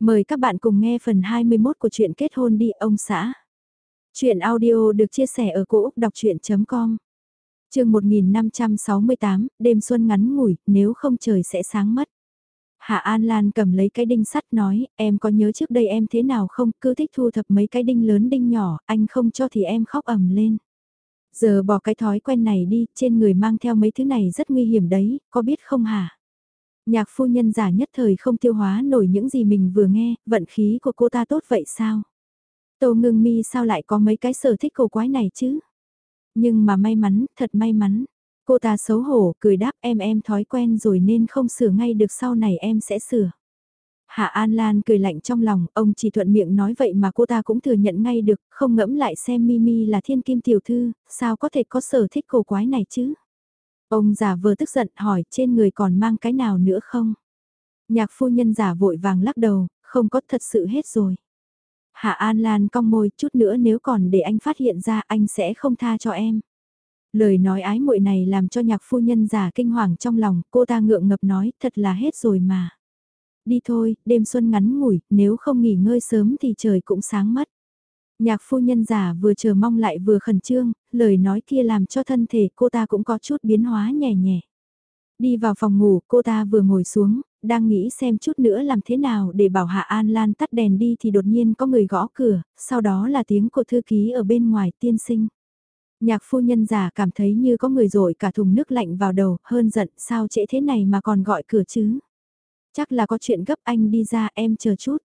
Mời các bạn cùng nghe phần 21 của truyện kết hôn đi ông xã. Chuyện audio được chia sẻ ở cỗ đọc chuyện.com Trường 1568, đêm xuân ngắn ngủi, nếu không trời sẽ sáng mất. Hạ An Lan cầm lấy cái đinh sắt nói, em có nhớ trước đây em thế nào không, cứ thích thu thập mấy cái đinh lớn đinh nhỏ, anh không cho thì em khóc ầm lên. Giờ bỏ cái thói quen này đi, trên người mang theo mấy thứ này rất nguy hiểm đấy, có biết không hả? Nhạc phu nhân giả nhất thời không tiêu hóa nổi những gì mình vừa nghe, vận khí của cô ta tốt vậy sao? Tô ngưng mi sao lại có mấy cái sở thích cổ quái này chứ? Nhưng mà may mắn, thật may mắn. Cô ta xấu hổ, cười đáp em em thói quen rồi nên không sửa ngay được sau này em sẽ sửa. Hạ An Lan cười lạnh trong lòng, ông chỉ thuận miệng nói vậy mà cô ta cũng thừa nhận ngay được, không ngẫm lại xem Mimi là thiên kim tiểu thư, sao có thể có sở thích cổ quái này chứ? Ông già vừa tức giận hỏi trên người còn mang cái nào nữa không? Nhạc phu nhân giả vội vàng lắc đầu, không có thật sự hết rồi. Hạ An Lan cong môi chút nữa nếu còn để anh phát hiện ra anh sẽ không tha cho em. Lời nói ái muội này làm cho nhạc phu nhân giả kinh hoàng trong lòng, cô ta ngượng ngập nói thật là hết rồi mà. Đi thôi, đêm xuân ngắn ngủi, nếu không nghỉ ngơi sớm thì trời cũng sáng mất. Nhạc phu nhân giả vừa chờ mong lại vừa khẩn trương, lời nói kia làm cho thân thể cô ta cũng có chút biến hóa nhẹ nhẹ. Đi vào phòng ngủ, cô ta vừa ngồi xuống, đang nghĩ xem chút nữa làm thế nào để bảo Hạ An Lan tắt đèn đi thì đột nhiên có người gõ cửa, sau đó là tiếng của thư ký ở bên ngoài tiên sinh. Nhạc phu nhân giả cảm thấy như có người rội cả thùng nước lạnh vào đầu, hơn giận sao trễ thế này mà còn gọi cửa chứ. Chắc là có chuyện gấp anh đi ra em chờ chút.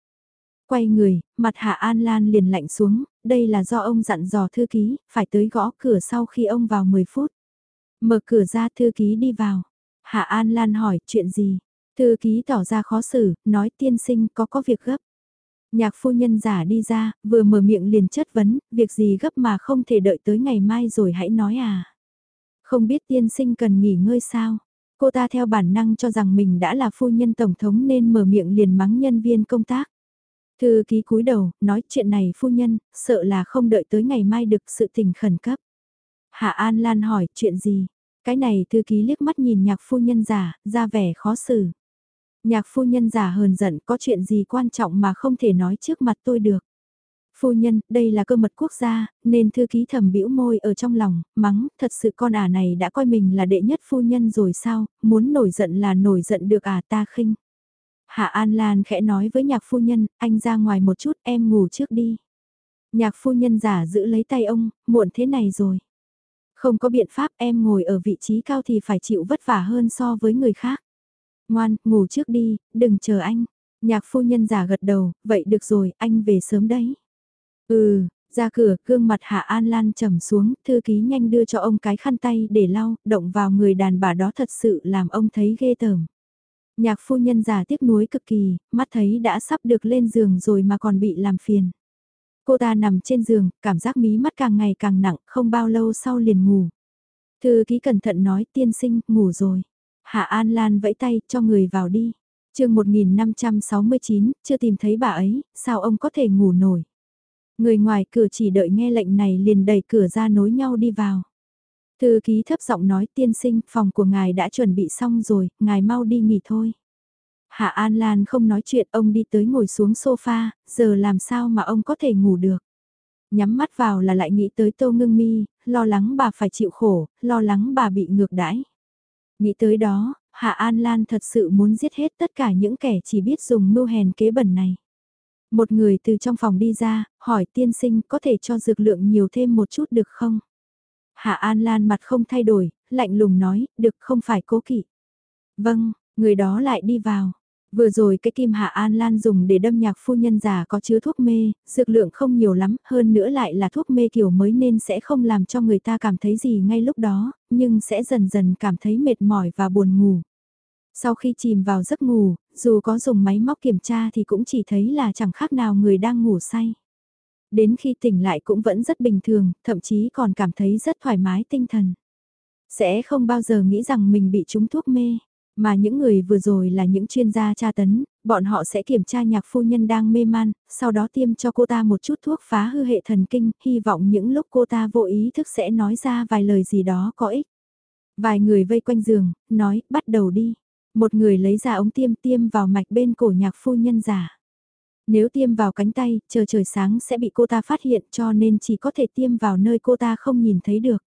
Quay người, mặt Hạ An Lan liền lạnh xuống, đây là do ông dặn dò thư ký, phải tới gõ cửa sau khi ông vào 10 phút. Mở cửa ra thư ký đi vào. Hạ An Lan hỏi chuyện gì? Thư ký tỏ ra khó xử, nói tiên sinh có có việc gấp. Nhạc phu nhân giả đi ra, vừa mở miệng liền chất vấn, việc gì gấp mà không thể đợi tới ngày mai rồi hãy nói à. Không biết tiên sinh cần nghỉ ngơi sao? Cô ta theo bản năng cho rằng mình đã là phu nhân tổng thống nên mở miệng liền mắng nhân viên công tác. Thư ký cúi đầu, nói chuyện này phu nhân, sợ là không đợi tới ngày mai được sự tình khẩn cấp. Hạ An Lan hỏi, chuyện gì? Cái này thư ký liếc mắt nhìn nhạc phu nhân giả, ra vẻ khó xử. Nhạc phu nhân giả hờn giận, có chuyện gì quan trọng mà không thể nói trước mặt tôi được. Phu nhân, đây là cơ mật quốc gia, nên thư ký thầm bĩu môi ở trong lòng, mắng, thật sự con ả này đã coi mình là đệ nhất phu nhân rồi sao, muốn nổi giận là nổi giận được à ta khinh. Hạ An Lan khẽ nói với nhạc phu nhân, anh ra ngoài một chút em ngủ trước đi. Nhạc phu nhân giả giữ lấy tay ông, muộn thế này rồi. Không có biện pháp em ngồi ở vị trí cao thì phải chịu vất vả hơn so với người khác. Ngoan, ngủ trước đi, đừng chờ anh. Nhạc phu nhân giả gật đầu, vậy được rồi, anh về sớm đấy. Ừ, ra cửa, gương mặt Hạ An Lan trầm xuống, thư ký nhanh đưa cho ông cái khăn tay để lau, động vào người đàn bà đó thật sự làm ông thấy ghê tởm. Nhạc phu nhân già tiếc nuối cực kỳ, mắt thấy đã sắp được lên giường rồi mà còn bị làm phiền. Cô ta nằm trên giường, cảm giác mí mắt càng ngày càng nặng, không bao lâu sau liền ngủ. Thư ký cẩn thận nói tiên sinh, ngủ rồi. Hạ An Lan vẫy tay, cho người vào đi. chương 1569, chưa tìm thấy bà ấy, sao ông có thể ngủ nổi. Người ngoài cửa chỉ đợi nghe lệnh này liền đẩy cửa ra nối nhau đi vào. Thư ký thấp giọng nói tiên sinh, phòng của ngài đã chuẩn bị xong rồi, ngài mau đi nghỉ thôi. Hạ An Lan không nói chuyện, ông đi tới ngồi xuống sofa, giờ làm sao mà ông có thể ngủ được. Nhắm mắt vào là lại nghĩ tới Tô Ngưng Mi, lo lắng bà phải chịu khổ, lo lắng bà bị ngược đãi. Nghĩ tới đó, Hạ An Lan thật sự muốn giết hết tất cả những kẻ chỉ biết dùng mưu hèn kế bẩn này. Một người từ trong phòng đi ra, hỏi tiên sinh có thể cho dược lượng nhiều thêm một chút được không? Hạ An Lan mặt không thay đổi, lạnh lùng nói, được không phải cố kỵ. Vâng, người đó lại đi vào. Vừa rồi cái kim Hạ An Lan dùng để đâm nhạc phu nhân già có chứa thuốc mê, dược lượng không nhiều lắm, hơn nữa lại là thuốc mê kiểu mới nên sẽ không làm cho người ta cảm thấy gì ngay lúc đó, nhưng sẽ dần dần cảm thấy mệt mỏi và buồn ngủ. Sau khi chìm vào giấc ngủ, dù có dùng máy móc kiểm tra thì cũng chỉ thấy là chẳng khác nào người đang ngủ say. Đến khi tỉnh lại cũng vẫn rất bình thường, thậm chí còn cảm thấy rất thoải mái tinh thần. Sẽ không bao giờ nghĩ rằng mình bị trúng thuốc mê. Mà những người vừa rồi là những chuyên gia tra tấn, bọn họ sẽ kiểm tra nhạc phu nhân đang mê man, sau đó tiêm cho cô ta một chút thuốc phá hư hệ thần kinh, hy vọng những lúc cô ta vô ý thức sẽ nói ra vài lời gì đó có ích. Vài người vây quanh giường, nói, bắt đầu đi. Một người lấy ra ống tiêm tiêm vào mạch bên cổ nhạc phu nhân giả. Nếu tiêm vào cánh tay, chờ trời sáng sẽ bị cô ta phát hiện cho nên chỉ có thể tiêm vào nơi cô ta không nhìn thấy được.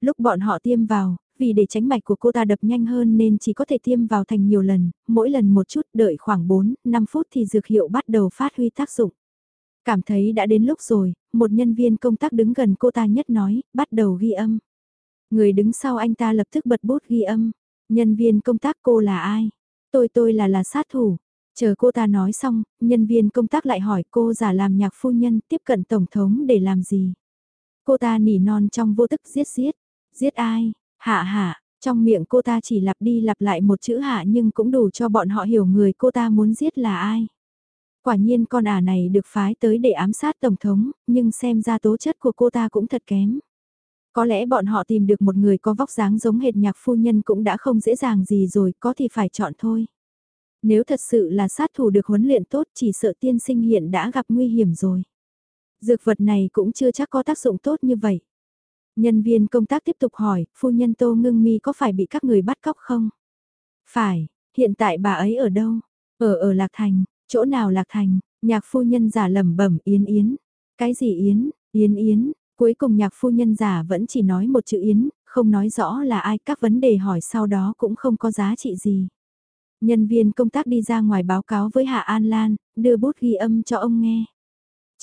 Lúc bọn họ tiêm vào, vì để tránh mạch của cô ta đập nhanh hơn nên chỉ có thể tiêm vào thành nhiều lần, mỗi lần một chút đợi khoảng 4, 5 phút thì dược hiệu bắt đầu phát huy tác dụng. Cảm thấy đã đến lúc rồi, một nhân viên công tác đứng gần cô ta nhất nói, bắt đầu ghi âm. Người đứng sau anh ta lập tức bật bút ghi âm. Nhân viên công tác cô là ai? Tôi tôi là là sát thủ. Chờ cô ta nói xong, nhân viên công tác lại hỏi cô giả làm nhạc phu nhân tiếp cận Tổng thống để làm gì? Cô ta nỉ non trong vô tức giết giết. Giết ai? Hạ hạ, trong miệng cô ta chỉ lặp đi lặp lại một chữ hạ nhưng cũng đủ cho bọn họ hiểu người cô ta muốn giết là ai. Quả nhiên con ả này được phái tới để ám sát Tổng thống, nhưng xem ra tố chất của cô ta cũng thật kém. Có lẽ bọn họ tìm được một người có vóc dáng giống hệt nhạc phu nhân cũng đã không dễ dàng gì rồi, có thì phải chọn thôi. Nếu thật sự là sát thủ được huấn luyện tốt chỉ sợ tiên sinh hiện đã gặp nguy hiểm rồi. Dược vật này cũng chưa chắc có tác dụng tốt như vậy. Nhân viên công tác tiếp tục hỏi, phu nhân Tô Ngưng Mi có phải bị các người bắt cóc không? Phải, hiện tại bà ấy ở đâu? Ở ở Lạc Thành, chỗ nào Lạc Thành? Nhạc phu nhân giả lẩm bẩm Yến Yến. Cái gì Yến? Yến Yến, cuối cùng nhạc phu nhân giả vẫn chỉ nói một chữ Yến, không nói rõ là ai, các vấn đề hỏi sau đó cũng không có giá trị gì. Nhân viên công tác đi ra ngoài báo cáo với Hạ An Lan, đưa bút ghi âm cho ông nghe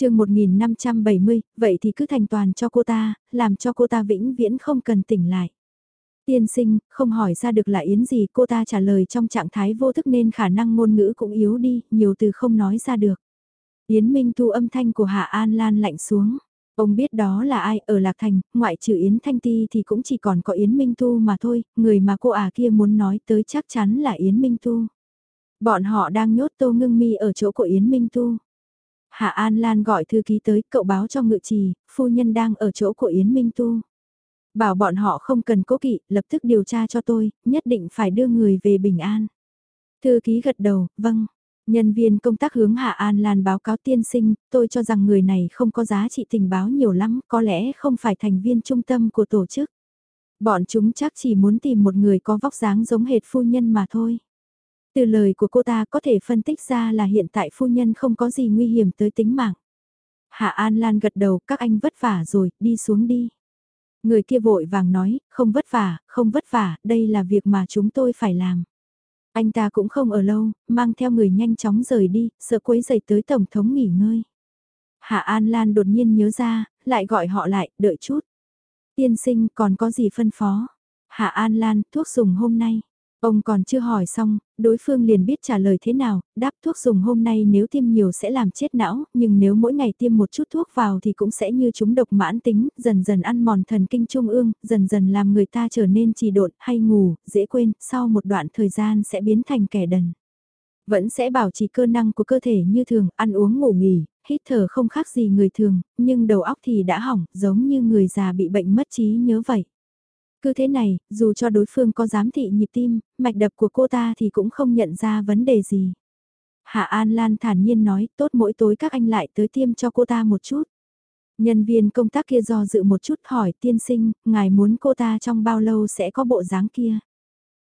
chương 1570, vậy thì cứ thành toàn cho cô ta, làm cho cô ta vĩnh viễn không cần tỉnh lại. Tiên sinh, không hỏi ra được là yến gì cô ta trả lời trong trạng thái vô thức nên khả năng ngôn ngữ cũng yếu đi, nhiều từ không nói ra được. Yến Minh thu âm thanh của Hạ An Lan lạnh xuống. Ông biết đó là ai ở Lạc Thành, ngoại trừ Yến Thanh Ti thì cũng chỉ còn có Yến Minh Tu mà thôi, người mà cô à kia muốn nói tới chắc chắn là Yến Minh Tu. Bọn họ đang nhốt Tô Ngưng Mi ở chỗ của Yến Minh Tu. Hạ An Lan gọi thư ký tới, cậu báo cho ngự trì, phu nhân đang ở chỗ của Yến Minh Tu. Bảo bọn họ không cần cố kỵ, lập tức điều tra cho tôi, nhất định phải đưa người về bình an. Thư ký gật đầu, vâng. Nhân viên công tác hướng Hạ An Lan báo cáo tiên sinh, tôi cho rằng người này không có giá trị tình báo nhiều lắm, có lẽ không phải thành viên trung tâm của tổ chức. Bọn chúng chắc chỉ muốn tìm một người có vóc dáng giống hệt phu nhân mà thôi. Từ lời của cô ta có thể phân tích ra là hiện tại phu nhân không có gì nguy hiểm tới tính mạng. Hạ An Lan gật đầu, các anh vất vả rồi, đi xuống đi. Người kia vội vàng nói, không vất vả, không vất vả, đây là việc mà chúng tôi phải làm. Anh ta cũng không ở lâu, mang theo người nhanh chóng rời đi, sợ quấy dậy tới Tổng thống nghỉ ngơi. Hạ An Lan đột nhiên nhớ ra, lại gọi họ lại, đợi chút. Tiên sinh còn có gì phân phó? Hạ An Lan, thuốc dùng hôm nay. Ông còn chưa hỏi xong, đối phương liền biết trả lời thế nào, đáp thuốc dùng hôm nay nếu tiêm nhiều sẽ làm chết não, nhưng nếu mỗi ngày tiêm một chút thuốc vào thì cũng sẽ như chúng độc mãn tính, dần dần ăn mòn thần kinh trung ương, dần dần làm người ta trở nên trì độn hay ngủ, dễ quên, sau một đoạn thời gian sẽ biến thành kẻ đần. Vẫn sẽ bảo trì cơ năng của cơ thể như thường, ăn uống ngủ nghỉ, hít thở không khác gì người thường, nhưng đầu óc thì đã hỏng, giống như người già bị bệnh mất trí nhớ vậy. Cứ thế này, dù cho đối phương có giám thị nhịp tim, mạch đập của cô ta thì cũng không nhận ra vấn đề gì. Hạ An Lan thản nhiên nói, tốt mỗi tối các anh lại tới tiêm cho cô ta một chút. Nhân viên công tác kia do dự một chút hỏi tiên sinh, ngài muốn cô ta trong bao lâu sẽ có bộ dáng kia.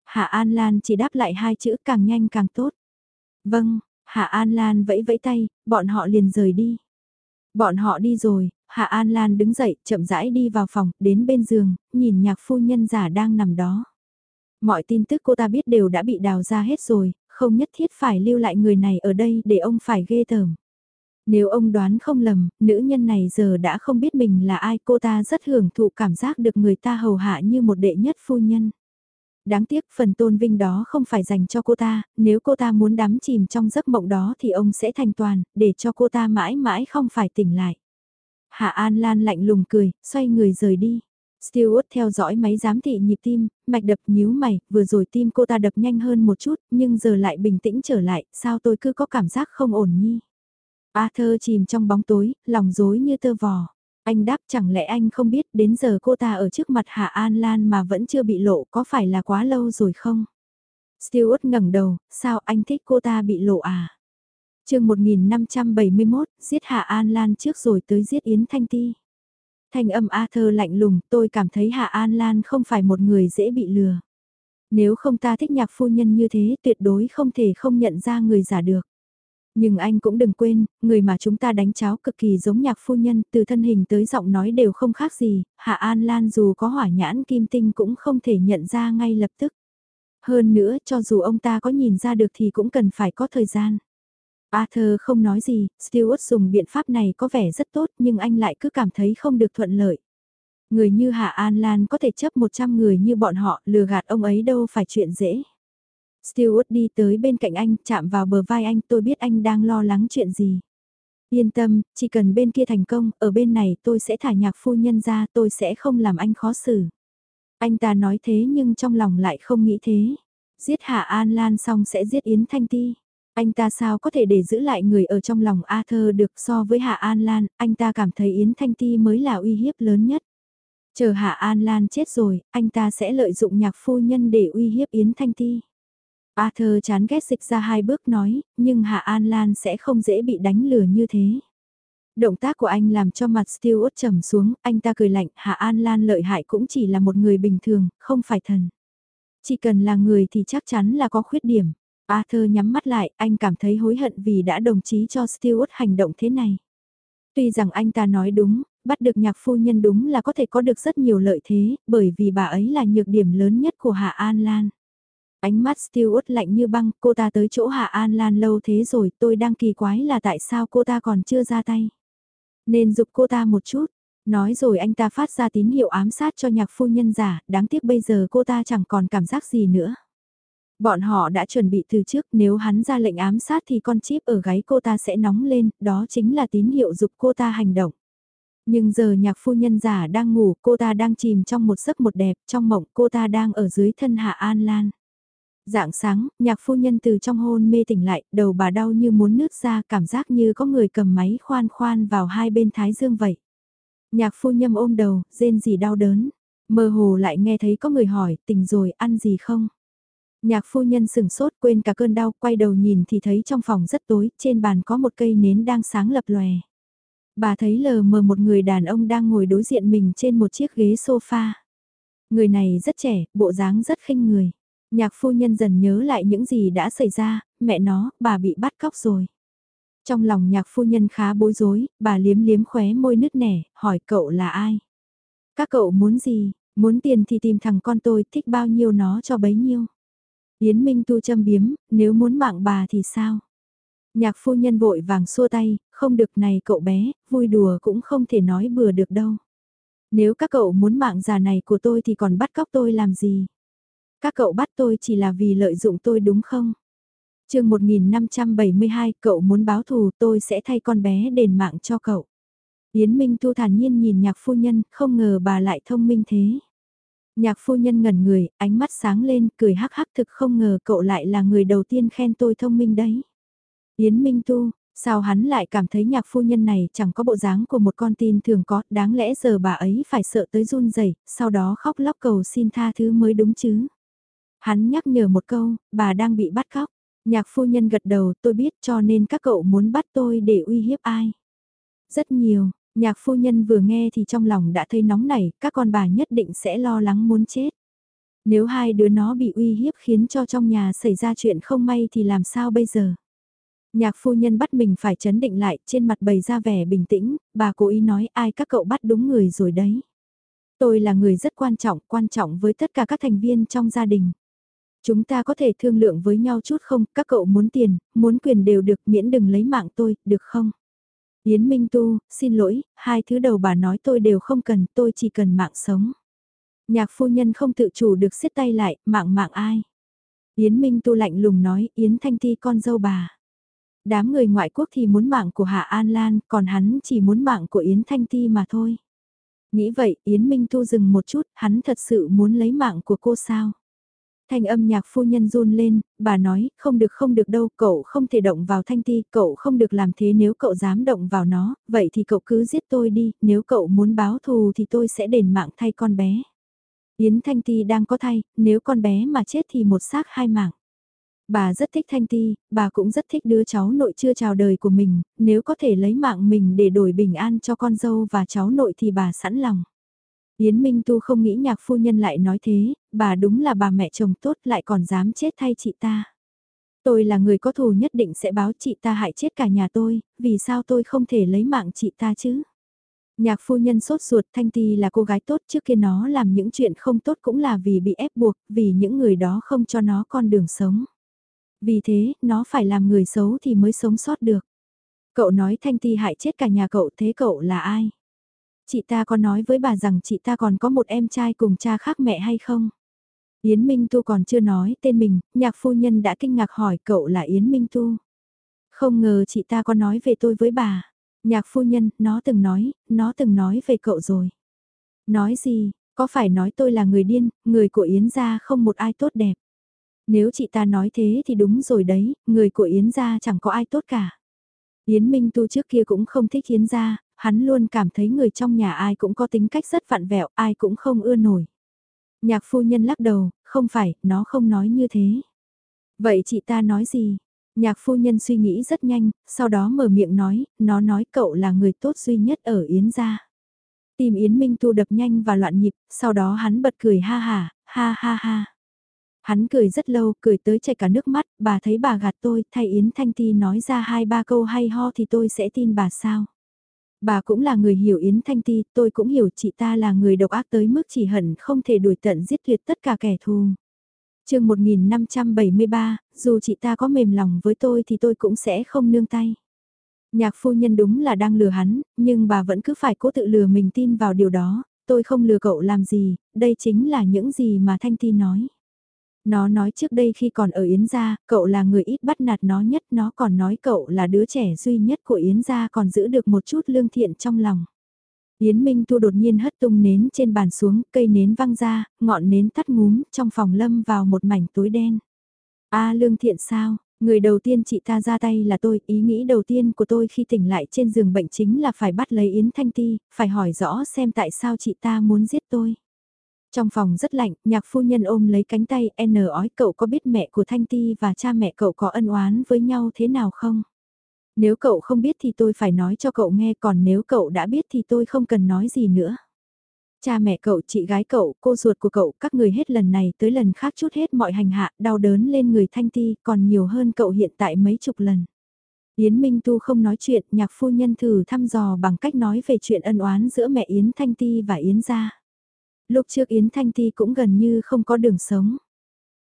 Hạ An Lan chỉ đáp lại hai chữ càng nhanh càng tốt. Vâng, Hạ An Lan vẫy vẫy tay, bọn họ liền rời đi. Bọn họ đi rồi, Hạ An Lan đứng dậy, chậm rãi đi vào phòng, đến bên giường, nhìn nhạc phu nhân giả đang nằm đó. Mọi tin tức cô ta biết đều đã bị đào ra hết rồi, không nhất thiết phải lưu lại người này ở đây để ông phải ghê tởm. Nếu ông đoán không lầm, nữ nhân này giờ đã không biết mình là ai cô ta rất hưởng thụ cảm giác được người ta hầu hạ như một đệ nhất phu nhân. Đáng tiếc phần tôn vinh đó không phải dành cho cô ta, nếu cô ta muốn đắm chìm trong giấc mộng đó thì ông sẽ thành toàn, để cho cô ta mãi mãi không phải tỉnh lại. Hạ An Lan lạnh lùng cười, xoay người rời đi. Stewart theo dõi máy giám thị nhịp tim, mạch đập nhíu mày, vừa rồi tim cô ta đập nhanh hơn một chút, nhưng giờ lại bình tĩnh trở lại, sao tôi cứ có cảm giác không ổn nhi. Arthur chìm trong bóng tối, lòng rối như tơ vò. Anh đáp chẳng lẽ anh không biết đến giờ cô ta ở trước mặt Hạ An Lan mà vẫn chưa bị lộ có phải là quá lâu rồi không? Stewart ngẩng đầu, sao anh thích cô ta bị lộ à? Chương 1571, giết Hạ An Lan trước rồi tới giết Yến Thanh Ti. Thanh âm A thơ lạnh lùng, tôi cảm thấy Hạ An Lan không phải một người dễ bị lừa. Nếu không ta thích nhạc phu nhân như thế tuyệt đối không thể không nhận ra người giả được. Nhưng anh cũng đừng quên, người mà chúng ta đánh cháo cực kỳ giống nhạc phu nhân, từ thân hình tới giọng nói đều không khác gì, Hạ An Lan dù có hỏa nhãn kim tinh cũng không thể nhận ra ngay lập tức. Hơn nữa, cho dù ông ta có nhìn ra được thì cũng cần phải có thời gian. Arthur không nói gì, Stewart dùng biện pháp này có vẻ rất tốt nhưng anh lại cứ cảm thấy không được thuận lợi. Người như Hạ An Lan có thể chấp 100 người như bọn họ lừa gạt ông ấy đâu phải chuyện dễ. Stewart đi tới bên cạnh anh, chạm vào bờ vai anh, tôi biết anh đang lo lắng chuyện gì. Yên tâm, chỉ cần bên kia thành công, ở bên này tôi sẽ thả nhạc phu nhân ra, tôi sẽ không làm anh khó xử. Anh ta nói thế nhưng trong lòng lại không nghĩ thế. Giết Hạ An Lan xong sẽ giết Yến Thanh Ti. Anh ta sao có thể để giữ lại người ở trong lòng Arthur được so với Hạ An Lan, anh ta cảm thấy Yến Thanh Ti mới là uy hiếp lớn nhất. Chờ Hạ An Lan chết rồi, anh ta sẽ lợi dụng nhạc phu nhân để uy hiếp Yến Thanh Ti. Arthur chán ghét dịch ra hai bước nói, nhưng Hạ An Lan sẽ không dễ bị đánh lừa như thế. Động tác của anh làm cho mặt Stewart trầm xuống, anh ta cười lạnh, Hạ An Lan lợi hại cũng chỉ là một người bình thường, không phải thần. Chỉ cần là người thì chắc chắn là có khuyết điểm. Arthur nhắm mắt lại, anh cảm thấy hối hận vì đã đồng chí cho Stewart hành động thế này. Tuy rằng anh ta nói đúng, bắt được nhạc phu nhân đúng là có thể có được rất nhiều lợi thế, bởi vì bà ấy là nhược điểm lớn nhất của Hạ An Lan. Ánh mắt Stewart lạnh như băng, cô ta tới chỗ Hạ An Lan lâu thế rồi, tôi đang kỳ quái là tại sao cô ta còn chưa ra tay. Nên giúp cô ta một chút, nói rồi anh ta phát ra tín hiệu ám sát cho nhạc phu nhân giả, đáng tiếc bây giờ cô ta chẳng còn cảm giác gì nữa. Bọn họ đã chuẩn bị từ trước nếu hắn ra lệnh ám sát thì con chip ở gáy cô ta sẽ nóng lên, đó chính là tín hiệu giúp cô ta hành động. Nhưng giờ nhạc phu nhân giả đang ngủ, cô ta đang chìm trong một giấc một đẹp, trong mộng cô ta đang ở dưới thân Hạ An Lan. Dạng sáng, nhạc phu nhân từ trong hôn mê tỉnh lại, đầu bà đau như muốn nứt ra, cảm giác như có người cầm máy khoan khoan vào hai bên thái dương vậy. Nhạc phu nhân ôm đầu, rên gì đau đớn. Mơ hồ lại nghe thấy có người hỏi, tỉnh rồi, ăn gì không? Nhạc phu nhân sừng sốt quên cả cơn đau, quay đầu nhìn thì thấy trong phòng rất tối, trên bàn có một cây nến đang sáng lập lòe. Bà thấy lờ mờ một người đàn ông đang ngồi đối diện mình trên một chiếc ghế sofa. Người này rất trẻ, bộ dáng rất khinh người. Nhạc phu nhân dần nhớ lại những gì đã xảy ra, mẹ nó, bà bị bắt cóc rồi. Trong lòng nhạc phu nhân khá bối rối, bà liếm liếm khóe môi nứt nẻ, hỏi cậu là ai? Các cậu muốn gì? Muốn tiền thì tìm thằng con tôi thích bao nhiêu nó cho bấy nhiêu. Yến Minh Tu châm biếm, nếu muốn mạng bà thì sao? Nhạc phu nhân vội vàng xua tay, không được này cậu bé, vui đùa cũng không thể nói bừa được đâu. Nếu các cậu muốn mạng già này của tôi thì còn bắt cóc tôi làm gì? Các cậu bắt tôi chỉ là vì lợi dụng tôi đúng không? chương 1572, cậu muốn báo thù tôi sẽ thay con bé đền mạng cho cậu. Yến Minh Tu thản nhiên nhìn nhạc phu nhân, không ngờ bà lại thông minh thế. Nhạc phu nhân ngẩn người, ánh mắt sáng lên, cười hắc hắc thực không ngờ cậu lại là người đầu tiên khen tôi thông minh đấy. Yến Minh Tu, sao hắn lại cảm thấy nhạc phu nhân này chẳng có bộ dáng của một con tin thường có, đáng lẽ giờ bà ấy phải sợ tới run rẩy, sau đó khóc lóc cầu xin tha thứ mới đúng chứ. Hắn nhắc nhở một câu, bà đang bị bắt cóc. Nhạc phu nhân gật đầu, tôi biết cho nên các cậu muốn bắt tôi để uy hiếp ai. Rất nhiều, nhạc phu nhân vừa nghe thì trong lòng đã thấy nóng nảy, các con bà nhất định sẽ lo lắng muốn chết. Nếu hai đứa nó bị uy hiếp khiến cho trong nhà xảy ra chuyện không may thì làm sao bây giờ? Nhạc phu nhân bắt mình phải chấn định lại, trên mặt bày ra vẻ bình tĩnh, bà cố ý nói ai các cậu bắt đúng người rồi đấy. Tôi là người rất quan trọng, quan trọng với tất cả các thành viên trong gia đình. Chúng ta có thể thương lượng với nhau chút không, các cậu muốn tiền, muốn quyền đều được miễn đừng lấy mạng tôi, được không? Yến Minh Tu, xin lỗi, hai thứ đầu bà nói tôi đều không cần, tôi chỉ cần mạng sống. Nhạc phu nhân không tự chủ được siết tay lại, mạng mạng ai? Yến Minh Tu lạnh lùng nói, Yến Thanh Ti con dâu bà. Đám người ngoại quốc thì muốn mạng của Hạ An Lan, còn hắn chỉ muốn mạng của Yến Thanh Ti mà thôi. Nghĩ vậy, Yến Minh Tu dừng một chút, hắn thật sự muốn lấy mạng của cô sao? Thanh âm nhạc phu nhân run lên, bà nói, không được không được đâu, cậu không thể động vào thanh ti, cậu không được làm thế nếu cậu dám động vào nó, vậy thì cậu cứ giết tôi đi, nếu cậu muốn báo thù thì tôi sẽ đền mạng thay con bé. Yến Thanh Ti đang có thay, nếu con bé mà chết thì một xác hai mạng. Bà rất thích Thanh Ti, bà cũng rất thích đứa cháu nội chưa chào đời của mình, nếu có thể lấy mạng mình để đổi bình an cho con dâu và cháu nội thì bà sẵn lòng. Yến Minh Tu không nghĩ nhạc phu nhân lại nói thế, bà đúng là bà mẹ chồng tốt lại còn dám chết thay chị ta. Tôi là người có thù nhất định sẽ báo chị ta hại chết cả nhà tôi, vì sao tôi không thể lấy mạng chị ta chứ? Nhạc phu nhân sốt ruột Thanh Ti là cô gái tốt trước kia nó làm những chuyện không tốt cũng là vì bị ép buộc, vì những người đó không cho nó con đường sống. Vì thế, nó phải làm người xấu thì mới sống sót được. Cậu nói Thanh Ti hại chết cả nhà cậu thế cậu là ai? Chị ta có nói với bà rằng chị ta còn có một em trai cùng cha khác mẹ hay không? Yến Minh Tu còn chưa nói tên mình, nhạc phu nhân đã kinh ngạc hỏi cậu là Yến Minh Tu. Không ngờ chị ta có nói về tôi với bà. Nhạc phu nhân, nó từng nói, nó từng nói về cậu rồi. Nói gì, có phải nói tôi là người điên, người của Yến gia không một ai tốt đẹp. Nếu chị ta nói thế thì đúng rồi đấy, người của Yến gia chẳng có ai tốt cả. Yến Minh Tu trước kia cũng không thích Yến gia, hắn luôn cảm thấy người trong nhà ai cũng có tính cách rất vặn vẹo, ai cũng không ưa nổi. Nhạc phu nhân lắc đầu, không phải, nó không nói như thế. Vậy chị ta nói gì? Nhạc phu nhân suy nghĩ rất nhanh, sau đó mở miệng nói, nó nói cậu là người tốt duy nhất ở Yến gia. Tìm Yến Minh Tu đập nhanh và loạn nhịp, sau đó hắn bật cười ha ha, ha ha ha. Hắn cười rất lâu, cười tới chảy cả nước mắt, bà thấy bà gạt tôi, thay Yến Thanh Ti nói ra hai ba câu hay ho thì tôi sẽ tin bà sao. Bà cũng là người hiểu Yến Thanh Ti, tôi cũng hiểu chị ta là người độc ác tới mức chỉ hận không thể đuổi tận giết tuyệt tất cả kẻ thù. chương 1573, dù chị ta có mềm lòng với tôi thì tôi cũng sẽ không nương tay. Nhạc phu nhân đúng là đang lừa hắn, nhưng bà vẫn cứ phải cố tự lừa mình tin vào điều đó, tôi không lừa cậu làm gì, đây chính là những gì mà Thanh Ti nói. Nó nói trước đây khi còn ở Yến Gia, cậu là người ít bắt nạt nó nhất, nó còn nói cậu là đứa trẻ duy nhất của Yến Gia còn giữ được một chút lương thiện trong lòng. Yến Minh Thu đột nhiên hất tung nến trên bàn xuống, cây nến văng ra, ngọn nến tắt ngúm, trong phòng lâm vào một mảnh tối đen. a lương thiện sao, người đầu tiên chị ta ra tay là tôi, ý nghĩ đầu tiên của tôi khi tỉnh lại trên giường bệnh chính là phải bắt lấy Yến Thanh Ti, phải hỏi rõ xem tại sao chị ta muốn giết tôi. Trong phòng rất lạnh, nhạc phu nhân ôm lấy cánh tay N ói cậu có biết mẹ của Thanh Ti và cha mẹ cậu có ân oán với nhau thế nào không? Nếu cậu không biết thì tôi phải nói cho cậu nghe còn nếu cậu đã biết thì tôi không cần nói gì nữa. Cha mẹ cậu, chị gái cậu, cô ruột của cậu, các người hết lần này tới lần khác chút hết mọi hành hạ, đau đớn lên người Thanh Ti còn nhiều hơn cậu hiện tại mấy chục lần. Yến Minh Tu không nói chuyện, nhạc phu nhân thử thăm dò bằng cách nói về chuyện ân oán giữa mẹ Yến Thanh Ti và Yến gia lúc trước Yến Thanh Ti cũng gần như không có đường sống.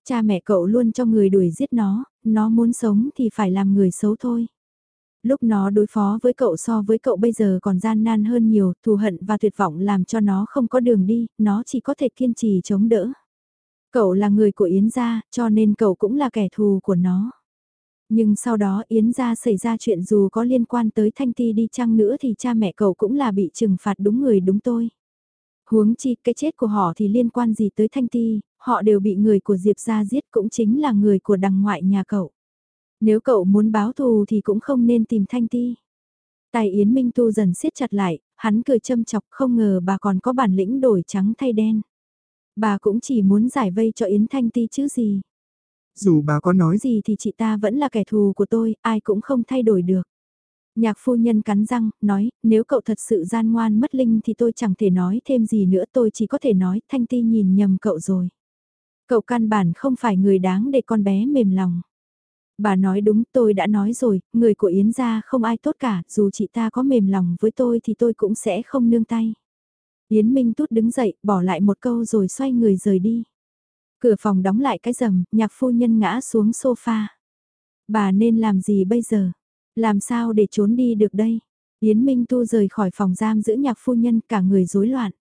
Cha mẹ cậu luôn cho người đuổi giết nó, nó muốn sống thì phải làm người xấu thôi. Lúc nó đối phó với cậu so với cậu bây giờ còn gian nan hơn nhiều, thù hận và tuyệt vọng làm cho nó không có đường đi, nó chỉ có thể kiên trì chống đỡ. Cậu là người của Yến gia, cho nên cậu cũng là kẻ thù của nó. Nhưng sau đó Yến gia xảy ra chuyện dù có liên quan tới Thanh Ti đi chăng nữa thì cha mẹ cậu cũng là bị trừng phạt đúng người đúng tôi. Huống chi cái chết của họ thì liên quan gì tới Thanh Ti, họ đều bị người của Diệp gia giết cũng chính là người của đằng ngoại nhà cậu. Nếu cậu muốn báo thù thì cũng không nên tìm Thanh Ti. Tài Yến Minh Tu dần siết chặt lại, hắn cười châm chọc không ngờ bà còn có bản lĩnh đổi trắng thay đen. Bà cũng chỉ muốn giải vây cho Yến Thanh Ti chứ gì. Dù bà có nói gì thì chị ta vẫn là kẻ thù của tôi, ai cũng không thay đổi được. Nhạc phu nhân cắn răng, nói, nếu cậu thật sự gian ngoan mất linh thì tôi chẳng thể nói thêm gì nữa tôi chỉ có thể nói Thanh Ti nhìn nhầm cậu rồi. Cậu căn bản không phải người đáng để con bé mềm lòng. Bà nói đúng tôi đã nói rồi, người của Yến gia không ai tốt cả, dù chị ta có mềm lòng với tôi thì tôi cũng sẽ không nương tay. Yến Minh Tút đứng dậy, bỏ lại một câu rồi xoay người rời đi. Cửa phòng đóng lại cái rầm, nhạc phu nhân ngã xuống sofa. Bà nên làm gì bây giờ? Làm sao để trốn đi được đây? Yến Minh Tu rời khỏi phòng giam giữ nhạc phu nhân cả người rối loạn.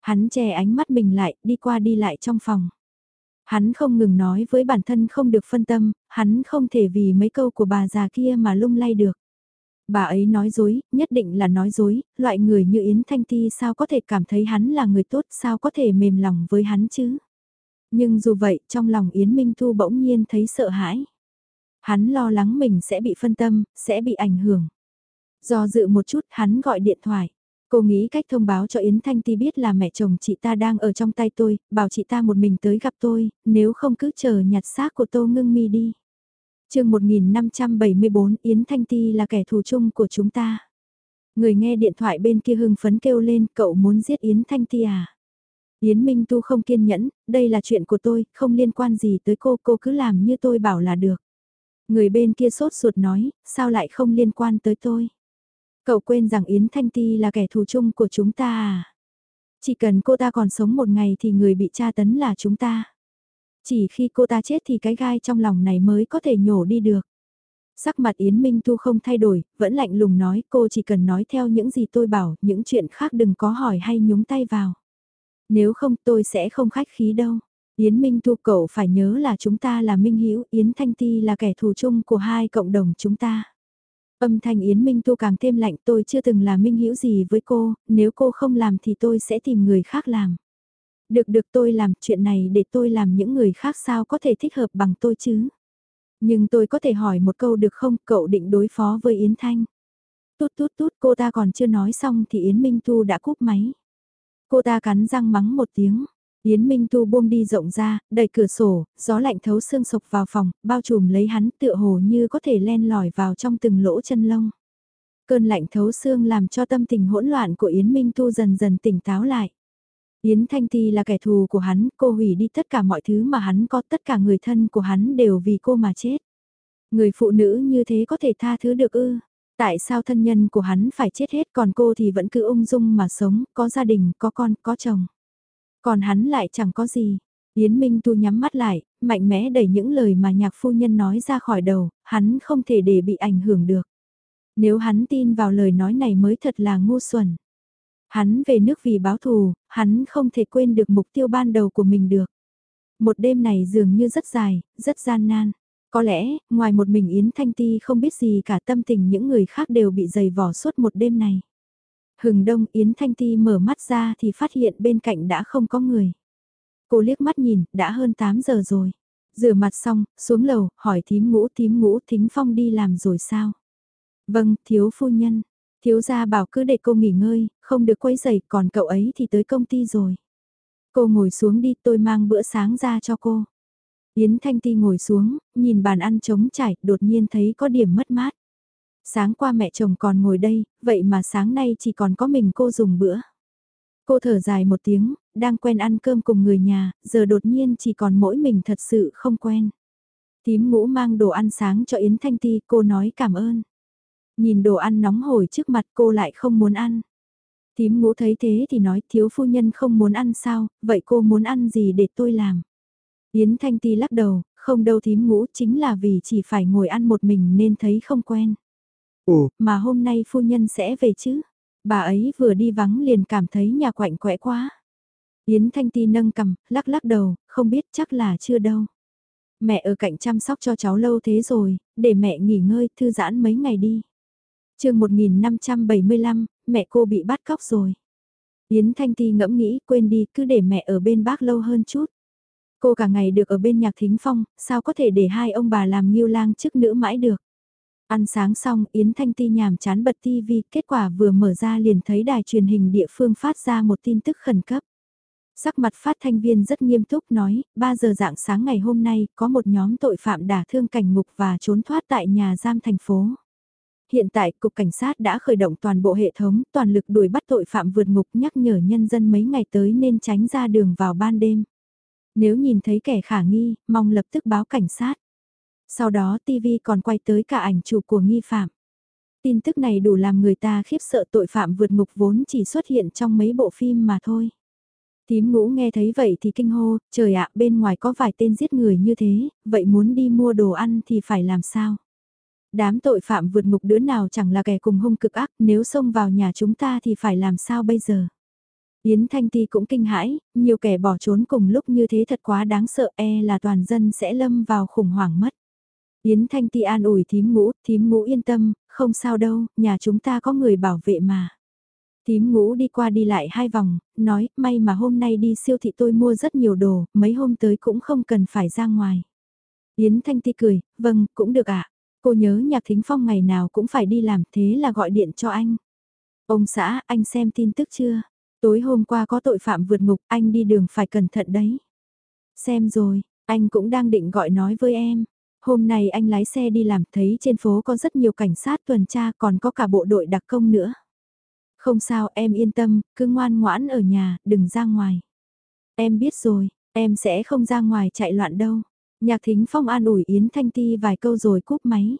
Hắn che ánh mắt mình lại, đi qua đi lại trong phòng. Hắn không ngừng nói với bản thân không được phân tâm, hắn không thể vì mấy câu của bà già kia mà lung lay được. Bà ấy nói dối, nhất định là nói dối, loại người như Yến Thanh Ti sao có thể cảm thấy hắn là người tốt, sao có thể mềm lòng với hắn chứ? Nhưng dù vậy, trong lòng Yến Minh Thu bỗng nhiên thấy sợ hãi. Hắn lo lắng mình sẽ bị phân tâm, sẽ bị ảnh hưởng. Do dự một chút hắn gọi điện thoại. Cô nghĩ cách thông báo cho Yến Thanh Ti biết là mẹ chồng chị ta đang ở trong tay tôi, bảo chị ta một mình tới gặp tôi, nếu không cứ chờ nhặt xác của Tô Ngưng Mi đi. chương 1574 Yến Thanh Ti là kẻ thù chung của chúng ta. Người nghe điện thoại bên kia hưng phấn kêu lên cậu muốn giết Yến Thanh Ti à? Yến Minh Tu không kiên nhẫn, đây là chuyện của tôi, không liên quan gì tới cô, cô cứ làm như tôi bảo là được. Người bên kia sốt ruột nói, sao lại không liên quan tới tôi? Cậu quên rằng Yến Thanh Ti là kẻ thù chung của chúng ta à? Chỉ cần cô ta còn sống một ngày thì người bị tra tấn là chúng ta. Chỉ khi cô ta chết thì cái gai trong lòng này mới có thể nhổ đi được. Sắc mặt Yến Minh Tu không thay đổi, vẫn lạnh lùng nói cô chỉ cần nói theo những gì tôi bảo, những chuyện khác đừng có hỏi hay nhúng tay vào. Nếu không tôi sẽ không khách khí đâu. Yến Minh Thu cậu phải nhớ là chúng ta là Minh Hiếu, Yến Thanh Ti là kẻ thù chung của hai cộng đồng chúng ta. Âm thanh Yến Minh Thu càng thêm lạnh tôi chưa từng là Minh Hiếu gì với cô, nếu cô không làm thì tôi sẽ tìm người khác làm. Được được tôi làm chuyện này để tôi làm những người khác sao có thể thích hợp bằng tôi chứ. Nhưng tôi có thể hỏi một câu được không, cậu định đối phó với Yến Thanh. Tút tút tút cô ta còn chưa nói xong thì Yến Minh Thu đã cúp máy. Cô ta cắn răng mắng một tiếng. Yến Minh Tu buông đi rộng ra, đẩy cửa sổ, gió lạnh thấu xương sộc vào phòng, bao trùm lấy hắn tựa hồ như có thể len lỏi vào trong từng lỗ chân lông. Cơn lạnh thấu xương làm cho tâm tình hỗn loạn của Yến Minh Tu dần dần tỉnh táo lại. Yến Thanh Ti là kẻ thù của hắn, cô hủy đi tất cả mọi thứ mà hắn có, tất cả người thân của hắn đều vì cô mà chết. Người phụ nữ như thế có thể tha thứ được ư? Tại sao thân nhân của hắn phải chết hết còn cô thì vẫn cứ ung dung mà sống, có gia đình, có con, có chồng. Còn hắn lại chẳng có gì. Yến Minh Tu nhắm mắt lại, mạnh mẽ đẩy những lời mà nhạc phu nhân nói ra khỏi đầu, hắn không thể để bị ảnh hưởng được. Nếu hắn tin vào lời nói này mới thật là ngu xuẩn. Hắn về nước vì báo thù, hắn không thể quên được mục tiêu ban đầu của mình được. Một đêm này dường như rất dài, rất gian nan. Có lẽ, ngoài một mình Yến Thanh Ti không biết gì cả tâm tình những người khác đều bị dày vỏ suốt một đêm này. Hừng đông Yến Thanh Ti mở mắt ra thì phát hiện bên cạnh đã không có người. Cô liếc mắt nhìn, đã hơn 8 giờ rồi. Rửa mặt xong, xuống lầu, hỏi thím ngũ thím ngũ thính phong đi làm rồi sao? Vâng, thiếu phu nhân. Thiếu gia bảo cứ để cô nghỉ ngơi, không được quấy rầy, còn cậu ấy thì tới công ty rồi. Cô ngồi xuống đi, tôi mang bữa sáng ra cho cô. Yến Thanh Ti ngồi xuống, nhìn bàn ăn trống trải, đột nhiên thấy có điểm mất mát. Sáng qua mẹ chồng còn ngồi đây, vậy mà sáng nay chỉ còn có mình cô dùng bữa. Cô thở dài một tiếng, đang quen ăn cơm cùng người nhà, giờ đột nhiên chỉ còn mỗi mình thật sự không quen. Tím ngũ mang đồ ăn sáng cho Yến Thanh Ti, cô nói cảm ơn. Nhìn đồ ăn nóng hổi trước mặt cô lại không muốn ăn. Tím ngũ thấy thế thì nói thiếu phu nhân không muốn ăn sao, vậy cô muốn ăn gì để tôi làm. Yến Thanh Ti lắc đầu, không đâu thím ngũ chính là vì chỉ phải ngồi ăn một mình nên thấy không quen. Ồ, mà hôm nay phu nhân sẽ về chứ? Bà ấy vừa đi vắng liền cảm thấy nhà quạnh quẽ quá. Yến Thanh Ti nâng cầm, lắc lắc đầu, không biết chắc là chưa đâu. Mẹ ở cạnh chăm sóc cho cháu lâu thế rồi, để mẹ nghỉ ngơi, thư giãn mấy ngày đi. Trường 1575, mẹ cô bị bắt cóc rồi. Yến Thanh Ti ngẫm nghĩ, quên đi, cứ để mẹ ở bên bác lâu hơn chút. Cô cả ngày được ở bên nhạc thính phong, sao có thể để hai ông bà làm nghiêu lang trước nữ mãi được. Ăn sáng xong, Yến Thanh Ti nhàm chán bật TV, kết quả vừa mở ra liền thấy đài truyền hình địa phương phát ra một tin tức khẩn cấp. Sắc mặt phát thanh viên rất nghiêm túc nói, 3 giờ dạng sáng ngày hôm nay, có một nhóm tội phạm đả thương cảnh ngục và trốn thoát tại nhà giam thành phố. Hiện tại, Cục Cảnh sát đã khởi động toàn bộ hệ thống, toàn lực đuổi bắt tội phạm vượt ngục nhắc nhở nhân dân mấy ngày tới nên tránh ra đường vào ban đêm. Nếu nhìn thấy kẻ khả nghi, mong lập tức báo cảnh sát. Sau đó TV còn quay tới cả ảnh chụp của nghi phạm. Tin tức này đủ làm người ta khiếp sợ tội phạm vượt ngục vốn chỉ xuất hiện trong mấy bộ phim mà thôi. Tím ngũ nghe thấy vậy thì kinh hô, trời ạ bên ngoài có vài tên giết người như thế, vậy muốn đi mua đồ ăn thì phải làm sao? Đám tội phạm vượt ngục đứa nào chẳng là kẻ cùng hung cực ác, nếu xông vào nhà chúng ta thì phải làm sao bây giờ? Yến Thanh Ti cũng kinh hãi, nhiều kẻ bỏ trốn cùng lúc như thế thật quá đáng sợ e là toàn dân sẽ lâm vào khủng hoảng mất. Yến Thanh Ti an ủi thím ngũ, thím ngũ yên tâm, không sao đâu, nhà chúng ta có người bảo vệ mà. Thím ngũ đi qua đi lại hai vòng, nói, may mà hôm nay đi siêu thị tôi mua rất nhiều đồ, mấy hôm tới cũng không cần phải ra ngoài. Yến Thanh Ti cười, vâng, cũng được ạ. Cô nhớ nhạc thính phong ngày nào cũng phải đi làm thế là gọi điện cho anh. Ông xã, anh xem tin tức chưa? Tối hôm qua có tội phạm vượt ngục, anh đi đường phải cẩn thận đấy. Xem rồi, anh cũng đang định gọi nói với em. Hôm nay anh lái xe đi làm thấy trên phố có rất nhiều cảnh sát tuần tra còn có cả bộ đội đặc công nữa. Không sao em yên tâm, cứ ngoan ngoãn ở nhà, đừng ra ngoài. Em biết rồi, em sẽ không ra ngoài chạy loạn đâu. Nhạc Thính Phong an ủi Yến Thanh Ti vài câu rồi cúp máy.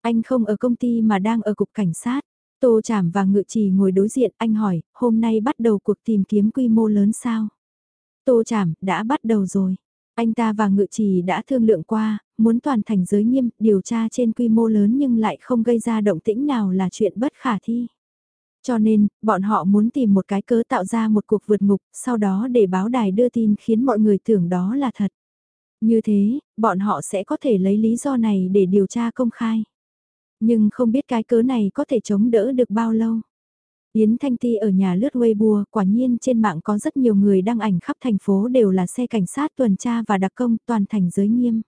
Anh không ở công ty mà đang ở cục cảnh sát. Tô Trảm và Ngự Trì ngồi đối diện, anh hỏi, hôm nay bắt đầu cuộc tìm kiếm quy mô lớn sao? Tô Trảm, đã bắt đầu rồi. Anh ta và Ngự Trì đã thương lượng qua, muốn toàn thành giới nghiêm, điều tra trên quy mô lớn nhưng lại không gây ra động tĩnh nào là chuyện bất khả thi. Cho nên, bọn họ muốn tìm một cái cớ tạo ra một cuộc vượt ngục, sau đó để báo đài đưa tin khiến mọi người tưởng đó là thật. Như thế, bọn họ sẽ có thể lấy lý do này để điều tra công khai. Nhưng không biết cái cớ này có thể chống đỡ được bao lâu. Yến Thanh Ti ở nhà lướt Weibo, quả nhiên trên mạng có rất nhiều người đăng ảnh khắp thành phố đều là xe cảnh sát tuần tra và đặc công toàn thành giới nghiêm.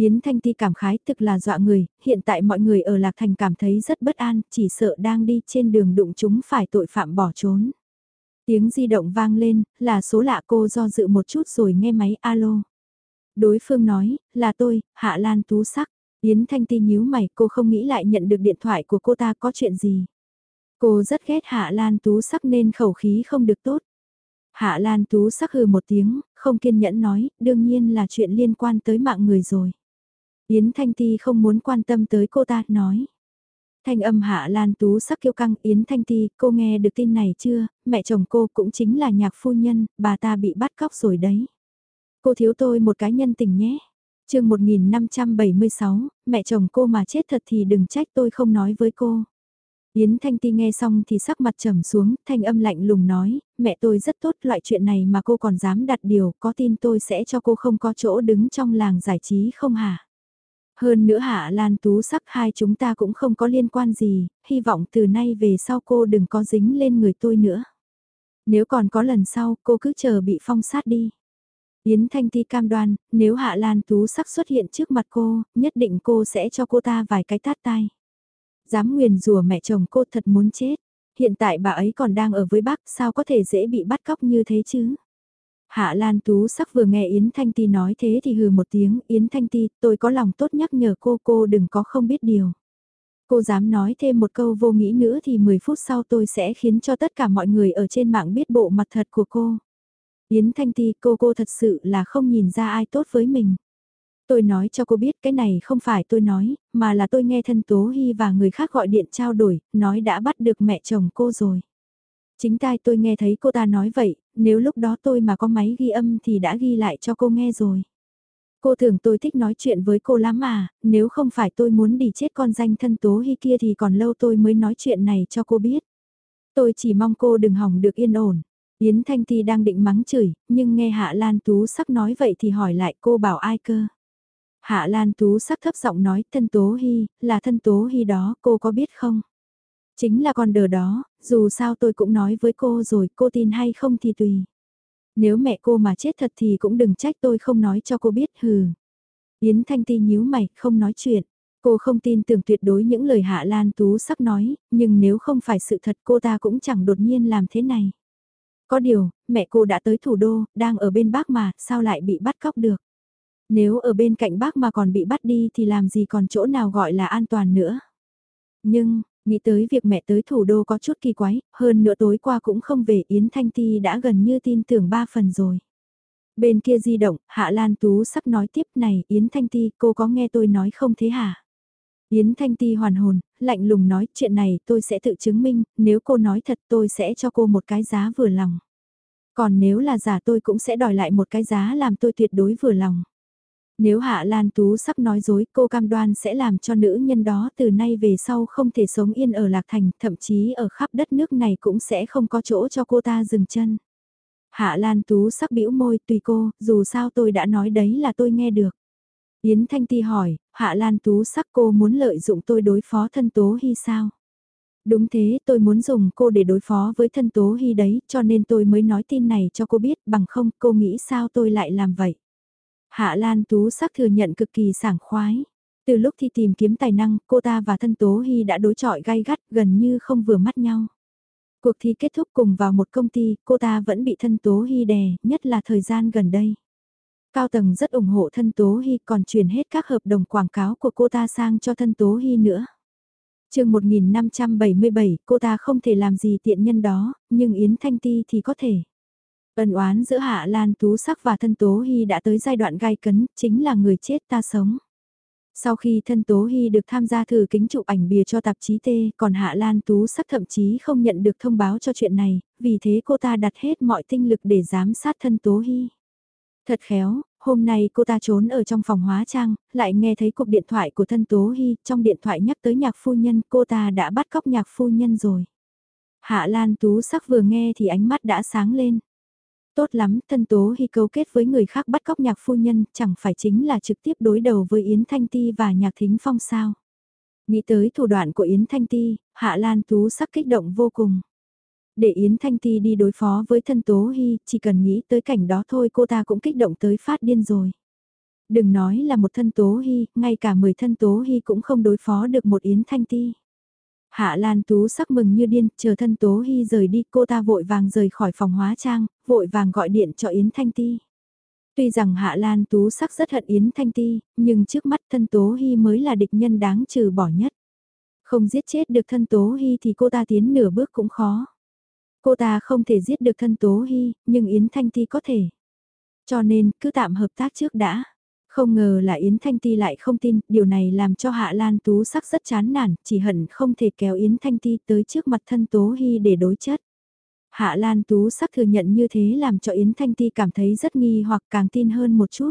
Yến Thanh Ti cảm khái thực là dọa người, hiện tại mọi người ở Lạc Thành cảm thấy rất bất an, chỉ sợ đang đi trên đường đụng chúng phải tội phạm bỏ trốn. Tiếng di động vang lên, là số lạ cô do dự một chút rồi nghe máy alo. Đối phương nói, là tôi, Hạ Lan Tú Sắc. Yến Thanh Ti nhíu mày, cô không nghĩ lại nhận được điện thoại của cô ta có chuyện gì. Cô rất ghét Hạ Lan Tú Sắc nên khẩu khí không được tốt. Hạ Lan Tú Sắc hừ một tiếng, không kiên nhẫn nói, đương nhiên là chuyện liên quan tới mạng người rồi. Yến Thanh Ti không muốn quan tâm tới cô ta, nói. Thanh âm Hạ Lan Tú sắc kiêu căng Yến Thanh Ti, cô nghe được tin này chưa, mẹ chồng cô cũng chính là nhạc phu nhân, bà ta bị bắt cóc rồi đấy. Cô thiếu tôi một cái nhân tình nhé. Trường 1576, mẹ chồng cô mà chết thật thì đừng trách tôi không nói với cô. Yến Thanh Ti nghe xong thì sắc mặt trầm xuống, thanh âm lạnh lùng nói, mẹ tôi rất tốt loại chuyện này mà cô còn dám đặt điều, có tin tôi sẽ cho cô không có chỗ đứng trong làng giải trí không hả? Hơn nữa Hạ Lan Tú sắc hai chúng ta cũng không có liên quan gì, hy vọng từ nay về sau cô đừng có dính lên người tôi nữa. Nếu còn có lần sau, cô cứ chờ bị phong sát đi. Yến Thanh Ti cam đoan, nếu Hạ Lan Tú sắc xuất hiện trước mặt cô, nhất định cô sẽ cho cô ta vài cái tát tai. Dám nguyền rủa mẹ chồng cô thật muốn chết. Hiện tại bà ấy còn đang ở với bác, sao có thể dễ bị bắt cóc như thế chứ? Hạ Lan Tú sắc vừa nghe Yến Thanh Ti nói thế thì hừ một tiếng, Yến Thanh Ti, tôi có lòng tốt nhắc nhở cô, cô đừng có không biết điều. Cô dám nói thêm một câu vô nghĩ nữa thì 10 phút sau tôi sẽ khiến cho tất cả mọi người ở trên mạng biết bộ mặt thật của cô. Yến Thanh Ti, cô cô thật sự là không nhìn ra ai tốt với mình. Tôi nói cho cô biết cái này không phải tôi nói, mà là tôi nghe thân Tố Hy và người khác gọi điện trao đổi, nói đã bắt được mẹ chồng cô rồi. Chính tai tôi nghe thấy cô ta nói vậy, nếu lúc đó tôi mà có máy ghi âm thì đã ghi lại cho cô nghe rồi. Cô tưởng tôi thích nói chuyện với cô lắm mà, nếu không phải tôi muốn đi chết con danh thân tố hy kia thì còn lâu tôi mới nói chuyện này cho cô biết. Tôi chỉ mong cô đừng hỏng được yên ổn. Yến Thanh Ti đang định mắng chửi, nhưng nghe Hạ Lan Tú sắc nói vậy thì hỏi lại cô bảo ai cơ. Hạ Lan Tú sắc thấp giọng nói thân tố hy, là thân tố hy đó, cô có biết không? Chính là con đờ đó, dù sao tôi cũng nói với cô rồi, cô tin hay không thì tùy. Nếu mẹ cô mà chết thật thì cũng đừng trách tôi không nói cho cô biết hừ. Yến Thanh Ti nhíu mày, không nói chuyện. Cô không tin tưởng tuyệt đối những lời Hạ Lan Tú sắp nói, nhưng nếu không phải sự thật cô ta cũng chẳng đột nhiên làm thế này. Có điều, mẹ cô đã tới thủ đô, đang ở bên bác mà, sao lại bị bắt cóc được? Nếu ở bên cạnh bác mà còn bị bắt đi thì làm gì còn chỗ nào gọi là an toàn nữa? Nhưng, Nghĩ tới việc mẹ tới thủ đô có chút kỳ quái, hơn nữa tối qua cũng không về Yến Thanh Ti đã gần như tin tưởng ba phần rồi. Bên kia di động, Hạ Lan Tú sắp nói tiếp này, Yến Thanh Ti, cô có nghe tôi nói không thế hả? Yến Thanh Ti hoàn hồn, lạnh lùng nói chuyện này tôi sẽ tự chứng minh, nếu cô nói thật tôi sẽ cho cô một cái giá vừa lòng. Còn nếu là giả tôi cũng sẽ đòi lại một cái giá làm tôi tuyệt đối vừa lòng. Nếu Hạ Lan Tú sắp nói dối cô cam đoan sẽ làm cho nữ nhân đó từ nay về sau không thể sống yên ở Lạc Thành, thậm chí ở khắp đất nước này cũng sẽ không có chỗ cho cô ta dừng chân. Hạ Lan Tú sắc bĩu môi tùy cô, dù sao tôi đã nói đấy là tôi nghe được. Yến Thanh Ti hỏi, Hạ Lan Tú sắc cô muốn lợi dụng tôi đối phó thân Tố Hy sao? Đúng thế, tôi muốn dùng cô để đối phó với thân Tố Hy đấy, cho nên tôi mới nói tin này cho cô biết, bằng không cô nghĩ sao tôi lại làm vậy? Hạ Lan Tú sắc thừa nhận cực kỳ sảng khoái. Từ lúc thi tìm kiếm tài năng, cô ta và thân Tố Hy đã đối chọi gay gắt gần như không vừa mắt nhau. Cuộc thi kết thúc cùng vào một công ty, cô ta vẫn bị thân Tố Hy đè, nhất là thời gian gần đây. Cao tầng rất ủng hộ thân Tố Hy còn chuyển hết các hợp đồng quảng cáo của cô ta sang cho thân Tố Hy nữa. chương 1577, cô ta không thể làm gì tiện nhân đó, nhưng Yến Thanh Ti thì có thể. Ân oán giữa Hạ Lan Tú Sắc và thân Tố Hy đã tới giai đoạn gai cấn, chính là người chết ta sống. Sau khi thân Tố Hy được tham gia thử kính chụp ảnh bìa cho tạp chí T, còn Hạ Lan Tú Sắc thậm chí không nhận được thông báo cho chuyện này, vì thế cô ta đặt hết mọi tinh lực để giám sát thân Tố Hy. Thật khéo, hôm nay cô ta trốn ở trong phòng hóa trang, lại nghe thấy cuộc điện thoại của thân Tố Hy, trong điện thoại nhắc tới nhạc phu nhân, cô ta đã bắt cóc nhạc phu nhân rồi. Hạ Lan Tú Sắc vừa nghe thì ánh mắt đã sáng lên. Tốt lắm, thân Tố Hy cấu kết với người khác bắt cóc nhạc phu nhân, chẳng phải chính là trực tiếp đối đầu với Yến Thanh Ti và nhạc thính phong sao. Nghĩ tới thủ đoạn của Yến Thanh Ti, Hạ Lan Tú Sắc kích động vô cùng. Để Yến Thanh Ti đi đối phó với thân Tố Hy, chỉ cần nghĩ tới cảnh đó thôi cô ta cũng kích động tới phát điên rồi. Đừng nói là một thân Tố Hy, ngay cả 10 thân Tố Hy cũng không đối phó được một Yến Thanh Ti. Hạ Lan Tú sắc mừng như điên, chờ thân Tố Hy rời đi, cô ta vội vàng rời khỏi phòng hóa trang, vội vàng gọi điện cho Yến Thanh Ti. Tuy rằng Hạ Lan Tú sắc rất hận Yến Thanh Ti, nhưng trước mắt thân Tố Hy mới là địch nhân đáng trừ bỏ nhất. Không giết chết được thân Tố Hy thì cô ta tiến nửa bước cũng khó. Cô ta không thể giết được thân Tố Hy, nhưng Yến Thanh Ti có thể. Cho nên, cứ tạm hợp tác trước đã. Không ngờ là Yến Thanh Ti lại không tin, điều này làm cho Hạ Lan Tú sắc rất chán nản, chỉ hận không thể kéo Yến Thanh Ti tới trước mặt thân Tố Hy để đối chất. Hạ Lan Tú sắc thừa nhận như thế làm cho Yến Thanh Ti cảm thấy rất nghi hoặc càng tin hơn một chút.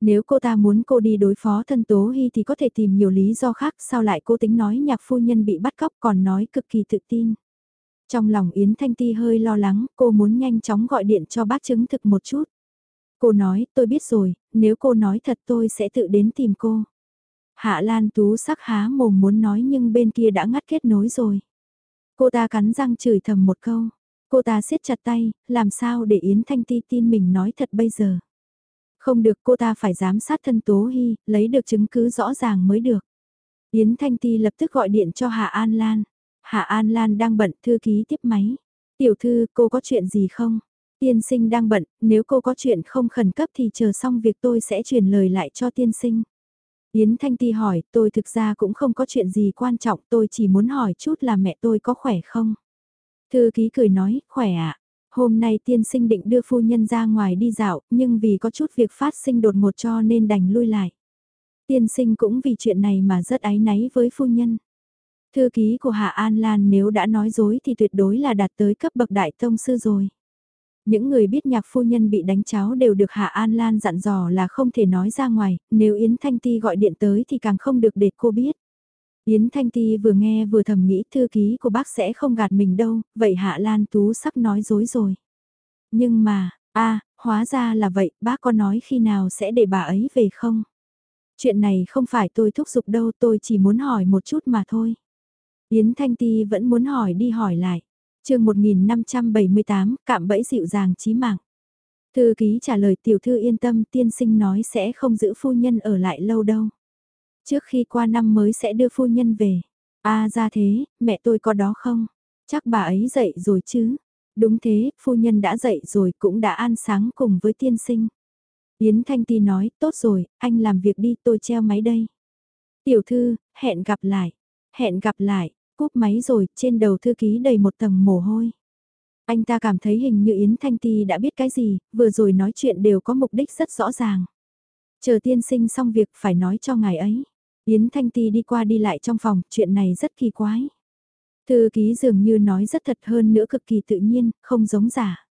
Nếu cô ta muốn cô đi đối phó thân Tố Hy thì có thể tìm nhiều lý do khác sao lại cô tính nói nhạc phu nhân bị bắt cóc còn nói cực kỳ tự tin. Trong lòng Yến Thanh Ti hơi lo lắng, cô muốn nhanh chóng gọi điện cho bác chứng thực một chút. Cô nói, tôi biết rồi, nếu cô nói thật tôi sẽ tự đến tìm cô. Hạ Lan Tú sắc há mồm muốn nói nhưng bên kia đã ngắt kết nối rồi. Cô ta cắn răng chửi thầm một câu. Cô ta siết chặt tay, làm sao để Yến Thanh Ti tin mình nói thật bây giờ. Không được cô ta phải giám sát thân Tố Hy, lấy được chứng cứ rõ ràng mới được. Yến Thanh Ti lập tức gọi điện cho Hạ An Lan. Hạ An Lan đang bận thư ký tiếp máy. Tiểu thư, cô có chuyện gì không? Tiên sinh đang bận, nếu cô có chuyện không khẩn cấp thì chờ xong việc tôi sẽ truyền lời lại cho tiên sinh. Yến Thanh Ti hỏi, tôi thực ra cũng không có chuyện gì quan trọng, tôi chỉ muốn hỏi chút là mẹ tôi có khỏe không? Thư ký cười nói, khỏe ạ. À? Hôm nay tiên sinh định đưa phu nhân ra ngoài đi dạo, nhưng vì có chút việc phát sinh đột ngột cho nên đành lui lại. Tiên sinh cũng vì chuyện này mà rất áy náy với phu nhân. Thư ký của Hạ An Lan nếu đã nói dối thì tuyệt đối là đạt tới cấp bậc đại tông sư rồi. Những người biết nhạc phu nhân bị đánh cháo đều được Hạ An Lan dặn dò là không thể nói ra ngoài, nếu Yến Thanh Ti gọi điện tới thì càng không được để cô biết. Yến Thanh Ti vừa nghe vừa thầm nghĩ thư ký của bác sẽ không gạt mình đâu, vậy Hạ Lan Tú sắp nói dối rồi. Nhưng mà, a hóa ra là vậy, bác có nói khi nào sẽ để bà ấy về không? Chuyện này không phải tôi thúc giục đâu, tôi chỉ muốn hỏi một chút mà thôi. Yến Thanh Ti vẫn muốn hỏi đi hỏi lại chương 1578, cạm bẫy dịu dàng chí mạng. Thư ký trả lời tiểu thư yên tâm tiên sinh nói sẽ không giữ phu nhân ở lại lâu đâu. Trước khi qua năm mới sẽ đưa phu nhân về. a ra thế, mẹ tôi có đó không? Chắc bà ấy dậy rồi chứ. Đúng thế, phu nhân đã dậy rồi cũng đã ăn sáng cùng với tiên sinh. Yến Thanh Ti nói, tốt rồi, anh làm việc đi tôi treo máy đây. Tiểu thư, hẹn gặp lại. Hẹn gặp lại, cúp máy rồi, trên đầu thư ký đầy một tầng mồ hôi. Anh ta cảm thấy hình như Yến Thanh Ti đã biết cái gì, vừa rồi nói chuyện đều có mục đích rất rõ ràng. Chờ tiên sinh xong việc phải nói cho ngài ấy. Yến Thanh Ti đi qua đi lại trong phòng, chuyện này rất kỳ quái. Thư ký dường như nói rất thật hơn nữa cực kỳ tự nhiên, không giống giả.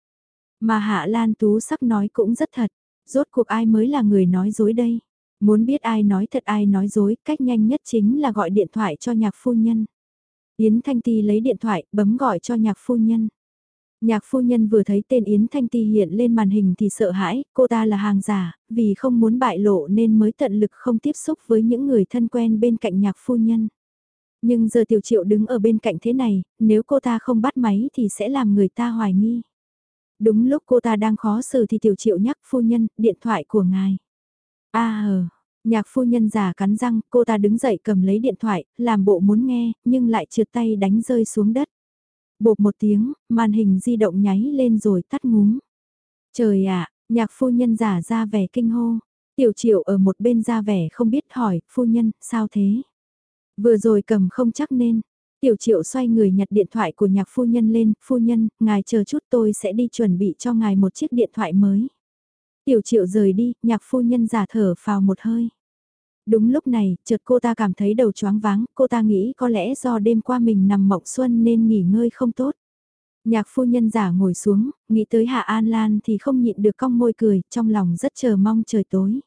Mà Hạ Lan Tú sắc nói cũng rất thật, rốt cuộc ai mới là người nói dối đây. Muốn biết ai nói thật ai nói dối, cách nhanh nhất chính là gọi điện thoại cho nhạc phu nhân. Yến Thanh Ti lấy điện thoại, bấm gọi cho nhạc phu nhân. Nhạc phu nhân vừa thấy tên Yến Thanh Ti hiện lên màn hình thì sợ hãi, cô ta là hàng giả, vì không muốn bại lộ nên mới tận lực không tiếp xúc với những người thân quen bên cạnh nhạc phu nhân. Nhưng giờ tiểu triệu đứng ở bên cạnh thế này, nếu cô ta không bắt máy thì sẽ làm người ta hoài nghi. Đúng lúc cô ta đang khó xử thì tiểu triệu nhắc phu nhân, điện thoại của ngài. À ờ, nhạc phu nhân già cắn răng, cô ta đứng dậy cầm lấy điện thoại, làm bộ muốn nghe, nhưng lại trượt tay đánh rơi xuống đất. Bột một tiếng, màn hình di động nháy lên rồi tắt ngúm. Trời ạ, nhạc phu nhân giả ra vẻ kinh hô. Tiểu triệu ở một bên ra vẻ không biết hỏi, phu nhân, sao thế? Vừa rồi cầm không chắc nên. Tiểu triệu xoay người nhặt điện thoại của nhạc phu nhân lên, phu nhân, ngài chờ chút tôi sẽ đi chuẩn bị cho ngài một chiếc điện thoại mới. Tiểu triệu rời đi, nhạc phu nhân giả thở phào một hơi. Đúng lúc này, chợt cô ta cảm thấy đầu choáng váng, cô ta nghĩ có lẽ do đêm qua mình nằm mộng xuân nên nghỉ ngơi không tốt. Nhạc phu nhân giả ngồi xuống, nghĩ tới Hạ An Lan thì không nhịn được cong môi cười, trong lòng rất chờ mong trời tối.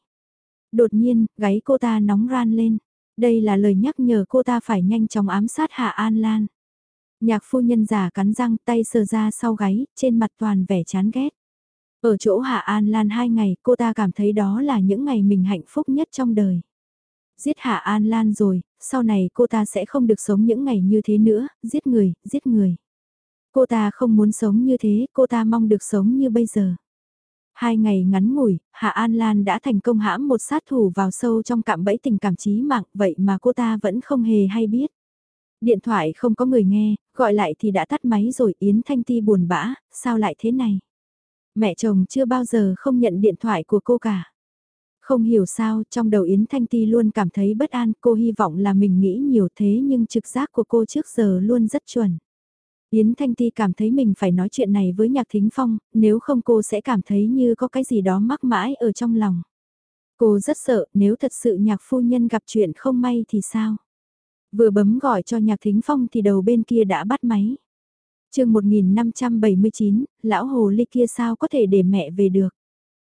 Đột nhiên, gáy cô ta nóng ran lên. Đây là lời nhắc nhở cô ta phải nhanh chóng ám sát Hạ An Lan. Nhạc phu nhân giả cắn răng tay sờ ra sau gáy, trên mặt toàn vẻ chán ghét. Ở chỗ Hạ An Lan hai ngày, cô ta cảm thấy đó là những ngày mình hạnh phúc nhất trong đời. Giết Hạ An Lan rồi, sau này cô ta sẽ không được sống những ngày như thế nữa, giết người, giết người. Cô ta không muốn sống như thế, cô ta mong được sống như bây giờ. Hai ngày ngắn ngủi, Hạ An Lan đã thành công hãm một sát thủ vào sâu trong cạm bẫy tình cảm trí mạng, vậy mà cô ta vẫn không hề hay biết. Điện thoại không có người nghe, gọi lại thì đã tắt máy rồi Yến Thanh Ti buồn bã, sao lại thế này? Mẹ chồng chưa bao giờ không nhận điện thoại của cô cả. Không hiểu sao, trong đầu Yến Thanh Ti luôn cảm thấy bất an, cô hy vọng là mình nghĩ nhiều thế nhưng trực giác của cô trước giờ luôn rất chuẩn. Yến Thanh Ti cảm thấy mình phải nói chuyện này với Nhạc Thính Phong, nếu không cô sẽ cảm thấy như có cái gì đó mắc mãi ở trong lòng. Cô rất sợ nếu thật sự nhạc phu nhân gặp chuyện không may thì sao? Vừa bấm gọi cho Nhạc Thính Phong thì đầu bên kia đã bắt máy chương 1579, lão hồ ly kia sao có thể để mẹ về được?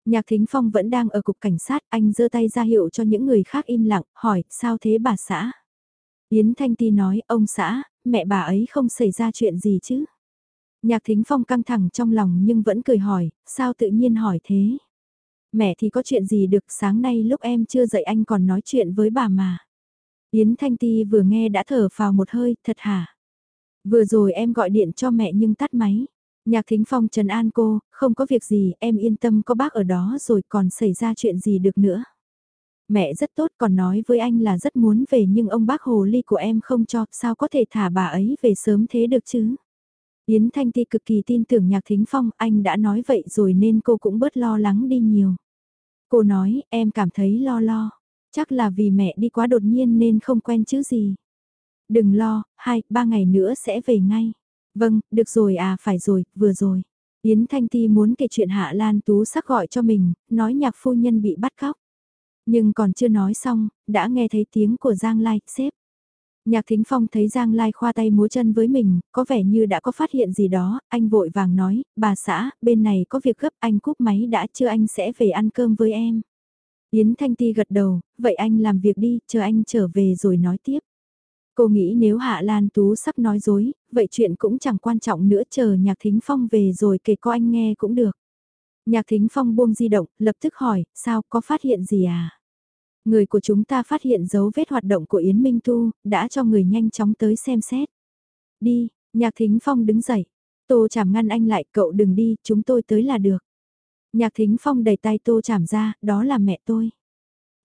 Nhạc Thính Phong vẫn đang ở cục cảnh sát, anh giơ tay ra hiệu cho những người khác im lặng, hỏi, sao thế bà xã? Yến Thanh Ti nói, ông xã, mẹ bà ấy không xảy ra chuyện gì chứ? Nhạc Thính Phong căng thẳng trong lòng nhưng vẫn cười hỏi, sao tự nhiên hỏi thế? Mẹ thì có chuyện gì được sáng nay lúc em chưa dậy anh còn nói chuyện với bà mà. Yến Thanh Ti vừa nghe đã thở vào một hơi, thật hả? Vừa rồi em gọi điện cho mẹ nhưng tắt máy. Nhạc Thính Phong trần an cô, không có việc gì, em yên tâm có bác ở đó rồi còn xảy ra chuyện gì được nữa. Mẹ rất tốt còn nói với anh là rất muốn về nhưng ông bác hồ ly của em không cho, sao có thể thả bà ấy về sớm thế được chứ? Yến Thanh Ti cực kỳ tin tưởng Nhạc Thính Phong, anh đã nói vậy rồi nên cô cũng bớt lo lắng đi nhiều. Cô nói, em cảm thấy lo lo, chắc là vì mẹ đi quá đột nhiên nên không quen chứ gì. Đừng lo, hai, ba ngày nữa sẽ về ngay. Vâng, được rồi à phải rồi, vừa rồi. Yến Thanh Ti muốn kể chuyện Hạ Lan Tú sắc gọi cho mình, nói nhạc phu nhân bị bắt cóc. Nhưng còn chưa nói xong, đã nghe thấy tiếng của Giang Lai, xếp. Nhạc Thính Phong thấy Giang Lai khoa tay múa chân với mình, có vẻ như đã có phát hiện gì đó, anh vội vàng nói, bà xã, bên này có việc gấp anh cúp máy đã chưa anh sẽ về ăn cơm với em. Yến Thanh Ti gật đầu, vậy anh làm việc đi, chờ anh trở về rồi nói tiếp. Cô nghĩ nếu Hạ Lan Tú sắp nói dối, vậy chuyện cũng chẳng quan trọng nữa chờ Nhạc Thính Phong về rồi kể có anh nghe cũng được. Nhạc Thính Phong buông di động, lập tức hỏi, sao có phát hiện gì à? Người của chúng ta phát hiện dấu vết hoạt động của Yến Minh Tu, đã cho người nhanh chóng tới xem xét. Đi, Nhạc Thính Phong đứng dậy. Tô chảm ngăn anh lại, cậu đừng đi, chúng tôi tới là được. Nhạc Thính Phong đẩy tay Tô chảm ra, đó là mẹ tôi.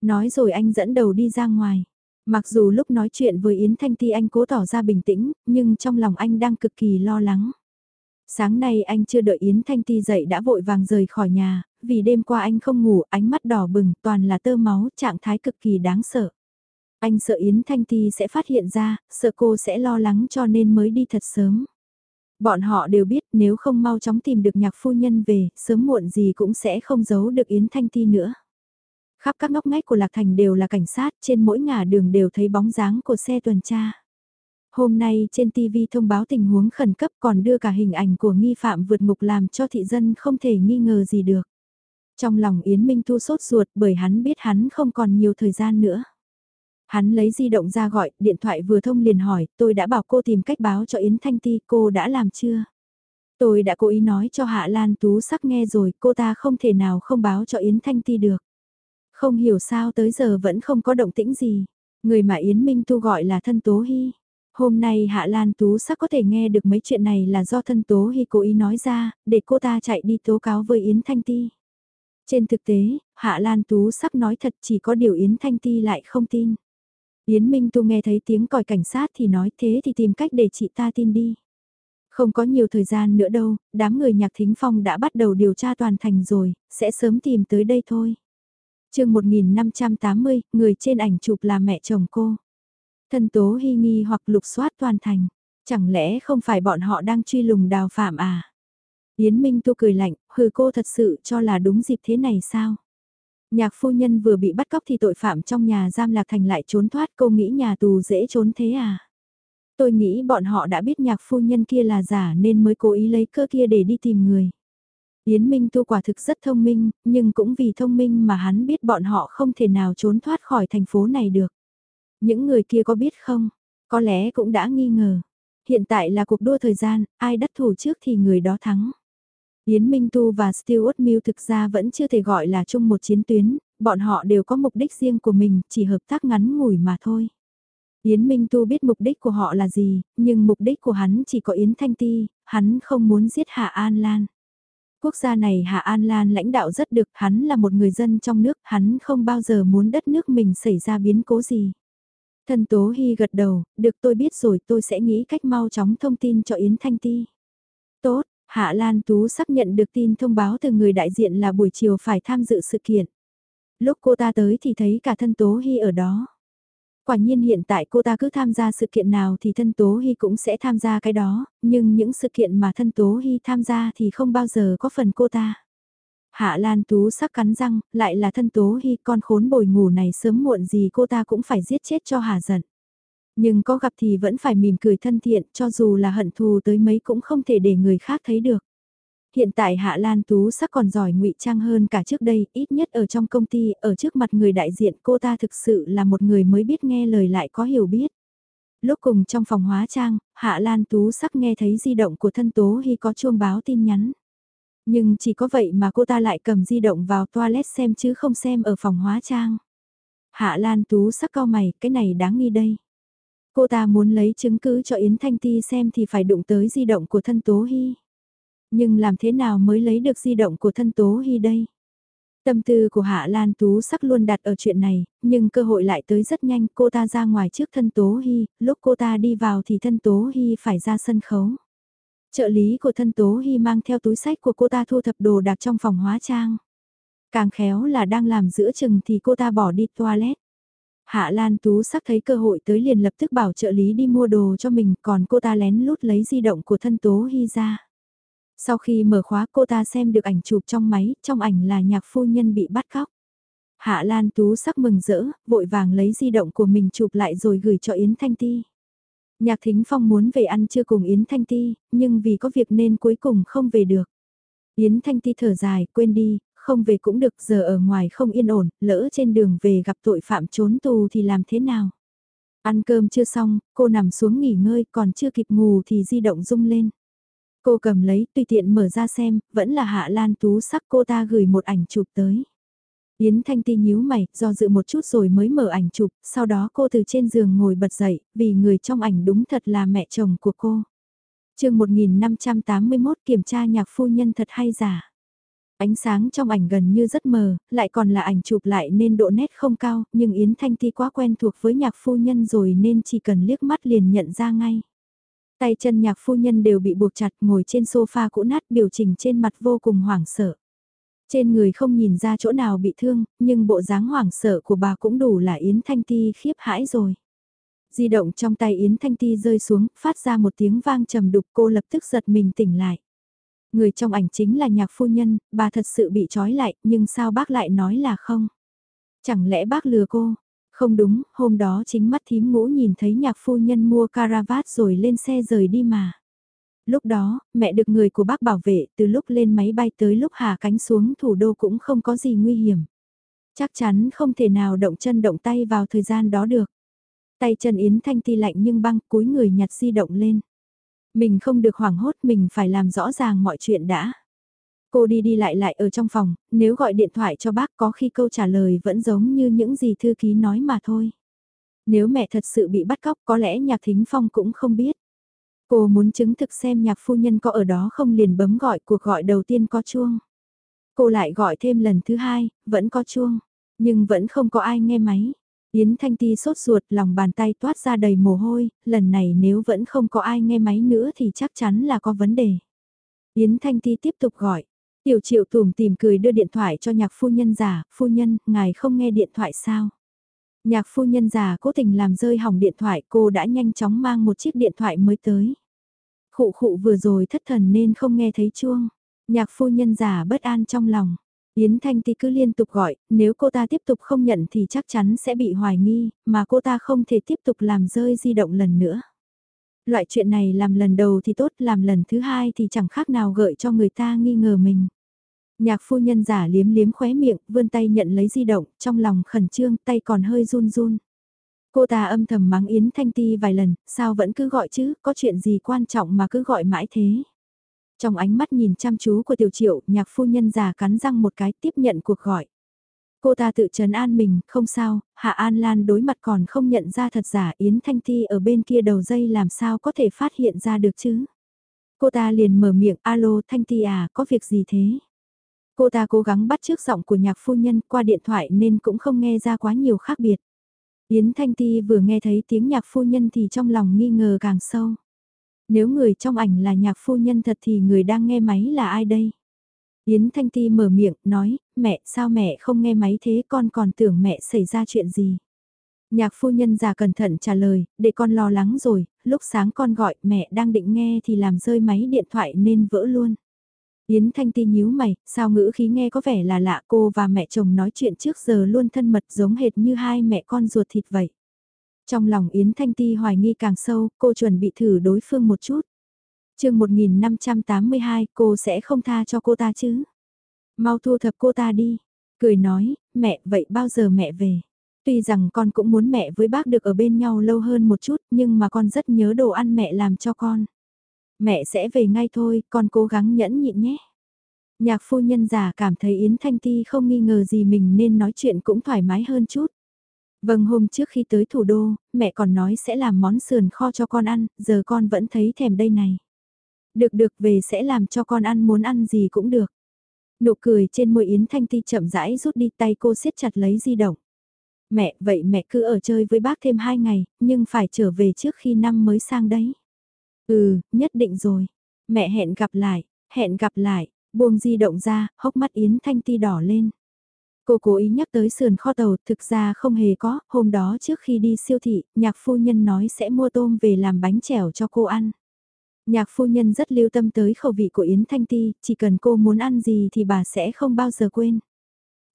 Nói rồi anh dẫn đầu đi ra ngoài. Mặc dù lúc nói chuyện với Yến Thanh Ti anh cố tỏ ra bình tĩnh, nhưng trong lòng anh đang cực kỳ lo lắng. Sáng nay anh chưa đợi Yến Thanh Ti dậy đã vội vàng rời khỏi nhà, vì đêm qua anh không ngủ, ánh mắt đỏ bừng, toàn là tơ máu, trạng thái cực kỳ đáng sợ. Anh sợ Yến Thanh Ti sẽ phát hiện ra, sợ cô sẽ lo lắng cho nên mới đi thật sớm. Bọn họ đều biết nếu không mau chóng tìm được nhạc phu nhân về, sớm muộn gì cũng sẽ không giấu được Yến Thanh Ti nữa. Khắp các ngóc ngách của Lạc Thành đều là cảnh sát, trên mỗi ngả đường đều thấy bóng dáng của xe tuần tra. Hôm nay trên TV thông báo tình huống khẩn cấp còn đưa cả hình ảnh của nghi phạm vượt ngục làm cho thị dân không thể nghi ngờ gì được. Trong lòng Yến Minh Thu sốt ruột bởi hắn biết hắn không còn nhiều thời gian nữa. Hắn lấy di động ra gọi, điện thoại vừa thông liền hỏi, tôi đã bảo cô tìm cách báo cho Yến Thanh Ti, cô đã làm chưa? Tôi đã cố ý nói cho Hạ Lan Tú sắc nghe rồi, cô ta không thể nào không báo cho Yến Thanh Ti được. Không hiểu sao tới giờ vẫn không có động tĩnh gì. Người mà Yến Minh Tu gọi là thân Tố Hy. Hôm nay Hạ Lan Tú sắc có thể nghe được mấy chuyện này là do thân Tố Hy cố ý nói ra, để cô ta chạy đi tố cáo với Yến Thanh Ti. Trên thực tế, Hạ Lan Tú sắc nói thật chỉ có điều Yến Thanh Ti lại không tin. Yến Minh Tu nghe thấy tiếng còi cảnh sát thì nói thế thì tìm cách để chị ta tin đi. Không có nhiều thời gian nữa đâu, đám người nhạc thính phong đã bắt đầu điều tra toàn thành rồi, sẽ sớm tìm tới đây thôi chương 1580, người trên ảnh chụp là mẹ chồng cô. Thân tố hy nghi hoặc lục soát toàn thành. Chẳng lẽ không phải bọn họ đang truy lùng đào phạm à? Yến Minh Tu cười lạnh, hừ cô thật sự cho là đúng dịp thế này sao? Nhạc phu nhân vừa bị bắt cóc thì tội phạm trong nhà giam lạc thành lại trốn thoát cô nghĩ nhà tù dễ trốn thế à? Tôi nghĩ bọn họ đã biết nhạc phu nhân kia là giả nên mới cố ý lấy cơ kia để đi tìm người. Yến Minh Tu quả thực rất thông minh, nhưng cũng vì thông minh mà hắn biết bọn họ không thể nào trốn thoát khỏi thành phố này được. Những người kia có biết không? Có lẽ cũng đã nghi ngờ. Hiện tại là cuộc đua thời gian, ai đắc thủ trước thì người đó thắng. Yến Minh Tu và Stuart Mill thực ra vẫn chưa thể gọi là chung một chiến tuyến, bọn họ đều có mục đích riêng của mình, chỉ hợp tác ngắn ngủi mà thôi. Yến Minh Tu biết mục đích của họ là gì, nhưng mục đích của hắn chỉ có Yến Thanh Ti, hắn không muốn giết Hạ An Lan. Quốc gia này Hạ An Lan lãnh đạo rất được, hắn là một người dân trong nước, hắn không bao giờ muốn đất nước mình xảy ra biến cố gì. Thân Tố Hy gật đầu, được tôi biết rồi tôi sẽ nghĩ cách mau chóng thông tin cho Yến Thanh Ti. Tốt, Hạ Lan Tú xác nhận được tin thông báo từ người đại diện là buổi chiều phải tham dự sự kiện. Lúc cô ta tới thì thấy cả thân Tố Hy ở đó. Quả nhiên hiện tại cô ta cứ tham gia sự kiện nào thì thân Tố Hy cũng sẽ tham gia cái đó, nhưng những sự kiện mà thân Tố Hy tham gia thì không bao giờ có phần cô ta. Hạ Lan Tú sắc cắn răng, lại là thân Tố Hy con khốn bồi ngủ này sớm muộn gì cô ta cũng phải giết chết cho hà giận. Nhưng có gặp thì vẫn phải mỉm cười thân thiện cho dù là hận thù tới mấy cũng không thể để người khác thấy được. Hiện tại Hạ Lan Tú sắc còn giỏi ngụy trang hơn cả trước đây, ít nhất ở trong công ty, ở trước mặt người đại diện cô ta thực sự là một người mới biết nghe lời lại có hiểu biết. Lúc cùng trong phòng hóa trang, Hạ Lan Tú sắc nghe thấy di động của thân Tố Hy có chuông báo tin nhắn. Nhưng chỉ có vậy mà cô ta lại cầm di động vào toilet xem chứ không xem ở phòng hóa trang. Hạ Lan Tú sắc cao mày, cái này đáng nghi đây. Cô ta muốn lấy chứng cứ cho Yến Thanh Ti xem thì phải đụng tới di động của thân Tố Hy. Nhưng làm thế nào mới lấy được di động của thân Tố Hy đây? Tâm tư của Hạ Lan Tú sắc luôn đặt ở chuyện này, nhưng cơ hội lại tới rất nhanh, cô ta ra ngoài trước thân Tố Hy, lúc cô ta đi vào thì thân Tố Hy phải ra sân khấu. Trợ lý của thân Tố Hy mang theo túi sách của cô ta thu thập đồ đạc trong phòng hóa trang. Càng khéo là đang làm giữa chừng thì cô ta bỏ đi toilet. Hạ Lan Tú sắc thấy cơ hội tới liền lập tức bảo trợ lý đi mua đồ cho mình còn cô ta lén lút lấy di động của thân Tố Hy ra. Sau khi mở khóa cô ta xem được ảnh chụp trong máy, trong ảnh là nhạc phu nhân bị bắt cóc. Hạ Lan Tú sắc mừng rỡ, vội vàng lấy di động của mình chụp lại rồi gửi cho Yến Thanh Ti. Nhạc Thính Phong muốn về ăn trưa cùng Yến Thanh Ti, nhưng vì có việc nên cuối cùng không về được. Yến Thanh Ti thở dài, quên đi, không về cũng được giờ ở ngoài không yên ổn, lỡ trên đường về gặp tội phạm trốn tù thì làm thế nào? Ăn cơm chưa xong, cô nằm xuống nghỉ ngơi còn chưa kịp ngủ thì di động rung lên. Cô cầm lấy tùy tiện mở ra xem, vẫn là Hạ Lan Tú sắc cô ta gửi một ảnh chụp tới. Yến Thanh Ti nhíu mày, do dự một chút rồi mới mở ảnh chụp, sau đó cô từ trên giường ngồi bật dậy, vì người trong ảnh đúng thật là mẹ chồng của cô. chương 1581 kiểm tra nhạc phu nhân thật hay giả. Ánh sáng trong ảnh gần như rất mờ, lại còn là ảnh chụp lại nên độ nét không cao, nhưng Yến Thanh Ti quá quen thuộc với nhạc phu nhân rồi nên chỉ cần liếc mắt liền nhận ra ngay. Tay chân nhạc phu nhân đều bị buộc chặt ngồi trên sofa cũ nát biểu tình trên mặt vô cùng hoảng sợ. Trên người không nhìn ra chỗ nào bị thương, nhưng bộ dáng hoảng sợ của bà cũng đủ là Yến Thanh Ti khiếp hãi rồi. Di động trong tay Yến Thanh Ti rơi xuống, phát ra một tiếng vang trầm đục cô lập tức giật mình tỉnh lại. Người trong ảnh chính là nhạc phu nhân, bà thật sự bị trói lại, nhưng sao bác lại nói là không? Chẳng lẽ bác lừa cô? Không đúng, hôm đó chính mắt thím ngũ nhìn thấy nhạc phu nhân mua caravat rồi lên xe rời đi mà. Lúc đó, mẹ được người của bác bảo vệ từ lúc lên máy bay tới lúc hạ cánh xuống thủ đô cũng không có gì nguy hiểm. Chắc chắn không thể nào động chân động tay vào thời gian đó được. Tay chân Yến Thanh Ti lạnh nhưng băng cúi người nhặt di động lên. Mình không được hoảng hốt mình phải làm rõ ràng mọi chuyện đã. Cô đi đi lại lại ở trong phòng, nếu gọi điện thoại cho bác có khi câu trả lời vẫn giống như những gì thư ký nói mà thôi. Nếu mẹ thật sự bị bắt cóc có lẽ nhạc thính phong cũng không biết. Cô muốn chứng thực xem nhạc phu nhân có ở đó không liền bấm gọi cuộc gọi đầu tiên có chuông. Cô lại gọi thêm lần thứ hai, vẫn có chuông, nhưng vẫn không có ai nghe máy. Yến Thanh Ti sốt ruột lòng bàn tay toát ra đầy mồ hôi, lần này nếu vẫn không có ai nghe máy nữa thì chắc chắn là có vấn đề. Yến Thanh Ti tiếp tục gọi. Tiểu triệu tùm tìm cười đưa điện thoại cho nhạc phu nhân giả, phu nhân, ngài không nghe điện thoại sao? Nhạc phu nhân già cố tình làm rơi hỏng điện thoại cô đã nhanh chóng mang một chiếc điện thoại mới tới. Khụ khụ vừa rồi thất thần nên không nghe thấy chuông. Nhạc phu nhân già bất an trong lòng. Yến Thanh Ti cứ liên tục gọi, nếu cô ta tiếp tục không nhận thì chắc chắn sẽ bị hoài nghi, mà cô ta không thể tiếp tục làm rơi di động lần nữa. Loại chuyện này làm lần đầu thì tốt, làm lần thứ hai thì chẳng khác nào gợi cho người ta nghi ngờ mình. Nhạc phu nhân giả liếm liếm khóe miệng, vươn tay nhận lấy di động, trong lòng khẩn trương, tay còn hơi run run. Cô ta âm thầm mắng Yến Thanh Ti vài lần, sao vẫn cứ gọi chứ, có chuyện gì quan trọng mà cứ gọi mãi thế. Trong ánh mắt nhìn chăm chú của tiểu triệu, nhạc phu nhân già cắn răng một cái tiếp nhận cuộc gọi. Cô ta tự trấn an mình, không sao, Hạ An Lan đối mặt còn không nhận ra thật giả Yến Thanh Ti ở bên kia đầu dây làm sao có thể phát hiện ra được chứ. Cô ta liền mở miệng, alo Thanh Ti à, có việc gì thế? Cô ta cố gắng bắt trước giọng của nhạc phu nhân qua điện thoại nên cũng không nghe ra quá nhiều khác biệt. Yến Thanh Ti vừa nghe thấy tiếng nhạc phu nhân thì trong lòng nghi ngờ càng sâu. Nếu người trong ảnh là nhạc phu nhân thật thì người đang nghe máy là ai đây? Yến Thanh Ti mở miệng, nói, mẹ, sao mẹ không nghe máy thế con còn tưởng mẹ xảy ra chuyện gì? Nhạc phu nhân già cẩn thận trả lời, để con lo lắng rồi, lúc sáng con gọi mẹ đang định nghe thì làm rơi máy điện thoại nên vỡ luôn. Yến Thanh Ti nhíu mày, sao ngữ khí nghe có vẻ là lạ cô và mẹ chồng nói chuyện trước giờ luôn thân mật giống hệt như hai mẹ con ruột thịt vậy. Trong lòng Yến Thanh Ti hoài nghi càng sâu, cô chuẩn bị thử đối phương một chút. chương 1582, cô sẽ không tha cho cô ta chứ? Mau thu thập cô ta đi. Cười nói, mẹ, vậy bao giờ mẹ về? Tuy rằng con cũng muốn mẹ với bác được ở bên nhau lâu hơn một chút, nhưng mà con rất nhớ đồ ăn mẹ làm cho con. Mẹ sẽ về ngay thôi, con cố gắng nhẫn nhịn nhé. Nhạc phu nhân già cảm thấy Yến Thanh Ti không nghi ngờ gì mình nên nói chuyện cũng thoải mái hơn chút. Vâng hôm trước khi tới thủ đô, mẹ còn nói sẽ làm món sườn kho cho con ăn, giờ con vẫn thấy thèm đây này. Được được về sẽ làm cho con ăn muốn ăn gì cũng được. Nụ cười trên môi Yến Thanh Ti chậm rãi rút đi tay cô siết chặt lấy di động. Mẹ, vậy mẹ cứ ở chơi với bác thêm hai ngày, nhưng phải trở về trước khi năm mới sang đấy. Ừ, nhất định rồi. Mẹ hẹn gặp lại, hẹn gặp lại, buông di động ra, hốc mắt Yến Thanh Ti đỏ lên. Cô cố ý nhắc tới sườn kho tàu, thực ra không hề có, hôm đó trước khi đi siêu thị, nhạc phu nhân nói sẽ mua tôm về làm bánh chèo cho cô ăn. Nhạc phu nhân rất lưu tâm tới khẩu vị của Yến Thanh Ti, chỉ cần cô muốn ăn gì thì bà sẽ không bao giờ quên.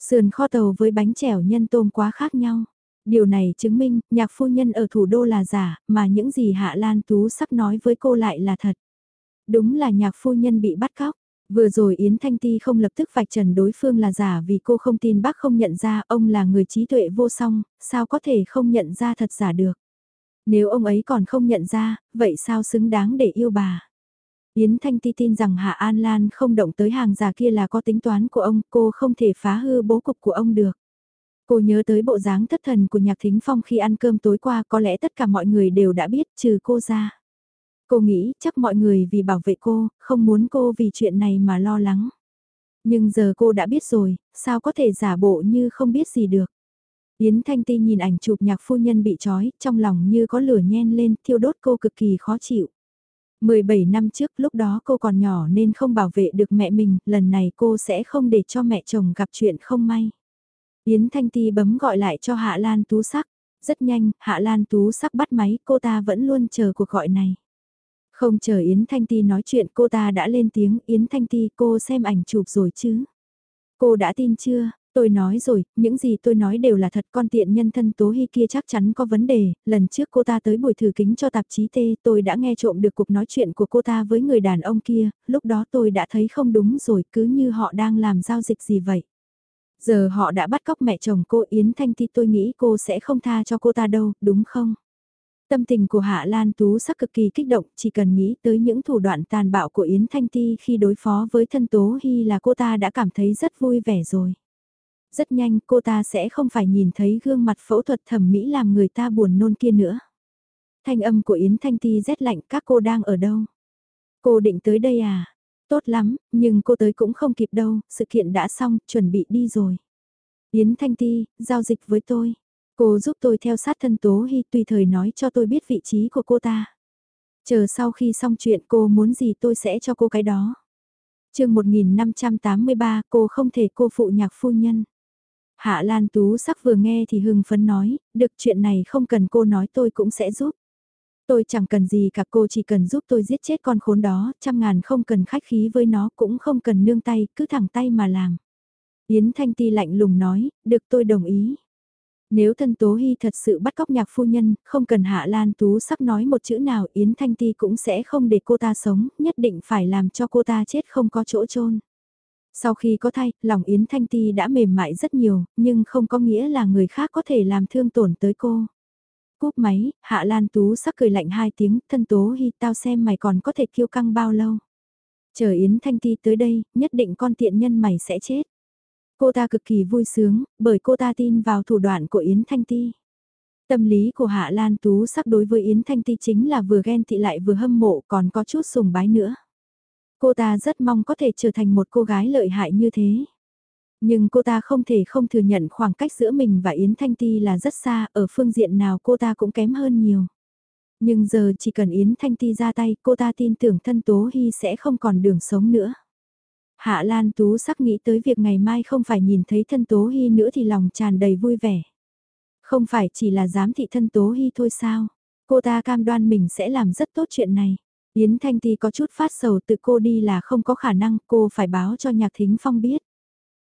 Sườn kho tàu với bánh chèo nhân tôm quá khác nhau. Điều này chứng minh, nhạc phu nhân ở thủ đô là giả, mà những gì Hạ Lan Tú sắp nói với cô lại là thật. Đúng là nhạc phu nhân bị bắt cóc. Vừa rồi Yến Thanh Ti không lập tức vạch trần đối phương là giả vì cô không tin bác không nhận ra ông là người trí tuệ vô song, sao có thể không nhận ra thật giả được. Nếu ông ấy còn không nhận ra, vậy sao xứng đáng để yêu bà. Yến Thanh Ti tin rằng Hạ An Lan không động tới hàng giả kia là có tính toán của ông, cô không thể phá hư bố cục của ông được. Cô nhớ tới bộ dáng thất thần của Nhạc Thính Phong khi ăn cơm tối qua có lẽ tất cả mọi người đều đã biết trừ cô ra. Cô nghĩ chắc mọi người vì bảo vệ cô, không muốn cô vì chuyện này mà lo lắng. Nhưng giờ cô đã biết rồi, sao có thể giả bộ như không biết gì được. Yến Thanh Ti nhìn ảnh chụp nhạc phu nhân bị trói, trong lòng như có lửa nhen lên, thiêu đốt cô cực kỳ khó chịu. 17 năm trước lúc đó cô còn nhỏ nên không bảo vệ được mẹ mình, lần này cô sẽ không để cho mẹ chồng gặp chuyện không may. Yến Thanh Ti bấm gọi lại cho Hạ Lan Tú Sắc. Rất nhanh, Hạ Lan Tú Sắc bắt máy, cô ta vẫn luôn chờ cuộc gọi này. Không chờ Yến Thanh Ti nói chuyện cô ta đã lên tiếng Yến Thanh Ti cô xem ảnh chụp rồi chứ. Cô đã tin chưa? Tôi nói rồi, những gì tôi nói đều là thật con tiện nhân thân tố hy kia chắc chắn có vấn đề, lần trước cô ta tới buổi thử kính cho tạp chí T tôi đã nghe trộm được cuộc nói chuyện của cô ta với người đàn ông kia, lúc đó tôi đã thấy không đúng rồi cứ như họ đang làm giao dịch gì vậy. Giờ họ đã bắt cóc mẹ chồng cô Yến Thanh Ti tôi nghĩ cô sẽ không tha cho cô ta đâu, đúng không? Tâm tình của Hạ Lan Tú sắc cực kỳ kích động, chỉ cần nghĩ tới những thủ đoạn tàn bạo của Yến Thanh Ti khi đối phó với thân Tố Hy là cô ta đã cảm thấy rất vui vẻ rồi. Rất nhanh cô ta sẽ không phải nhìn thấy gương mặt phẫu thuật thẩm mỹ làm người ta buồn nôn kia nữa. Thanh âm của Yến Thanh Ti rét lạnh các cô đang ở đâu? Cô định tới đây à? Tốt lắm, nhưng cô tới cũng không kịp đâu, sự kiện đã xong, chuẩn bị đi rồi. Yến Thanh Ti, giao dịch với tôi. Cô giúp tôi theo sát thân Tố Hy tùy thời nói cho tôi biết vị trí của cô ta. Chờ sau khi xong chuyện cô muốn gì tôi sẽ cho cô cái đó. chương 1583 cô không thể cô phụ nhạc phu nhân. Hạ Lan Tú sắc vừa nghe thì hưng phấn nói, được chuyện này không cần cô nói tôi cũng sẽ giúp. Tôi chẳng cần gì cả cô chỉ cần giúp tôi giết chết con khốn đó, trăm ngàn không cần khách khí với nó cũng không cần nương tay, cứ thẳng tay mà làm. Yến Thanh Ti lạnh lùng nói, được tôi đồng ý. Nếu thân Tố Hy thật sự bắt cóc nhạc phu nhân, không cần Hạ Lan Tú sắp nói một chữ nào Yến Thanh Ti cũng sẽ không để cô ta sống, nhất định phải làm cho cô ta chết không có chỗ chôn. Sau khi có thai, lòng Yến Thanh Ti đã mềm mại rất nhiều, nhưng không có nghĩa là người khác có thể làm thương tổn tới cô. Cúp máy, Hạ Lan Tú sắc cười lạnh hai tiếng, thân Tố Hy tao xem mày còn có thể kiêu căng bao lâu. Chờ Yến Thanh Ti tới đây, nhất định con tiện nhân mày sẽ chết. Cô ta cực kỳ vui sướng, bởi cô ta tin vào thủ đoạn của Yến Thanh Ti. Tâm lý của Hạ Lan Tú sắc đối với Yến Thanh Ti chính là vừa ghen tị lại vừa hâm mộ còn có chút sùng bái nữa. Cô ta rất mong có thể trở thành một cô gái lợi hại như thế. Nhưng cô ta không thể không thừa nhận khoảng cách giữa mình và Yến Thanh Ti là rất xa, ở phương diện nào cô ta cũng kém hơn nhiều. Nhưng giờ chỉ cần Yến Thanh Ti ra tay, cô ta tin tưởng thân Tố Hy sẽ không còn đường sống nữa. Hạ Lan Tú sắc nghĩ tới việc ngày mai không phải nhìn thấy thân Tố Hy nữa thì lòng tràn đầy vui vẻ. Không phải chỉ là giám thị thân Tố Hy thôi sao? Cô ta cam đoan mình sẽ làm rất tốt chuyện này. Yến Thanh Ti có chút phát sầu tự cô đi là không có khả năng cô phải báo cho Nhạc Thính Phong biết.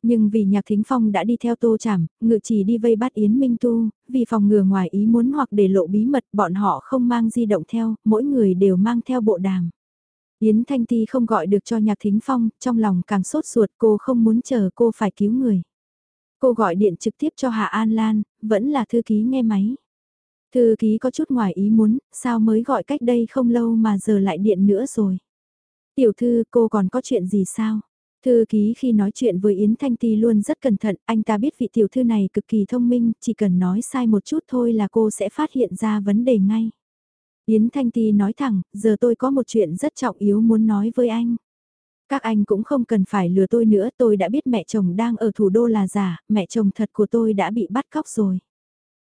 Nhưng vì Nhạc Thính Phong đã đi theo tô chảm, ngự chỉ đi vây bắt Yến Minh Tu, vì phòng ngừa ngoài ý muốn hoặc để lộ bí mật bọn họ không mang di động theo, mỗi người đều mang theo bộ đàm. Yến Thanh Ti không gọi được cho Nhạc Thính Phong, trong lòng càng sốt ruột cô không muốn chờ cô phải cứu người. Cô gọi điện trực tiếp cho Hạ An Lan, vẫn là thư ký nghe máy. Thư ký có chút ngoài ý muốn, sao mới gọi cách đây không lâu mà giờ lại điện nữa rồi. Tiểu thư cô còn có chuyện gì sao? Thư ký khi nói chuyện với Yến Thanh Ti luôn rất cẩn thận, anh ta biết vị tiểu thư này cực kỳ thông minh, chỉ cần nói sai một chút thôi là cô sẽ phát hiện ra vấn đề ngay. Yến Thanh Ti nói thẳng, giờ tôi có một chuyện rất trọng yếu muốn nói với anh. Các anh cũng không cần phải lừa tôi nữa, tôi đã biết mẹ chồng đang ở thủ đô là giả, mẹ chồng thật của tôi đã bị bắt cóc rồi.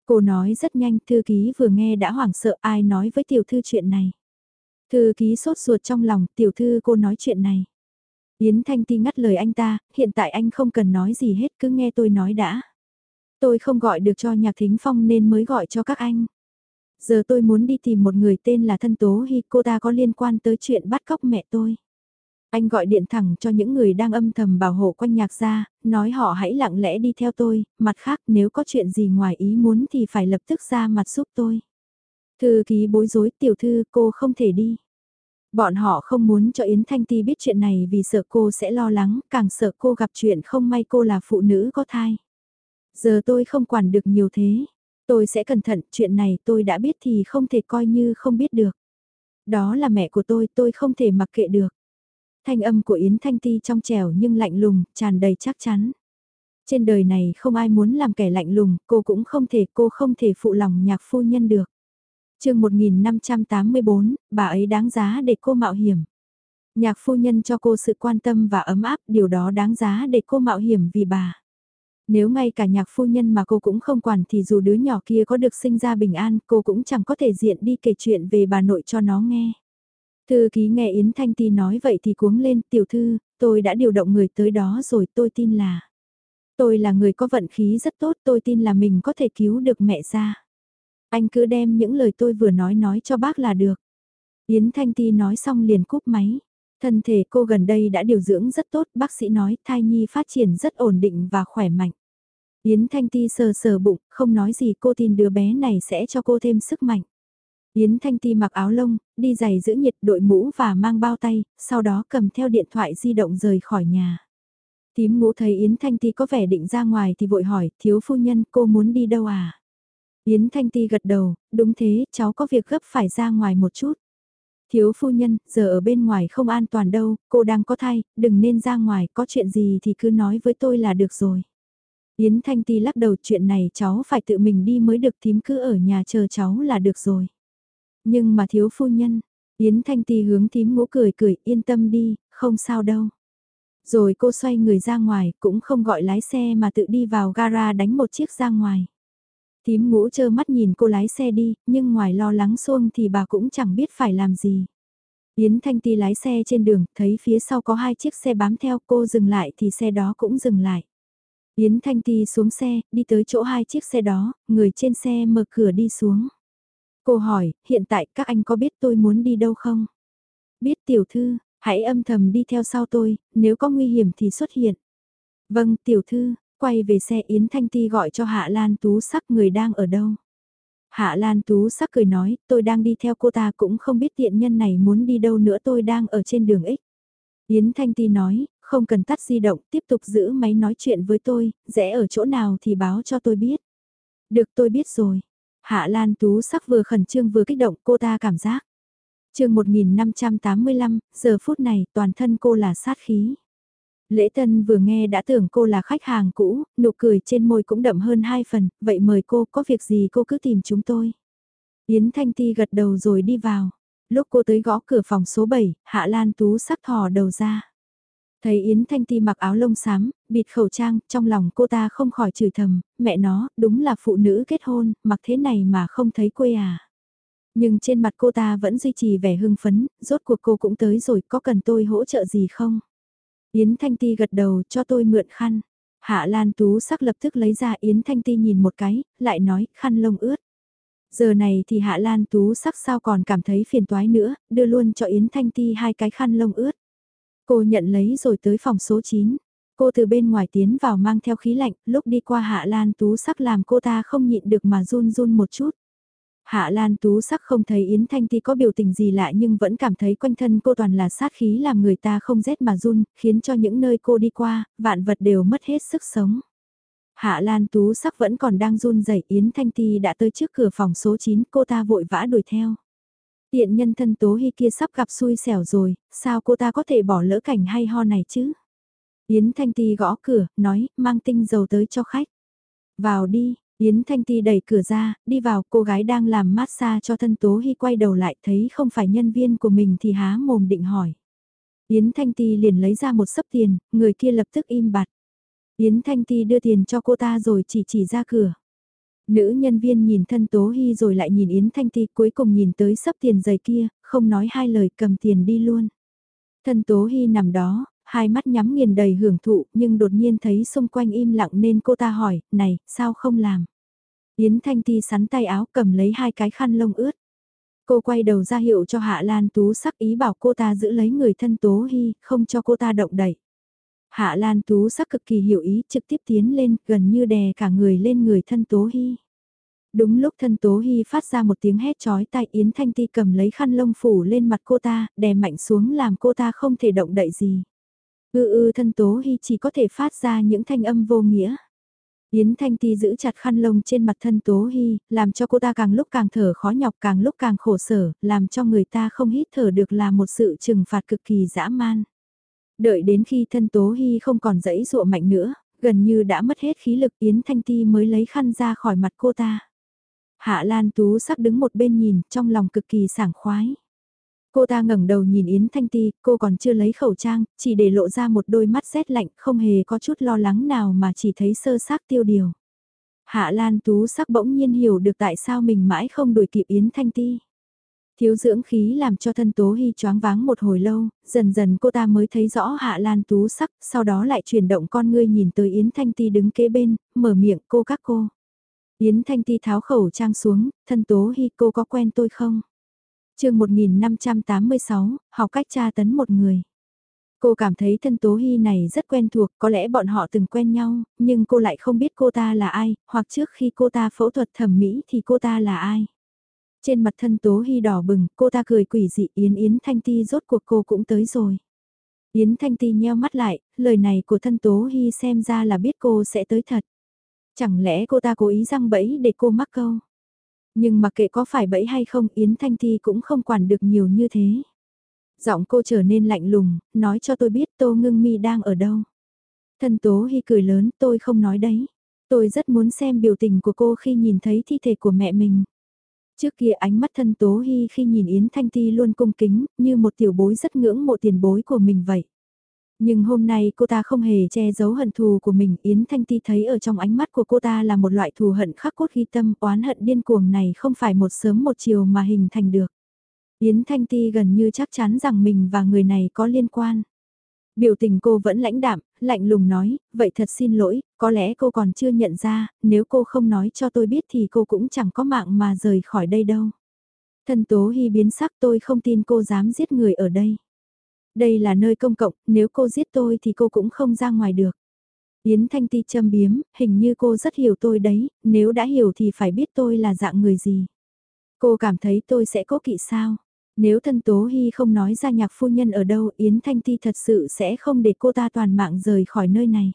Cô nói rất nhanh, thư ký vừa nghe đã hoảng sợ ai nói với tiểu thư chuyện này. Thư ký sốt ruột trong lòng, tiểu thư cô nói chuyện này. Yến Thanh Ti ngắt lời anh ta, hiện tại anh không cần nói gì hết cứ nghe tôi nói đã. Tôi không gọi được cho Nhạc Thính Phong nên mới gọi cho các anh. Giờ tôi muốn đi tìm một người tên là Thân Tố Hy, cô ta có liên quan tới chuyện bắt cóc mẹ tôi. Anh gọi điện thẳng cho những người đang âm thầm bảo hộ quanh nhạc ra, nói họ hãy lặng lẽ đi theo tôi, mặt khác nếu có chuyện gì ngoài ý muốn thì phải lập tức ra mặt giúp tôi. Thư ký bối rối tiểu thư cô không thể đi. Bọn họ không muốn cho Yến Thanh Ti biết chuyện này vì sợ cô sẽ lo lắng, càng sợ cô gặp chuyện không may cô là phụ nữ có thai. Giờ tôi không quản được nhiều thế. Tôi sẽ cẩn thận, chuyện này tôi đã biết thì không thể coi như không biết được. Đó là mẹ của tôi, tôi không thể mặc kệ được. Thanh âm của Yến Thanh Ti trong trẻo nhưng lạnh lùng, tràn đầy chắc chắn. Trên đời này không ai muốn làm kẻ lạnh lùng, cô cũng không thể, cô không thể phụ lòng nhạc phu nhân được chương 1584, bà ấy đáng giá để cô mạo hiểm. Nhạc phu nhân cho cô sự quan tâm và ấm áp, điều đó đáng giá để cô mạo hiểm vì bà. Nếu ngay cả nhạc phu nhân mà cô cũng không quản thì dù đứa nhỏ kia có được sinh ra bình an, cô cũng chẳng có thể diện đi kể chuyện về bà nội cho nó nghe. Thư ký nghe Yến Thanh Ti nói vậy thì cuống lên, tiểu thư, tôi đã điều động người tới đó rồi tôi tin là. Tôi là người có vận khí rất tốt, tôi tin là mình có thể cứu được mẹ ra. Anh cứ đem những lời tôi vừa nói nói cho bác là được. Yến Thanh Ti nói xong liền cúp máy. Thân thể cô gần đây đã điều dưỡng rất tốt, bác sĩ nói thai nhi phát triển rất ổn định và khỏe mạnh. Yến Thanh Ti sờ sờ bụng, không nói gì cô tin đứa bé này sẽ cho cô thêm sức mạnh. Yến Thanh Ti mặc áo lông, đi giày giữ nhiệt đội mũ và mang bao tay, sau đó cầm theo điện thoại di động rời khỏi nhà. Tím ngũ thấy Yến Thanh Ti có vẻ định ra ngoài thì vội hỏi, thiếu phu nhân cô muốn đi đâu à? Yến Thanh Ti gật đầu, đúng thế, cháu có việc gấp phải ra ngoài một chút. Thiếu phu nhân, giờ ở bên ngoài không an toàn đâu, cô đang có thai, đừng nên ra ngoài, có chuyện gì thì cứ nói với tôi là được rồi. Yến Thanh Ti lắc đầu chuyện này cháu phải tự mình đi mới được thím cứ ở nhà chờ cháu là được rồi. Nhưng mà thiếu phu nhân, Yến Thanh Ti hướng thím ngũ cười cười yên tâm đi, không sao đâu. Rồi cô xoay người ra ngoài, cũng không gọi lái xe mà tự đi vào gara đánh một chiếc ra ngoài tím ngũ chơ mắt nhìn cô lái xe đi, nhưng ngoài lo lắng xuông thì bà cũng chẳng biết phải làm gì. Yến Thanh Ti lái xe trên đường, thấy phía sau có hai chiếc xe bám theo cô dừng lại thì xe đó cũng dừng lại. Yến Thanh Ti xuống xe, đi tới chỗ hai chiếc xe đó, người trên xe mở cửa đi xuống. Cô hỏi, hiện tại các anh có biết tôi muốn đi đâu không? Biết tiểu thư, hãy âm thầm đi theo sau tôi, nếu có nguy hiểm thì xuất hiện. Vâng, tiểu thư, quay về xe Yến Thanh Ti gọi cho Hạ Lan Tú sắc người đang ở đâu. Hạ Lan Tú sắc cười nói, tôi đang đi theo cô ta cũng không biết tiện nhân này muốn đi đâu nữa tôi đang ở trên đường X. Yến Thanh Ti nói, không cần tắt di động, tiếp tục giữ máy nói chuyện với tôi, rẽ ở chỗ nào thì báo cho tôi biết. Được tôi biết rồi. Hạ Lan Tú sắc vừa khẩn trương vừa kích động cô ta cảm giác. Trường 1585, giờ phút này toàn thân cô là sát khí. Lễ Tân vừa nghe đã tưởng cô là khách hàng cũ, nụ cười trên môi cũng đậm hơn hai phần, vậy mời cô có việc gì cô cứ tìm chúng tôi. Yến Thanh Ti gật đầu rồi đi vào. Lúc cô tới gõ cửa phòng số 7, Hạ Lan Tú sắc thò đầu ra. Thấy Yến Thanh Ti mặc áo lông xám, bịt khẩu trang, trong lòng cô ta không khỏi chửi thầm, mẹ nó, đúng là phụ nữ kết hôn, mặc thế này mà không thấy quê à. Nhưng trên mặt cô ta vẫn duy trì vẻ hưng phấn, rốt cuộc cô cũng tới rồi, có cần tôi hỗ trợ gì không? Yến Thanh Ti gật đầu cho tôi mượn khăn. Hạ Lan Tú sắc lập tức lấy ra Yến Thanh Ti nhìn một cái, lại nói, khăn lông ướt. Giờ này thì Hạ Lan Tú sắc sao còn cảm thấy phiền toái nữa, đưa luôn cho Yến Thanh Ti hai cái khăn lông ướt. Cô nhận lấy rồi tới phòng số 9. Cô từ bên ngoài tiến vào mang theo khí lạnh, lúc đi qua Hạ Lan Tú sắc làm cô ta không nhịn được mà run run một chút. Hạ Lan Tú sắc không thấy Yến Thanh Ti có biểu tình gì lạ nhưng vẫn cảm thấy quanh thân cô toàn là sát khí làm người ta không rét mà run, khiến cho những nơi cô đi qua, vạn vật đều mất hết sức sống. Hạ Lan Tú sắc vẫn còn đang run rẩy Yến Thanh Ti đã tới trước cửa phòng số 9, cô ta vội vã đuổi theo. Tiện nhân thân Tố Hy kia sắp gặp xui xẻo rồi, sao cô ta có thể bỏ lỡ cảnh hay ho này chứ? Yến Thanh Ti gõ cửa, nói, mang tinh dầu tới cho khách. Vào đi, Yến Thanh Ti đẩy cửa ra, đi vào, cô gái đang làm massage cho thân Tố Hy quay đầu lại thấy không phải nhân viên của mình thì há mồm định hỏi. Yến Thanh Ti liền lấy ra một sấp tiền, người kia lập tức im bặt. Yến Thanh Ti đưa tiền cho cô ta rồi chỉ chỉ ra cửa. Nữ nhân viên nhìn thân Tố Hy rồi lại nhìn Yến Thanh Ti cuối cùng nhìn tới sấp tiền giày kia, không nói hai lời cầm tiền đi luôn. Thân Tố Hy nằm đó, hai mắt nhắm nghiền đầy hưởng thụ nhưng đột nhiên thấy xung quanh im lặng nên cô ta hỏi, này, sao không làm? Yến Thanh Ti sắn tay áo cầm lấy hai cái khăn lông ướt. Cô quay đầu ra hiệu cho Hạ Lan Tú sắc ý bảo cô ta giữ lấy người thân Tố Hy, không cho cô ta động đẩy. Hạ Lan Tú sắc cực kỳ hiểu ý trực tiếp tiến lên gần như đè cả người lên người thân Tố Hy. Đúng lúc thân Tố Hy phát ra một tiếng hét chói tai Yến Thanh Ti cầm lấy khăn lông phủ lên mặt cô ta, đè mạnh xuống làm cô ta không thể động đậy gì. Ư ư thân Tố Hy chỉ có thể phát ra những thanh âm vô nghĩa. Yến Thanh Ti giữ chặt khăn lông trên mặt thân Tố Hy, làm cho cô ta càng lúc càng thở khó nhọc càng lúc càng khổ sở, làm cho người ta không hít thở được là một sự trừng phạt cực kỳ dã man. Đợi đến khi thân Tố Hy không còn dẫy dụa mạnh nữa, gần như đã mất hết khí lực Yến Thanh Ti mới lấy khăn ra khỏi mặt cô ta. Hạ Lan Tú sắc đứng một bên nhìn, trong lòng cực kỳ sảng khoái. Cô ta ngẩng đầu nhìn Yến Thanh Ti, cô còn chưa lấy khẩu trang, chỉ để lộ ra một đôi mắt rét lạnh, không hề có chút lo lắng nào mà chỉ thấy sơ xác tiêu điều. Hạ Lan Tú sắc bỗng nhiên hiểu được tại sao mình mãi không đuổi kịp Yến Thanh Ti. Thiếu dưỡng khí làm cho thân Tố Hy choáng váng một hồi lâu, dần dần cô ta mới thấy rõ Hạ Lan Tú sắc, sau đó lại chuyển động con ngươi nhìn tới Yến Thanh Ti đứng kế bên, mở miệng cô các cô. Yến Thanh Ti tháo khẩu trang xuống, thân Tố Hy cô có quen tôi không? Chương 1586, học cách tra tấn một người. Cô cảm thấy thân Tố Hy này rất quen thuộc, có lẽ bọn họ từng quen nhau, nhưng cô lại không biết cô ta là ai, hoặc trước khi cô ta phẫu thuật thẩm mỹ thì cô ta là ai. Trên mặt thân Tố Hy đỏ bừng, cô ta cười quỷ dị Yến Yến Thanh Ti rốt cuộc cô cũng tới rồi. Yến Thanh Ti nheo mắt lại, lời này của thân Tố Hy xem ra là biết cô sẽ tới thật. Chẳng lẽ cô ta cố ý răng bẫy để cô mắc câu? Nhưng mặc kệ có phải bẫy hay không Yến Thanh Ti cũng không quản được nhiều như thế. Giọng cô trở nên lạnh lùng, nói cho tôi biết Tô Ngưng Mi đang ở đâu. Thân Tố Hy cười lớn tôi không nói đấy. Tôi rất muốn xem biểu tình của cô khi nhìn thấy thi thể của mẹ mình. Trước kia ánh mắt thân Tố Hy khi nhìn Yến Thanh Ti luôn cung kính, như một tiểu bối rất ngưỡng mộ tiền bối của mình vậy. Nhưng hôm nay cô ta không hề che giấu hận thù của mình, Yến Thanh Ti thấy ở trong ánh mắt của cô ta là một loại thù hận khắc cốt ghi tâm, oán hận điên cuồng này không phải một sớm một chiều mà hình thành được. Yến Thanh Ti gần như chắc chắn rằng mình và người này có liên quan. Biểu tình cô vẫn lãnh đạm, lạnh lùng nói, vậy thật xin lỗi, có lẽ cô còn chưa nhận ra, nếu cô không nói cho tôi biết thì cô cũng chẳng có mạng mà rời khỏi đây đâu. Thân Tố Hy biến sắc tôi không tin cô dám giết người ở đây. Đây là nơi công cộng, nếu cô giết tôi thì cô cũng không ra ngoài được. Yến Thanh Ti châm biếm, hình như cô rất hiểu tôi đấy, nếu đã hiểu thì phải biết tôi là dạng người gì. Cô cảm thấy tôi sẽ cố kỵ sao? Nếu thân Tố Hy không nói ra nhạc phu nhân ở đâu Yến Thanh Ti thật sự sẽ không để cô ta toàn mạng rời khỏi nơi này.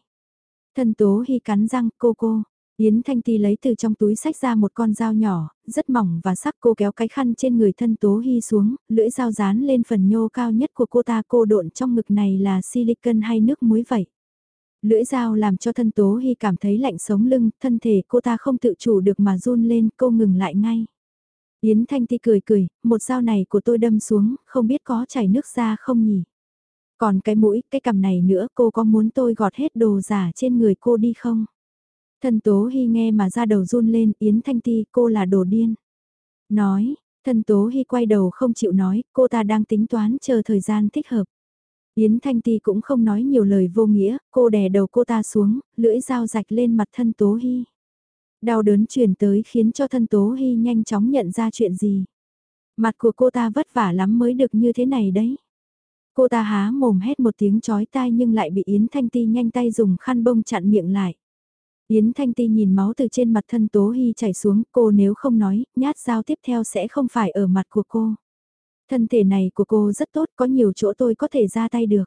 Thân Tố Hy cắn răng cô cô. Yến Thanh Ti lấy từ trong túi sách ra một con dao nhỏ, rất mỏng và sắc cô kéo cái khăn trên người thân Tố Hy xuống, lưỡi dao dán lên phần nhô cao nhất của cô ta cô độn trong ngực này là silicon hay nước muối vậy. Lưỡi dao làm cho thân Tố Hy cảm thấy lạnh sống lưng, thân thể cô ta không tự chủ được mà run lên, cô ngừng lại ngay. Yến Thanh Ti cười cười, một dao này của tôi đâm xuống, không biết có chảy nước ra không nhỉ? Còn cái mũi, cái cằm này nữa, cô có muốn tôi gọt hết đồ giả trên người cô đi không? Thần Tố Hy nghe mà ra đầu run lên, Yến Thanh Ti, cô là đồ điên. Nói, thần Tố Hy quay đầu không chịu nói, cô ta đang tính toán chờ thời gian thích hợp. Yến Thanh Ti cũng không nói nhiều lời vô nghĩa, cô đè đầu cô ta xuống, lưỡi dao rạch lên mặt thân Tố Hy. Đau đớn truyền tới khiến cho thân Tố Hy nhanh chóng nhận ra chuyện gì. Mặt của cô ta vất vả lắm mới được như thế này đấy. Cô ta há mồm hét một tiếng chói tai nhưng lại bị Yến Thanh Ti nhanh tay dùng khăn bông chặn miệng lại. Yến Thanh Ti nhìn máu từ trên mặt thân Tố Hy chảy xuống, cô nếu không nói, nhát dao tiếp theo sẽ không phải ở mặt của cô. Thân thể này của cô rất tốt, có nhiều chỗ tôi có thể ra tay được.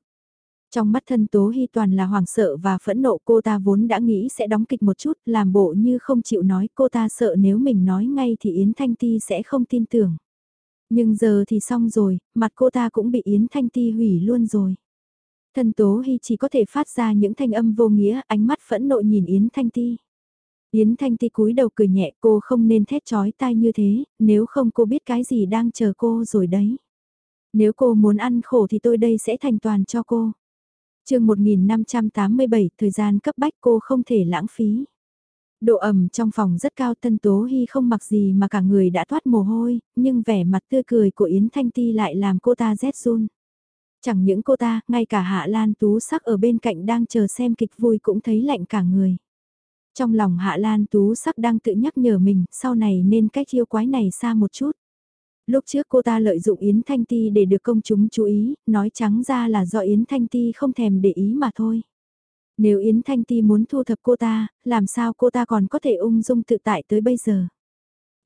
Trong mắt thân Tố Hy toàn là hoảng sợ và phẫn nộ cô ta vốn đã nghĩ sẽ đóng kịch một chút, làm bộ như không chịu nói, cô ta sợ nếu mình nói ngay thì Yến Thanh Ti sẽ không tin tưởng. Nhưng giờ thì xong rồi, mặt cô ta cũng bị Yến Thanh Ti hủy luôn rồi. Thân Tố Hy chỉ có thể phát ra những thanh âm vô nghĩa, ánh mắt phẫn nộ nhìn Yến Thanh Ti. Yến Thanh Ti cúi đầu cười nhẹ cô không nên thét chói tai như thế, nếu không cô biết cái gì đang chờ cô rồi đấy. Nếu cô muốn ăn khổ thì tôi đây sẽ thành toàn cho cô. chương 1587, thời gian cấp bách cô không thể lãng phí. Độ ẩm trong phòng rất cao tân tố hy không mặc gì mà cả người đã thoát mồ hôi, nhưng vẻ mặt tươi cười của Yến Thanh Ti lại làm cô ta rét run. Chẳng những cô ta, ngay cả Hạ Lan Tú sắc ở bên cạnh đang chờ xem kịch vui cũng thấy lạnh cả người. Trong lòng Hạ Lan Tú sắc đang tự nhắc nhở mình, sau này nên cách yêu quái này xa một chút. Lúc trước cô ta lợi dụng Yến Thanh Ti để được công chúng chú ý, nói trắng ra là do Yến Thanh Ti không thèm để ý mà thôi. Nếu Yến Thanh Ti muốn thu thập cô ta, làm sao cô ta còn có thể ung dung tự tại tới bây giờ?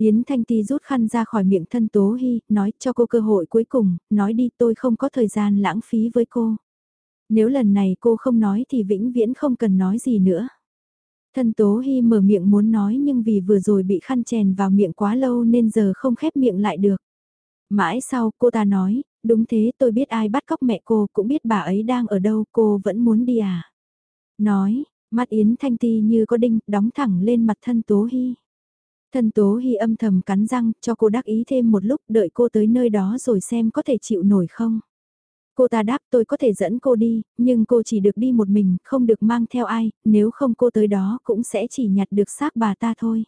Yến Thanh Ti rút khăn ra khỏi miệng thân Tố Hy, nói cho cô cơ hội cuối cùng, nói đi tôi không có thời gian lãng phí với cô. Nếu lần này cô không nói thì vĩnh viễn không cần nói gì nữa. Thân Tố Hy mở miệng muốn nói nhưng vì vừa rồi bị khăn chèn vào miệng quá lâu nên giờ không khép miệng lại được. Mãi sau cô ta nói, đúng thế tôi biết ai bắt cóc mẹ cô cũng biết bà ấy đang ở đâu cô vẫn muốn đi à. Nói, mắt Yến Thanh Ti như có đinh đóng thẳng lên mặt thân Tố Hy. Thân Tố Hy âm thầm cắn răng cho cô đắc ý thêm một lúc đợi cô tới nơi đó rồi xem có thể chịu nổi không. Cô ta đáp tôi có thể dẫn cô đi, nhưng cô chỉ được đi một mình, không được mang theo ai, nếu không cô tới đó cũng sẽ chỉ nhặt được xác bà ta thôi.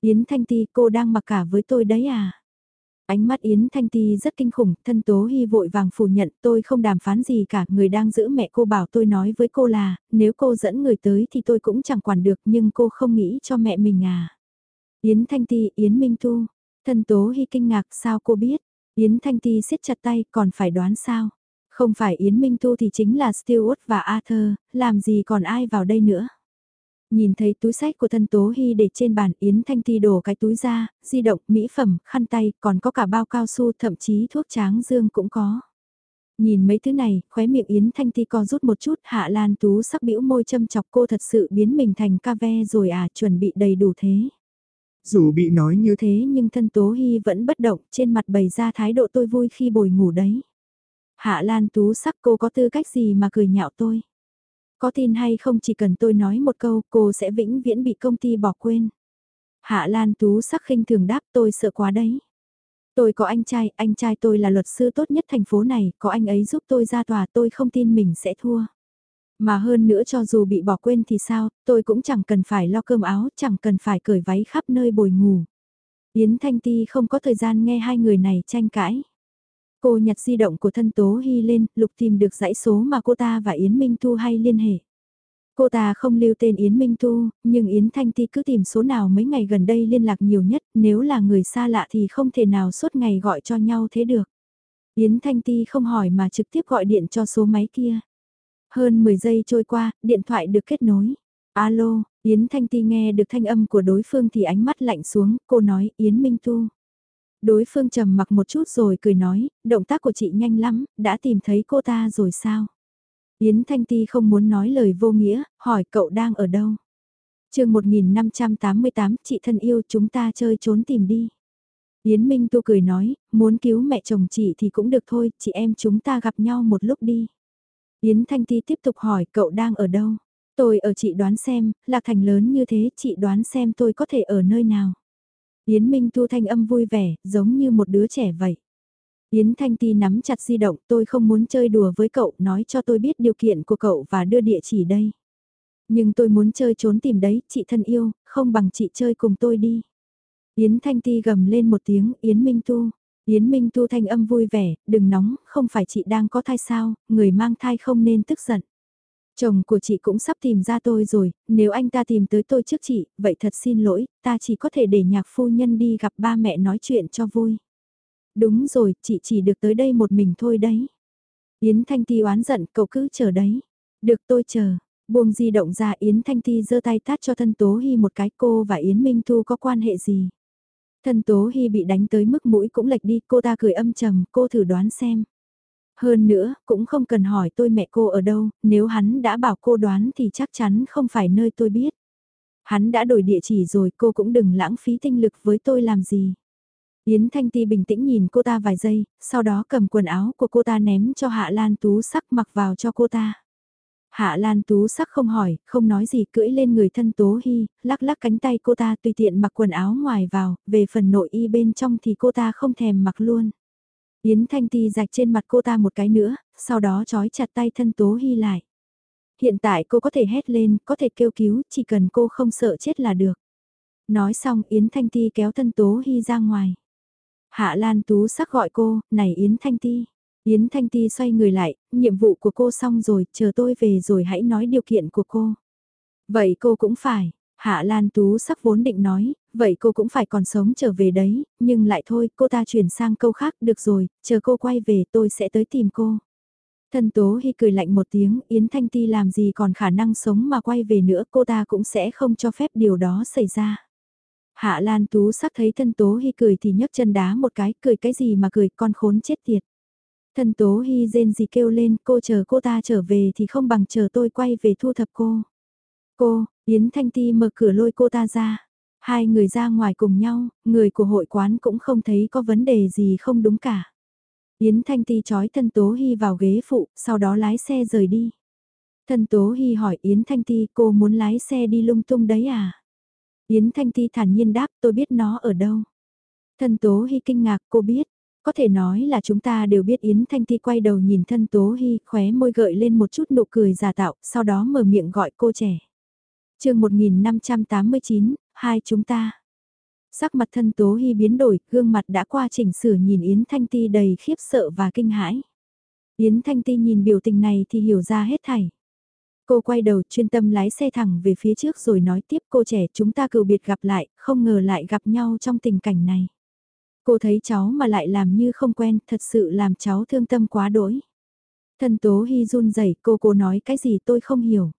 Yến Thanh Ti cô đang mặc cả với tôi đấy à? Ánh mắt Yến Thanh Ti rất kinh khủng, thân Tố Hy vội vàng phủ nhận tôi không đàm phán gì cả, người đang giữ mẹ cô bảo tôi nói với cô là, nếu cô dẫn người tới thì tôi cũng chẳng quản được nhưng cô không nghĩ cho mẹ mình à. Yến Thanh Ti, Yến Minh Tu, Thần Tố Hy kinh ngạc sao cô biết, Yến Thanh Ti siết chặt tay còn phải đoán sao. Không phải Yến Minh Tu thì chính là Stewart và Arthur, làm gì còn ai vào đây nữa. Nhìn thấy túi sách của thân Tố Hy để trên bàn Yến Thanh Ti đổ cái túi ra, di động, mỹ phẩm, khăn tay, còn có cả bao cao su thậm chí thuốc tráng dương cũng có. Nhìn mấy thứ này, khóe miệng Yến Thanh Ti co rút một chút, Hạ Lan Tú sắc bĩu môi châm chọc cô thật sự biến mình thành ca ve rồi à, chuẩn bị đầy đủ thế. Dù bị nói như thế nhưng thân Tố Hy vẫn bất động, trên mặt bày ra thái độ tôi vui khi bồi ngủ đấy. Hạ Lan Tú sắc cô có tư cách gì mà cười nhạo tôi. Có tin hay không chỉ cần tôi nói một câu cô sẽ vĩnh viễn bị công ty bỏ quên. Hạ Lan Tú sắc khinh thường đáp tôi sợ quá đấy. Tôi có anh trai, anh trai tôi là luật sư tốt nhất thành phố này, có anh ấy giúp tôi ra tòa tôi không tin mình sẽ thua. Mà hơn nữa cho dù bị bỏ quên thì sao, tôi cũng chẳng cần phải lo cơm áo, chẳng cần phải cởi váy khắp nơi bồi ngủ. Yến Thanh Ti không có thời gian nghe hai người này tranh cãi. Cô nhặt di động của thân Tố Hy lên, lục tìm được dãy số mà cô ta và Yến Minh Thu hay liên hệ. Cô ta không lưu tên Yến Minh Thu nhưng Yến Thanh Ti cứ tìm số nào mấy ngày gần đây liên lạc nhiều nhất, nếu là người xa lạ thì không thể nào suốt ngày gọi cho nhau thế được. Yến Thanh Ti không hỏi mà trực tiếp gọi điện cho số máy kia. Hơn 10 giây trôi qua, điện thoại được kết nối. Alo, Yến Thanh Ti nghe được thanh âm của đối phương thì ánh mắt lạnh xuống, cô nói Yến Minh Tu. Đối phương trầm mặc một chút rồi cười nói, động tác của chị nhanh lắm, đã tìm thấy cô ta rồi sao? Yến Thanh Ti không muốn nói lời vô nghĩa, hỏi cậu đang ở đâu? chương 1588, chị thân yêu chúng ta chơi trốn tìm đi. Yến Minh Tu cười nói, muốn cứu mẹ chồng chị thì cũng được thôi, chị em chúng ta gặp nhau một lúc đi. Yến Thanh Ti tiếp tục hỏi cậu đang ở đâu? Tôi ở chị đoán xem, Lạc Thành lớn như thế, chị đoán xem tôi có thể ở nơi nào? Yến Minh Thu thanh âm vui vẻ, giống như một đứa trẻ vậy. Yến Thanh Ti nắm chặt di động tôi không muốn chơi đùa với cậu, nói cho tôi biết điều kiện của cậu và đưa địa chỉ đây. Nhưng tôi muốn chơi trốn tìm đấy, chị thân yêu, không bằng chị chơi cùng tôi đi. Yến Thanh Ti gầm lên một tiếng, Yến Minh Tu. Yến Minh Tu thanh âm vui vẻ, đừng nóng, không phải chị đang có thai sao, người mang thai không nên tức giận. Chồng của chị cũng sắp tìm ra tôi rồi, nếu anh ta tìm tới tôi trước chị, vậy thật xin lỗi, ta chỉ có thể để nhạc phu nhân đi gặp ba mẹ nói chuyện cho vui. Đúng rồi, chị chỉ được tới đây một mình thôi đấy. Yến Thanh Ti oán giận, cậu cứ chờ đấy. Được tôi chờ. Buông di động ra Yến Thanh Ti giơ tay tát cho thân Tố Hy một cái cô và Yến Minh Thu có quan hệ gì. Thân Tố Hy bị đánh tới mức mũi cũng lệch đi, cô ta cười âm trầm, cô thử đoán xem. Hơn nữa, cũng không cần hỏi tôi mẹ cô ở đâu, nếu hắn đã bảo cô đoán thì chắc chắn không phải nơi tôi biết. Hắn đã đổi địa chỉ rồi cô cũng đừng lãng phí tinh lực với tôi làm gì. Yến Thanh Ti bình tĩnh nhìn cô ta vài giây, sau đó cầm quần áo của cô ta ném cho Hạ Lan Tú sắc mặc vào cho cô ta. Hạ Lan Tú sắc không hỏi, không nói gì cưỡi lên người thân Tố Hy, lắc lắc cánh tay cô ta tùy tiện mặc quần áo ngoài vào, về phần nội y bên trong thì cô ta không thèm mặc luôn. Yến Thanh Ti rạch trên mặt cô ta một cái nữa, sau đó trói chặt tay thân Tố Hy lại. Hiện tại cô có thể hét lên, có thể kêu cứu, chỉ cần cô không sợ chết là được. Nói xong Yến Thanh Ti kéo thân Tố Hy ra ngoài. Hạ Lan Tú sắc gọi cô, này Yến Thanh Ti. Yến Thanh Ti xoay người lại, nhiệm vụ của cô xong rồi, chờ tôi về rồi hãy nói điều kiện của cô. Vậy cô cũng phải, Hạ Lan Tú sắc vốn định nói, vậy cô cũng phải còn sống trở về đấy, nhưng lại thôi, cô ta chuyển sang câu khác, được rồi, chờ cô quay về tôi sẽ tới tìm cô. Thân Tố Hy cười lạnh một tiếng, Yến Thanh Ti làm gì còn khả năng sống mà quay về nữa, cô ta cũng sẽ không cho phép điều đó xảy ra. Hạ Lan Tú sắc thấy thân Tố Hy cười thì nhấc chân đá một cái, cười cái gì mà cười, con khốn chết tiệt. Thân Tố Hy rên gì kêu lên, cô chờ cô ta trở về thì không bằng chờ tôi quay về thu thập cô. Cô, Yến Thanh Ti mở cửa lôi cô ta ra. Hai người ra ngoài cùng nhau, người của hội quán cũng không thấy có vấn đề gì không đúng cả. Yến Thanh Ti trói thân Tố Hy vào ghế phụ, sau đó lái xe rời đi. Thân Tố Hy hỏi Yến Thanh Ti cô muốn lái xe đi lung tung đấy à? Yến Thanh Ti thản nhiên đáp tôi biết nó ở đâu. Thân Tố Hy kinh ngạc cô biết. Có thể nói là chúng ta đều biết Yến Thanh Ti quay đầu nhìn thân Tố Hy khóe môi gợi lên một chút nụ cười giả tạo, sau đó mở miệng gọi cô trẻ. chương 1589, hai chúng ta. Sắc mặt thân Tố Hy biến đổi, gương mặt đã qua chỉnh sửa nhìn Yến Thanh Ti đầy khiếp sợ và kinh hãi. Yến Thanh Ti nhìn biểu tình này thì hiểu ra hết thảy. Cô quay đầu chuyên tâm lái xe thẳng về phía trước rồi nói tiếp cô trẻ chúng ta cựu biệt gặp lại, không ngờ lại gặp nhau trong tình cảnh này. Cô thấy cháu mà lại làm như không quen, thật sự làm cháu thương tâm quá đỗi. Thân Tố Hy run rẩy cô cô nói cái gì tôi không hiểu.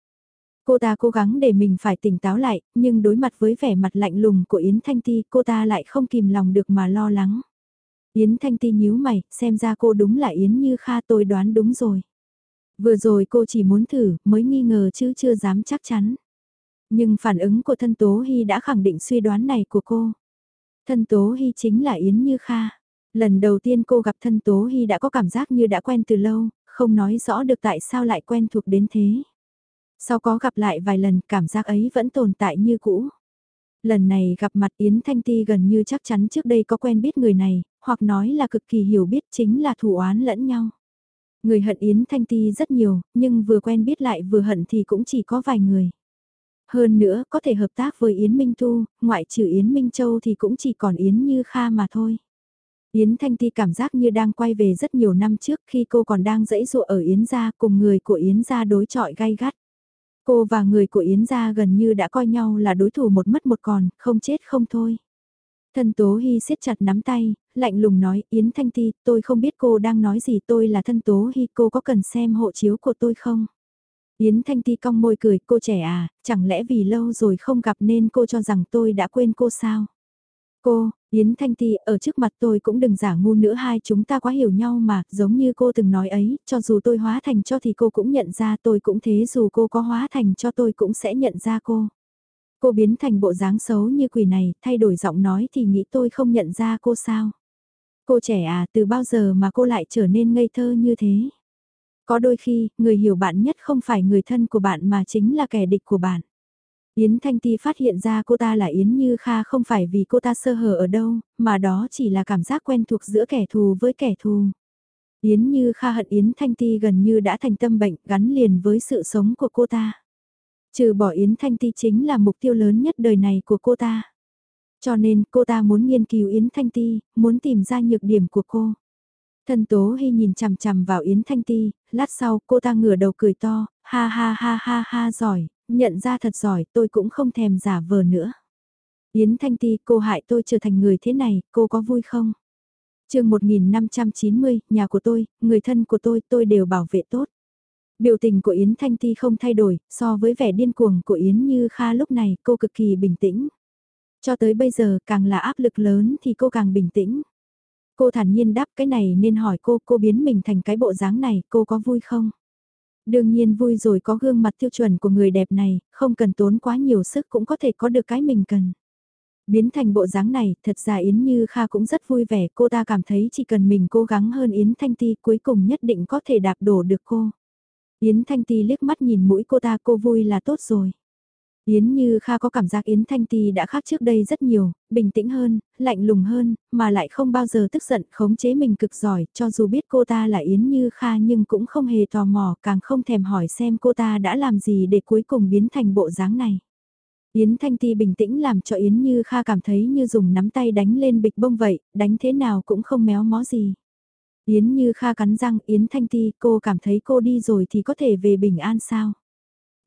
Cô ta cố gắng để mình phải tỉnh táo lại, nhưng đối mặt với vẻ mặt lạnh lùng của Yến Thanh Ti cô ta lại không kìm lòng được mà lo lắng. Yến Thanh Ti nhíu mày, xem ra cô đúng là Yến Như Kha tôi đoán đúng rồi. Vừa rồi cô chỉ muốn thử, mới nghi ngờ chứ chưa dám chắc chắn. Nhưng phản ứng của thân Tố Hy đã khẳng định suy đoán này của cô. Thân Tố Hy chính là Yến Như Kha. Lần đầu tiên cô gặp thân Tố Hy đã có cảm giác như đã quen từ lâu, không nói rõ được tại sao lại quen thuộc đến thế. Sau có gặp lại vài lần cảm giác ấy vẫn tồn tại như cũ. Lần này gặp mặt Yến Thanh Ti gần như chắc chắn trước đây có quen biết người này, hoặc nói là cực kỳ hiểu biết chính là thủ oán lẫn nhau. Người hận Yến Thanh Ti rất nhiều, nhưng vừa quen biết lại vừa hận thì cũng chỉ có vài người. Hơn nữa, có thể hợp tác với Yến Minh Tu, ngoại trừ Yến Minh Châu thì cũng chỉ còn Yến Như Kha mà thôi. Yến Thanh Ti cảm giác như đang quay về rất nhiều năm trước khi cô còn đang dẫy dụa ở Yến Gia cùng người của Yến Gia đối chọi gay gắt. Cô và người của Yến Gia gần như đã coi nhau là đối thủ một mất một còn, không chết không thôi. Thân Tố Hy siết chặt nắm tay, lạnh lùng nói, Yến Thanh Ti, tôi không biết cô đang nói gì, tôi là thân Tố Hy, cô có cần xem hộ chiếu của tôi không? Yến Thanh Ti cong môi cười, cô trẻ à, chẳng lẽ vì lâu rồi không gặp nên cô cho rằng tôi đã quên cô sao? Cô, Yến Thanh Ti, ở trước mặt tôi cũng đừng giả ngu nữa hai chúng ta quá hiểu nhau mà, giống như cô từng nói ấy, cho dù tôi hóa thành cho thì cô cũng nhận ra tôi cũng thế dù cô có hóa thành cho tôi cũng sẽ nhận ra cô. Cô biến thành bộ dáng xấu như quỷ này, thay đổi giọng nói thì nghĩ tôi không nhận ra cô sao. Cô trẻ à, từ bao giờ mà cô lại trở nên ngây thơ như thế? Có đôi khi, người hiểu bạn nhất không phải người thân của bạn mà chính là kẻ địch của bạn. Yến Thanh Ti phát hiện ra cô ta là Yến Như Kha không phải vì cô ta sơ hở ở đâu, mà đó chỉ là cảm giác quen thuộc giữa kẻ thù với kẻ thù. Yến Như Kha hận Yến Thanh Ti gần như đã thành tâm bệnh gắn liền với sự sống của cô ta. Trừ bỏ Yến Thanh Ti chính là mục tiêu lớn nhất đời này của cô ta. Cho nên cô ta muốn nghiên cứu Yến Thanh Ti, muốn tìm ra nhược điểm của cô. Thân Tố Hy nhìn chằm chằm vào Yến Thanh Ti, lát sau cô ta ngửa đầu cười to, ha ha ha ha ha giỏi, nhận ra thật giỏi tôi cũng không thèm giả vờ nữa. Yến Thanh Ti cô hại tôi trở thành người thế này, cô có vui không? chương 1590, nhà của tôi, người thân của tôi, tôi đều bảo vệ tốt. Biểu tình của Yến Thanh Ti không thay đổi, so với vẻ điên cuồng của Yến Như Kha lúc này cô cực kỳ bình tĩnh. Cho tới bây giờ càng là áp lực lớn thì cô càng bình tĩnh. Cô thản nhiên đáp cái này nên hỏi cô, cô biến mình thành cái bộ dáng này, cô có vui không? Đương nhiên vui rồi có gương mặt tiêu chuẩn của người đẹp này, không cần tốn quá nhiều sức cũng có thể có được cái mình cần. Biến thành bộ dáng này, thật ra Yến Như Kha cũng rất vui vẻ, cô ta cảm thấy chỉ cần mình cố gắng hơn Yến Thanh Ti cuối cùng nhất định có thể đạp đổ được cô. Yến Thanh Ti liếc mắt nhìn mũi cô ta cô vui là tốt rồi. Yến Như Kha có cảm giác Yến Thanh Ti đã khác trước đây rất nhiều, bình tĩnh hơn, lạnh lùng hơn, mà lại không bao giờ tức giận, khống chế mình cực giỏi, cho dù biết cô ta là Yến Như Kha nhưng cũng không hề tò mò, càng không thèm hỏi xem cô ta đã làm gì để cuối cùng biến thành bộ dáng này. Yến Thanh Ti bình tĩnh làm cho Yến Như Kha cảm thấy như dùng nắm tay đánh lên bịch bông vậy, đánh thế nào cũng không méo mó gì. Yến Như Kha cắn răng, Yến Thanh Ti, cô cảm thấy cô đi rồi thì có thể về bình an sao?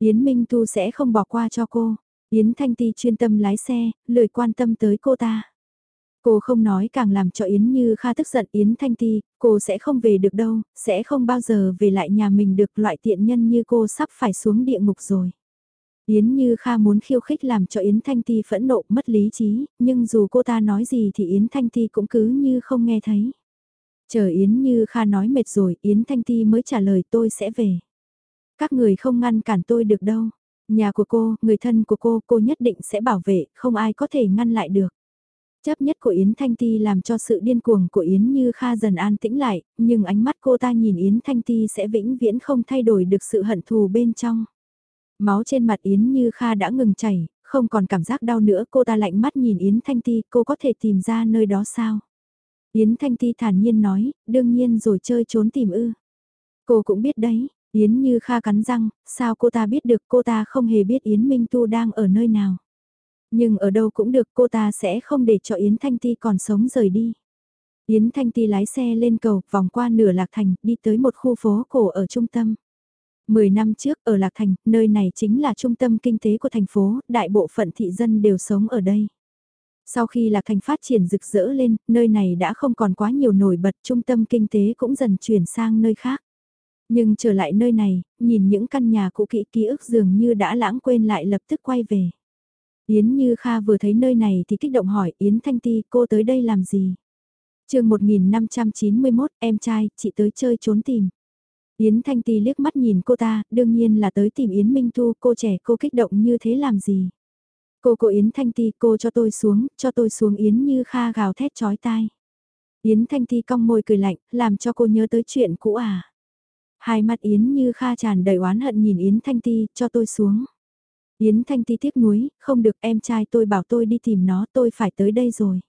Yến Minh Tu sẽ không bỏ qua cho cô. Yến Thanh Ti chuyên tâm lái xe, lười quan tâm tới cô ta. Cô không nói càng làm cho Yến Như Kha tức giận Yến Thanh Ti, cô sẽ không về được đâu, sẽ không bao giờ về lại nhà mình được loại tiện nhân như cô sắp phải xuống địa ngục rồi. Yến Như Kha muốn khiêu khích làm cho Yến Thanh Ti phẫn nộ mất lý trí, nhưng dù cô ta nói gì thì Yến Thanh Ti cũng cứ như không nghe thấy. Chờ Yến Như Kha nói mệt rồi, Yến Thanh Ti mới trả lời tôi sẽ về. Các người không ngăn cản tôi được đâu. Nhà của cô, người thân của cô, cô nhất định sẽ bảo vệ, không ai có thể ngăn lại được. Chấp nhất của Yến Thanh Ti làm cho sự điên cuồng của Yến Như Kha dần an tĩnh lại, nhưng ánh mắt cô ta nhìn Yến Thanh Ti sẽ vĩnh viễn không thay đổi được sự hận thù bên trong. Máu trên mặt Yến Như Kha đã ngừng chảy, không còn cảm giác đau nữa cô ta lạnh mắt nhìn Yến Thanh Ti, cô có thể tìm ra nơi đó sao? Yến Thanh Ti thản nhiên nói, đương nhiên rồi chơi trốn tìm ư. Cô cũng biết đấy, Yến Như Kha cắn răng, sao cô ta biết được cô ta không hề biết Yến Minh Tu đang ở nơi nào. Nhưng ở đâu cũng được cô ta sẽ không để cho Yến Thanh Ti còn sống rời đi. Yến Thanh Ti lái xe lên cầu, vòng qua nửa Lạc Thành, đi tới một khu phố cổ ở trung tâm. Mười năm trước ở Lạc Thành, nơi này chính là trung tâm kinh tế của thành phố, đại bộ phận thị dân đều sống ở đây. Sau khi Lạc Thành phát triển rực rỡ lên, nơi này đã không còn quá nhiều nổi bật, trung tâm kinh tế cũng dần chuyển sang nơi khác. Nhưng trở lại nơi này, nhìn những căn nhà cũ kỹ ký ức dường như đã lãng quên lại lập tức quay về. Yến Như Kha vừa thấy nơi này thì kích động hỏi Yến Thanh Ti cô tới đây làm gì? Trường 1591 em trai, chị tới chơi trốn tìm. Yến Thanh Ti liếc mắt nhìn cô ta, đương nhiên là tới tìm Yến Minh Thu, cô trẻ cô kích động như thế làm gì? Cô cô Yến Thanh Ti cô cho tôi xuống, cho tôi xuống Yến Như Kha gào thét chói tai. Yến Thanh Ti cong môi cười lạnh, làm cho cô nhớ tới chuyện cũ à. Hai mắt Yến Như Kha tràn đầy oán hận nhìn Yến Thanh Ti, cho tôi xuống. Yến Thanh Ti tiếc nuối, không được em trai tôi bảo tôi đi tìm nó, tôi phải tới đây rồi.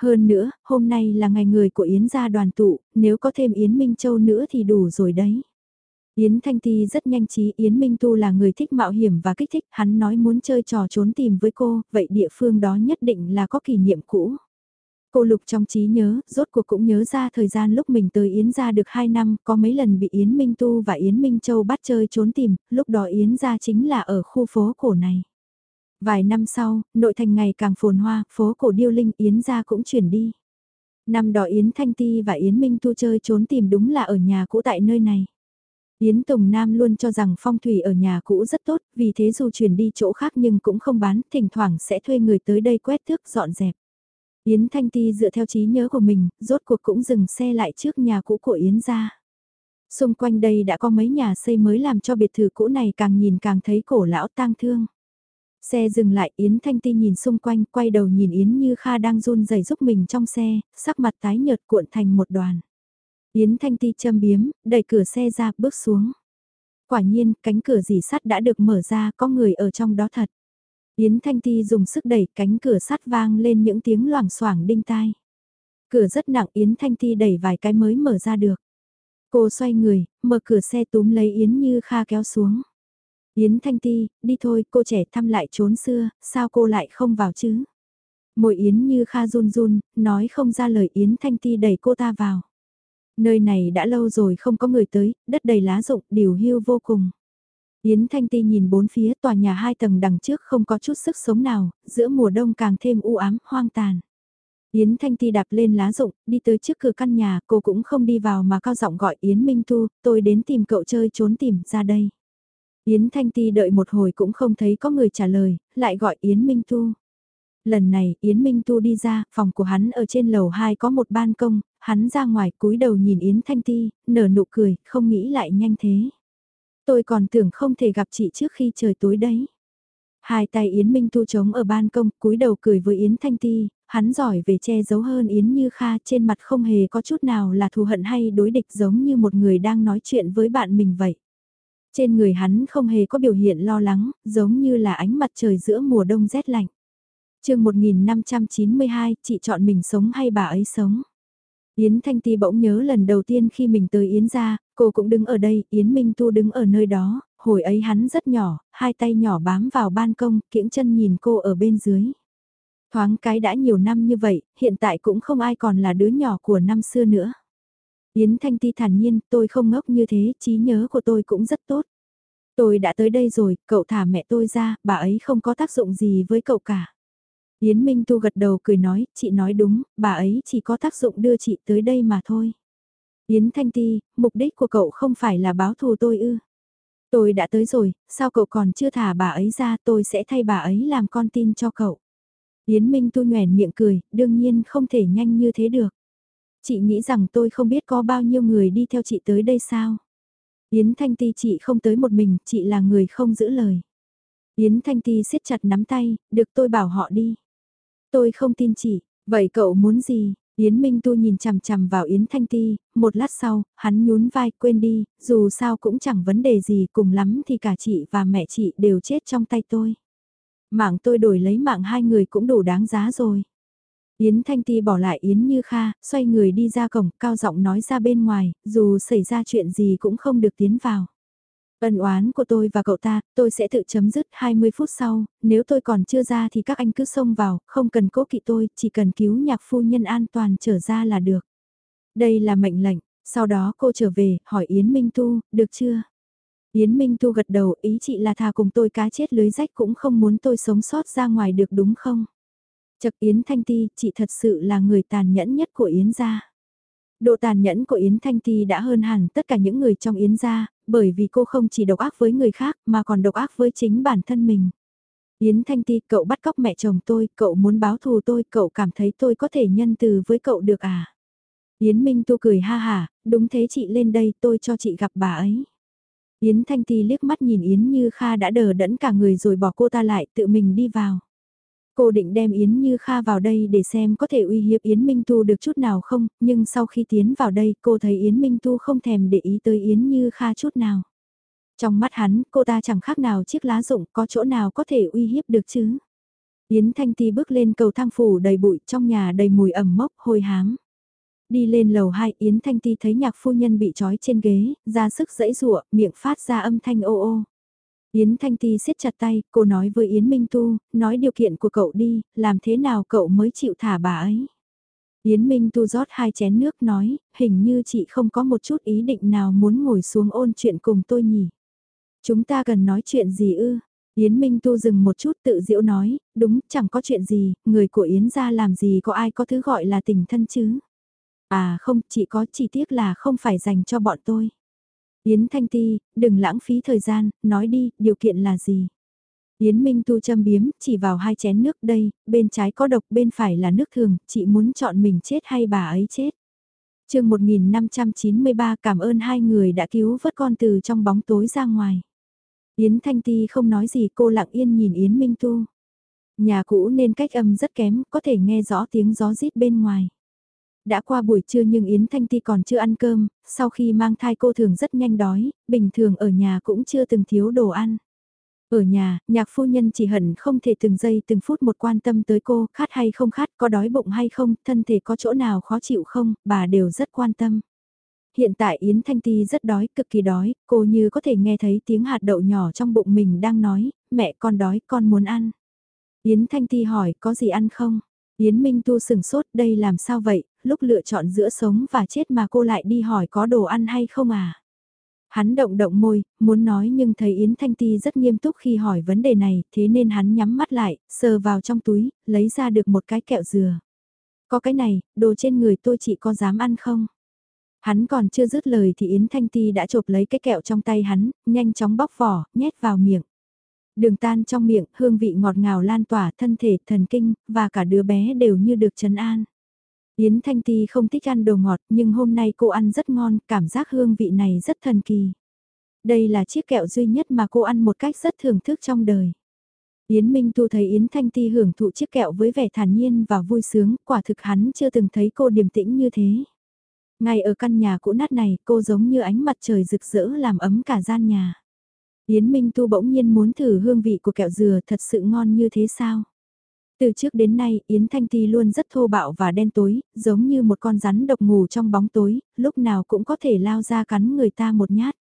Hơn nữa, hôm nay là ngày người của Yến gia đoàn tụ, nếu có thêm Yến Minh Châu nữa thì đủ rồi đấy. Yến Thanh Ti rất nhanh trí Yến Minh Tu là người thích mạo hiểm và kích thích, hắn nói muốn chơi trò trốn tìm với cô, vậy địa phương đó nhất định là có kỷ niệm cũ. Cô Lục trong trí nhớ, rốt cuộc cũng nhớ ra thời gian lúc mình tới Yến gia được 2 năm, có mấy lần bị Yến Minh Tu và Yến Minh Châu bắt chơi trốn tìm, lúc đó Yến gia chính là ở khu phố cổ này. Vài năm sau, nội thành ngày càng phồn hoa, phố cổ điêu linh Yến gia cũng chuyển đi. Năm đó Yến Thanh Ti và Yến Minh Tu chơi trốn tìm đúng là ở nhà cũ tại nơi này. Yến Tùng Nam luôn cho rằng phong thủy ở nhà cũ rất tốt, vì thế dù chuyển đi chỗ khác nhưng cũng không bán, thỉnh thoảng sẽ thuê người tới đây quét thước dọn dẹp. Yến Thanh Ti dựa theo trí nhớ của mình, rốt cuộc cũng dừng xe lại trước nhà cũ của Yến gia. Xung quanh đây đã có mấy nhà xây mới làm cho biệt thự cũ này càng nhìn càng thấy cổ lão tang thương. Xe dừng lại Yến Thanh Ti nhìn xung quanh, quay đầu nhìn Yến Như Kha đang run rẩy giúp mình trong xe, sắc mặt tái nhợt cuộn thành một đoàn. Yến Thanh Ti châm biếm, đẩy cửa xe ra, bước xuống. Quả nhiên, cánh cửa dì sắt đã được mở ra, có người ở trong đó thật. Yến Thanh Ti dùng sức đẩy cánh cửa sắt vang lên những tiếng loảng xoảng đinh tai. Cửa rất nặng Yến Thanh Ti đẩy vài cái mới mở ra được. Cô xoay người, mở cửa xe túm lấy Yến Như Kha kéo xuống. Yến Thanh Ti, đi thôi, cô trẻ thăm lại trốn xưa, sao cô lại không vào chứ? Môi Yến Như Kha run run, nói không ra lời Yến Thanh Ti đẩy cô ta vào. Nơi này đã lâu rồi không có người tới, đất đầy lá rụng, điều hưu vô cùng. Yến Thanh Ti nhìn bốn phía tòa nhà hai tầng đằng trước không có chút sức sống nào, giữa mùa đông càng thêm u ám, hoang tàn. Yến Thanh Ti đạp lên lá rụng, đi tới trước cửa căn nhà, cô cũng không đi vào mà cao giọng gọi Yến Minh Tu, tôi đến tìm cậu chơi trốn tìm, ra đây. Yến Thanh Ti đợi một hồi cũng không thấy có người trả lời, lại gọi Yến Minh Tu. Lần này, Yến Minh Tu đi ra, phòng của hắn ở trên lầu 2 có một ban công, hắn ra ngoài cúi đầu nhìn Yến Thanh Ti, nở nụ cười, không nghĩ lại nhanh thế. Tôi còn tưởng không thể gặp chị trước khi trời tối đấy. Hai tay Yến Minh Tu trống ở ban công, cúi đầu cười với Yến Thanh Ti, hắn giỏi về che giấu hơn Yến Như Kha trên mặt không hề có chút nào là thù hận hay đối địch giống như một người đang nói chuyện với bạn mình vậy. Trên người hắn không hề có biểu hiện lo lắng, giống như là ánh mặt trời giữa mùa đông rét lạnh. chương 1592, chị chọn mình sống hay bà ấy sống? Yến Thanh Ti bỗng nhớ lần đầu tiên khi mình tới Yến gia cô cũng đứng ở đây, Yến Minh Tu đứng ở nơi đó, hồi ấy hắn rất nhỏ, hai tay nhỏ bám vào ban công, kiễng chân nhìn cô ở bên dưới. Thoáng cái đã nhiều năm như vậy, hiện tại cũng không ai còn là đứa nhỏ của năm xưa nữa. Yến Thanh Ti thản nhiên, tôi không ngốc như thế, trí nhớ của tôi cũng rất tốt. Tôi đã tới đây rồi, cậu thả mẹ tôi ra, bà ấy không có tác dụng gì với cậu cả. Yến Minh Tu gật đầu cười nói, chị nói đúng, bà ấy chỉ có tác dụng đưa chị tới đây mà thôi. Yến Thanh Ti, mục đích của cậu không phải là báo thù tôi ư. Tôi đã tới rồi, sao cậu còn chưa thả bà ấy ra tôi sẽ thay bà ấy làm con tin cho cậu. Yến Minh Tu nhoèn miệng cười, đương nhiên không thể nhanh như thế được. Chị nghĩ rằng tôi không biết có bao nhiêu người đi theo chị tới đây sao? Yến Thanh Ti chị không tới một mình, chị là người không giữ lời. Yến Thanh Ti siết chặt nắm tay, được tôi bảo họ đi. Tôi không tin chị, vậy cậu muốn gì? Yến Minh Tu nhìn chằm chằm vào Yến Thanh Ti, một lát sau, hắn nhún vai quên đi, dù sao cũng chẳng vấn đề gì cùng lắm thì cả chị và mẹ chị đều chết trong tay tôi. Mạng tôi đổi lấy mạng hai người cũng đủ đáng giá rồi. Yến Thanh Ti bỏ lại Yến Như Kha, xoay người đi ra cổng, cao giọng nói ra bên ngoài, dù xảy ra chuyện gì cũng không được tiến vào. Ân oán của tôi và cậu ta, tôi sẽ tự chấm dứt 20 phút sau, nếu tôi còn chưa ra thì các anh cứ xông vào, không cần cố kỵ tôi, chỉ cần cứu nhạc phu nhân an toàn trở ra là được. Đây là mệnh lệnh, sau đó cô trở về, hỏi Yến Minh Tu, được chưa? Yến Minh Tu gật đầu, ý chị là thà cùng tôi cá chết lưới rách cũng không muốn tôi sống sót ra ngoài được đúng không? Chật Yến Thanh Ti, chị thật sự là người tàn nhẫn nhất của Yến gia. Độ tàn nhẫn của Yến Thanh Ti đã hơn hẳn tất cả những người trong Yến gia, bởi vì cô không chỉ độc ác với người khác mà còn độc ác với chính bản thân mình. Yến Thanh Ti, cậu bắt cóc mẹ chồng tôi, cậu muốn báo thù tôi, cậu cảm thấy tôi có thể nhân từ với cậu được à? Yến Minh Tu cười ha ha, đúng thế chị lên đây tôi cho chị gặp bà ấy. Yến Thanh Ti liếc mắt nhìn Yến Như Kha đã đờ đẫn cả người rồi bỏ cô ta lại tự mình đi vào. Cô định đem Yến Như Kha vào đây để xem có thể uy hiếp Yến Minh Tu được chút nào không, nhưng sau khi tiến vào đây cô thấy Yến Minh Tu không thèm để ý tới Yến Như Kha chút nào. Trong mắt hắn, cô ta chẳng khác nào chiếc lá rụng có chỗ nào có thể uy hiếp được chứ. Yến Thanh Ti bước lên cầu thang phủ đầy bụi trong nhà đầy mùi ẩm mốc hôi hám. Đi lên lầu 2 Yến Thanh Ti thấy nhạc phu nhân bị trói trên ghế, ra sức dẫy rụa, miệng phát ra âm thanh ô ô. Yến Thanh Ti siết chặt tay, cô nói với Yến Minh Tu, nói điều kiện của cậu đi, làm thế nào cậu mới chịu thả bà ấy. Yến Minh tu rót hai chén nước nói, hình như chị không có một chút ý định nào muốn ngồi xuống ôn chuyện cùng tôi nhỉ. Chúng ta cần nói chuyện gì ư? Yến Minh tu dừng một chút tự diễu nói, đúng, chẳng có chuyện gì, người của Yến gia làm gì có ai có thứ gọi là tình thân chứ. À không, chỉ có chỉ tiếc là không phải dành cho bọn tôi. Yến Thanh Ti, đừng lãng phí thời gian, nói đi, điều kiện là gì? Yến Minh Tu châm biếm, chỉ vào hai chén nước đây, bên trái có độc, bên phải là nước thường, chị muốn chọn mình chết hay bà ấy chết? Trường 1593 cảm ơn hai người đã cứu vớt con từ trong bóng tối ra ngoài. Yến Thanh Ti không nói gì cô lặng yên nhìn Yến Minh Tu. Nhà cũ nên cách âm rất kém, có thể nghe rõ tiếng gió rít bên ngoài. Đã qua buổi trưa nhưng Yến Thanh Ti còn chưa ăn cơm, sau khi mang thai cô thường rất nhanh đói, bình thường ở nhà cũng chưa từng thiếu đồ ăn. Ở nhà, nhạc phu nhân chỉ hận không thể từng giây từng phút một quan tâm tới cô, khát hay không khát, có đói bụng hay không, thân thể có chỗ nào khó chịu không, bà đều rất quan tâm. Hiện tại Yến Thanh Ti rất đói, cực kỳ đói, cô như có thể nghe thấy tiếng hạt đậu nhỏ trong bụng mình đang nói, mẹ con đói, con muốn ăn. Yến Thanh Ti hỏi, có gì ăn không? Yến Minh Tu sừng sốt, đây làm sao vậy, lúc lựa chọn giữa sống và chết mà cô lại đi hỏi có đồ ăn hay không à? Hắn động động môi, muốn nói nhưng thấy Yến Thanh Ti rất nghiêm túc khi hỏi vấn đề này, thế nên hắn nhắm mắt lại, sờ vào trong túi, lấy ra được một cái kẹo dừa. Có cái này, đồ trên người tôi chị có dám ăn không? Hắn còn chưa dứt lời thì Yến Thanh Ti đã chộp lấy cái kẹo trong tay hắn, nhanh chóng bóc vỏ, nhét vào miệng. Đường tan trong miệng, hương vị ngọt ngào lan tỏa thân thể, thần kinh, và cả đứa bé đều như được trấn an. Yến Thanh Ti không thích ăn đồ ngọt nhưng hôm nay cô ăn rất ngon, cảm giác hương vị này rất thần kỳ. Đây là chiếc kẹo duy nhất mà cô ăn một cách rất thưởng thức trong đời. Yến Minh Tu thấy Yến Thanh Ti hưởng thụ chiếc kẹo với vẻ thản nhiên và vui sướng, quả thực hắn chưa từng thấy cô điềm tĩnh như thế. Ngay ở căn nhà cũ nát này, cô giống như ánh mặt trời rực rỡ làm ấm cả gian nhà. Yến Minh Tu bỗng nhiên muốn thử hương vị của kẹo dừa thật sự ngon như thế sao? Từ trước đến nay, Yến Thanh Ti luôn rất thô bạo và đen tối, giống như một con rắn độc ngủ trong bóng tối, lúc nào cũng có thể lao ra cắn người ta một nhát.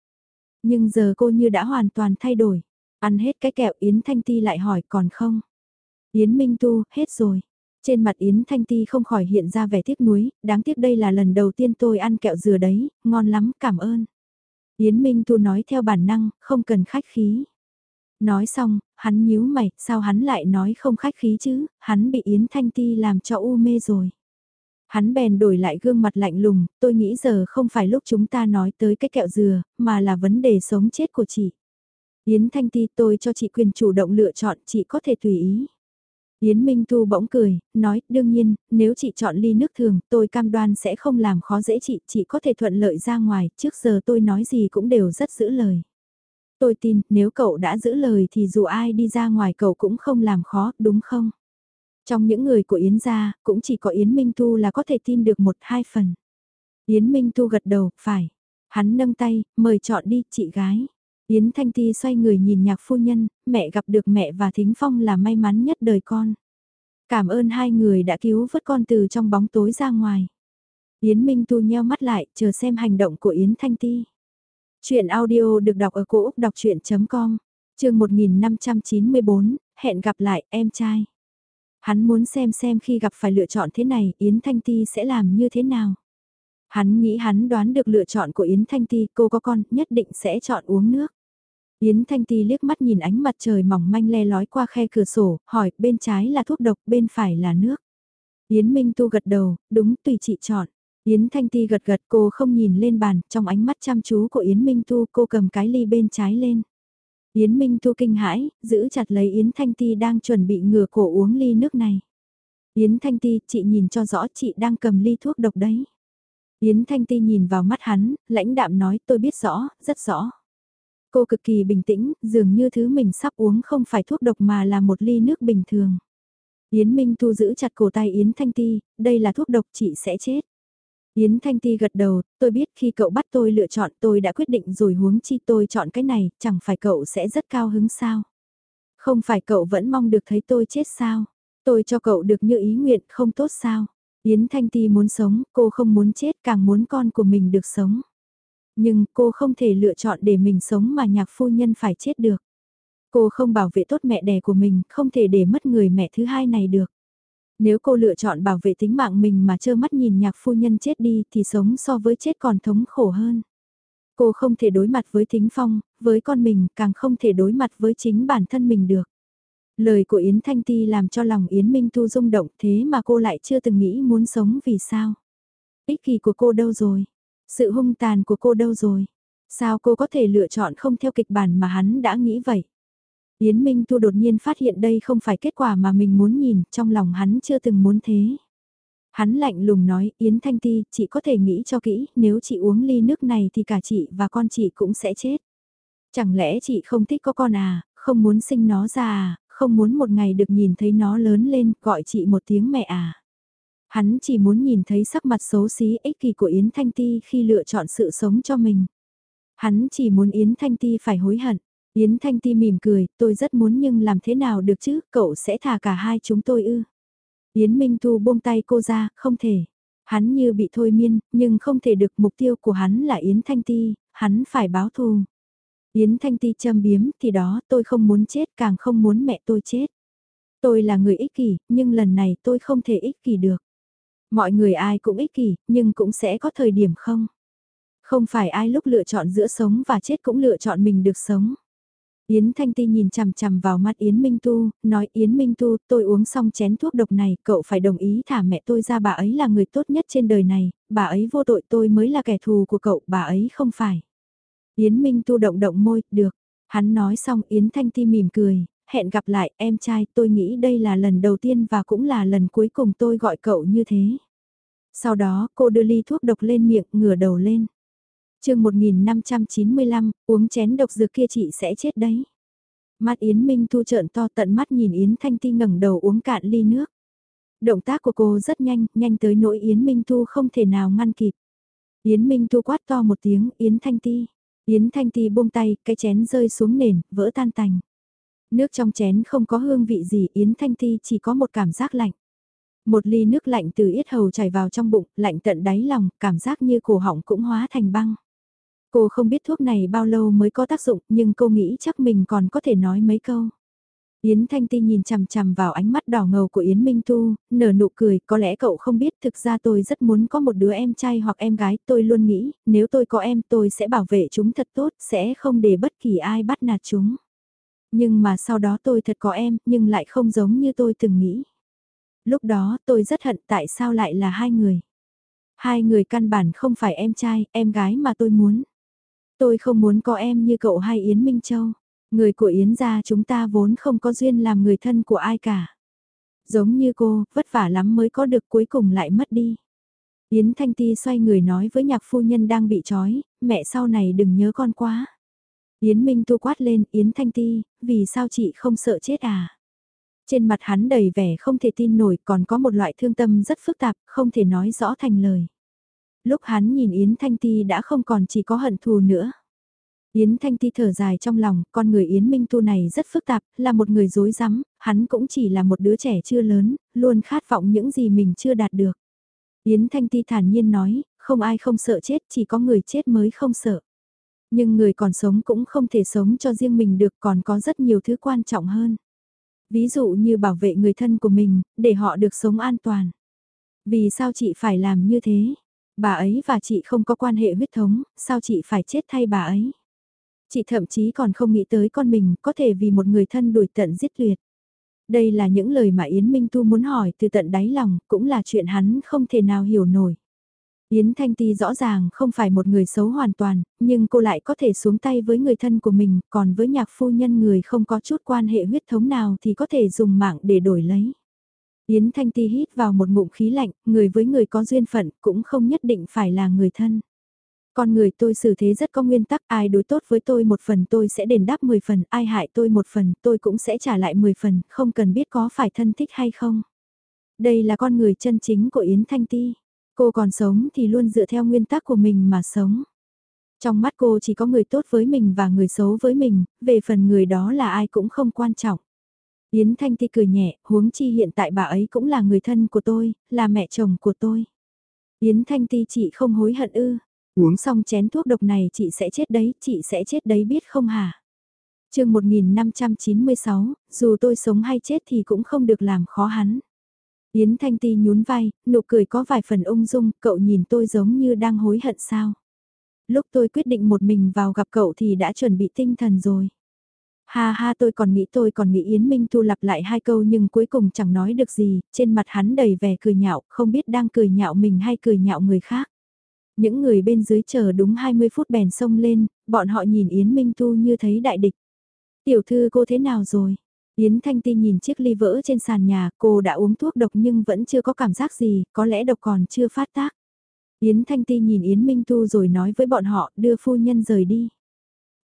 Nhưng giờ cô như đã hoàn toàn thay đổi. Ăn hết cái kẹo Yến Thanh Ti lại hỏi còn không? Yến Minh Tu, hết rồi. Trên mặt Yến Thanh Ti không khỏi hiện ra vẻ tiếc nuối, đáng tiếc đây là lần đầu tiên tôi ăn kẹo dừa đấy, ngon lắm, cảm ơn. Yến Minh Tu nói theo bản năng, không cần khách khí. Nói xong, hắn nhíu mày, sao hắn lại nói không khách khí chứ, hắn bị Yến Thanh Ti làm cho u mê rồi. Hắn bèn đổi lại gương mặt lạnh lùng, tôi nghĩ giờ không phải lúc chúng ta nói tới cái kẹo dừa, mà là vấn đề sống chết của chị. Yến Thanh Ti tôi cho chị quyền chủ động lựa chọn, chị có thể tùy ý. Yến Minh Tu bỗng cười, nói, đương nhiên, nếu chị chọn ly nước thường, tôi cam đoan sẽ không làm khó dễ chị, chị có thể thuận lợi ra ngoài, trước giờ tôi nói gì cũng đều rất giữ lời. Tôi tin, nếu cậu đã giữ lời thì dù ai đi ra ngoài cậu cũng không làm khó, đúng không? Trong những người của Yến gia, cũng chỉ có Yến Minh Tu là có thể tin được một hai phần. Yến Minh Tu gật đầu, phải. Hắn nâng tay, mời chọn đi, chị gái. Yến Thanh Ti xoay người nhìn nhạc phu nhân, mẹ gặp được mẹ và Thính Phong là may mắn nhất đời con. Cảm ơn hai người đã cứu vớt con từ trong bóng tối ra ngoài. Yến Minh Tu nheo mắt lại, chờ xem hành động của Yến Thanh Ti. Chuyện audio được đọc ở cổ Úc đọc chuyện.com, trường 1594, hẹn gặp lại em trai. Hắn muốn xem xem khi gặp phải lựa chọn thế này Yến Thanh Ti sẽ làm như thế nào. Hắn nghĩ hắn đoán được lựa chọn của Yến Thanh Ti cô có con nhất định sẽ chọn uống nước. Yến Thanh Ti liếc mắt nhìn ánh mặt trời mỏng manh le lói qua khe cửa sổ, hỏi bên trái là thuốc độc, bên phải là nước. Yến Minh Tu gật đầu, đúng tùy chị chọn. Yến Thanh Ti gật gật cô không nhìn lên bàn, trong ánh mắt chăm chú của Yến Minh Tu cô cầm cái ly bên trái lên. Yến Minh Tu kinh hãi, giữ chặt lấy Yến Thanh Ti đang chuẩn bị ngửa cổ uống ly nước này. Yến Thanh Ti, chị nhìn cho rõ chị đang cầm ly thuốc độc đấy. Yến Thanh Ti nhìn vào mắt hắn, lãnh đạm nói tôi biết rõ, rất rõ. Cô cực kỳ bình tĩnh, dường như thứ mình sắp uống không phải thuốc độc mà là một ly nước bình thường. Yến Minh thu giữ chặt cổ tay Yến Thanh Ti, đây là thuốc độc chị sẽ chết. Yến Thanh Ti gật đầu, tôi biết khi cậu bắt tôi lựa chọn tôi đã quyết định rồi huống chi tôi chọn cái này, chẳng phải cậu sẽ rất cao hứng sao. Không phải cậu vẫn mong được thấy tôi chết sao. Tôi cho cậu được như ý nguyện không tốt sao. Yến Thanh Ti muốn sống, cô không muốn chết càng muốn con của mình được sống. Nhưng cô không thể lựa chọn để mình sống mà nhạc phu nhân phải chết được. Cô không bảo vệ tốt mẹ đẻ của mình, không thể để mất người mẹ thứ hai này được. Nếu cô lựa chọn bảo vệ tính mạng mình mà trơ mắt nhìn nhạc phu nhân chết đi thì sống so với chết còn thống khổ hơn. Cô không thể đối mặt với Thính Phong, với con mình, càng không thể đối mặt với chính bản thân mình được. Lời của Yến Thanh Ti làm cho lòng Yến Minh Tu rung động thế mà cô lại chưa từng nghĩ muốn sống vì sao. Ích kỷ của cô đâu rồi? Sự hung tàn của cô đâu rồi? Sao cô có thể lựa chọn không theo kịch bản mà hắn đã nghĩ vậy? Yến Minh Tu đột nhiên phát hiện đây không phải kết quả mà mình muốn nhìn, trong lòng hắn chưa từng muốn thế. Hắn lạnh lùng nói, Yến Thanh Ti, chị có thể nghĩ cho kỹ, nếu chị uống ly nước này thì cả chị và con chị cũng sẽ chết. Chẳng lẽ chị không thích có con à, không muốn sinh nó ra à, không muốn một ngày được nhìn thấy nó lớn lên, gọi chị một tiếng mẹ à. Hắn chỉ muốn nhìn thấy sắc mặt xấu xí ích kỷ của Yến Thanh Ti khi lựa chọn sự sống cho mình. Hắn chỉ muốn Yến Thanh Ti phải hối hận. Yến Thanh Ti mỉm cười, tôi rất muốn nhưng làm thế nào được chứ, cậu sẽ thả cả hai chúng tôi ư. Yến Minh Thu buông tay cô ra, không thể. Hắn như bị thôi miên, nhưng không thể được mục tiêu của hắn là Yến Thanh Ti, hắn phải báo thù. Yến Thanh Ti châm biếm, thì đó tôi không muốn chết càng không muốn mẹ tôi chết. Tôi là người ích kỷ, nhưng lần này tôi không thể ích kỷ được. Mọi người ai cũng ích kỷ, nhưng cũng sẽ có thời điểm không. Không phải ai lúc lựa chọn giữa sống và chết cũng lựa chọn mình được sống. Yến Thanh Ti nhìn chằm chằm vào mắt Yến Minh Tu, nói Yến Minh Tu, tôi uống xong chén thuốc độc này, cậu phải đồng ý thả mẹ tôi ra bà ấy là người tốt nhất trên đời này, bà ấy vô tội tôi mới là kẻ thù của cậu, bà ấy không phải. Yến Minh Tu động động môi, được. Hắn nói xong Yến Thanh Ti mỉm cười, hẹn gặp lại em trai tôi nghĩ đây là lần đầu tiên và cũng là lần cuối cùng tôi gọi cậu như thế. Sau đó cô đưa ly thuốc độc lên miệng ngửa đầu lên chương 1595, uống chén độc dược kia chị sẽ chết đấy. Mắt Yến Minh Thu trợn to tận mắt nhìn Yến Thanh Ti ngẩng đầu uống cạn ly nước. Động tác của cô rất nhanh, nhanh tới nỗi Yến Minh Thu không thể nào ngăn kịp. Yến Minh Thu quát to một tiếng, Yến Thanh Ti. Yến Thanh Ti buông tay, cái chén rơi xuống nền, vỡ tan tành. Nước trong chén không có hương vị gì, Yến Thanh Ti chỉ có một cảm giác lạnh. Một ly nước lạnh từ yết hầu chảy vào trong bụng, lạnh tận đáy lòng, cảm giác như cổ họng cũng hóa thành băng. Cô không biết thuốc này bao lâu mới có tác dụng nhưng cô nghĩ chắc mình còn có thể nói mấy câu. Yến Thanh Ti nhìn chằm chằm vào ánh mắt đỏ ngầu của Yến Minh Tu, nở nụ cười, có lẽ cậu không biết thực ra tôi rất muốn có một đứa em trai hoặc em gái, tôi luôn nghĩ, nếu tôi có em tôi sẽ bảo vệ chúng thật tốt, sẽ không để bất kỳ ai bắt nạt chúng. Nhưng mà sau đó tôi thật có em, nhưng lại không giống như tôi từng nghĩ. Lúc đó tôi rất hận tại sao lại là hai người. Hai người căn bản không phải em trai, em gái mà tôi muốn. Tôi không muốn có em như cậu hay Yến Minh Châu. Người của Yến gia chúng ta vốn không có duyên làm người thân của ai cả. Giống như cô, vất vả lắm mới có được cuối cùng lại mất đi. Yến Thanh Ti xoay người nói với nhạc phu nhân đang bị trói, mẹ sau này đừng nhớ con quá. Yến Minh tu quát lên, Yến Thanh Ti, vì sao chị không sợ chết à? Trên mặt hắn đầy vẻ không thể tin nổi còn có một loại thương tâm rất phức tạp, không thể nói rõ thành lời lúc hắn nhìn Yến Thanh Ti đã không còn chỉ có hận thù nữa. Yến Thanh Ti thở dài trong lòng, con người Yến Minh Tu này rất phức tạp, là một người dối rắm hắn cũng chỉ là một đứa trẻ chưa lớn, luôn khát vọng những gì mình chưa đạt được. Yến Thanh Ti thản nhiên nói, không ai không sợ chết, chỉ có người chết mới không sợ. Nhưng người còn sống cũng không thể sống cho riêng mình được còn có rất nhiều thứ quan trọng hơn. Ví dụ như bảo vệ người thân của mình, để họ được sống an toàn. Vì sao chị phải làm như thế? Bà ấy và chị không có quan hệ huyết thống, sao chị phải chết thay bà ấy? Chị thậm chí còn không nghĩ tới con mình có thể vì một người thân đuổi tận giết tuyệt. Đây là những lời mà Yến Minh Tu muốn hỏi từ tận đáy lòng, cũng là chuyện hắn không thể nào hiểu nổi. Yến Thanh Ti rõ ràng không phải một người xấu hoàn toàn, nhưng cô lại có thể xuống tay với người thân của mình, còn với nhạc phu nhân người không có chút quan hệ huyết thống nào thì có thể dùng mạng để đổi lấy. Yến Thanh Ti hít vào một ngụm khí lạnh, người với người có duyên phận cũng không nhất định phải là người thân. Con người tôi xử thế rất có nguyên tắc, ai đối tốt với tôi một phần tôi sẽ đền đáp 10 phần, ai hại tôi một phần tôi cũng sẽ trả lại 10 phần, không cần biết có phải thân thích hay không. Đây là con người chân chính của Yến Thanh Ti. Cô còn sống thì luôn dựa theo nguyên tắc của mình mà sống. Trong mắt cô chỉ có người tốt với mình và người xấu với mình, về phần người đó là ai cũng không quan trọng. Yến Thanh Ti cười nhẹ, huống chi hiện tại bà ấy cũng là người thân của tôi, là mẹ chồng của tôi. Yến Thanh Ti chị không hối hận ư, uống xong chén thuốc độc này chị sẽ chết đấy, chị sẽ chết đấy biết không hả? chương 1596, dù tôi sống hay chết thì cũng không được làm khó hắn. Yến Thanh Ti nhún vai, nụ cười có vài phần ung dung, cậu nhìn tôi giống như đang hối hận sao. Lúc tôi quyết định một mình vào gặp cậu thì đã chuẩn bị tinh thần rồi. Ha ha tôi còn nghĩ tôi còn nghĩ Yến Minh Thu lặp lại hai câu nhưng cuối cùng chẳng nói được gì, trên mặt hắn đầy vẻ cười nhạo, không biết đang cười nhạo mình hay cười nhạo người khác. Những người bên dưới chờ đúng 20 phút bèn xông lên, bọn họ nhìn Yến Minh Thu như thấy đại địch. Tiểu thư cô thế nào rồi? Yến Thanh Ti nhìn chiếc ly vỡ trên sàn nhà, cô đã uống thuốc độc nhưng vẫn chưa có cảm giác gì, có lẽ độc còn chưa phát tác. Yến Thanh Ti nhìn Yến Minh Tu rồi nói với bọn họ đưa phu nhân rời đi.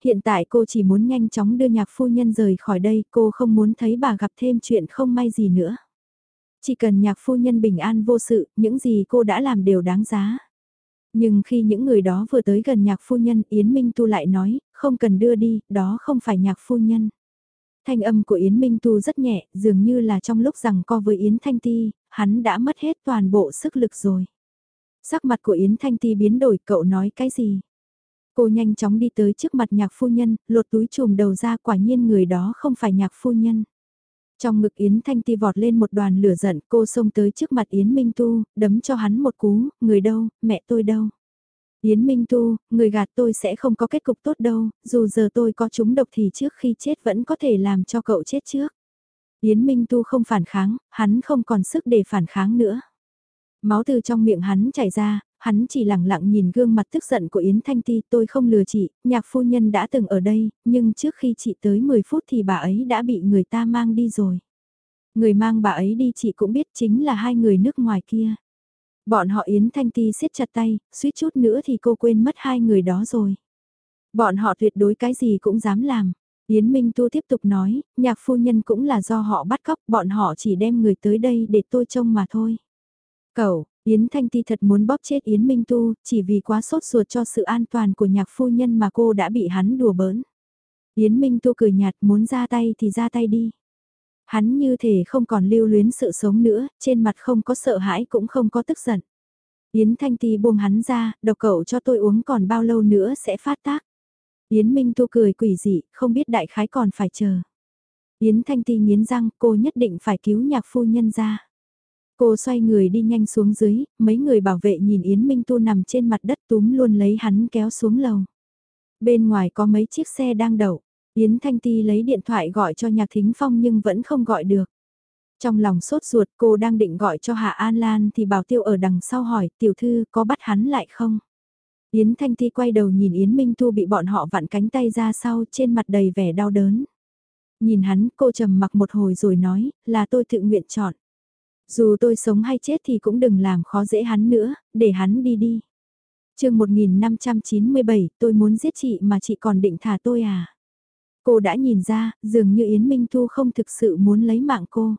Hiện tại cô chỉ muốn nhanh chóng đưa nhạc phu nhân rời khỏi đây, cô không muốn thấy bà gặp thêm chuyện không may gì nữa. Chỉ cần nhạc phu nhân bình an vô sự, những gì cô đã làm đều đáng giá. Nhưng khi những người đó vừa tới gần nhạc phu nhân, Yến Minh Tu lại nói, không cần đưa đi, đó không phải nhạc phu nhân. Thanh âm của Yến Minh Tu rất nhẹ, dường như là trong lúc rằng co với Yến Thanh Ti, hắn đã mất hết toàn bộ sức lực rồi. Sắc mặt của Yến Thanh Ti biến đổi, cậu nói cái gì? Cô nhanh chóng đi tới trước mặt nhạc phu nhân, lột túi chùm đầu ra quả nhiên người đó không phải nhạc phu nhân. Trong ngực Yến Thanh Ti vọt lên một đoàn lửa giận, cô xông tới trước mặt Yến Minh Tu, đấm cho hắn một cú, người đâu, mẹ tôi đâu. Yến Minh Tu, người gạt tôi sẽ không có kết cục tốt đâu, dù giờ tôi có trúng độc thì trước khi chết vẫn có thể làm cho cậu chết trước. Yến Minh Tu không phản kháng, hắn không còn sức để phản kháng nữa. Máu từ trong miệng hắn chảy ra, hắn chỉ lặng lặng nhìn gương mặt tức giận của Yến Thanh Ti tôi không lừa chị, nhạc phu nhân đã từng ở đây, nhưng trước khi chị tới 10 phút thì bà ấy đã bị người ta mang đi rồi. Người mang bà ấy đi chị cũng biết chính là hai người nước ngoài kia. Bọn họ Yến Thanh Ti siết chặt tay, suýt chút nữa thì cô quên mất hai người đó rồi. Bọn họ tuyệt đối cái gì cũng dám làm. Yến Minh Tu tiếp tục nói, nhạc phu nhân cũng là do họ bắt cóc, bọn họ chỉ đem người tới đây để tôi trông mà thôi. Cậu, Yến Thanh Ti thật muốn bóp chết Yến Minh Tu, chỉ vì quá sốt ruột cho sự an toàn của nhạc phu nhân mà cô đã bị hắn đùa bỡn. Yến Minh Tu cười nhạt muốn ra tay thì ra tay đi. Hắn như thể không còn lưu luyến sự sống nữa, trên mặt không có sợ hãi cũng không có tức giận. Yến Thanh Ti buông hắn ra, độc cậu cho tôi uống còn bao lâu nữa sẽ phát tác. Yến Minh Tu cười quỷ dị, không biết đại khái còn phải chờ. Yến Thanh Ti nghiến răng, cô nhất định phải cứu nhạc phu nhân ra. Cô xoay người đi nhanh xuống dưới, mấy người bảo vệ nhìn Yến Minh Tu nằm trên mặt đất túm luôn lấy hắn kéo xuống lầu. Bên ngoài có mấy chiếc xe đang đậu. Yến Thanh Ti lấy điện thoại gọi cho Nhạc Thính Phong nhưng vẫn không gọi được. Trong lòng sốt ruột cô đang định gọi cho Hạ An Lan thì Bảo Tiêu ở đằng sau hỏi tiểu thư có bắt hắn lại không? Yến Thanh Ti quay đầu nhìn Yến Minh Thu bị bọn họ vặn cánh tay ra sau trên mặt đầy vẻ đau đớn. Nhìn hắn cô trầm mặc một hồi rồi nói là tôi tự nguyện chọn. Dù tôi sống hay chết thì cũng đừng làm khó dễ hắn nữa, để hắn đi đi. chương 1597 tôi muốn giết chị mà chị còn định thả tôi à? Cô đã nhìn ra, dường như Yến Minh Thu không thực sự muốn lấy mạng cô.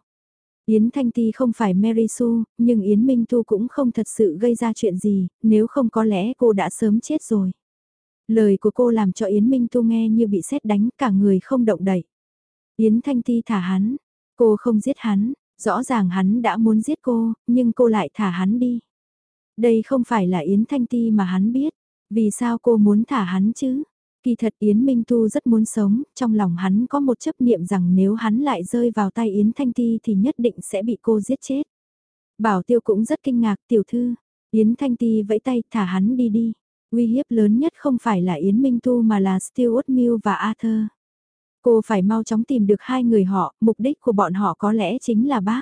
Yến Thanh Ti không phải Mary Sue, nhưng Yến Minh Thu cũng không thật sự gây ra chuyện gì, nếu không có lẽ cô đã sớm chết rồi. Lời của cô làm cho Yến Minh Thu nghe như bị sét đánh cả người không động đậy. Yến Thanh Ti thả hắn, cô không giết hắn, rõ ràng hắn đã muốn giết cô, nhưng cô lại thả hắn đi. Đây không phải là Yến Thanh Ti mà hắn biết, vì sao cô muốn thả hắn chứ? Kỳ thật Yến Minh Tu rất muốn sống, trong lòng hắn có một chấp niệm rằng nếu hắn lại rơi vào tay Yến Thanh Ti thì nhất định sẽ bị cô giết chết. Bảo Tiêu cũng rất kinh ngạc tiểu thư, Yến Thanh Ti vẫy tay thả hắn đi đi. Uy hiếp lớn nhất không phải là Yến Minh Tu mà là Stuart Mill và Arthur. Cô phải mau chóng tìm được hai người họ, mục đích của bọn họ có lẽ chính là bác.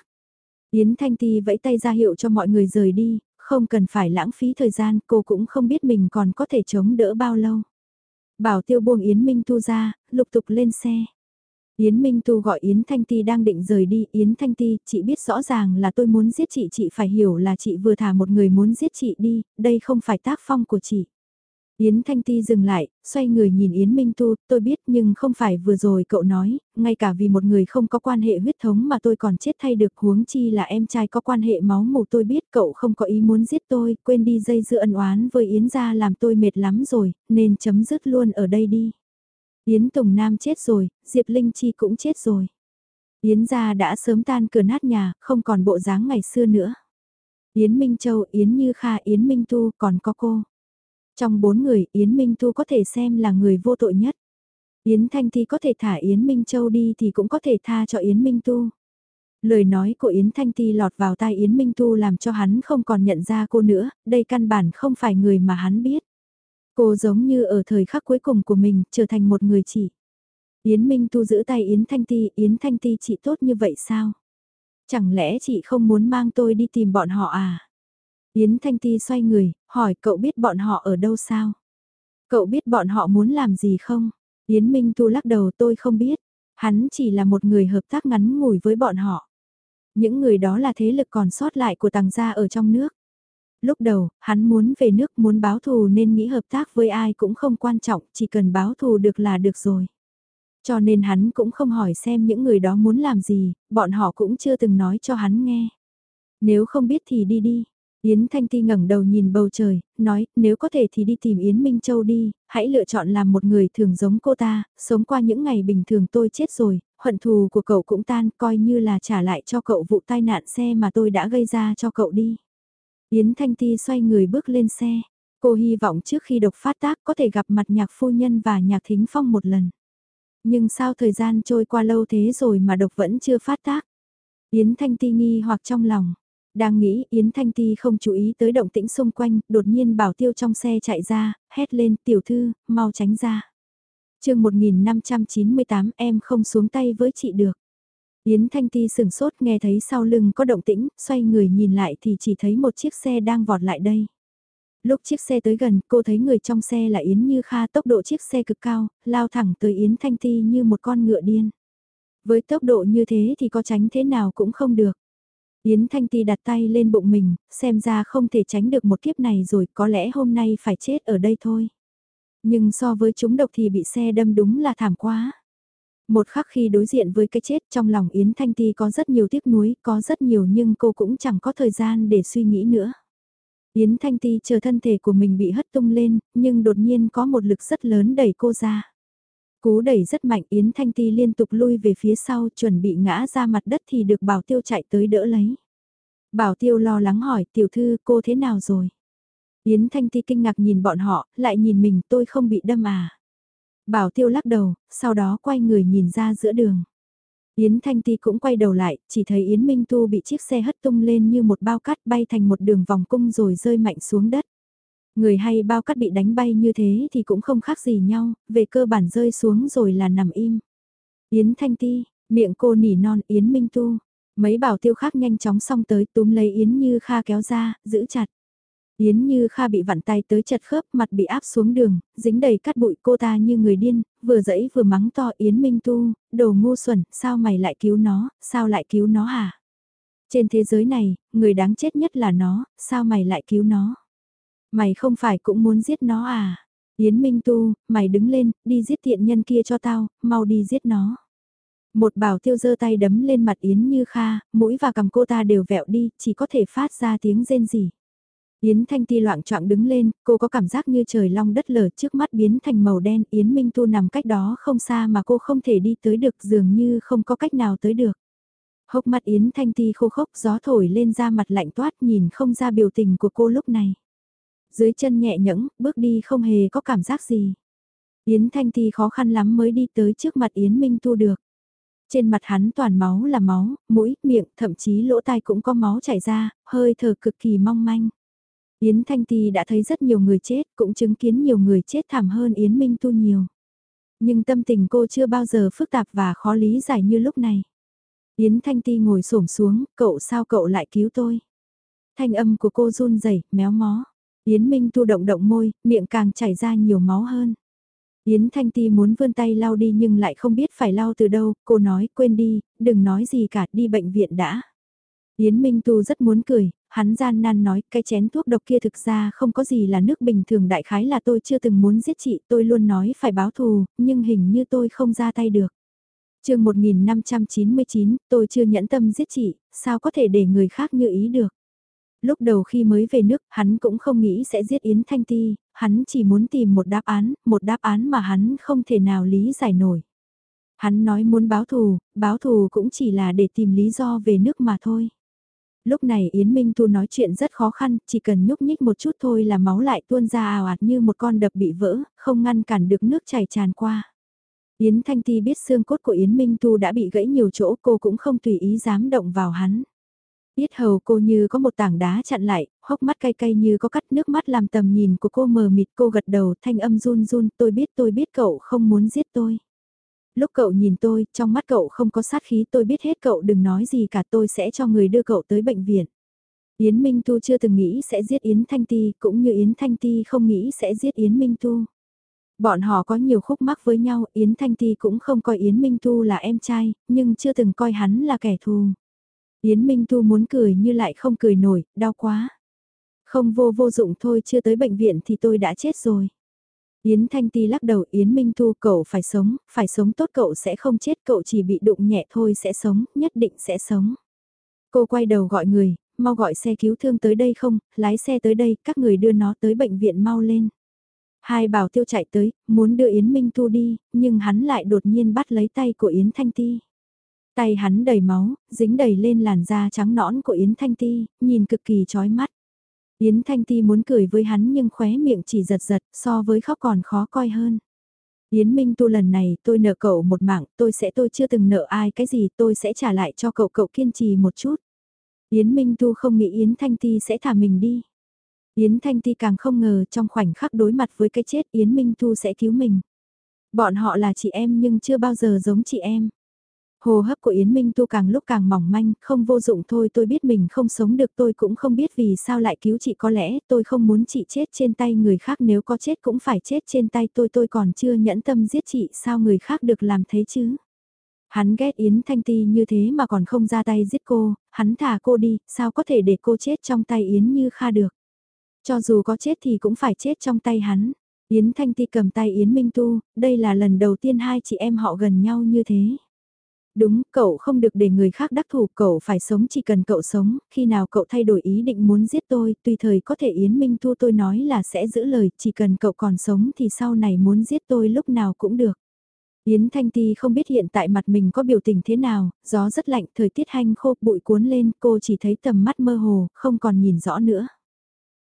Yến Thanh Ti vẫy tay ra hiệu cho mọi người rời đi, không cần phải lãng phí thời gian, cô cũng không biết mình còn có thể chống đỡ bao lâu. Bảo tiêu buông Yến Minh Tu ra, lục tục lên xe. Yến Minh Tu gọi Yến Thanh Ti đang định rời đi, Yến Thanh Ti, chị biết rõ ràng là tôi muốn giết chị, chị phải hiểu là chị vừa thả một người muốn giết chị đi, đây không phải tác phong của chị. Yến Thanh Ti dừng lại, xoay người nhìn Yến Minh Tu, tôi biết nhưng không phải vừa rồi cậu nói, ngay cả vì một người không có quan hệ huyết thống mà tôi còn chết thay được huống chi là em trai có quan hệ máu mủ tôi biết cậu không có ý muốn giết tôi, quên đi dây dưa ân oán với Yến gia làm tôi mệt lắm rồi, nên chấm dứt luôn ở đây đi. Yến Tùng Nam chết rồi, Diệp Linh Chi cũng chết rồi. Yến gia đã sớm tan cửa nát nhà, không còn bộ dáng ngày xưa nữa. Yến Minh Châu, Yến Như Kha, Yến Minh Tu, còn có cô. Trong bốn người, Yến Minh thu có thể xem là người vô tội nhất. Yến Thanh Thi có thể thả Yến Minh Châu đi thì cũng có thể tha cho Yến Minh Tu. Lời nói của Yến Thanh Ti lọt vào tai Yến Minh Tu làm cho hắn không còn nhận ra cô nữa, đây căn bản không phải người mà hắn biết. Cô giống như ở thời khắc cuối cùng của mình, trở thành một người chị. Yến Minh Tu giữ tay Yến Thanh Ti, Yến Thanh Ti chị tốt như vậy sao? Chẳng lẽ chị không muốn mang tôi đi tìm bọn họ à? Yến Thanh Ti xoay người, hỏi cậu biết bọn họ ở đâu sao? Cậu biết bọn họ muốn làm gì không? Yến Minh Tu lắc đầu tôi không biết. Hắn chỉ là một người hợp tác ngắn ngủi với bọn họ. Những người đó là thế lực còn sót lại của tàng gia ở trong nước. Lúc đầu, hắn muốn về nước muốn báo thù nên nghĩ hợp tác với ai cũng không quan trọng, chỉ cần báo thù được là được rồi. Cho nên hắn cũng không hỏi xem những người đó muốn làm gì, bọn họ cũng chưa từng nói cho hắn nghe. Nếu không biết thì đi đi. Yến Thanh Ti ngẩng đầu nhìn bầu trời, nói, nếu có thể thì đi tìm Yến Minh Châu đi, hãy lựa chọn làm một người thường giống cô ta, sống qua những ngày bình thường tôi chết rồi, hận thù của cậu cũng tan, coi như là trả lại cho cậu vụ tai nạn xe mà tôi đã gây ra cho cậu đi. Yến Thanh Ti xoay người bước lên xe, cô hy vọng trước khi độc phát tác có thể gặp mặt nhạc phu nhân và nhạc thính phong một lần. Nhưng sao thời gian trôi qua lâu thế rồi mà độc vẫn chưa phát tác? Yến Thanh Ti nghi hoặc trong lòng. Đang nghĩ Yến Thanh Ti không chú ý tới động tĩnh xung quanh, đột nhiên bảo tiêu trong xe chạy ra, hét lên tiểu thư, mau tránh ra. chương 1598 em không xuống tay với chị được. Yến Thanh Ti sừng sốt nghe thấy sau lưng có động tĩnh, xoay người nhìn lại thì chỉ thấy một chiếc xe đang vọt lại đây. Lúc chiếc xe tới gần, cô thấy người trong xe là Yến Như Kha tốc độ chiếc xe cực cao, lao thẳng tới Yến Thanh Ti như một con ngựa điên. Với tốc độ như thế thì có tránh thế nào cũng không được. Yến Thanh Ti đặt tay lên bụng mình, xem ra không thể tránh được một kiếp này rồi, có lẽ hôm nay phải chết ở đây thôi. Nhưng so với chúng độc thì bị xe đâm đúng là thảm quá. Một khắc khi đối diện với cái chết trong lòng Yến Thanh Ti có rất nhiều tiếc nuối, có rất nhiều nhưng cô cũng chẳng có thời gian để suy nghĩ nữa. Yến Thanh Ti chờ thân thể của mình bị hất tung lên, nhưng đột nhiên có một lực rất lớn đẩy cô ra. Cú đẩy rất mạnh Yến Thanh Ti liên tục lui về phía sau chuẩn bị ngã ra mặt đất thì được Bảo Tiêu chạy tới đỡ lấy. Bảo Tiêu lo lắng hỏi tiểu thư cô thế nào rồi? Yến Thanh Ti kinh ngạc nhìn bọn họ, lại nhìn mình tôi không bị đâm à. Bảo Tiêu lắc đầu, sau đó quay người nhìn ra giữa đường. Yến Thanh Ti cũng quay đầu lại, chỉ thấy Yến Minh Tu bị chiếc xe hất tung lên như một bao cát bay thành một đường vòng cung rồi rơi mạnh xuống đất. Người hay bao cát bị đánh bay như thế thì cũng không khác gì nhau, về cơ bản rơi xuống rồi là nằm im. Yến Thanh Ti, miệng cô nỉ non Yến Minh Tu. Mấy bảo tiêu khác nhanh chóng xong tới túm lấy Yến Như Kha kéo ra, giữ chặt. Yến Như Kha bị vặn tay tới chật khớp, mặt bị áp xuống đường, dính đầy cát bụi cô ta như người điên, vừa dẫy vừa mắng to Yến Minh Tu, đồ ngu xuẩn, sao mày lại cứu nó, sao lại cứu nó hả? Trên thế giới này, người đáng chết nhất là nó, sao mày lại cứu nó? Mày không phải cũng muốn giết nó à? Yến Minh Tu, mày đứng lên, đi giết tiện nhân kia cho tao, mau đi giết nó. Một bảo tiêu giơ tay đấm lên mặt Yến Như Kha, mũi và cầm cô ta đều vẹo đi, chỉ có thể phát ra tiếng rên rỉ. Yến Thanh Ti loạn trọng đứng lên, cô có cảm giác như trời long đất lở trước mắt biến thành màu đen. Yến Minh Tu nằm cách đó không xa mà cô không thể đi tới được dường như không có cách nào tới được. Hốc mắt Yến Thanh Ti khô khốc gió thổi lên da mặt lạnh toát nhìn không ra biểu tình của cô lúc này. Dưới chân nhẹ nhẫng, bước đi không hề có cảm giác gì. Yến Thanh Ti khó khăn lắm mới đi tới trước mặt Yến Minh Tu được. Trên mặt hắn toàn máu là máu, mũi, miệng, thậm chí lỗ tai cũng có máu chảy ra, hơi thở cực kỳ mong manh. Yến Thanh Ti đã thấy rất nhiều người chết, cũng chứng kiến nhiều người chết thảm hơn Yến Minh Tu nhiều. Nhưng tâm tình cô chưa bao giờ phức tạp và khó lý giải như lúc này. Yến Thanh Ti ngồi xổm xuống, cậu sao cậu lại cứu tôi? Thanh âm của cô run rẩy, méo mó. Yến Minh Tu động động môi, miệng càng chảy ra nhiều máu hơn. Yến Thanh Ti muốn vươn tay lau đi nhưng lại không biết phải lau từ đâu, cô nói quên đi, đừng nói gì cả, đi bệnh viện đã. Yến Minh Tu rất muốn cười, hắn gian nan nói cái chén thuốc độc kia thực ra không có gì là nước bình thường đại khái là tôi chưa từng muốn giết chị, tôi luôn nói phải báo thù, nhưng hình như tôi không ra tay được. chương 1599, tôi chưa nhẫn tâm giết chị, sao có thể để người khác như ý được. Lúc đầu khi mới về nước, hắn cũng không nghĩ sẽ giết Yến Thanh Ti, hắn chỉ muốn tìm một đáp án, một đáp án mà hắn không thể nào lý giải nổi. Hắn nói muốn báo thù, báo thù cũng chỉ là để tìm lý do về nước mà thôi. Lúc này Yến Minh Tu nói chuyện rất khó khăn, chỉ cần nhúc nhích một chút thôi là máu lại tuôn ra ào ạt như một con đập bị vỡ, không ngăn cản được nước chảy tràn qua. Yến Thanh Ti biết xương cốt của Yến Minh Tu đã bị gãy nhiều chỗ cô cũng không tùy ý dám động vào hắn. Biết hầu cô như có một tảng đá chặn lại, hốc mắt cay cay như có cắt nước mắt làm tầm nhìn của cô mờ mịt cô gật đầu thanh âm run run tôi biết tôi biết cậu không muốn giết tôi. Lúc cậu nhìn tôi, trong mắt cậu không có sát khí tôi biết hết cậu đừng nói gì cả tôi sẽ cho người đưa cậu tới bệnh viện. Yến Minh Tu chưa từng nghĩ sẽ giết Yến Thanh Ti cũng như Yến Thanh Ti không nghĩ sẽ giết Yến Minh Tu. Bọn họ có nhiều khúc mắc với nhau, Yến Thanh Ti cũng không coi Yến Minh Tu là em trai, nhưng chưa từng coi hắn là kẻ thù. Yến Minh Thu muốn cười như lại không cười nổi, đau quá. Không vô vô dụng thôi chưa tới bệnh viện thì tôi đã chết rồi. Yến Thanh Ti lắc đầu Yến Minh Thu cậu phải sống, phải sống tốt cậu sẽ không chết cậu chỉ bị đụng nhẹ thôi sẽ sống, nhất định sẽ sống. Cô quay đầu gọi người, mau gọi xe cứu thương tới đây không, lái xe tới đây, các người đưa nó tới bệnh viện mau lên. Hai bảo tiêu chạy tới, muốn đưa Yến Minh Thu đi, nhưng hắn lại đột nhiên bắt lấy tay của Yến Thanh Ti. Tay hắn đầy máu, dính đầy lên làn da trắng nõn của Yến Thanh Ti, nhìn cực kỳ chói mắt. Yến Thanh Ti muốn cười với hắn nhưng khóe miệng chỉ giật giật so với khóc còn khó coi hơn. Yến Minh Tu lần này tôi nợ cậu một mạng, tôi sẽ tôi chưa từng nợ ai cái gì tôi sẽ trả lại cho cậu cậu kiên trì một chút. Yến Minh Tu không nghĩ Yến Thanh Ti sẽ thả mình đi. Yến Thanh Ti càng không ngờ trong khoảnh khắc đối mặt với cái chết Yến Minh Tu sẽ cứu mình. Bọn họ là chị em nhưng chưa bao giờ giống chị em. Hồ hấp của Yến Minh Tu càng lúc càng mỏng manh, không vô dụng thôi tôi biết mình không sống được tôi cũng không biết vì sao lại cứu chị có lẽ tôi không muốn chị chết trên tay người khác nếu có chết cũng phải chết trên tay tôi tôi còn chưa nhẫn tâm giết chị sao người khác được làm thế chứ. Hắn ghét Yến Thanh Ti như thế mà còn không ra tay giết cô, hắn thả cô đi, sao có thể để cô chết trong tay Yến như Kha được. Cho dù có chết thì cũng phải chết trong tay hắn. Yến Thanh Ti cầm tay Yến Minh Tu, đây là lần đầu tiên hai chị em họ gần nhau như thế. Đúng, cậu không được để người khác đắc thủ, cậu phải sống chỉ cần cậu sống, khi nào cậu thay đổi ý định muốn giết tôi, tùy thời có thể Yến Minh Thu tôi nói là sẽ giữ lời, chỉ cần cậu còn sống thì sau này muốn giết tôi lúc nào cũng được. Yến Thanh Ti không biết hiện tại mặt mình có biểu tình thế nào, gió rất lạnh, thời tiết hanh khô, bụi cuốn lên, cô chỉ thấy tầm mắt mơ hồ, không còn nhìn rõ nữa.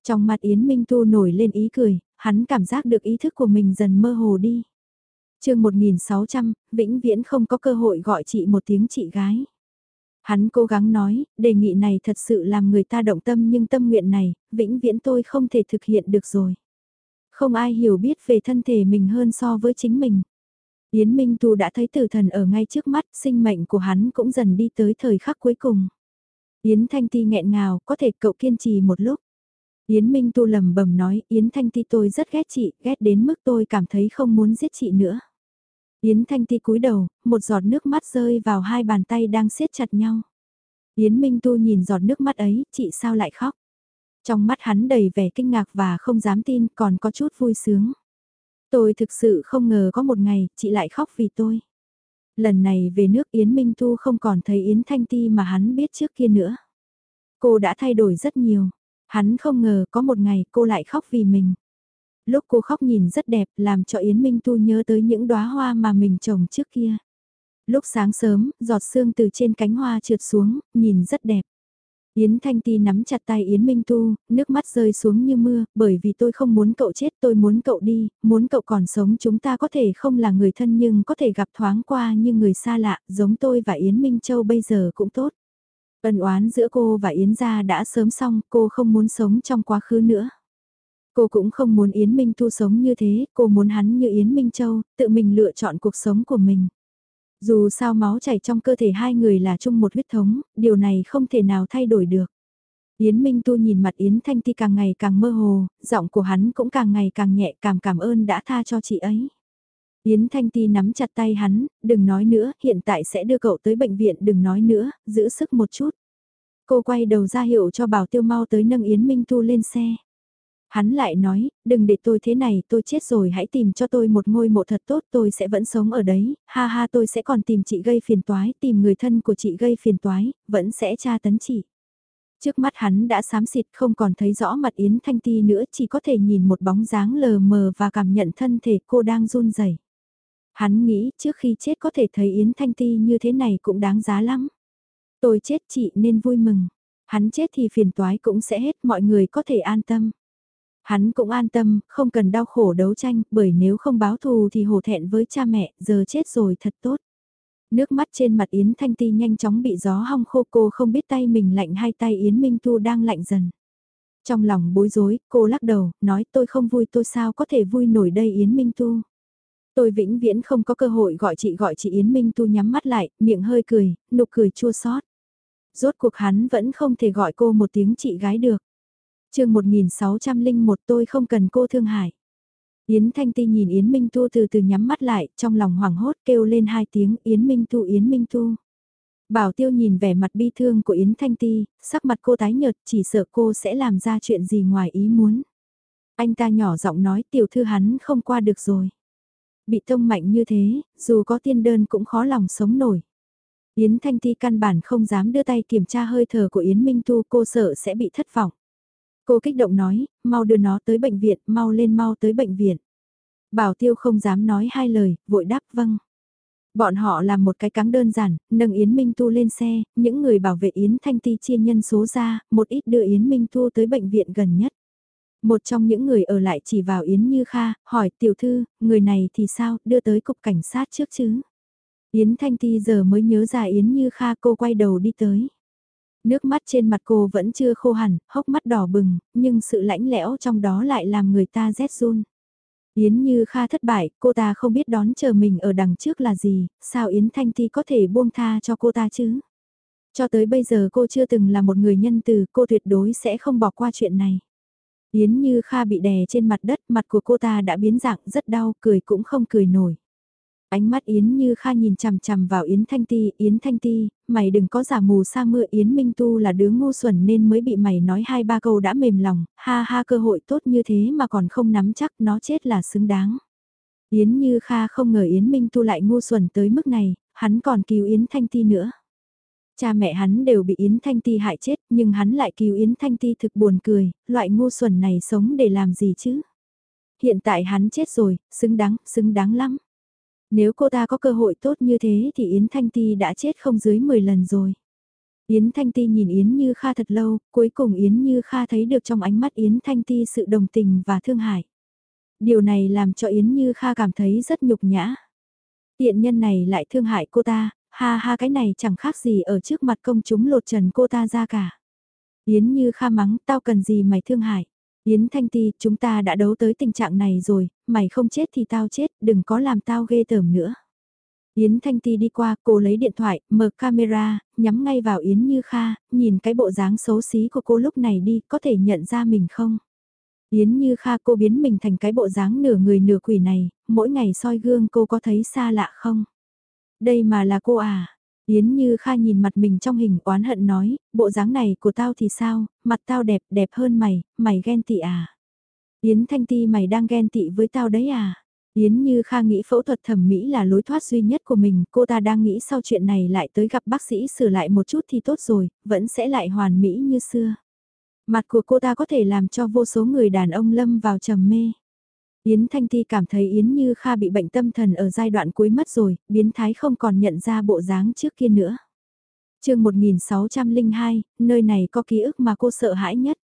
Trong mặt Yến Minh thu nổi lên ý cười, hắn cảm giác được ý thức của mình dần mơ hồ đi chương 1600, vĩnh viễn không có cơ hội gọi chị một tiếng chị gái. Hắn cố gắng nói, đề nghị này thật sự làm người ta động tâm nhưng tâm nguyện này, vĩnh viễn tôi không thể thực hiện được rồi. Không ai hiểu biết về thân thể mình hơn so với chính mình. Yến Minh Tu đã thấy tử thần ở ngay trước mắt, sinh mệnh của hắn cũng dần đi tới thời khắc cuối cùng. Yến Thanh Ti nghẹn ngào, có thể cậu kiên trì một lúc. Yến Minh Tu lầm bầm nói, Yến Thanh Ti tôi rất ghét chị, ghét đến mức tôi cảm thấy không muốn giết chị nữa. Yến Thanh Ti cúi đầu, một giọt nước mắt rơi vào hai bàn tay đang siết chặt nhau. Yến Minh Tu nhìn giọt nước mắt ấy, chị sao lại khóc? Trong mắt hắn đầy vẻ kinh ngạc và không dám tin, còn có chút vui sướng. Tôi thực sự không ngờ có một ngày, chị lại khóc vì tôi. Lần này về nước Yến Minh Tu không còn thấy Yến Thanh Ti mà hắn biết trước kia nữa. Cô đã thay đổi rất nhiều. Hắn không ngờ có một ngày cô lại khóc vì mình. Lúc cô khóc nhìn rất đẹp làm cho Yến Minh Tu nhớ tới những đóa hoa mà mình trồng trước kia. Lúc sáng sớm, giọt sương từ trên cánh hoa trượt xuống, nhìn rất đẹp. Yến Thanh Ti nắm chặt tay Yến Minh Tu, nước mắt rơi xuống như mưa, bởi vì tôi không muốn cậu chết, tôi muốn cậu đi, muốn cậu còn sống chúng ta có thể không là người thân nhưng có thể gặp thoáng qua như người xa lạ, giống tôi và Yến Minh Châu bây giờ cũng tốt. Ân oán giữa cô và Yến gia đã sớm xong, cô không muốn sống trong quá khứ nữa. Cô cũng không muốn Yến Minh Tu sống như thế, cô muốn hắn như Yến Minh Châu, tự mình lựa chọn cuộc sống của mình. Dù sao máu chảy trong cơ thể hai người là chung một huyết thống, điều này không thể nào thay đổi được. Yến Minh Tu nhìn mặt Yến Thanh Ti càng ngày càng mơ hồ, giọng của hắn cũng càng ngày càng nhẹ cảm cảm ơn đã tha cho chị ấy. Yến Thanh Ti nắm chặt tay hắn, đừng nói nữa, hiện tại sẽ đưa cậu tới bệnh viện, đừng nói nữa, giữ sức một chút. Cô quay đầu ra hiệu cho bảo tiêu mau tới nâng Yến Minh Tu lên xe. Hắn lại nói, đừng để tôi thế này, tôi chết rồi hãy tìm cho tôi một ngôi mộ thật tốt, tôi sẽ vẫn sống ở đấy, ha ha tôi sẽ còn tìm chị gây phiền toái, tìm người thân của chị gây phiền toái, vẫn sẽ tra tấn chị. Trước mắt hắn đã xám xịt không còn thấy rõ mặt Yến Thanh Ti nữa, chỉ có thể nhìn một bóng dáng lờ mờ và cảm nhận thân thể cô đang run rẩy. Hắn nghĩ trước khi chết có thể thấy Yến Thanh Ti như thế này cũng đáng giá lắm. Tôi chết chị nên vui mừng. Hắn chết thì phiền toái cũng sẽ hết mọi người có thể an tâm. Hắn cũng an tâm, không cần đau khổ đấu tranh, bởi nếu không báo thù thì hổ thẹn với cha mẹ, giờ chết rồi thật tốt. Nước mắt trên mặt Yến Thanh Ti nhanh chóng bị gió hong khô cô không biết tay mình lạnh hay tay Yến Minh Tu đang lạnh dần. Trong lòng bối rối, cô lắc đầu, nói tôi không vui tôi sao có thể vui nổi đây Yến Minh Tu. Tôi vĩnh viễn không có cơ hội gọi chị gọi chị Yến Minh Tu nhắm mắt lại, miệng hơi cười, nụ cười chua xót. Rốt cuộc hắn vẫn không thể gọi cô một tiếng chị gái được chương 1601 tôi không cần cô thương hại. Yến Thanh Ti nhìn Yến Minh Tu từ từ nhắm mắt lại, trong lòng hoảng hốt kêu lên hai tiếng Yến Minh Tu Yến Minh Tu. Bảo Tiêu nhìn vẻ mặt bi thương của Yến Thanh Ti, sắc mặt cô tái nhợt chỉ sợ cô sẽ làm ra chuyện gì ngoài ý muốn. Anh ta nhỏ giọng nói tiểu thư hắn không qua được rồi. Bị tông mạnh như thế, dù có tiên đơn cũng khó lòng sống nổi. Yến Thanh Ti căn bản không dám đưa tay kiểm tra hơi thở của Yến Minh Tu cô sợ sẽ bị thất vọng. Cô kích động nói, mau đưa nó tới bệnh viện, mau lên mau tới bệnh viện. Bảo Tiêu không dám nói hai lời, vội đáp vâng. Bọn họ làm một cái cáng đơn giản, nâng Yến Minh Tu lên xe, những người bảo vệ Yến Thanh Ti chia nhân số ra, một ít đưa Yến Minh Tu tới bệnh viện gần nhất. Một trong những người ở lại chỉ vào Yến Như Kha, hỏi tiểu thư, người này thì sao, đưa tới cục cảnh sát trước chứ? Yến Thanh Ti giờ mới nhớ ra Yến Như Kha cô quay đầu đi tới. Nước mắt trên mặt cô vẫn chưa khô hẳn, hốc mắt đỏ bừng, nhưng sự lãnh lẽo trong đó lại làm người ta rét run. Yến Như Kha thất bại, cô ta không biết đón chờ mình ở đằng trước là gì, sao Yến Thanh Ti có thể buông tha cho cô ta chứ? Cho tới bây giờ cô chưa từng là một người nhân từ, cô tuyệt đối sẽ không bỏ qua chuyện này. Yến Như Kha bị đè trên mặt đất, mặt của cô ta đã biến dạng rất đau, cười cũng không cười nổi. Ánh mắt Yến Như Kha nhìn chằm chằm vào Yến Thanh Ti, Yến Thanh Ti, mày đừng có giả mù sa mưa Yến Minh Tu là đứa ngu xuẩn nên mới bị mày nói hai ba câu đã mềm lòng, ha ha cơ hội tốt như thế mà còn không nắm chắc nó chết là xứng đáng. Yến Như Kha không ngờ Yến Minh Tu lại ngu xuẩn tới mức này, hắn còn cứu Yến Thanh Ti nữa. Cha mẹ hắn đều bị Yến Thanh Ti hại chết nhưng hắn lại cứu Yến Thanh Ti thực buồn cười, loại ngu xuẩn này sống để làm gì chứ? Hiện tại hắn chết rồi, xứng đáng, xứng đáng lắm. Nếu cô ta có cơ hội tốt như thế thì Yến Thanh Ti đã chết không dưới 10 lần rồi. Yến Thanh Ti nhìn Yến Như Kha thật lâu, cuối cùng Yến Như Kha thấy được trong ánh mắt Yến Thanh Ti sự đồng tình và thương hại. Điều này làm cho Yến Như Kha cảm thấy rất nhục nhã. Tiện nhân này lại thương hại cô ta, ha ha cái này chẳng khác gì ở trước mặt công chúng lột trần cô ta ra cả. Yến Như Kha mắng tao cần gì mày thương hại. Yến Thanh Ti, chúng ta đã đấu tới tình trạng này rồi, mày không chết thì tao chết, đừng có làm tao ghê tởm nữa. Yến Thanh Ti đi qua, cô lấy điện thoại, mở camera, nhắm ngay vào Yến Như Kha, nhìn cái bộ dáng xấu xí của cô lúc này đi, có thể nhận ra mình không? Yến Như Kha cô biến mình thành cái bộ dáng nửa người nửa quỷ này, mỗi ngày soi gương cô có thấy xa lạ không? Đây mà là cô à? Yến Như Kha nhìn mặt mình trong hình oán hận nói, bộ dáng này của tao thì sao, mặt tao đẹp, đẹp hơn mày, mày ghen tị à? Yến Thanh Ti mày đang ghen tị với tao đấy à? Yến Như Kha nghĩ phẫu thuật thẩm mỹ là lối thoát duy nhất của mình, cô ta đang nghĩ sau chuyện này lại tới gặp bác sĩ sửa lại một chút thì tốt rồi, vẫn sẽ lại hoàn mỹ như xưa. Mặt của cô ta có thể làm cho vô số người đàn ông lâm vào trầm mê. Yến Thanh Ti cảm thấy Yến Như Kha bị bệnh tâm thần ở giai đoạn cuối mất rồi, biến thái không còn nhận ra bộ dáng trước kia nữa. chương 1602, nơi này có ký ức mà cô sợ hãi nhất.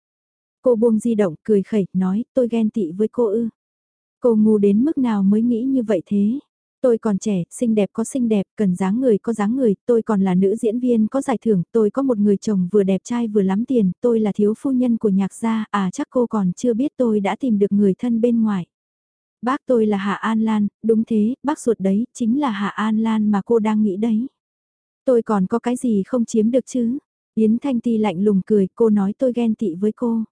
Cô buông di động, cười khẩy, nói, tôi ghen tị với cô ư. Cô ngu đến mức nào mới nghĩ như vậy thế? Tôi còn trẻ, xinh đẹp có xinh đẹp, cần dáng người có dáng người, tôi còn là nữ diễn viên có giải thưởng, tôi có một người chồng vừa đẹp trai vừa lắm tiền, tôi là thiếu phu nhân của nhạc gia, à chắc cô còn chưa biết tôi đã tìm được người thân bên ngoài. Bác tôi là Hạ An Lan, đúng thế, bác ruột đấy, chính là Hạ An Lan mà cô đang nghĩ đấy. Tôi còn có cái gì không chiếm được chứ? Yến Thanh Ti lạnh lùng cười, cô nói tôi ghen tị với cô.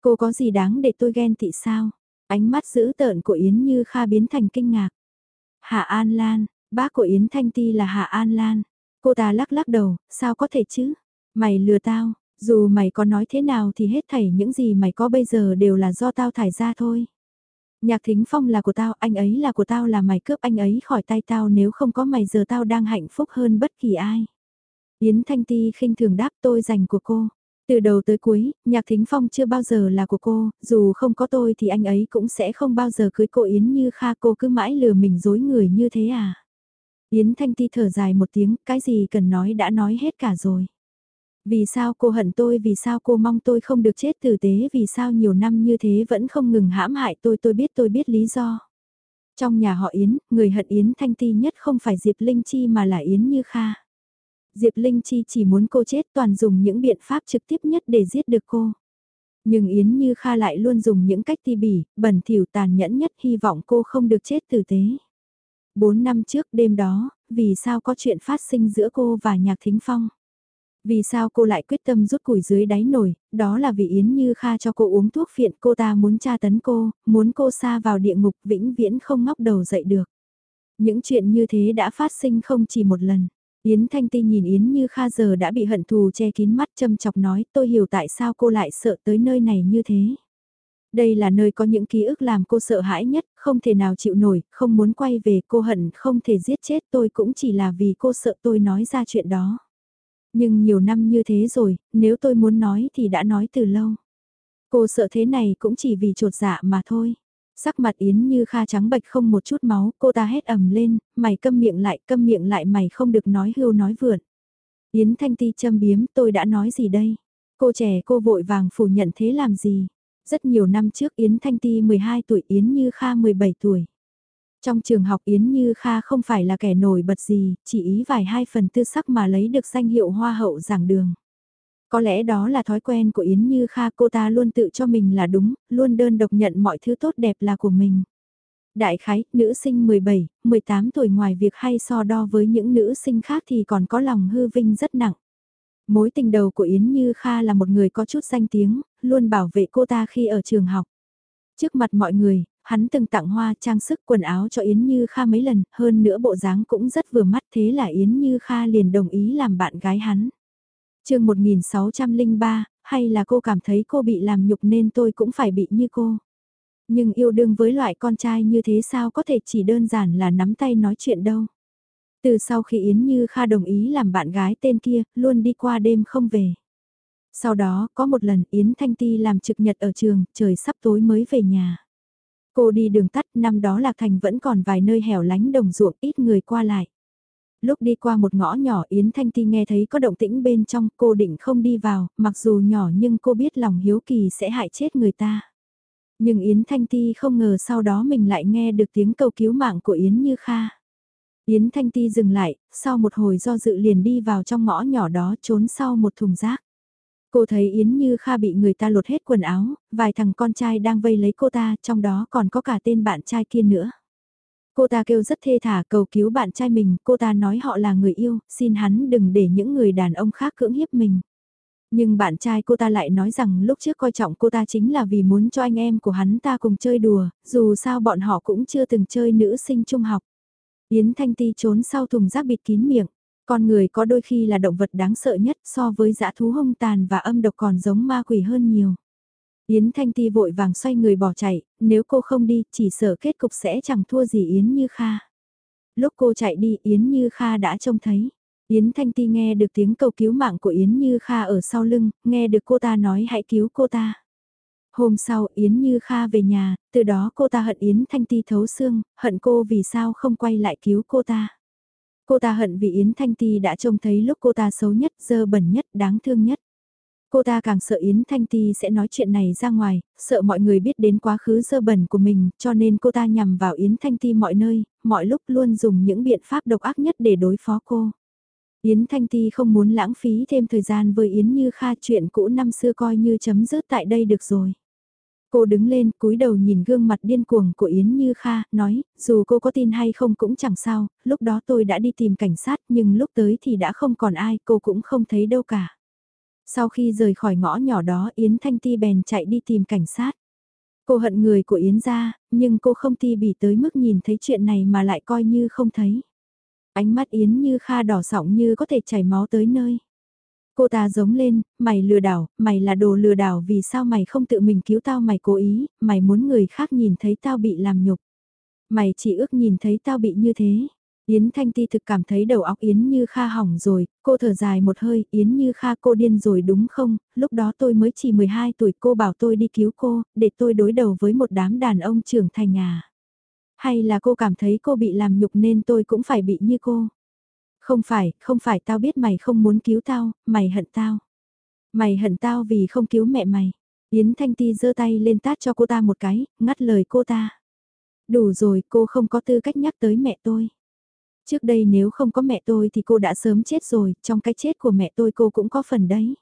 Cô có gì đáng để tôi ghen tị sao? Ánh mắt dữ tợn của Yến Như Kha biến thành kinh ngạc. Hạ An Lan, bác của Yến Thanh Ti là Hạ An Lan. Cô ta lắc lắc đầu, sao có thể chứ? Mày lừa tao, dù mày có nói thế nào thì hết thảy những gì mày có bây giờ đều là do tao thải ra thôi. Nhạc thính phong là của tao, anh ấy là của tao là mày cướp anh ấy khỏi tay tao nếu không có mày giờ tao đang hạnh phúc hơn bất kỳ ai. Yến Thanh Ti khinh thường đáp tôi dành của cô. Từ đầu tới cuối, Nhạc Thính Phong chưa bao giờ là của cô, dù không có tôi thì anh ấy cũng sẽ không bao giờ cưới cô Yến như Kha cô cứ mãi lừa mình dối người như thế à. Yến Thanh Ti thở dài một tiếng, cái gì cần nói đã nói hết cả rồi. Vì sao cô hận tôi, vì sao cô mong tôi không được chết tử tế, vì sao nhiều năm như thế vẫn không ngừng hãm hại tôi, tôi biết tôi biết lý do. Trong nhà họ Yến, người hận Yến Thanh Ti nhất không phải Diệp Linh Chi mà là Yến Như Kha. Diệp Linh Chi chỉ muốn cô chết toàn dùng những biện pháp trực tiếp nhất để giết được cô. Nhưng Yến Như Kha lại luôn dùng những cách ti bỉ, bẩn thỉu tàn nhẫn nhất hy vọng cô không được chết tử tế. Bốn năm trước đêm đó, vì sao có chuyện phát sinh giữa cô và Nhạc Thính Phong? Vì sao cô lại quyết tâm rút củi dưới đáy nồi, đó là vì Yến Như Kha cho cô uống thuốc phiện cô ta muốn tra tấn cô, muốn cô xa vào địa ngục vĩnh viễn không ngóc đầu dậy được. Những chuyện như thế đã phát sinh không chỉ một lần. Yến Thanh Ti nhìn Yến Như Kha giờ đã bị hận thù che kín mắt châm chọc nói tôi hiểu tại sao cô lại sợ tới nơi này như thế. Đây là nơi có những ký ức làm cô sợ hãi nhất, không thể nào chịu nổi, không muốn quay về cô hận không thể giết chết tôi cũng chỉ là vì cô sợ tôi nói ra chuyện đó. Nhưng nhiều năm như thế rồi, nếu tôi muốn nói thì đã nói từ lâu. Cô sợ thế này cũng chỉ vì trột dạ mà thôi. Sắc mặt Yến như kha trắng bệch không một chút máu, cô ta hét ầm lên, mày câm miệng lại, câm miệng lại mày không được nói hưu nói vượn. Yến thanh ti châm biếm, tôi đã nói gì đây? Cô trẻ cô vội vàng phủ nhận thế làm gì? Rất nhiều năm trước Yến Thanh Ti 12 tuổi Yến Như Kha 17 tuổi. Trong trường học Yến Như Kha không phải là kẻ nổi bật gì, chỉ ý vài hai phần tư sắc mà lấy được danh hiệu hoa hậu giảng đường. Có lẽ đó là thói quen của Yến Như Kha cô ta luôn tự cho mình là đúng, luôn đơn độc nhận mọi thứ tốt đẹp là của mình. Đại khái, nữ sinh 17, 18 tuổi ngoài việc hay so đo với những nữ sinh khác thì còn có lòng hư vinh rất nặng. Mối tình đầu của Yến Như Kha là một người có chút danh tiếng, luôn bảo vệ cô ta khi ở trường học. Trước mặt mọi người, hắn từng tặng hoa trang sức quần áo cho Yến Như Kha mấy lần, hơn nữa bộ dáng cũng rất vừa mắt thế là Yến Như Kha liền đồng ý làm bạn gái hắn. chương 1603, hay là cô cảm thấy cô bị làm nhục nên tôi cũng phải bị như cô. Nhưng yêu đương với loại con trai như thế sao có thể chỉ đơn giản là nắm tay nói chuyện đâu. Từ sau khi Yến Như Kha đồng ý làm bạn gái tên kia, luôn đi qua đêm không về. Sau đó, có một lần Yến Thanh Ti làm trực nhật ở trường, trời sắp tối mới về nhà. Cô đi đường tắt, năm đó Lạc Thành vẫn còn vài nơi hẻo lánh đồng ruộng ít người qua lại. Lúc đi qua một ngõ nhỏ Yến Thanh Ti nghe thấy có động tĩnh bên trong, cô định không đi vào, mặc dù nhỏ nhưng cô biết lòng hiếu kỳ sẽ hại chết người ta. Nhưng Yến Thanh Ti không ngờ sau đó mình lại nghe được tiếng cầu cứu mạng của Yến Như Kha. Yến Thanh Ti dừng lại, sau một hồi do dự liền đi vào trong ngõ nhỏ đó trốn sau một thùng rác. Cô thấy Yến Như Kha bị người ta lột hết quần áo, vài thằng con trai đang vây lấy cô ta, trong đó còn có cả tên bạn trai kia nữa. Cô ta kêu rất thê thả cầu cứu bạn trai mình, cô ta nói họ là người yêu, xin hắn đừng để những người đàn ông khác cưỡng hiếp mình. Nhưng bạn trai cô ta lại nói rằng lúc trước coi trọng cô ta chính là vì muốn cho anh em của hắn ta cùng chơi đùa, dù sao bọn họ cũng chưa từng chơi nữ sinh trung học. Yến Thanh Ti trốn sau thùng rác bịt kín miệng. Con người có đôi khi là động vật đáng sợ nhất so với dã thú hung tàn và âm độc còn giống ma quỷ hơn nhiều. Yến Thanh Ti vội vàng xoay người bỏ chạy, nếu cô không đi chỉ sợ kết cục sẽ chẳng thua gì Yến Như Kha. Lúc cô chạy đi Yến Như Kha đã trông thấy. Yến Thanh Ti nghe được tiếng cầu cứu mạng của Yến Như Kha ở sau lưng, nghe được cô ta nói hãy cứu cô ta. Hôm sau Yến Như Kha về nhà, từ đó cô ta hận Yến Thanh Ti thấu xương, hận cô vì sao không quay lại cứu cô ta. Cô ta hận vì Yến Thanh Ti đã trông thấy lúc cô ta xấu nhất, dơ bẩn nhất, đáng thương nhất. Cô ta càng sợ Yến Thanh Ti sẽ nói chuyện này ra ngoài, sợ mọi người biết đến quá khứ dơ bẩn của mình, cho nên cô ta nhằm vào Yến Thanh Ti mọi nơi, mọi lúc luôn dùng những biện pháp độc ác nhất để đối phó cô. Yến Thanh Ti không muốn lãng phí thêm thời gian với Yến Như Kha chuyện cũ năm xưa coi như chấm dứt tại đây được rồi. Cô đứng lên cúi đầu nhìn gương mặt điên cuồng của Yến Như Kha, nói, dù cô có tin hay không cũng chẳng sao, lúc đó tôi đã đi tìm cảnh sát nhưng lúc tới thì đã không còn ai, cô cũng không thấy đâu cả. Sau khi rời khỏi ngõ nhỏ đó Yến Thanh Ti bèn chạy đi tìm cảnh sát. Cô hận người của Yến ra, nhưng cô không ti bỉ tới mức nhìn thấy chuyện này mà lại coi như không thấy. Ánh mắt Yến Như Kha đỏ sọng như có thể chảy máu tới nơi. Cô ta giống lên, mày lừa đảo, mày là đồ lừa đảo vì sao mày không tự mình cứu tao mày cố ý, mày muốn người khác nhìn thấy tao bị làm nhục. Mày chỉ ước nhìn thấy tao bị như thế. Yến Thanh Ti thực cảm thấy đầu óc Yến Như Kha hỏng rồi, cô thở dài một hơi, Yến Như Kha cô điên rồi đúng không, lúc đó tôi mới chỉ 12 tuổi cô bảo tôi đi cứu cô, để tôi đối đầu với một đám đàn ông trưởng thành à. Hay là cô cảm thấy cô bị làm nhục nên tôi cũng phải bị như cô. Không phải, không phải tao biết mày không muốn cứu tao, mày hận tao. Mày hận tao vì không cứu mẹ mày. Yến Thanh Ti giơ tay lên tát cho cô ta một cái, ngắt lời cô ta. Đủ rồi, cô không có tư cách nhắc tới mẹ tôi. Trước đây nếu không có mẹ tôi thì cô đã sớm chết rồi, trong cái chết của mẹ tôi cô cũng có phần đấy.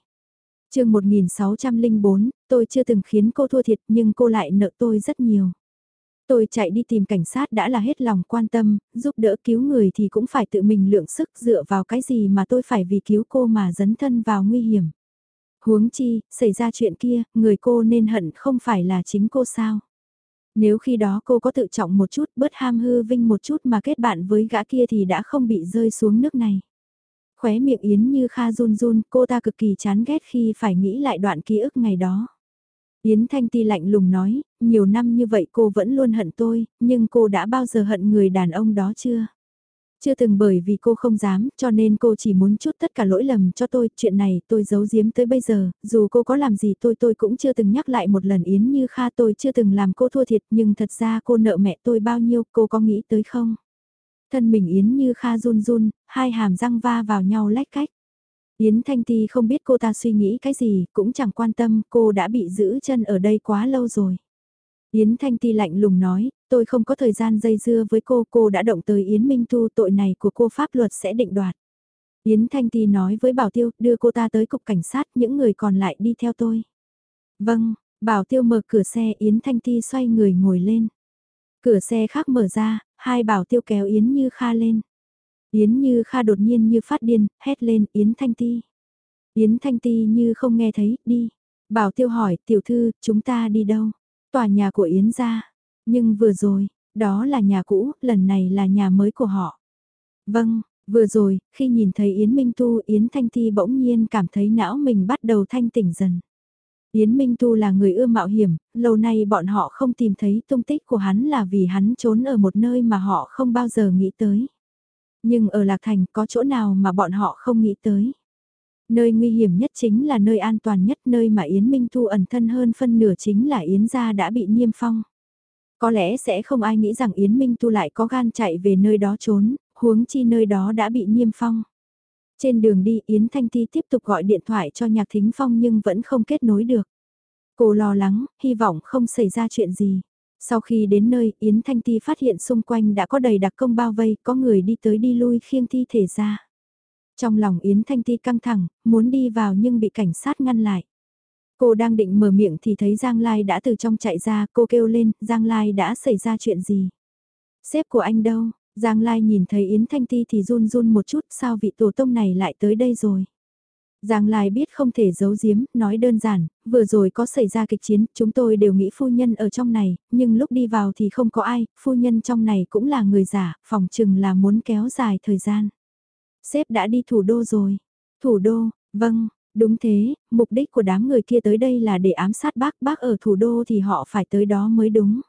chương 1604, tôi chưa từng khiến cô thua thiệt nhưng cô lại nợ tôi rất nhiều. Tôi chạy đi tìm cảnh sát đã là hết lòng quan tâm, giúp đỡ cứu người thì cũng phải tự mình lượng sức dựa vào cái gì mà tôi phải vì cứu cô mà dấn thân vào nguy hiểm. Huống chi, xảy ra chuyện kia, người cô nên hận không phải là chính cô sao. Nếu khi đó cô có tự trọng một chút, bớt ham hư vinh một chút mà kết bạn với gã kia thì đã không bị rơi xuống nước này. Khóe miệng Yến như Kha run run, cô ta cực kỳ chán ghét khi phải nghĩ lại đoạn ký ức ngày đó. Yến Thanh Ti lạnh lùng nói, nhiều năm như vậy cô vẫn luôn hận tôi, nhưng cô đã bao giờ hận người đàn ông đó chưa? Chưa từng bởi vì cô không dám, cho nên cô chỉ muốn chút tất cả lỗi lầm cho tôi, chuyện này tôi giấu giếm tới bây giờ, dù cô có làm gì tôi tôi cũng chưa từng nhắc lại một lần Yến như Kha tôi chưa từng làm cô thua thiệt nhưng thật ra cô nợ mẹ tôi bao nhiêu cô có nghĩ tới không? Thân mình Yến như Kha run run, hai hàm răng va vào nhau lách cách. Yến Thanh Ti không biết cô ta suy nghĩ cái gì, cũng chẳng quan tâm, cô đã bị giữ chân ở đây quá lâu rồi. Yến Thanh Ti lạnh lùng nói, tôi không có thời gian dây dưa với cô, cô đã động tới Yến Minh Tu tội này của cô pháp luật sẽ định đoạt. Yến Thanh Ti nói với Bảo Tiêu, đưa cô ta tới cục cảnh sát, những người còn lại đi theo tôi. Vâng, Bảo Tiêu mở cửa xe, Yến Thanh Ti xoay người ngồi lên. Cửa xe khác mở ra, hai Bảo Tiêu kéo Yến Như Kha lên. Yến Như Kha đột nhiên như phát điên, hét lên Yến Thanh Ti. Yến Thanh Ti như không nghe thấy, đi. Bảo Tiêu hỏi, tiểu thư, chúng ta đi đâu? Tòa nhà của Yến gia. Nhưng vừa rồi, đó là nhà cũ, lần này là nhà mới của họ. Vâng, vừa rồi, khi nhìn thấy Yến Minh Tu, Yến Thanh Ti bỗng nhiên cảm thấy não mình bắt đầu thanh tỉnh dần. Yến Minh Tu là người ưa mạo hiểm, lâu nay bọn họ không tìm thấy tung tích của hắn là vì hắn trốn ở một nơi mà họ không bao giờ nghĩ tới. Nhưng ở Lạc Thành có chỗ nào mà bọn họ không nghĩ tới. Nơi nguy hiểm nhất chính là nơi an toàn nhất nơi mà Yến Minh Thu ẩn thân hơn phân nửa chính là Yến gia đã bị niêm phong. Có lẽ sẽ không ai nghĩ rằng Yến Minh Thu lại có gan chạy về nơi đó trốn, huống chi nơi đó đã bị niêm phong. Trên đường đi Yến Thanh Ti tiếp tục gọi điện thoại cho Nhạc Thính Phong nhưng vẫn không kết nối được. Cô lo lắng, hy vọng không xảy ra chuyện gì. Sau khi đến nơi, Yến Thanh Ti phát hiện xung quanh đã có đầy đặc công bao vây, có người đi tới đi lui khiêng thi thể ra. Trong lòng Yến Thanh Ti căng thẳng, muốn đi vào nhưng bị cảnh sát ngăn lại. Cô đang định mở miệng thì thấy Giang Lai đã từ trong chạy ra, cô kêu lên, Giang Lai đã xảy ra chuyện gì? Sếp của anh đâu? Giang Lai nhìn thấy Yến Thanh Ti thì run run một chút, sao vị tổ tông này lại tới đây rồi? Giang Lai biết không thể giấu giếm, nói đơn giản, vừa rồi có xảy ra kịch chiến, chúng tôi đều nghĩ phu nhân ở trong này, nhưng lúc đi vào thì không có ai, phu nhân trong này cũng là người giả, phòng chừng là muốn kéo dài thời gian. Sếp đã đi thủ đô rồi. Thủ đô, vâng, đúng thế, mục đích của đám người kia tới đây là để ám sát bác, bác ở thủ đô thì họ phải tới đó mới đúng.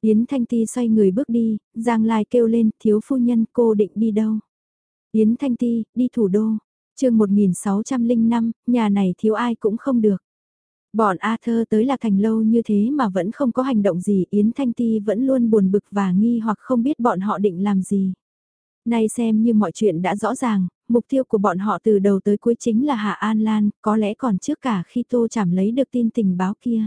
Yến Thanh Ti xoay người bước đi, Giang Lai kêu lên, thiếu phu nhân cô định đi đâu? Yến Thanh Ti, đi thủ đô chương 1605, nhà này thiếu ai cũng không được. Bọn A Thơ tới Lạc Thành lâu như thế mà vẫn không có hành động gì, Yến Thanh Ti vẫn luôn buồn bực và nghi hoặc không biết bọn họ định làm gì. Nay xem như mọi chuyện đã rõ ràng, mục tiêu của bọn họ từ đầu tới cuối chính là Hạ An Lan, có lẽ còn trước cả khi Tô Chảm lấy được tin tình báo kia.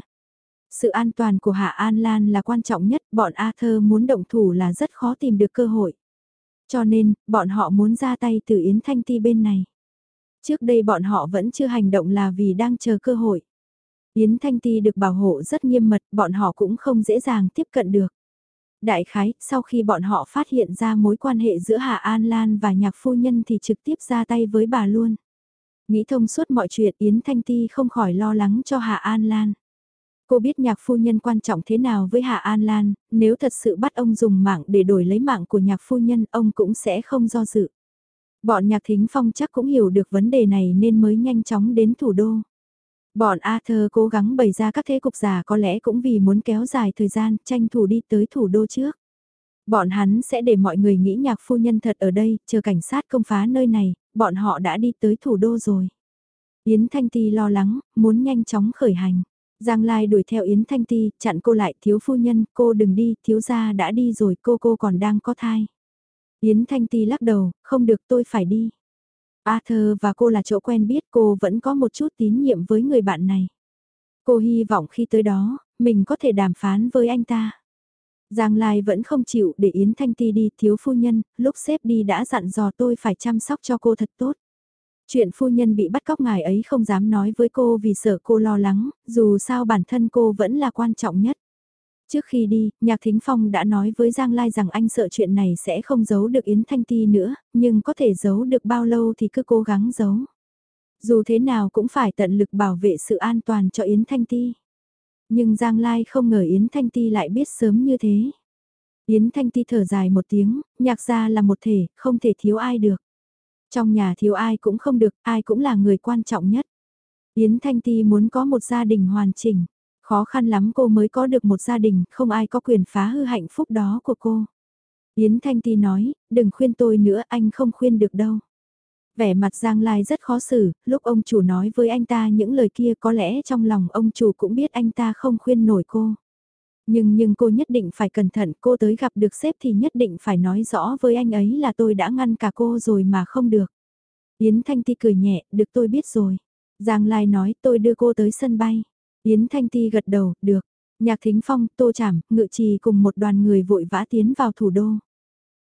Sự an toàn của Hạ An Lan là quan trọng nhất, bọn Arthur muốn động thủ là rất khó tìm được cơ hội. Cho nên, bọn họ muốn ra tay từ Yến Thanh Ti bên này. Trước đây bọn họ vẫn chưa hành động là vì đang chờ cơ hội. Yến Thanh Ti được bảo hộ rất nghiêm mật, bọn họ cũng không dễ dàng tiếp cận được. Đại khái, sau khi bọn họ phát hiện ra mối quan hệ giữa Hạ An Lan và nhạc phu nhân thì trực tiếp ra tay với bà luôn. Nghĩ thông suốt mọi chuyện Yến Thanh Ti không khỏi lo lắng cho Hạ An Lan. Cô biết nhạc phu nhân quan trọng thế nào với Hạ An Lan, nếu thật sự bắt ông dùng mạng để đổi lấy mạng của nhạc phu nhân ông cũng sẽ không do dự. Bọn nhạc thính phong chắc cũng hiểu được vấn đề này nên mới nhanh chóng đến thủ đô. Bọn Arthur cố gắng bày ra các thế cục giả có lẽ cũng vì muốn kéo dài thời gian, tranh thủ đi tới thủ đô trước. Bọn hắn sẽ để mọi người nghĩ nhạc phu nhân thật ở đây, chờ cảnh sát công phá nơi này, bọn họ đã đi tới thủ đô rồi. Yến Thanh Ti lo lắng, muốn nhanh chóng khởi hành. Giang Lai đuổi theo Yến Thanh Ti, chặn cô lại, thiếu phu nhân, cô đừng đi, thiếu gia đã đi rồi, cô cô còn đang có thai. Yến Thanh Ti lắc đầu, không được tôi phải đi. Arthur và cô là chỗ quen biết cô vẫn có một chút tín nhiệm với người bạn này. Cô hy vọng khi tới đó, mình có thể đàm phán với anh ta. Giang Lai vẫn không chịu để Yến Thanh Ti đi thiếu phu nhân, lúc xếp đi đã dặn dò tôi phải chăm sóc cho cô thật tốt. Chuyện phu nhân bị bắt cóc ngài ấy không dám nói với cô vì sợ cô lo lắng, dù sao bản thân cô vẫn là quan trọng nhất. Trước khi đi, Nhạc Thính Phong đã nói với Giang Lai rằng anh sợ chuyện này sẽ không giấu được Yến Thanh Ti nữa, nhưng có thể giấu được bao lâu thì cứ cố gắng giấu. Dù thế nào cũng phải tận lực bảo vệ sự an toàn cho Yến Thanh Ti. Nhưng Giang Lai không ngờ Yến Thanh Ti lại biết sớm như thế. Yến Thanh Ti thở dài một tiếng, nhạc gia là một thể, không thể thiếu ai được. Trong nhà thiếu ai cũng không được, ai cũng là người quan trọng nhất. Yến Thanh Ti muốn có một gia đình hoàn chỉnh. Khó khăn lắm cô mới có được một gia đình, không ai có quyền phá hư hạnh phúc đó của cô. Yến Thanh Ti nói, đừng khuyên tôi nữa, anh không khuyên được đâu. Vẻ mặt Giang Lai rất khó xử, lúc ông chủ nói với anh ta những lời kia có lẽ trong lòng ông chủ cũng biết anh ta không khuyên nổi cô. Nhưng nhưng cô nhất định phải cẩn thận, cô tới gặp được sếp thì nhất định phải nói rõ với anh ấy là tôi đã ngăn cả cô rồi mà không được. Yến Thanh Ti cười nhẹ, được tôi biết rồi. Giang Lai nói tôi đưa cô tới sân bay. Yến Thanh Ti gật đầu, được. Nhạc Thính Phong, Tô Trảm, Ngự Trì cùng một đoàn người vội vã tiến vào thủ đô.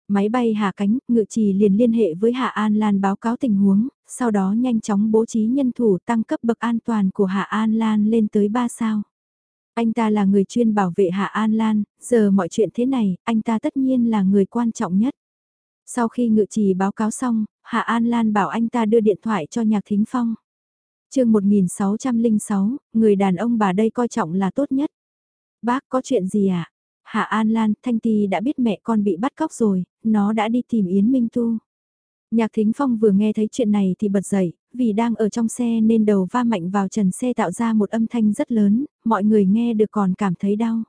Máy bay hạ cánh, Ngự Trì liền liên hệ với Hạ An Lan báo cáo tình huống, sau đó nhanh chóng bố trí nhân thủ tăng cấp bậc an toàn của Hạ An Lan lên tới 3 sao. Anh ta là người chuyên bảo vệ Hạ An Lan, giờ mọi chuyện thế này, anh ta tất nhiên là người quan trọng nhất. Sau khi ngự trì báo cáo xong, Hạ An Lan bảo anh ta đưa điện thoại cho Nhạc Thính Phong chương 1606, người đàn ông bà đây coi trọng là tốt nhất. Bác có chuyện gì ạ? À? Hạ An Lan, Thanh Ti đã biết mẹ con bị bắt cóc rồi, nó đã đi tìm Yến Minh Tu. Nhạc Thính Phong vừa nghe thấy chuyện này thì bật dậy, vì đang ở trong xe nên đầu va mạnh vào trần xe tạo ra một âm thanh rất lớn, mọi người nghe được còn cảm thấy đau.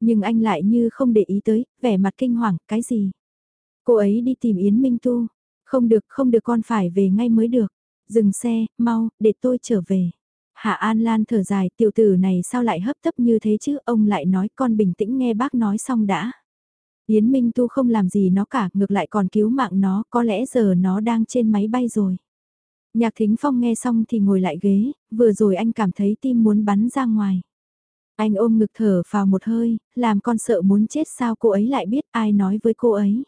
Nhưng anh lại như không để ý tới, vẻ mặt kinh hoàng, cái gì? Cô ấy đi tìm Yến Minh Tu. Không được, không được con phải về ngay mới được. Dừng xe, mau, để tôi trở về. Hạ An Lan thở dài, tiểu tử này sao lại hấp tấp như thế chứ, ông lại nói con bình tĩnh nghe bác nói xong đã. Yến Minh Tu không làm gì nó cả, ngược lại còn cứu mạng nó, có lẽ giờ nó đang trên máy bay rồi. Nhạc Thính Phong nghe xong thì ngồi lại ghế, vừa rồi anh cảm thấy tim muốn bắn ra ngoài. Anh ôm ngực thở vào một hơi, làm con sợ muốn chết sao cô ấy lại biết ai nói với cô ấy.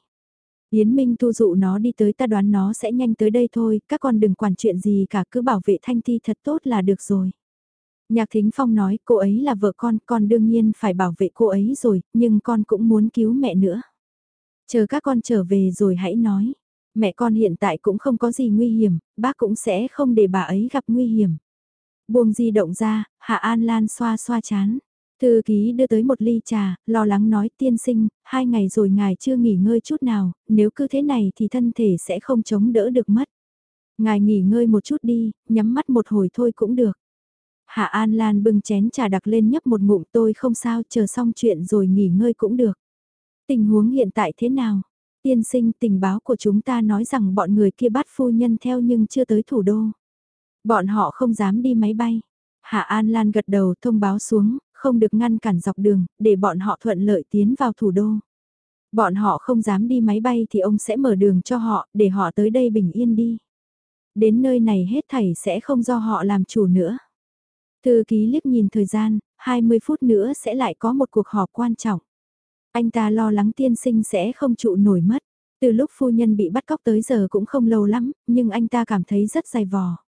Yến Minh tu dụ nó đi tới ta đoán nó sẽ nhanh tới đây thôi, các con đừng quản chuyện gì cả cứ bảo vệ Thanh Ti thật tốt là được rồi. Nhạc Thính Phong nói cô ấy là vợ con, con đương nhiên phải bảo vệ cô ấy rồi, nhưng con cũng muốn cứu mẹ nữa. Chờ các con trở về rồi hãy nói. Mẹ con hiện tại cũng không có gì nguy hiểm, bác cũng sẽ không để bà ấy gặp nguy hiểm. Buông di động ra, Hạ An Lan xoa xoa chán. Thư ký đưa tới một ly trà, lo lắng nói tiên sinh, hai ngày rồi ngài chưa nghỉ ngơi chút nào, nếu cứ thế này thì thân thể sẽ không chống đỡ được mất. Ngài nghỉ ngơi một chút đi, nhắm mắt một hồi thôi cũng được. Hạ An Lan bưng chén trà đặc lên nhấp một ngụm tôi không sao chờ xong chuyện rồi nghỉ ngơi cũng được. Tình huống hiện tại thế nào? Tiên sinh tình báo của chúng ta nói rằng bọn người kia bắt phu nhân theo nhưng chưa tới thủ đô. Bọn họ không dám đi máy bay. Hạ An Lan gật đầu thông báo xuống, không được ngăn cản dọc đường, để bọn họ thuận lợi tiến vào thủ đô. Bọn họ không dám đi máy bay thì ông sẽ mở đường cho họ, để họ tới đây bình yên đi. Đến nơi này hết thảy sẽ không do họ làm chủ nữa. Thư ký liếc nhìn thời gian, 20 phút nữa sẽ lại có một cuộc họp quan trọng. Anh ta lo lắng tiên sinh sẽ không trụ nổi mất. Từ lúc phu nhân bị bắt cóc tới giờ cũng không lâu lắm, nhưng anh ta cảm thấy rất dài vò.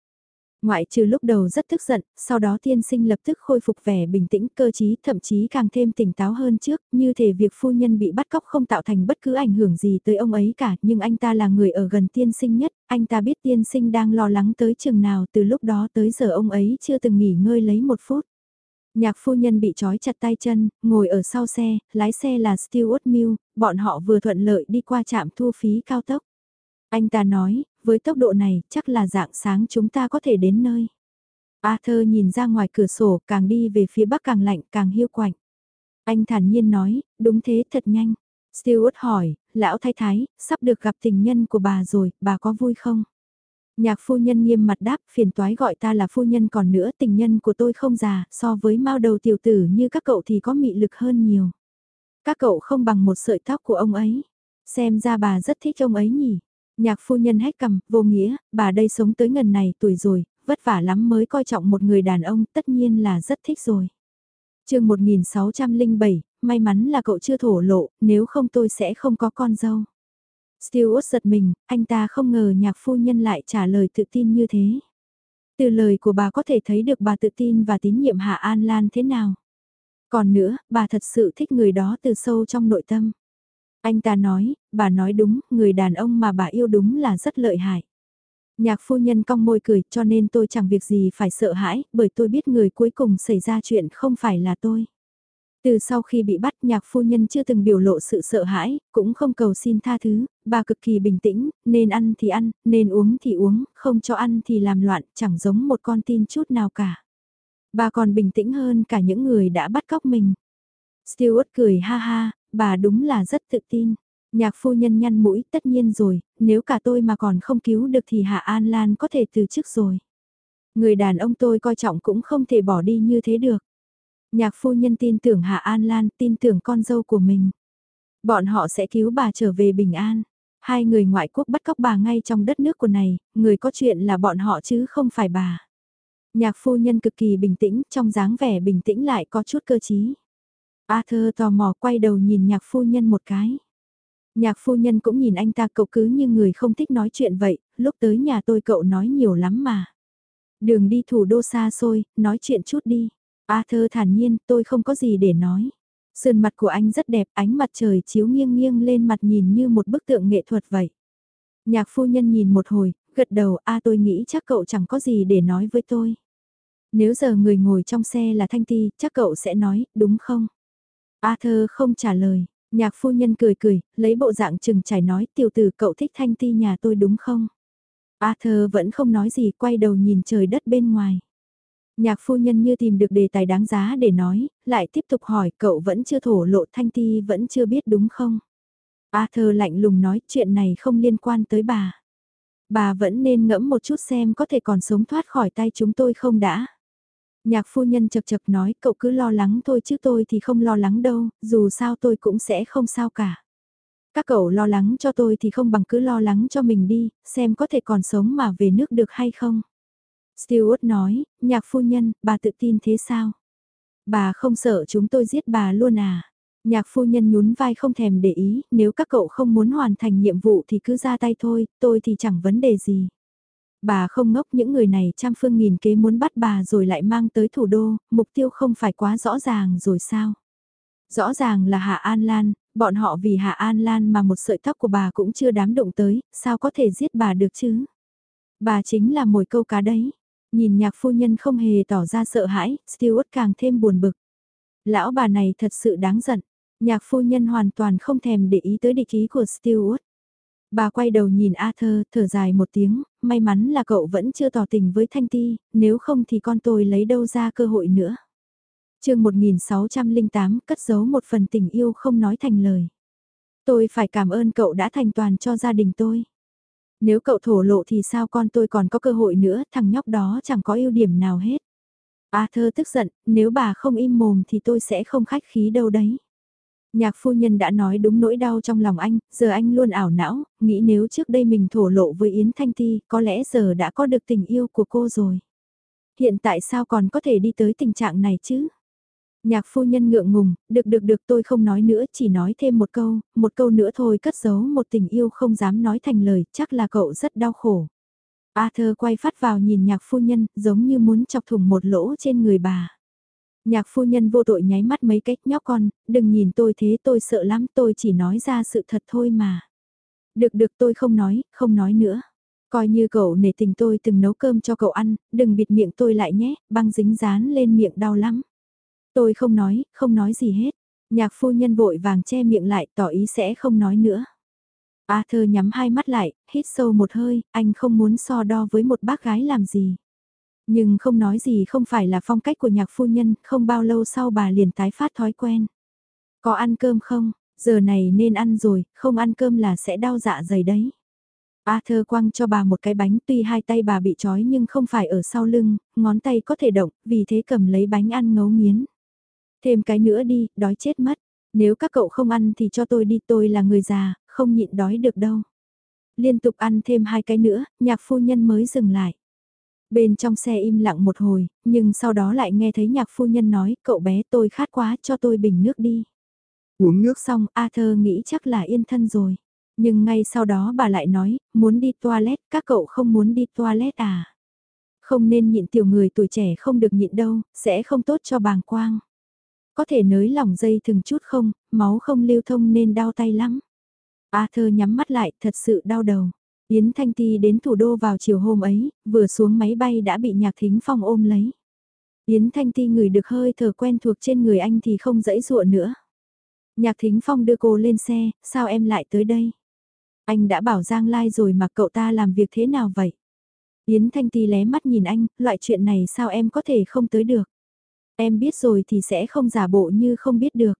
Ngoại trừ lúc đầu rất tức giận, sau đó tiên sinh lập tức khôi phục vẻ bình tĩnh cơ trí thậm chí càng thêm tỉnh táo hơn trước, như thể việc phu nhân bị bắt cóc không tạo thành bất cứ ảnh hưởng gì tới ông ấy cả, nhưng anh ta là người ở gần tiên sinh nhất, anh ta biết tiên sinh đang lo lắng tới chừng nào từ lúc đó tới giờ ông ấy chưa từng nghỉ ngơi lấy một phút. Nhạc phu nhân bị trói chặt tay chân, ngồi ở sau xe, lái xe là Stewart Mill, bọn họ vừa thuận lợi đi qua trạm thu phí cao tốc. Anh ta nói, với tốc độ này, chắc là dạng sáng chúng ta có thể đến nơi. Arthur nhìn ra ngoài cửa sổ, càng đi về phía bắc càng lạnh, càng hiu quạnh. Anh thản nhiên nói, đúng thế, thật nhanh. Stewart hỏi, lão thái thái, sắp được gặp tình nhân của bà rồi, bà có vui không? Nhạc phu nhân nghiêm mặt đáp, phiền toái gọi ta là phu nhân còn nữa, tình nhân của tôi không già, so với mao đầu tiểu tử như các cậu thì có mị lực hơn nhiều. Các cậu không bằng một sợi tóc của ông ấy. Xem ra bà rất thích ông ấy nhỉ. Nhạc phu nhân hét cầm, vô nghĩa, bà đây sống tới ngần này tuổi rồi, vất vả lắm mới coi trọng một người đàn ông, tất nhiên là rất thích rồi. chương 1607, may mắn là cậu chưa thổ lộ, nếu không tôi sẽ không có con dâu. Stewart giật mình, anh ta không ngờ nhạc phu nhân lại trả lời tự tin như thế. Từ lời của bà có thể thấy được bà tự tin và tín nhiệm Hạ An Lan thế nào. Còn nữa, bà thật sự thích người đó từ sâu trong nội tâm. Anh ta nói, bà nói đúng, người đàn ông mà bà yêu đúng là rất lợi hại. Nhạc phu nhân cong môi cười cho nên tôi chẳng việc gì phải sợ hãi, bởi tôi biết người cuối cùng xảy ra chuyện không phải là tôi. Từ sau khi bị bắt nhạc phu nhân chưa từng biểu lộ sự sợ hãi, cũng không cầu xin tha thứ, bà cực kỳ bình tĩnh, nên ăn thì ăn, nên uống thì uống, không cho ăn thì làm loạn, chẳng giống một con tin chút nào cả. Bà còn bình tĩnh hơn cả những người đã bắt cóc mình. Stewart cười ha ha, bà đúng là rất tự tin. Nhạc phu nhân nhăn mũi tất nhiên rồi, nếu cả tôi mà còn không cứu được thì Hạ An Lan có thể từ chức rồi. Người đàn ông tôi coi trọng cũng không thể bỏ đi như thế được. Nhạc phu nhân tin tưởng Hạ An Lan, tin tưởng con dâu của mình. Bọn họ sẽ cứu bà trở về bình an. Hai người ngoại quốc bắt cóc bà ngay trong đất nước của này, người có chuyện là bọn họ chứ không phải bà. Nhạc phu nhân cực kỳ bình tĩnh, trong dáng vẻ bình tĩnh lại có chút cơ trí. Arthur tò mò quay đầu nhìn nhạc phu nhân một cái. Nhạc phu nhân cũng nhìn anh ta cậu cứ như người không thích nói chuyện vậy, lúc tới nhà tôi cậu nói nhiều lắm mà. Đường đi thủ đô xa xôi, nói chuyện chút đi. Arthur thản nhiên, tôi không có gì để nói. Sườn mặt của anh rất đẹp, ánh mặt trời chiếu nghiêng nghiêng lên mặt nhìn như một bức tượng nghệ thuật vậy. Nhạc phu nhân nhìn một hồi, gật đầu, a tôi nghĩ chắc cậu chẳng có gì để nói với tôi. Nếu giờ người ngồi trong xe là Thanh Ti, chắc cậu sẽ nói, đúng không? Arthur không trả lời, nhạc phu nhân cười cười, lấy bộ dạng chừng chảy nói, tiểu tử cậu thích Thanh Ti nhà tôi đúng không? Arthur vẫn không nói gì, quay đầu nhìn trời đất bên ngoài. Nhạc phu nhân như tìm được đề tài đáng giá để nói, lại tiếp tục hỏi cậu vẫn chưa thổ lộ Thanh Ti vẫn chưa biết đúng không? Arthur lạnh lùng nói chuyện này không liên quan tới bà. Bà vẫn nên ngẫm một chút xem có thể còn sống thoát khỏi tay chúng tôi không đã. Nhạc phu nhân chật chật nói cậu cứ lo lắng thôi chứ tôi thì không lo lắng đâu, dù sao tôi cũng sẽ không sao cả. Các cậu lo lắng cho tôi thì không bằng cứ lo lắng cho mình đi, xem có thể còn sống mà về nước được hay không. Stewart nói, nhạc phu nhân, bà tự tin thế sao? Bà không sợ chúng tôi giết bà luôn à? Nhạc phu nhân nhún vai không thèm để ý, nếu các cậu không muốn hoàn thành nhiệm vụ thì cứ ra tay thôi, tôi thì chẳng vấn đề gì. Bà không ngốc những người này trăm phương nghìn kế muốn bắt bà rồi lại mang tới thủ đô, mục tiêu không phải quá rõ ràng rồi sao? Rõ ràng là Hạ An Lan, bọn họ vì Hạ An Lan mà một sợi tóc của bà cũng chưa đám động tới, sao có thể giết bà được chứ? Bà chính là mồi câu cá đấy. Nhìn nhạc phu nhân không hề tỏ ra sợ hãi, Stewart càng thêm buồn bực. Lão bà này thật sự đáng giận. Nhạc phu nhân hoàn toàn không thèm để ý tới địch ý của Stewart. Bà quay đầu nhìn Arthur, thở dài một tiếng, may mắn là cậu vẫn chưa tỏ tình với Thanh Ti, nếu không thì con tôi lấy đâu ra cơ hội nữa. chương 1608 cất giấu một phần tình yêu không nói thành lời. Tôi phải cảm ơn cậu đã thành toàn cho gia đình tôi. Nếu cậu thổ lộ thì sao con tôi còn có cơ hội nữa, thằng nhóc đó chẳng có ưu điểm nào hết. Arthur tức giận, nếu bà không im mồm thì tôi sẽ không khách khí đâu đấy. Nhạc phu nhân đã nói đúng nỗi đau trong lòng anh, giờ anh luôn ảo não, nghĩ nếu trước đây mình thổ lộ với Yến Thanh Ti, có lẽ giờ đã có được tình yêu của cô rồi. Hiện tại sao còn có thể đi tới tình trạng này chứ? Nhạc phu nhân ngượng ngùng, được được được tôi không nói nữa, chỉ nói thêm một câu, một câu nữa thôi cất giấu một tình yêu không dám nói thành lời, chắc là cậu rất đau khổ. Arthur quay phát vào nhìn nhạc phu nhân, giống như muốn chọc thủng một lỗ trên người bà. Nhạc phu nhân vô tội nháy mắt mấy cách nhóc con, đừng nhìn tôi thế tôi sợ lắm tôi chỉ nói ra sự thật thôi mà. Được được tôi không nói, không nói nữa. Coi như cậu nể tình tôi từng nấu cơm cho cậu ăn, đừng bịt miệng tôi lại nhé, băng dính dán lên miệng đau lắm. Tôi không nói, không nói gì hết. Nhạc phu nhân vội vàng che miệng lại tỏ ý sẽ không nói nữa. Arthur nhắm hai mắt lại, hít sâu một hơi, anh không muốn so đo với một bác gái làm gì. Nhưng không nói gì không phải là phong cách của nhạc phu nhân, không bao lâu sau bà liền tái phát thói quen. Có ăn cơm không? Giờ này nên ăn rồi, không ăn cơm là sẽ đau dạ dày đấy. Arthur quăng cho bà một cái bánh tuy hai tay bà bị trói nhưng không phải ở sau lưng, ngón tay có thể động, vì thế cầm lấy bánh ăn ngấu nghiến. Thêm cái nữa đi, đói chết mất. Nếu các cậu không ăn thì cho tôi đi tôi là người già, không nhịn đói được đâu. liên tục ăn thêm hai cái nữa, nhạc phu nhân mới dừng lại. Bên trong xe im lặng một hồi, nhưng sau đó lại nghe thấy nhạc phu nhân nói, cậu bé tôi khát quá cho tôi bình nước đi. Uống nước xong, A thơ nghĩ chắc là yên thân rồi. Nhưng ngay sau đó bà lại nói, muốn đi toilet, các cậu không muốn đi toilet à? Không nên nhịn tiểu người tuổi trẻ không được nhịn đâu, sẽ không tốt cho bàng quang. Có thể nới lỏng dây từng chút không, máu không lưu thông nên đau tay lắm. A thơ nhắm mắt lại, thật sự đau đầu. Yến Thanh Ti đến thủ đô vào chiều hôm ấy, vừa xuống máy bay đã bị Nhạc Thính Phong ôm lấy. Yến Thanh Ti ngửi được hơi thở quen thuộc trên người anh thì không dãy dụa nữa. Nhạc Thính Phong đưa cô lên xe, sao em lại tới đây? Anh đã bảo Giang Lai rồi mà cậu ta làm việc thế nào vậy? Yến Thanh Ti lé mắt nhìn anh, loại chuyện này sao em có thể không tới được? Em biết rồi thì sẽ không giả bộ như không biết được.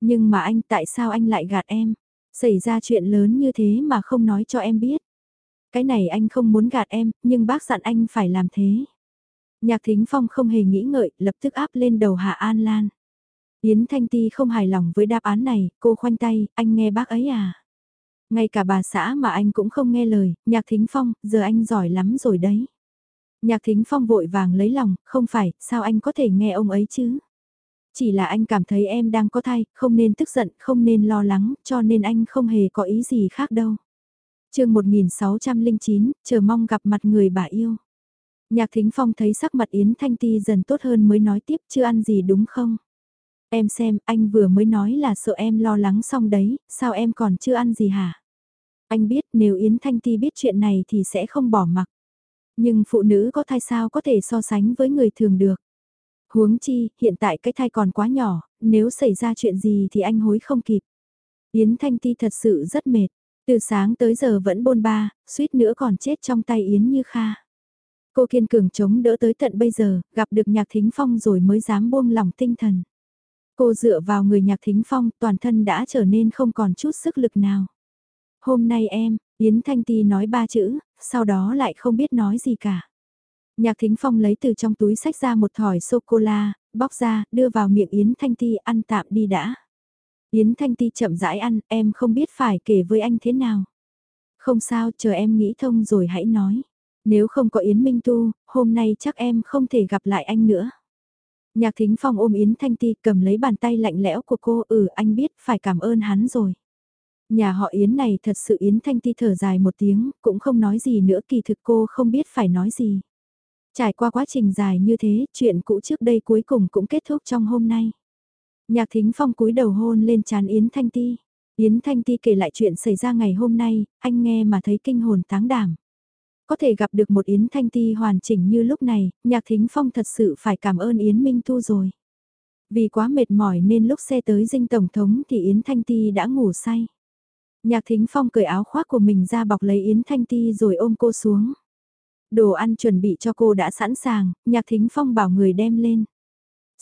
Nhưng mà anh tại sao anh lại gạt em? Xảy ra chuyện lớn như thế mà không nói cho em biết. Cái này anh không muốn gạt em, nhưng bác dặn anh phải làm thế. Nhạc Thính Phong không hề nghĩ ngợi, lập tức áp lên đầu Hạ An Lan. Yến Thanh Ti không hài lòng với đáp án này, cô khoanh tay, anh nghe bác ấy à? Ngay cả bà xã mà anh cũng không nghe lời, Nhạc Thính Phong, giờ anh giỏi lắm rồi đấy. Nhạc Thính Phong vội vàng lấy lòng, không phải, sao anh có thể nghe ông ấy chứ? Chỉ là anh cảm thấy em đang có thai, không nên tức giận, không nên lo lắng, cho nên anh không hề có ý gì khác đâu chương 1609, chờ mong gặp mặt người bà yêu. Nhạc Thính Phong thấy sắc mặt Yến Thanh Ti dần tốt hơn mới nói tiếp chưa ăn gì đúng không? Em xem, anh vừa mới nói là sợ em lo lắng xong đấy, sao em còn chưa ăn gì hả? Anh biết nếu Yến Thanh Ti biết chuyện này thì sẽ không bỏ mặc. Nhưng phụ nữ có thai sao có thể so sánh với người thường được. Huống chi, hiện tại cái thai còn quá nhỏ, nếu xảy ra chuyện gì thì anh hối không kịp. Yến Thanh Ti thật sự rất mệt, từ sáng tới giờ vẫn bôn ba, suýt nữa còn chết trong tay Yến Như Kha. Cô kiên cường chống đỡ tới tận bây giờ, gặp được nhạc thính phong rồi mới dám buông lòng tinh thần. Cô dựa vào người nhạc thính phong, toàn thân đã trở nên không còn chút sức lực nào. Hôm nay em, Yến Thanh Ti nói ba chữ, sau đó lại không biết nói gì cả. Nhạc Thính Phong lấy từ trong túi sách ra một thỏi sô-cô-la, bóc ra, đưa vào miệng Yến Thanh Ti ăn tạm đi đã. Yến Thanh Ti chậm rãi ăn, em không biết phải kể với anh thế nào. Không sao, chờ em nghĩ thông rồi hãy nói. Nếu không có Yến Minh Tu, hôm nay chắc em không thể gặp lại anh nữa. Nhạc Thính Phong ôm Yến Thanh Ti cầm lấy bàn tay lạnh lẽo của cô, ừ anh biết, phải cảm ơn hắn rồi. Nhà họ Yến này thật sự Yến Thanh Ti thở dài một tiếng, cũng không nói gì nữa kỳ thực cô không biết phải nói gì. Trải qua quá trình dài như thế, chuyện cũ trước đây cuối cùng cũng kết thúc trong hôm nay. Nhạc Thính Phong cúi đầu hôn lên trán Yến Thanh Ti. Yến Thanh Ti kể lại chuyện xảy ra ngày hôm nay, anh nghe mà thấy kinh hồn táng đảm. Có thể gặp được một Yến Thanh Ti hoàn chỉnh như lúc này, Nhạc Thính Phong thật sự phải cảm ơn Yến Minh Tu rồi. Vì quá mệt mỏi nên lúc xe tới dinh Tổng thống thì Yến Thanh Ti đã ngủ say. Nhạc Thính Phong cởi áo khoác của mình ra bọc lấy Yến Thanh Ti rồi ôm cô xuống. Đồ ăn chuẩn bị cho cô đã sẵn sàng, Nhạc Thính Phong bảo người đem lên.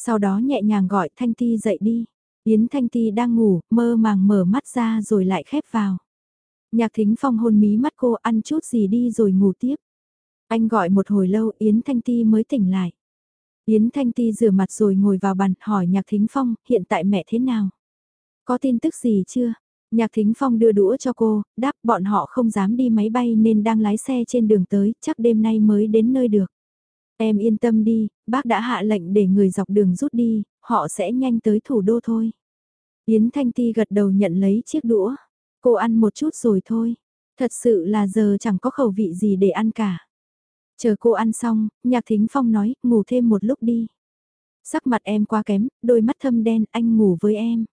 Sau đó nhẹ nhàng gọi Thanh Ti dậy đi. Yến Thanh Ti đang ngủ, mơ màng mở mắt ra rồi lại khép vào. Nhạc Thính Phong hôn mí mắt cô ăn chút gì đi rồi ngủ tiếp. Anh gọi một hồi lâu Yến Thanh Ti mới tỉnh lại. Yến Thanh Ti rửa mặt rồi ngồi vào bàn hỏi Nhạc Thính Phong hiện tại mẹ thế nào? Có tin tức gì chưa? Nhạc Thính Phong đưa đũa cho cô, đáp bọn họ không dám đi máy bay nên đang lái xe trên đường tới, chắc đêm nay mới đến nơi được. Em yên tâm đi, bác đã hạ lệnh để người dọc đường rút đi, họ sẽ nhanh tới thủ đô thôi. Yến Thanh Ti gật đầu nhận lấy chiếc đũa. Cô ăn một chút rồi thôi. Thật sự là giờ chẳng có khẩu vị gì để ăn cả. Chờ cô ăn xong, Nhạc Thính Phong nói, ngủ thêm một lúc đi. Sắc mặt em quá kém, đôi mắt thâm đen, anh ngủ với em.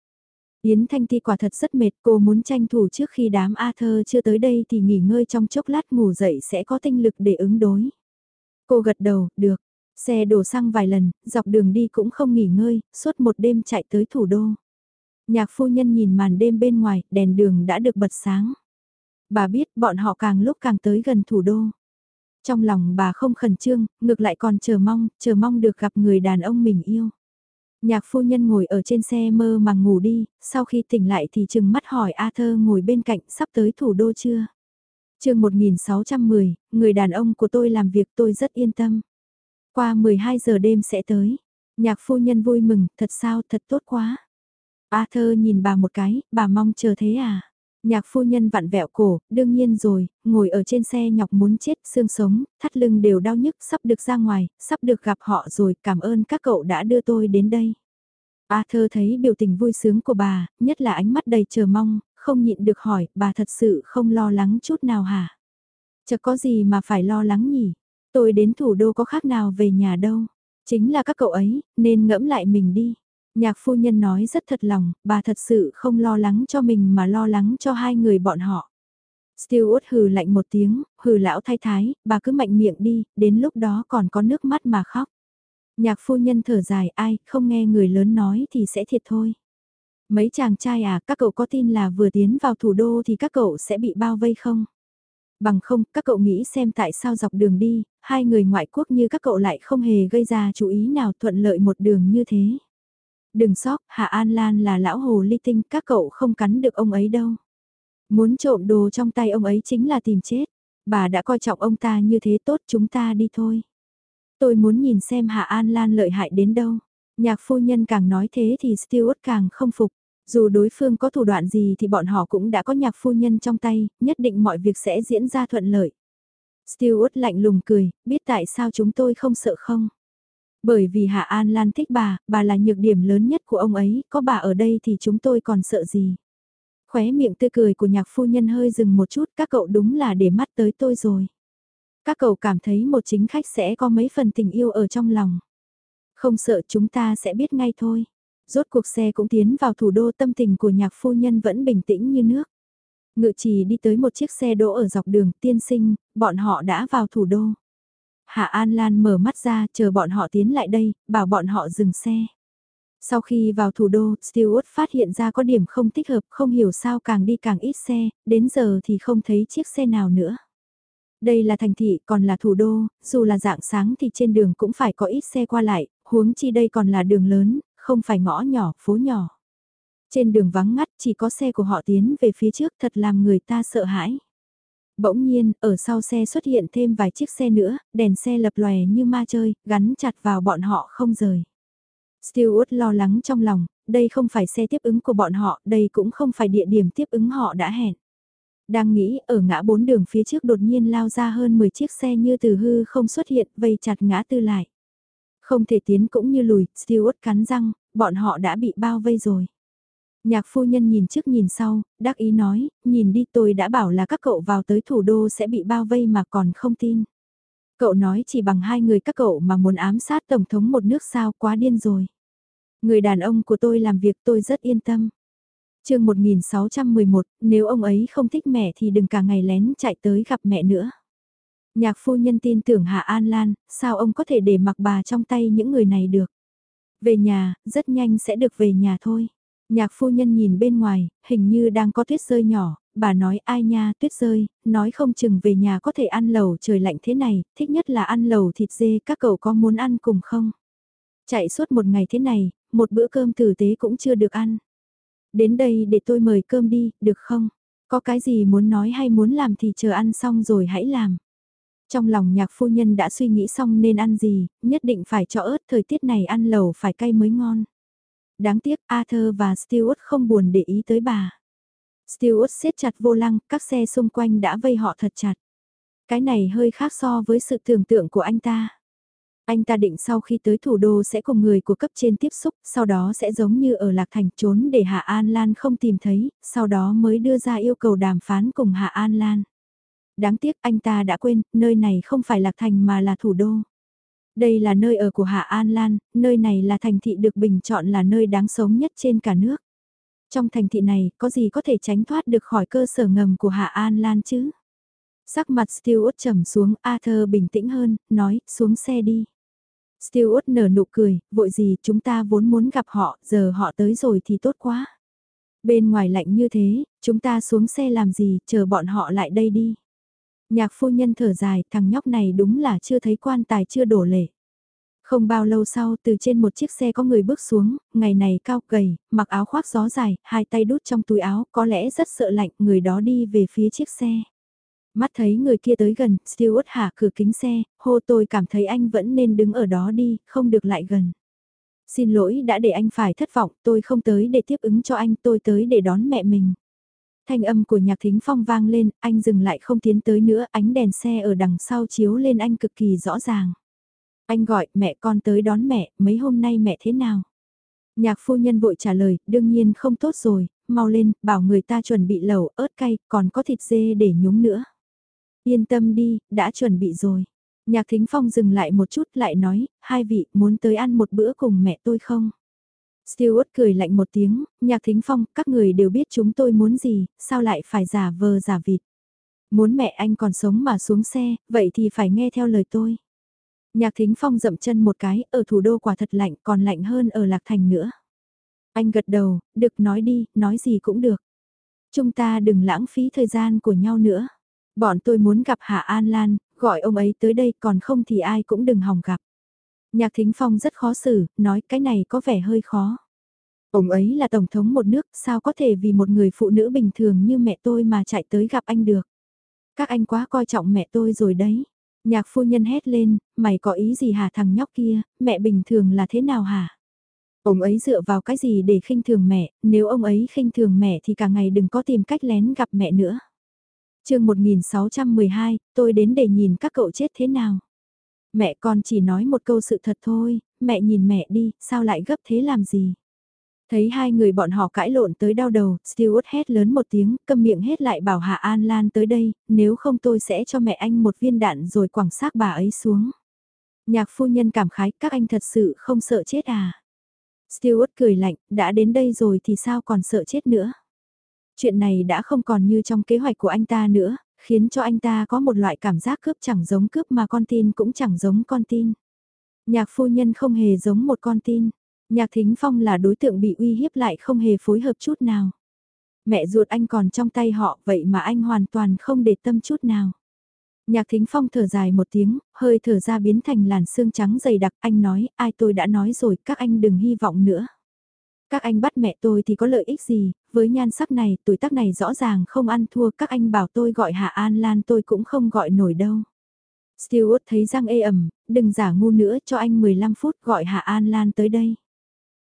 Yến Thanh Ti quả thật rất mệt, cô muốn tranh thủ trước khi đám A thơ chưa tới đây thì nghỉ ngơi trong chốc lát ngủ dậy sẽ có tinh lực để ứng đối. Cô gật đầu, được. Xe đổ xăng vài lần, dọc đường đi cũng không nghỉ ngơi, suốt một đêm chạy tới thủ đô. Nhạc phu nhân nhìn màn đêm bên ngoài, đèn đường đã được bật sáng. Bà biết bọn họ càng lúc càng tới gần thủ đô. Trong lòng bà không khẩn trương, ngược lại còn chờ mong, chờ mong được gặp người đàn ông mình yêu. Nhạc phu nhân ngồi ở trên xe mơ màng ngủ đi, sau khi tỉnh lại thì chừng mắt hỏi A Thơ ngồi bên cạnh sắp tới thủ đô chưa? Chương 1610, người đàn ông của tôi làm việc tôi rất yên tâm. Qua 12 giờ đêm sẽ tới. Nhạc phu nhân vui mừng, thật sao, thật tốt quá. Arthur nhìn bà một cái, bà mong chờ thế à? Nhạc phu nhân vặn vẹo cổ, đương nhiên rồi, ngồi ở trên xe nhọc muốn chết, xương sống, thắt lưng đều đau nhức, sắp được ra ngoài, sắp được gặp họ rồi, cảm ơn các cậu đã đưa tôi đến đây. Arthur thấy biểu tình vui sướng của bà, nhất là ánh mắt đầy chờ mong, không nhịn được hỏi, bà thật sự không lo lắng chút nào hả? chẳng có gì mà phải lo lắng nhỉ? Tôi đến thủ đô có khác nào về nhà đâu. Chính là các cậu ấy, nên ngẫm lại mình đi. Nhạc phu nhân nói rất thật lòng, bà thật sự không lo lắng cho mình mà lo lắng cho hai người bọn họ. Stewart hừ lạnh một tiếng, hừ lão thái thái, bà cứ mạnh miệng đi, đến lúc đó còn có nước mắt mà khóc. Nhạc phu nhân thở dài ai, không nghe người lớn nói thì sẽ thiệt thôi. Mấy chàng trai à, các cậu có tin là vừa tiến vào thủ đô thì các cậu sẽ bị bao vây không? Bằng không, các cậu nghĩ xem tại sao dọc đường đi, hai người ngoại quốc như các cậu lại không hề gây ra chú ý nào thuận lợi một đường như thế. Đừng sóc, Hạ An Lan là lão hồ ly tinh, các cậu không cắn được ông ấy đâu. Muốn trộm đồ trong tay ông ấy chính là tìm chết. Bà đã coi trọng ông ta như thế tốt chúng ta đi thôi. Tôi muốn nhìn xem Hạ An Lan lợi hại đến đâu. Nhạc phu nhân càng nói thế thì Stewart càng không phục. Dù đối phương có thủ đoạn gì thì bọn họ cũng đã có nhạc phu nhân trong tay, nhất định mọi việc sẽ diễn ra thuận lợi. Stewart lạnh lùng cười, biết tại sao chúng tôi không sợ không? Bởi vì Hạ An Lan thích bà, bà là nhược điểm lớn nhất của ông ấy, có bà ở đây thì chúng tôi còn sợ gì? Khóe miệng tươi cười của nhạc phu nhân hơi dừng một chút, các cậu đúng là để mắt tới tôi rồi. Các cậu cảm thấy một chính khách sẽ có mấy phần tình yêu ở trong lòng. Không sợ chúng ta sẽ biết ngay thôi. Rốt cuộc xe cũng tiến vào thủ đô tâm tình của nhạc phu nhân vẫn bình tĩnh như nước. Ngự trì đi tới một chiếc xe đỗ ở dọc đường tiên sinh, bọn họ đã vào thủ đô. Hạ An Lan mở mắt ra chờ bọn họ tiến lại đây, bảo bọn họ dừng xe. Sau khi vào thủ đô, Stewart phát hiện ra có điểm không thích hợp, không hiểu sao càng đi càng ít xe, đến giờ thì không thấy chiếc xe nào nữa. Đây là thành thị, còn là thủ đô, dù là dạng sáng thì trên đường cũng phải có ít xe qua lại, huống chi đây còn là đường lớn, không phải ngõ nhỏ, phố nhỏ. Trên đường vắng ngắt chỉ có xe của họ tiến về phía trước thật làm người ta sợ hãi. Bỗng nhiên, ở sau xe xuất hiện thêm vài chiếc xe nữa, đèn xe lập lòe như ma chơi, gắn chặt vào bọn họ không rời. Stewart lo lắng trong lòng, đây không phải xe tiếp ứng của bọn họ, đây cũng không phải địa điểm tiếp ứng họ đã hẹn. Đang nghĩ ở ngã bốn đường phía trước đột nhiên lao ra hơn 10 chiếc xe như từ hư không xuất hiện vây chặt ngã tư lại. Không thể tiến cũng như lùi, Stewart cắn răng, bọn họ đã bị bao vây rồi. Nhạc phu nhân nhìn trước nhìn sau, đắc ý nói, nhìn đi tôi đã bảo là các cậu vào tới thủ đô sẽ bị bao vây mà còn không tin. Cậu nói chỉ bằng hai người các cậu mà muốn ám sát Tổng thống một nước sao quá điên rồi. Người đàn ông của tôi làm việc tôi rất yên tâm. chương 1611, nếu ông ấy không thích mẹ thì đừng cả ngày lén chạy tới gặp mẹ nữa. Nhạc phu nhân tin tưởng Hạ An Lan, sao ông có thể để mặc bà trong tay những người này được. Về nhà, rất nhanh sẽ được về nhà thôi. Nhạc phu nhân nhìn bên ngoài, hình như đang có tuyết rơi nhỏ, bà nói ai nha tuyết rơi, nói không chừng về nhà có thể ăn lẩu trời lạnh thế này, thích nhất là ăn lẩu thịt dê, các cậu có muốn ăn cùng không? Chạy suốt một ngày thế này, một bữa cơm tử tế cũng chưa được ăn. Đến đây để tôi mời cơm đi, được không? Có cái gì muốn nói hay muốn làm thì chờ ăn xong rồi hãy làm. Trong lòng nhạc phu nhân đã suy nghĩ xong nên ăn gì, nhất định phải cho ớt thời tiết này ăn lẩu phải cay mới ngon. Đáng tiếc Arthur và Stewart không buồn để ý tới bà. Stewart siết chặt vô lăng, các xe xung quanh đã vây họ thật chặt. Cái này hơi khác so với sự tưởng tượng của anh ta. Anh ta định sau khi tới thủ đô sẽ cùng người của cấp trên tiếp xúc, sau đó sẽ giống như ở Lạc Thành trốn để Hạ An Lan không tìm thấy, sau đó mới đưa ra yêu cầu đàm phán cùng Hạ An Lan. Đáng tiếc anh ta đã quên, nơi này không phải Lạc Thành mà là thủ đô. Đây là nơi ở của Hạ An Lan, nơi này là thành thị được bình chọn là nơi đáng sống nhất trên cả nước. Trong thành thị này, có gì có thể tránh thoát được khỏi cơ sở ngầm của Hạ An Lan chứ? Sắc mặt Stewart trầm xuống, Arthur bình tĩnh hơn, nói, xuống xe đi. Stewart nở nụ cười, vội gì chúng ta vốn muốn gặp họ, giờ họ tới rồi thì tốt quá. Bên ngoài lạnh như thế, chúng ta xuống xe làm gì, chờ bọn họ lại đây đi. Nhạc phu nhân thở dài, thằng nhóc này đúng là chưa thấy quan tài chưa đổ lệ. Không bao lâu sau từ trên một chiếc xe có người bước xuống, ngày này cao gầy, mặc áo khoác gió dài, hai tay đút trong túi áo, có lẽ rất sợ lạnh, người đó đi về phía chiếc xe. Mắt thấy người kia tới gần, Stewart hạ cửa kính xe, hô tôi cảm thấy anh vẫn nên đứng ở đó đi, không được lại gần. Xin lỗi đã để anh phải thất vọng, tôi không tới để tiếp ứng cho anh, tôi tới để đón mẹ mình. Thanh âm của nhạc thính phong vang lên, anh dừng lại không tiến tới nữa, ánh đèn xe ở đằng sau chiếu lên anh cực kỳ rõ ràng. Anh gọi, mẹ con tới đón mẹ, mấy hôm nay mẹ thế nào? Nhạc phu nhân vội trả lời, đương nhiên không tốt rồi, mau lên, bảo người ta chuẩn bị lẩu, ớt cay, còn có thịt dê để nhúng nữa. Yên tâm đi, đã chuẩn bị rồi. Nhạc thính phong dừng lại một chút lại nói, hai vị muốn tới ăn một bữa cùng mẹ tôi không? Stewart cười lạnh một tiếng, nhạc thính phong, các người đều biết chúng tôi muốn gì, sao lại phải giả vờ giả vịt. Muốn mẹ anh còn sống mà xuống xe, vậy thì phải nghe theo lời tôi. Nhạc thính phong dậm chân một cái, ở thủ đô quả thật lạnh, còn lạnh hơn ở Lạc Thành nữa. Anh gật đầu, được nói đi, nói gì cũng được. Chúng ta đừng lãng phí thời gian của nhau nữa. Bọn tôi muốn gặp Hạ An Lan, gọi ông ấy tới đây còn không thì ai cũng đừng hòng gặp. Nhạc Thính Phong rất khó xử, nói cái này có vẻ hơi khó. Ông ấy là tổng thống một nước, sao có thể vì một người phụ nữ bình thường như mẹ tôi mà chạy tới gặp anh được. Các anh quá coi trọng mẹ tôi rồi đấy. Nhạc phu nhân hét lên, mày có ý gì hả thằng nhóc kia, mẹ bình thường là thế nào hả? Ông ấy dựa vào cái gì để khinh thường mẹ, nếu ông ấy khinh thường mẹ thì cả ngày đừng có tìm cách lén gặp mẹ nữa. chương 1612, tôi đến để nhìn các cậu chết thế nào. Mẹ con chỉ nói một câu sự thật thôi, mẹ nhìn mẹ đi, sao lại gấp thế làm gì? Thấy hai người bọn họ cãi lộn tới đau đầu, Stewart hét lớn một tiếng, câm miệng hết lại bảo Hạ An Lan tới đây, nếu không tôi sẽ cho mẹ anh một viên đạn rồi quẳng xác bà ấy xuống. Nhạc phu nhân cảm khái, các anh thật sự không sợ chết à? Stewart cười lạnh, đã đến đây rồi thì sao còn sợ chết nữa? Chuyện này đã không còn như trong kế hoạch của anh ta nữa, khiến cho anh ta có một loại cảm giác cướp chẳng giống cướp mà con tin cũng chẳng giống con tin. Nhạc phu nhân không hề giống một con tin. Nhạc Thính Phong là đối tượng bị uy hiếp lại không hề phối hợp chút nào. Mẹ ruột anh còn trong tay họ vậy mà anh hoàn toàn không để tâm chút nào. Nhạc Thính Phong thở dài một tiếng, hơi thở ra biến thành làn xương trắng dày đặc, anh nói, ai tôi đã nói rồi, các anh đừng hy vọng nữa. Các anh bắt mẹ tôi thì có lợi ích gì, với nhan sắc này, tuổi tác này rõ ràng không ăn thua, các anh bảo tôi gọi Hạ An Lan tôi cũng không gọi nổi đâu. Stewart thấy răng ê ẩm, đừng giả ngu nữa cho anh 15 phút gọi Hạ An Lan tới đây.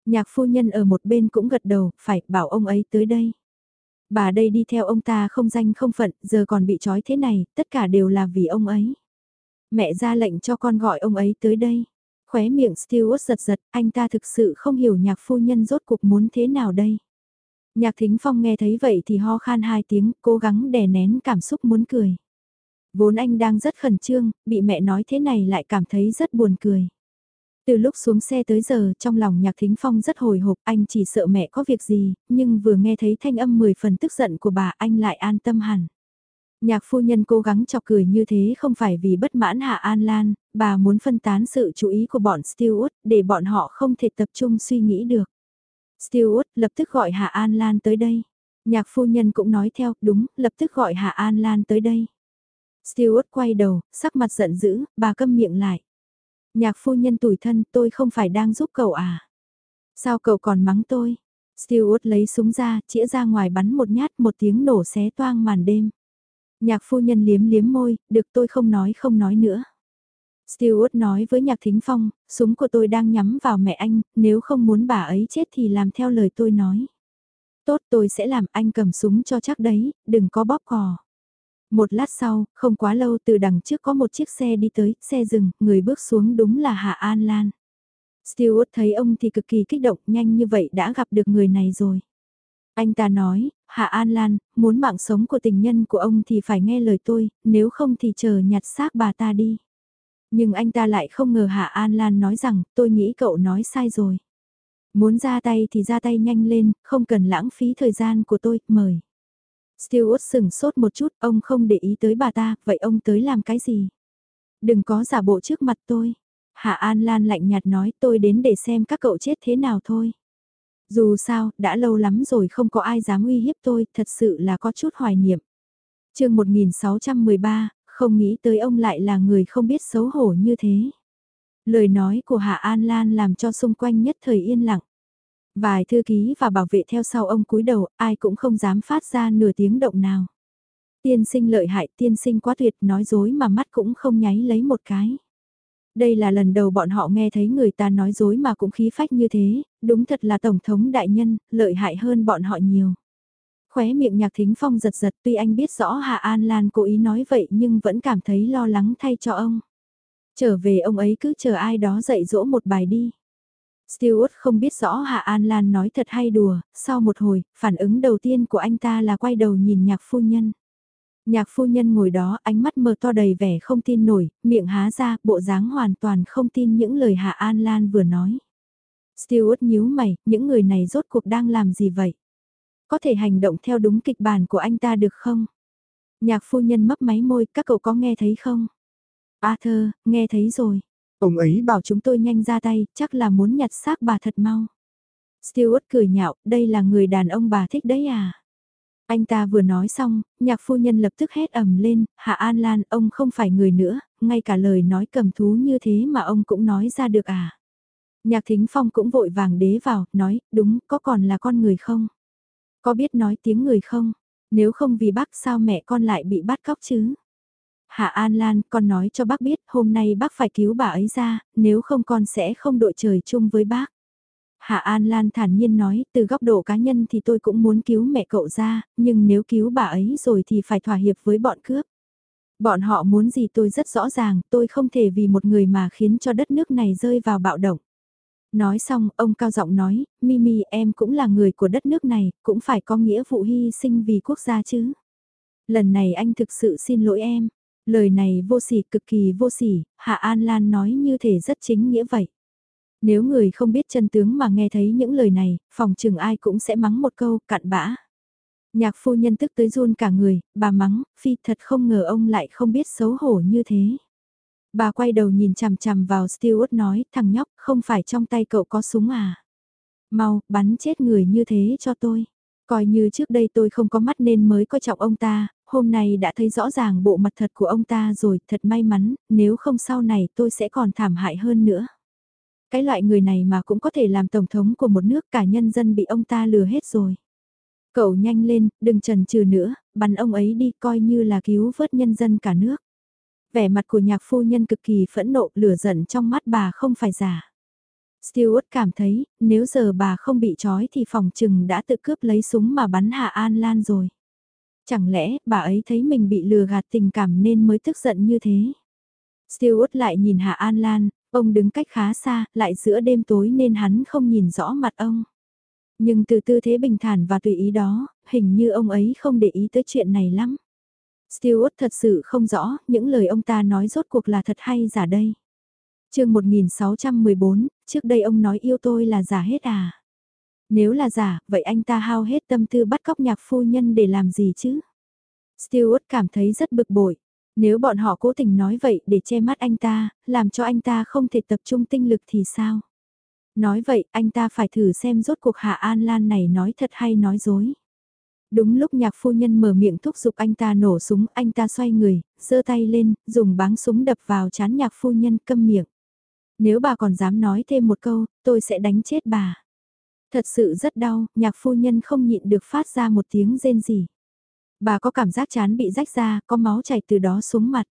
Nhạc phu nhân ở một bên cũng gật đầu, phải bảo ông ấy tới đây. Bà đây đi theo ông ta không danh không phận, giờ còn bị trói thế này, tất cả đều là vì ông ấy. Mẹ ra lệnh cho con gọi ông ấy tới đây. Khóe miệng Stewart giật giật, anh ta thực sự không hiểu nhạc phu nhân rốt cuộc muốn thế nào đây. Nhạc thính phong nghe thấy vậy thì ho khan hai tiếng, cố gắng đè nén cảm xúc muốn cười. Vốn anh đang rất khẩn trương, bị mẹ nói thế này lại cảm thấy rất buồn cười. Từ lúc xuống xe tới giờ, trong lòng nhạc thính phong rất hồi hộp, anh chỉ sợ mẹ có việc gì, nhưng vừa nghe thấy thanh âm 10 phần tức giận của bà anh lại an tâm hẳn. Nhạc phu nhân cố gắng chọc cười như thế không phải vì bất mãn Hạ An Lan, bà muốn phân tán sự chú ý của bọn Stewart để bọn họ không thể tập trung suy nghĩ được. Stewart lập tức gọi Hạ An Lan tới đây. Nhạc phu nhân cũng nói theo, đúng, lập tức gọi Hạ An Lan tới đây. Stewart quay đầu, sắc mặt giận dữ, bà câm miệng lại. Nhạc phu nhân tủi thân, tôi không phải đang giúp cậu à? Sao cậu còn mắng tôi? Stewart lấy súng ra, chĩa ra ngoài bắn một nhát một tiếng nổ xé toang màn đêm. Nhạc phu nhân liếm liếm môi, được tôi không nói không nói nữa. Stewart nói với Nhạc Thính Phong, súng của tôi đang nhắm vào mẹ anh, nếu không muốn bà ấy chết thì làm theo lời tôi nói. Tốt tôi sẽ làm anh cầm súng cho chắc đấy, đừng có bóp cò. Một lát sau, không quá lâu từ đằng trước có một chiếc xe đi tới, xe dừng, người bước xuống đúng là Hạ An Lan. Stewart thấy ông thì cực kỳ kích động, nhanh như vậy đã gặp được người này rồi. Anh ta nói, Hạ An Lan, muốn mạng sống của tình nhân của ông thì phải nghe lời tôi, nếu không thì chờ nhặt xác bà ta đi. Nhưng anh ta lại không ngờ Hạ An Lan nói rằng, tôi nghĩ cậu nói sai rồi. Muốn ra tay thì ra tay nhanh lên, không cần lãng phí thời gian của tôi, mời. Stewart sừng sốt một chút, ông không để ý tới bà ta, vậy ông tới làm cái gì? Đừng có giả bộ trước mặt tôi. Hạ An Lan lạnh nhạt nói tôi đến để xem các cậu chết thế nào thôi. Dù sao, đã lâu lắm rồi không có ai dám uy hiếp tôi, thật sự là có chút hoài niệm. chương 1613, không nghĩ tới ông lại là người không biết xấu hổ như thế. Lời nói của Hạ An Lan làm cho xung quanh nhất thời yên lặng. Vài thư ký và bảo vệ theo sau ông cúi đầu, ai cũng không dám phát ra nửa tiếng động nào. Tiên sinh lợi hại, tiên sinh quá tuyệt, nói dối mà mắt cũng không nháy lấy một cái. Đây là lần đầu bọn họ nghe thấy người ta nói dối mà cũng khí phách như thế, đúng thật là Tổng thống đại nhân, lợi hại hơn bọn họ nhiều. Khóe miệng nhạc thính phong giật giật tuy anh biết rõ Hạ An Lan cố ý nói vậy nhưng vẫn cảm thấy lo lắng thay cho ông. Trở về ông ấy cứ chờ ai đó dạy dỗ một bài đi. Stewart không biết rõ Hạ An Lan nói thật hay đùa, sau một hồi, phản ứng đầu tiên của anh ta là quay đầu nhìn nhạc phu nhân. Nhạc phu nhân ngồi đó ánh mắt mờ to đầy vẻ không tin nổi, miệng há ra, bộ dáng hoàn toàn không tin những lời Hạ An Lan vừa nói. Stewart nhíu mày, những người này rốt cuộc đang làm gì vậy? Có thể hành động theo đúng kịch bản của anh ta được không? Nhạc phu nhân mấp máy môi, các cậu có nghe thấy không? Arthur, nghe thấy rồi. Ông ấy bảo chúng tôi nhanh ra tay, chắc là muốn nhặt xác bà thật mau. Stewart cười nhạo, đây là người đàn ông bà thích đấy à? Anh ta vừa nói xong, nhạc phu nhân lập tức hét ầm lên, Hạ An Lan, ông không phải người nữa, ngay cả lời nói cầm thú như thế mà ông cũng nói ra được à? Nhạc thính phong cũng vội vàng đế vào, nói, đúng, có còn là con người không? Có biết nói tiếng người không? Nếu không vì bác sao mẹ con lại bị bắt cóc chứ? Hạ An Lan, con nói cho bác biết, hôm nay bác phải cứu bà ấy ra, nếu không con sẽ không đội trời chung với bác. Hạ An Lan thản nhiên nói, từ góc độ cá nhân thì tôi cũng muốn cứu mẹ cậu ra, nhưng nếu cứu bà ấy rồi thì phải thỏa hiệp với bọn cướp. Bọn họ muốn gì tôi rất rõ ràng, tôi không thể vì một người mà khiến cho đất nước này rơi vào bạo động. Nói xong, ông cao giọng nói, Mimi em cũng là người của đất nước này, cũng phải có nghĩa vụ hy sinh vì quốc gia chứ. Lần này anh thực sự xin lỗi em. Lời này vô sỉ cực kỳ vô sỉ, Hạ An Lan nói như thể rất chính nghĩa vậy. Nếu người không biết chân tướng mà nghe thấy những lời này, phòng chừng ai cũng sẽ mắng một câu cặn bã. Nhạc phu nhân tức tới run cả người, bà mắng, phi thật không ngờ ông lại không biết xấu hổ như thế. Bà quay đầu nhìn chằm chằm vào Stewart nói, thằng nhóc, không phải trong tay cậu có súng à? Mau, bắn chết người như thế cho tôi. Coi như trước đây tôi không có mắt nên mới coi trọng ông ta, hôm nay đã thấy rõ ràng bộ mặt thật của ông ta rồi, thật may mắn, nếu không sau này tôi sẽ còn thảm hại hơn nữa. Cái loại người này mà cũng có thể làm tổng thống của một nước cả nhân dân bị ông ta lừa hết rồi. Cậu nhanh lên, đừng chần chừ nữa, bắn ông ấy đi coi như là cứu vớt nhân dân cả nước. Vẻ mặt của nhạc phu nhân cực kỳ phẫn nộ lửa giận trong mắt bà không phải giả. Stewart cảm thấy, nếu giờ bà không bị trói thì phòng trừng đã tự cướp lấy súng mà bắn Hạ An Lan rồi. Chẳng lẽ bà ấy thấy mình bị lừa gạt tình cảm nên mới tức giận như thế? Stewart lại nhìn Hạ An Lan, ông đứng cách khá xa, lại giữa đêm tối nên hắn không nhìn rõ mặt ông. Nhưng từ tư thế bình thản và tùy ý đó, hình như ông ấy không để ý tới chuyện này lắm. Stewart thật sự không rõ những lời ông ta nói rốt cuộc là thật hay giả đây. chương 1614, trước đây ông nói yêu tôi là giả hết à? Nếu là giả, vậy anh ta hao hết tâm tư bắt cóc nhạc phu nhân để làm gì chứ? Stewart cảm thấy rất bực bội. Nếu bọn họ cố tình nói vậy để che mắt anh ta, làm cho anh ta không thể tập trung tinh lực thì sao? Nói vậy, anh ta phải thử xem rốt cuộc Hạ An Lan này nói thật hay nói dối. Đúng lúc nhạc phu nhân mở miệng thúc giục anh ta nổ súng, anh ta xoay người, giơ tay lên, dùng báng súng đập vào chán nhạc phu nhân câm miệng. Nếu bà còn dám nói thêm một câu, tôi sẽ đánh chết bà. Thật sự rất đau, nhạc phu nhân không nhịn được phát ra một tiếng rên rỉ Bà có cảm giác chán bị rách ra, có máu chảy từ đó xuống mặt.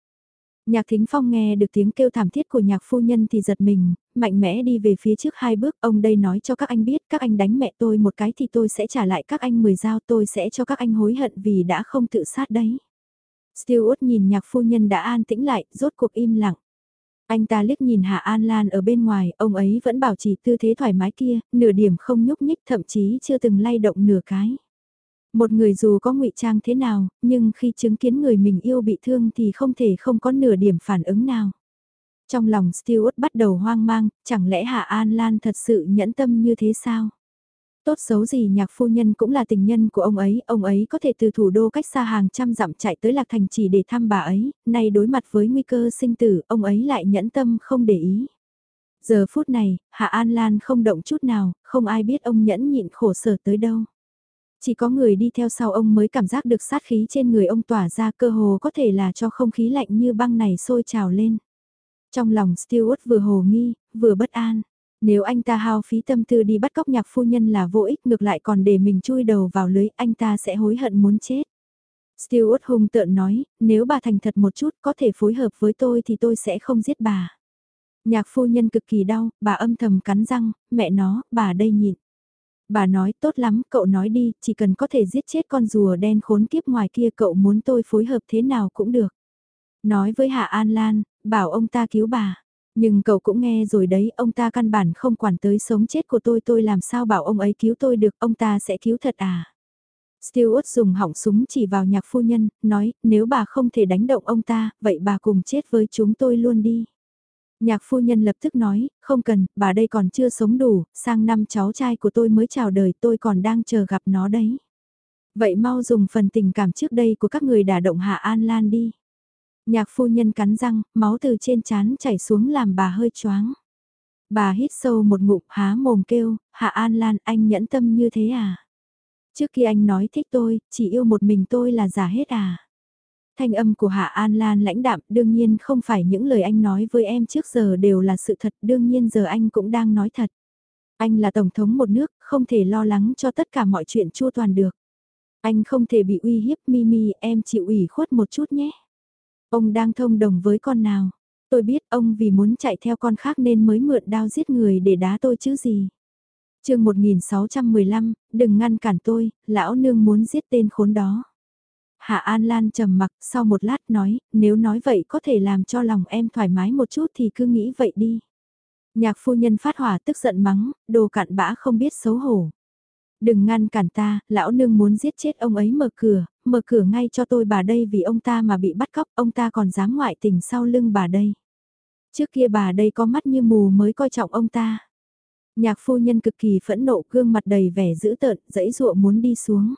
Nhạc thính phong nghe được tiếng kêu thảm thiết của nhạc phu nhân thì giật mình, mạnh mẽ đi về phía trước hai bước, ông đây nói cho các anh biết, các anh đánh mẹ tôi một cái thì tôi sẽ trả lại các anh 10 dao tôi sẽ cho các anh hối hận vì đã không tự sát đấy. Stewart nhìn nhạc phu nhân đã an tĩnh lại, rốt cuộc im lặng. Anh ta liếc nhìn Hạ An Lan ở bên ngoài, ông ấy vẫn bảo trì tư thế thoải mái kia, nửa điểm không nhúc nhích thậm chí chưa từng lay động nửa cái. Một người dù có ngụy trang thế nào, nhưng khi chứng kiến người mình yêu bị thương thì không thể không có nửa điểm phản ứng nào. Trong lòng Stewart bắt đầu hoang mang, chẳng lẽ Hạ An Lan thật sự nhẫn tâm như thế sao? Tốt xấu gì nhạc phu nhân cũng là tình nhân của ông ấy, ông ấy có thể từ thủ đô cách xa hàng trăm dặm chạy tới Lạc Thành chỉ để thăm bà ấy, nay đối mặt với nguy cơ sinh tử, ông ấy lại nhẫn tâm không để ý. Giờ phút này, Hạ An Lan không động chút nào, không ai biết ông nhẫn nhịn khổ sở tới đâu. Chỉ có người đi theo sau ông mới cảm giác được sát khí trên người ông tỏa ra cơ hồ có thể là cho không khí lạnh như băng này sôi trào lên. Trong lòng Stewart vừa hồ nghi, vừa bất an. Nếu anh ta hao phí tâm tư đi bắt cóc nhạc phu nhân là vô ích ngược lại còn để mình chui đầu vào lưới anh ta sẽ hối hận muốn chết. Stewart hung tợn nói, nếu bà thành thật một chút có thể phối hợp với tôi thì tôi sẽ không giết bà. Nhạc phu nhân cực kỳ đau, bà âm thầm cắn răng, mẹ nó, bà đây nhịn. Bà nói tốt lắm, cậu nói đi, chỉ cần có thể giết chết con rùa đen khốn kiếp ngoài kia cậu muốn tôi phối hợp thế nào cũng được. Nói với Hạ An Lan, bảo ông ta cứu bà. Nhưng cậu cũng nghe rồi đấy, ông ta căn bản không quản tới sống chết của tôi tôi làm sao bảo ông ấy cứu tôi được, ông ta sẽ cứu thật à. Stewart dùng họng súng chỉ vào nhạc phu nhân, nói, nếu bà không thể đánh động ông ta, vậy bà cùng chết với chúng tôi luôn đi. Nhạc phu nhân lập tức nói, không cần, bà đây còn chưa sống đủ, sang năm cháu trai của tôi mới chào đời tôi còn đang chờ gặp nó đấy. Vậy mau dùng phần tình cảm trước đây của các người đả động Hạ An Lan đi. Nhạc phu nhân cắn răng, máu từ trên chán chảy xuống làm bà hơi choáng. Bà hít sâu một ngụm há mồm kêu, Hạ An Lan anh nhẫn tâm như thế à? Trước khi anh nói thích tôi, chỉ yêu một mình tôi là giả hết à? Thanh âm của Hạ An Lan lãnh đạm đương nhiên không phải những lời anh nói với em trước giờ đều là sự thật đương nhiên giờ anh cũng đang nói thật. Anh là Tổng thống một nước, không thể lo lắng cho tất cả mọi chuyện chua toàn được. Anh không thể bị uy hiếp Mimi em chịu ủy khuất một chút nhé. Ông đang thông đồng với con nào? Tôi biết ông vì muốn chạy theo con khác nên mới mượn đao giết người để đá tôi chứ gì. chương 1615, đừng ngăn cản tôi, lão nương muốn giết tên khốn đó. Hạ An Lan trầm mặc sau một lát nói, nếu nói vậy có thể làm cho lòng em thoải mái một chút thì cứ nghĩ vậy đi. Nhạc phu nhân phát hỏa tức giận mắng, đồ cặn bã không biết xấu hổ. Đừng ngăn cản ta, lão nương muốn giết chết ông ấy mở cửa, mở cửa ngay cho tôi bà đây vì ông ta mà bị bắt cóc, ông ta còn dám ngoại tình sau lưng bà đây. Trước kia bà đây có mắt như mù mới coi trọng ông ta. Nhạc phu nhân cực kỳ phẫn nộ gương mặt đầy vẻ dữ tợn, dãy dụa muốn đi xuống.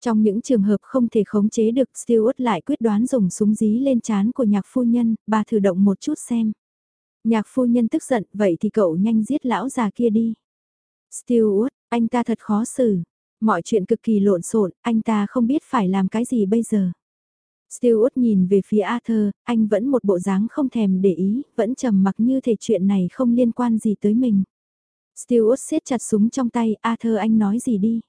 Trong những trường hợp không thể khống chế được Stewart lại quyết đoán dùng súng dí lên chán của nhạc phu nhân, bà thử động một chút xem. Nhạc phu nhân tức giận, vậy thì cậu nhanh giết lão già kia đi. Stewart, anh ta thật khó xử. Mọi chuyện cực kỳ lộn xộn, anh ta không biết phải làm cái gì bây giờ. Stewart nhìn về phía Arthur, anh vẫn một bộ dáng không thèm để ý, vẫn trầm mặc như thể chuyện này không liên quan gì tới mình. Stewart siết chặt súng trong tay, Arthur anh nói gì đi.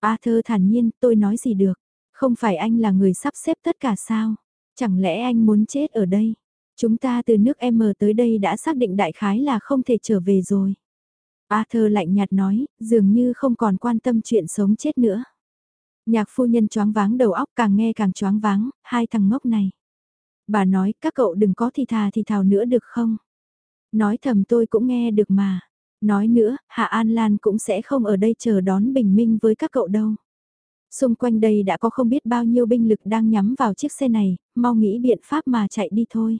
Arthur thản nhiên, tôi nói gì được. Không phải anh là người sắp xếp tất cả sao? Chẳng lẽ anh muốn chết ở đây? Chúng ta từ nước M tới đây đã xác định đại khái là không thể trở về rồi. Arthur lạnh nhạt nói, dường như không còn quan tâm chuyện sống chết nữa. Nhạc phu nhân choáng váng đầu óc càng nghe càng choáng váng, hai thằng ngốc này. Bà nói, các cậu đừng có thì thà thì thào nữa được không? Nói thầm tôi cũng nghe được mà. Nói nữa, Hạ An Lan cũng sẽ không ở đây chờ đón bình minh với các cậu đâu. Xung quanh đây đã có không biết bao nhiêu binh lực đang nhắm vào chiếc xe này, mau nghĩ biện pháp mà chạy đi thôi.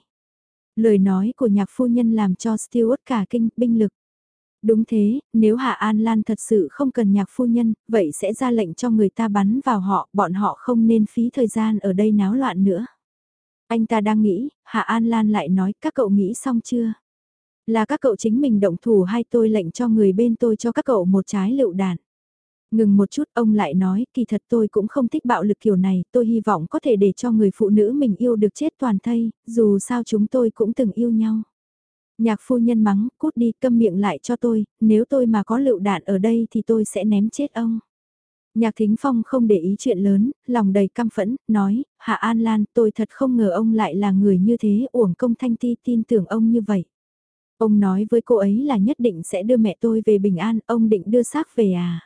Lời nói của nhạc phu nhân làm cho Stewart cả kinh binh lực. Đúng thế, nếu Hạ An Lan thật sự không cần nhạc phu nhân, vậy sẽ ra lệnh cho người ta bắn vào họ, bọn họ không nên phí thời gian ở đây náo loạn nữa. Anh ta đang nghĩ, Hạ An Lan lại nói các cậu nghĩ xong chưa? Là các cậu chính mình động thủ hay tôi lệnh cho người bên tôi cho các cậu một trái lựu đạn. Ngừng một chút ông lại nói kỳ thật tôi cũng không thích bạo lực kiểu này, tôi hy vọng có thể để cho người phụ nữ mình yêu được chết toàn thây, dù sao chúng tôi cũng từng yêu nhau. Nhạc phu nhân mắng, cút đi câm miệng lại cho tôi, nếu tôi mà có lựu đạn ở đây thì tôi sẽ ném chết ông. Nhạc Thính Phong không để ý chuyện lớn, lòng đầy căm phẫn, nói, Hạ An Lan, tôi thật không ngờ ông lại là người như thế, uổng công thanh ti tin tưởng ông như vậy. Ông nói với cô ấy là nhất định sẽ đưa mẹ tôi về bình an, ông định đưa xác về à?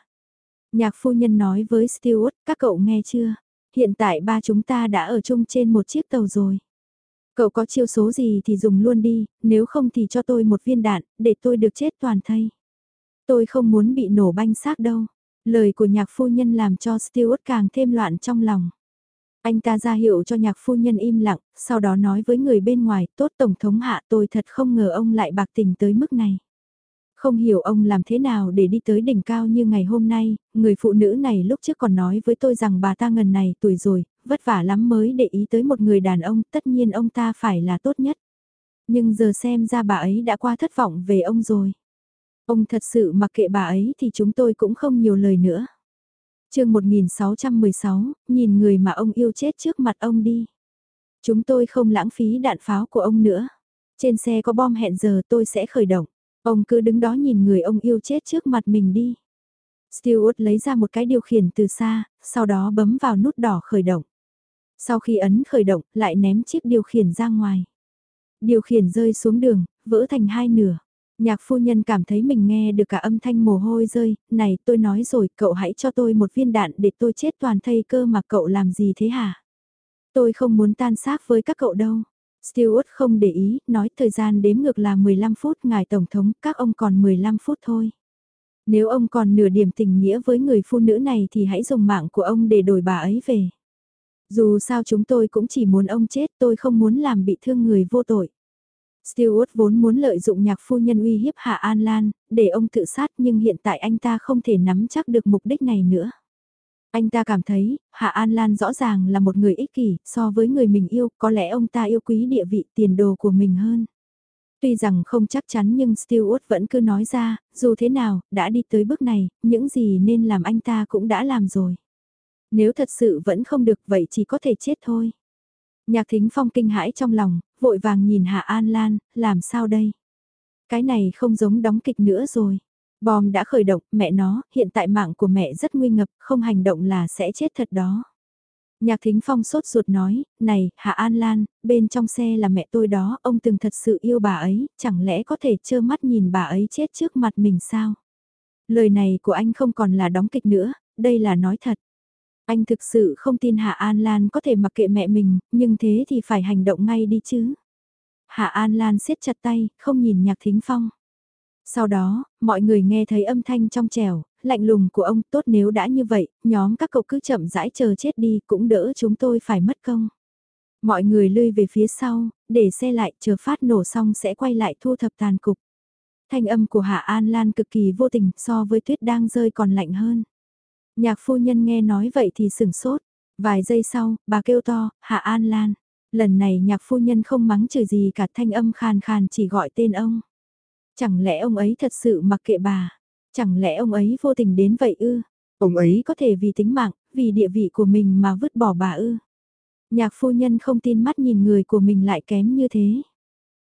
Nhạc phu nhân nói với Stewart, các cậu nghe chưa? Hiện tại ba chúng ta đã ở chung trên một chiếc tàu rồi. Cậu có chiêu số gì thì dùng luôn đi, nếu không thì cho tôi một viên đạn, để tôi được chết toàn thây. Tôi không muốn bị nổ banh xác đâu. Lời của nhạc phu nhân làm cho Stewart càng thêm loạn trong lòng. Anh ta ra hiệu cho nhạc phu nhân im lặng, sau đó nói với người bên ngoài, tốt Tổng thống hạ tôi thật không ngờ ông lại bạc tình tới mức này. Không hiểu ông làm thế nào để đi tới đỉnh cao như ngày hôm nay, người phụ nữ này lúc trước còn nói với tôi rằng bà ta ngần này tuổi rồi, vất vả lắm mới để ý tới một người đàn ông, tất nhiên ông ta phải là tốt nhất. Nhưng giờ xem ra bà ấy đã qua thất vọng về ông rồi. Ông thật sự mặc kệ bà ấy thì chúng tôi cũng không nhiều lời nữa chương 1616, nhìn người mà ông yêu chết trước mặt ông đi. Chúng tôi không lãng phí đạn pháo của ông nữa. Trên xe có bom hẹn giờ tôi sẽ khởi động. Ông cứ đứng đó nhìn người ông yêu chết trước mặt mình đi. Stewart lấy ra một cái điều khiển từ xa, sau đó bấm vào nút đỏ khởi động. Sau khi ấn khởi động, lại ném chiếc điều khiển ra ngoài. Điều khiển rơi xuống đường, vỡ thành hai nửa. Nhạc phu nhân cảm thấy mình nghe được cả âm thanh mồ hôi rơi, này tôi nói rồi cậu hãy cho tôi một viên đạn để tôi chết toàn thây cơ mà cậu làm gì thế hả? Tôi không muốn tan xác với các cậu đâu. Stewart không để ý, nói thời gian đếm ngược là 15 phút, ngài Tổng thống, các ông còn 15 phút thôi. Nếu ông còn nửa điểm tình nghĩa với người phụ nữ này thì hãy dùng mạng của ông để đổi bà ấy về. Dù sao chúng tôi cũng chỉ muốn ông chết, tôi không muốn làm bị thương người vô tội. Stewart vốn muốn lợi dụng nhạc phu nhân uy hiếp Hạ An Lan, để ông tự sát nhưng hiện tại anh ta không thể nắm chắc được mục đích này nữa. Anh ta cảm thấy, Hạ An Lan rõ ràng là một người ích kỷ, so với người mình yêu, có lẽ ông ta yêu quý địa vị tiền đồ của mình hơn. Tuy rằng không chắc chắn nhưng Stewart vẫn cứ nói ra, dù thế nào, đã đi tới bước này, những gì nên làm anh ta cũng đã làm rồi. Nếu thật sự vẫn không được vậy chỉ có thể chết thôi. Nhạc thính phong kinh hãi trong lòng, vội vàng nhìn Hạ An Lan, làm sao đây? Cái này không giống đóng kịch nữa rồi. Bom đã khởi động, mẹ nó, hiện tại mạng của mẹ rất nguy ngập, không hành động là sẽ chết thật đó. Nhạc Thính Phong sốt ruột nói, này, Hạ An Lan, bên trong xe là mẹ tôi đó, ông từng thật sự yêu bà ấy, chẳng lẽ có thể trơ mắt nhìn bà ấy chết trước mặt mình sao? Lời này của anh không còn là đóng kịch nữa, đây là nói thật. Anh thực sự không tin Hạ An Lan có thể mặc kệ mẹ mình, nhưng thế thì phải hành động ngay đi chứ. Hạ An Lan siết chặt tay, không nhìn Nhạc Thính Phong. Sau đó, mọi người nghe thấy âm thanh trong trèo, lạnh lùng của ông tốt nếu đã như vậy, nhóm các cậu cứ chậm rãi chờ chết đi cũng đỡ chúng tôi phải mất công. Mọi người lươi về phía sau, để xe lại chờ phát nổ xong sẽ quay lại thu thập tàn cục. Thanh âm của Hạ An Lan cực kỳ vô tình so với tuyết đang rơi còn lạnh hơn. Nhạc phu nhân nghe nói vậy thì sửng sốt. Vài giây sau, bà kêu to, Hạ An Lan. Lần này nhạc phu nhân không mắng chửi gì cả thanh âm khàn khàn chỉ gọi tên ông. Chẳng lẽ ông ấy thật sự mặc kệ bà? Chẳng lẽ ông ấy vô tình đến vậy ư? Ông ấy có thể vì tính mạng, vì địa vị của mình mà vứt bỏ bà ư? Nhạc phu nhân không tin mắt nhìn người của mình lại kém như thế.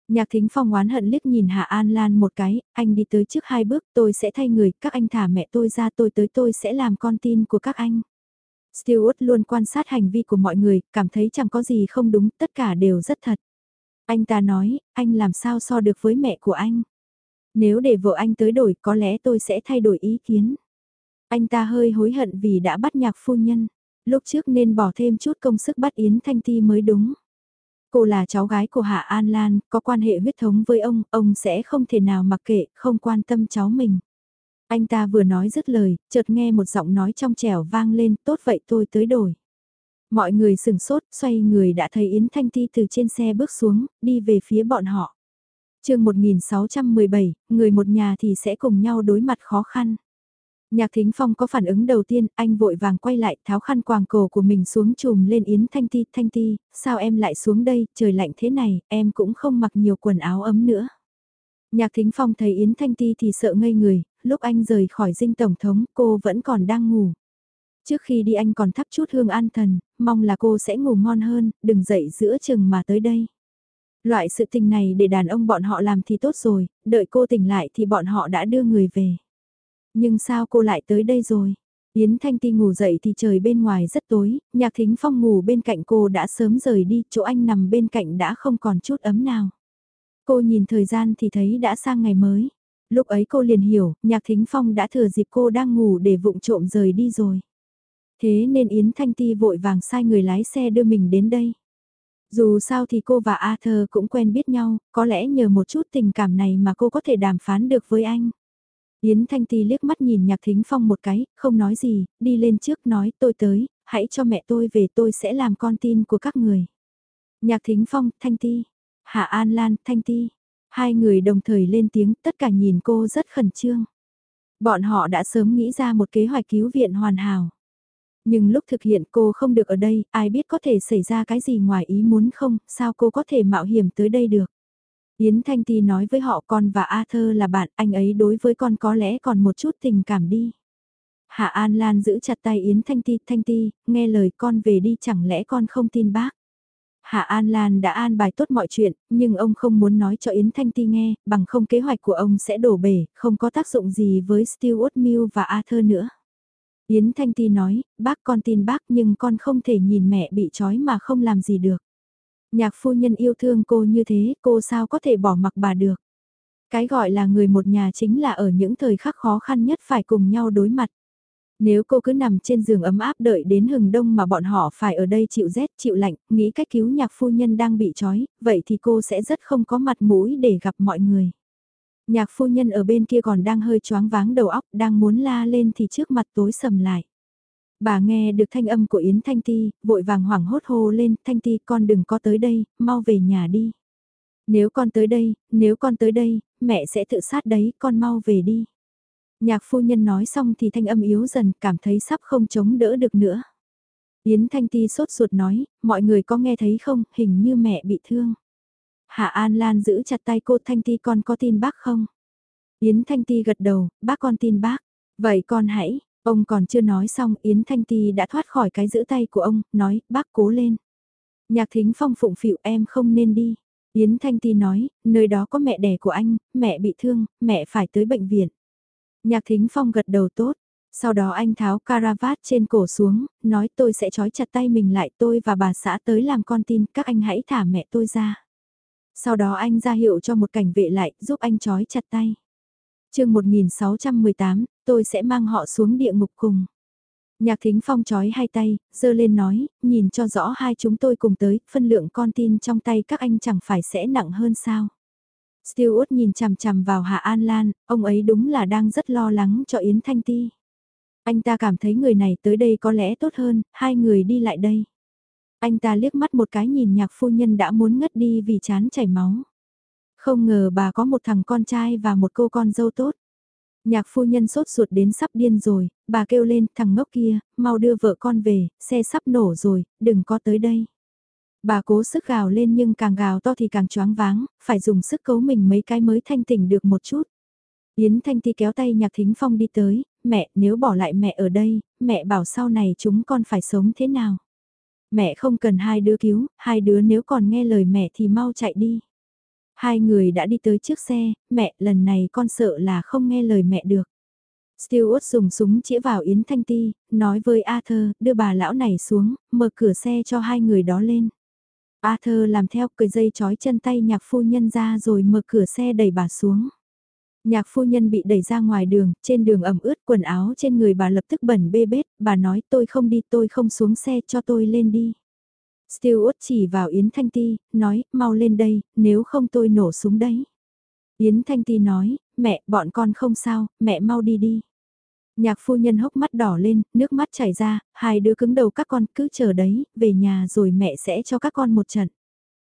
Nhạc thính phong oán hận liếc nhìn Hạ An Lan một cái, anh đi tới trước hai bước tôi sẽ thay người, các anh thả mẹ tôi ra tôi tới tôi sẽ làm con tin của các anh. Stewart luôn quan sát hành vi của mọi người, cảm thấy chẳng có gì không đúng, tất cả đều rất thật. Anh ta nói, anh làm sao so được với mẹ của anh. Nếu để vợ anh tới đổi có lẽ tôi sẽ thay đổi ý kiến. Anh ta hơi hối hận vì đã bắt nhạc phu nhân. Lúc trước nên bỏ thêm chút công sức bắt Yến Thanh Ti mới đúng. Cô là cháu gái của Hạ An Lan, có quan hệ huyết thống với ông, ông sẽ không thể nào mặc kệ, không quan tâm cháu mình. Anh ta vừa nói dứt lời, chợt nghe một giọng nói trong trẻo vang lên, tốt vậy tôi tới đổi. Mọi người sừng sốt, xoay người đã thấy Yến Thanh Ti từ trên xe bước xuống, đi về phía bọn họ chương 1617, người một nhà thì sẽ cùng nhau đối mặt khó khăn. Nhạc Thính Phong có phản ứng đầu tiên, anh vội vàng quay lại tháo khăn quàng cổ của mình xuống chùm lên Yến Thanh Ti. Thanh Ti, sao em lại xuống đây, trời lạnh thế này, em cũng không mặc nhiều quần áo ấm nữa. Nhạc Thính Phong thấy Yến Thanh Ti thì sợ ngây người, lúc anh rời khỏi dinh tổng thống cô vẫn còn đang ngủ. Trước khi đi anh còn thắp chút hương an thần, mong là cô sẽ ngủ ngon hơn, đừng dậy giữa chừng mà tới đây. Loại sự tình này để đàn ông bọn họ làm thì tốt rồi, đợi cô tỉnh lại thì bọn họ đã đưa người về. Nhưng sao cô lại tới đây rồi? Yến Thanh Ti ngủ dậy thì trời bên ngoài rất tối, nhạc thính phong ngủ bên cạnh cô đã sớm rời đi, chỗ anh nằm bên cạnh đã không còn chút ấm nào. Cô nhìn thời gian thì thấy đã sang ngày mới. Lúc ấy cô liền hiểu, nhạc thính phong đã thừa dịp cô đang ngủ để vụng trộm rời đi rồi. Thế nên Yến Thanh Ti vội vàng sai người lái xe đưa mình đến đây. Dù sao thì cô và Arthur cũng quen biết nhau, có lẽ nhờ một chút tình cảm này mà cô có thể đàm phán được với anh. Yến Thanh Ti liếc mắt nhìn Nhạc Thính Phong một cái, không nói gì, đi lên trước nói tôi tới, hãy cho mẹ tôi về tôi sẽ làm con tin của các người. Nhạc Thính Phong, Thanh Ti, Hạ An Lan, Thanh Ti, hai người đồng thời lên tiếng tất cả nhìn cô rất khẩn trương. Bọn họ đã sớm nghĩ ra một kế hoạch cứu viện hoàn hảo. Nhưng lúc thực hiện cô không được ở đây, ai biết có thể xảy ra cái gì ngoài ý muốn không, sao cô có thể mạo hiểm tới đây được. Yến Thanh Ti nói với họ con và Arthur là bạn, anh ấy đối với con có lẽ còn một chút tình cảm đi. Hạ An Lan giữ chặt tay Yến Thanh Ti, Thanh Ti, nghe lời con về đi chẳng lẽ con không tin bác. Hạ An Lan đã an bài tốt mọi chuyện, nhưng ông không muốn nói cho Yến Thanh Ti nghe, bằng không kế hoạch của ông sẽ đổ bể, không có tác dụng gì với Stuart Mill và Arthur nữa. Yến Thanh Ti nói, bác con tin bác nhưng con không thể nhìn mẹ bị trói mà không làm gì được. Nhạc phu nhân yêu thương cô như thế, cô sao có thể bỏ mặc bà được. Cái gọi là người một nhà chính là ở những thời khắc khó khăn nhất phải cùng nhau đối mặt. Nếu cô cứ nằm trên giường ấm áp đợi đến hừng đông mà bọn họ phải ở đây chịu rét chịu lạnh, nghĩ cách cứu nhạc phu nhân đang bị trói, vậy thì cô sẽ rất không có mặt mũi để gặp mọi người. Nhạc phu nhân ở bên kia còn đang hơi choáng váng đầu óc, đang muốn la lên thì trước mặt tối sầm lại. Bà nghe được thanh âm của Yến Thanh Ti, vội vàng hoảng hốt hô lên, Thanh Ti con đừng có tới đây, mau về nhà đi. Nếu con tới đây, nếu con tới đây, mẹ sẽ tự sát đấy, con mau về đi. Nhạc phu nhân nói xong thì thanh âm yếu dần, cảm thấy sắp không chống đỡ được nữa. Yến Thanh Ti sốt ruột nói, mọi người có nghe thấy không, hình như mẹ bị thương. Hạ An Lan giữ chặt tay cô Thanh Ti con có tin bác không? Yến Thanh Ti gật đầu, bác con tin bác. Vậy con hãy, ông còn chưa nói xong Yến Thanh Ti đã thoát khỏi cái giữ tay của ông, nói, bác cố lên. Nhạc thính phong phụng phịu em không nên đi. Yến Thanh Ti nói, nơi đó có mẹ đẻ của anh, mẹ bị thương, mẹ phải tới bệnh viện. Nhạc thính phong gật đầu tốt. Sau đó anh tháo caravat trên cổ xuống, nói tôi sẽ trói chặt tay mình lại tôi và bà xã tới làm con tin, các anh hãy thả mẹ tôi ra. Sau đó anh ra hiệu cho một cảnh vệ lại, giúp anh trói chặt tay. chương 1618, tôi sẽ mang họ xuống địa ngục cùng. Nhạc thính phong chói hai tay, dơ lên nói, nhìn cho rõ hai chúng tôi cùng tới, phân lượng con tin trong tay các anh chẳng phải sẽ nặng hơn sao. Stewart nhìn chằm chằm vào Hạ An Lan, ông ấy đúng là đang rất lo lắng cho Yến Thanh Ti. Anh ta cảm thấy người này tới đây có lẽ tốt hơn, hai người đi lại đây. Anh ta liếc mắt một cái nhìn nhạc phu nhân đã muốn ngất đi vì chán chảy máu. Không ngờ bà có một thằng con trai và một cô con dâu tốt. Nhạc phu nhân sốt ruột đến sắp điên rồi, bà kêu lên thằng ngốc kia, mau đưa vợ con về, xe sắp nổ rồi, đừng có tới đây. Bà cố sức gào lên nhưng càng gào to thì càng choáng váng, phải dùng sức cấu mình mấy cái mới thanh tỉnh được một chút. Yến Thanh Ti kéo tay Nhạc Thính Phong đi tới, mẹ nếu bỏ lại mẹ ở đây, mẹ bảo sau này chúng con phải sống thế nào. Mẹ không cần hai đứa cứu, hai đứa nếu còn nghe lời mẹ thì mau chạy đi. Hai người đã đi tới trước xe, mẹ lần này con sợ là không nghe lời mẹ được. Stewart dùng súng chĩa vào Yến Thanh Ti, nói với Arthur, đưa bà lão này xuống, mở cửa xe cho hai người đó lên. Arthur làm theo cười dây chói chân tay nhạc phu nhân ra rồi mở cửa xe đẩy bà xuống. Nhạc phu nhân bị đẩy ra ngoài đường, trên đường ẩm ướt quần áo trên người bà lập tức bẩn bê bết, bà nói tôi không đi tôi không xuống xe cho tôi lên đi. Stewart chỉ vào Yến Thanh Ti, nói, mau lên đây, nếu không tôi nổ súng đấy. Yến Thanh Ti nói, mẹ, bọn con không sao, mẹ mau đi đi. Nhạc phu nhân hốc mắt đỏ lên, nước mắt chảy ra, hai đứa cứng đầu các con cứ chờ đấy, về nhà rồi mẹ sẽ cho các con một trận.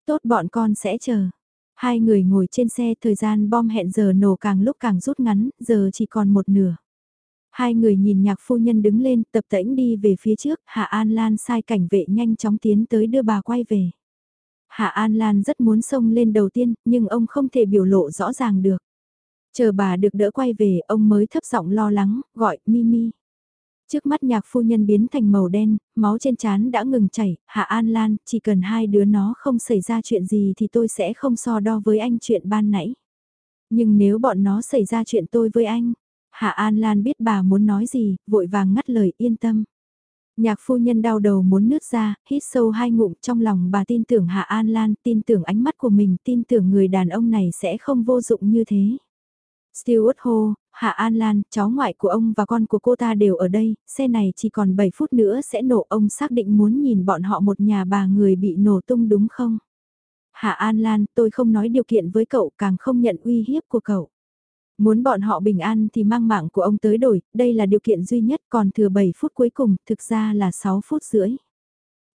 Tốt bọn con sẽ chờ. Hai người ngồi trên xe thời gian bom hẹn giờ nổ càng lúc càng rút ngắn, giờ chỉ còn một nửa. Hai người nhìn nhạc phu nhân đứng lên tập tễnh đi về phía trước, Hạ An Lan sai cảnh vệ nhanh chóng tiến tới đưa bà quay về. Hạ An Lan rất muốn xông lên đầu tiên, nhưng ông không thể biểu lộ rõ ràng được. Chờ bà được đỡ quay về, ông mới thấp giọng lo lắng, gọi Mimi. Trước mắt nhạc phu nhân biến thành màu đen, máu trên trán đã ngừng chảy, Hạ An Lan, chỉ cần hai đứa nó không xảy ra chuyện gì thì tôi sẽ không so đo với anh chuyện ban nãy. Nhưng nếu bọn nó xảy ra chuyện tôi với anh, Hạ An Lan biết bà muốn nói gì, vội vàng ngắt lời yên tâm. Nhạc phu nhân đau đầu muốn nước ra, hít sâu hai ngụm trong lòng bà tin tưởng Hạ An Lan, tin tưởng ánh mắt của mình, tin tưởng người đàn ông này sẽ không vô dụng như thế. Stewart hô, Hạ An Lan, cháu ngoại của ông và con của cô ta đều ở đây, xe này chỉ còn 7 phút nữa sẽ nổ ông xác định muốn nhìn bọn họ một nhà bà người bị nổ tung đúng không? Hạ An Lan, tôi không nói điều kiện với cậu càng không nhận uy hiếp của cậu. Muốn bọn họ bình an thì mang mạng của ông tới đổi, đây là điều kiện duy nhất còn thừa 7 phút cuối cùng, thực ra là 6 phút rưỡi.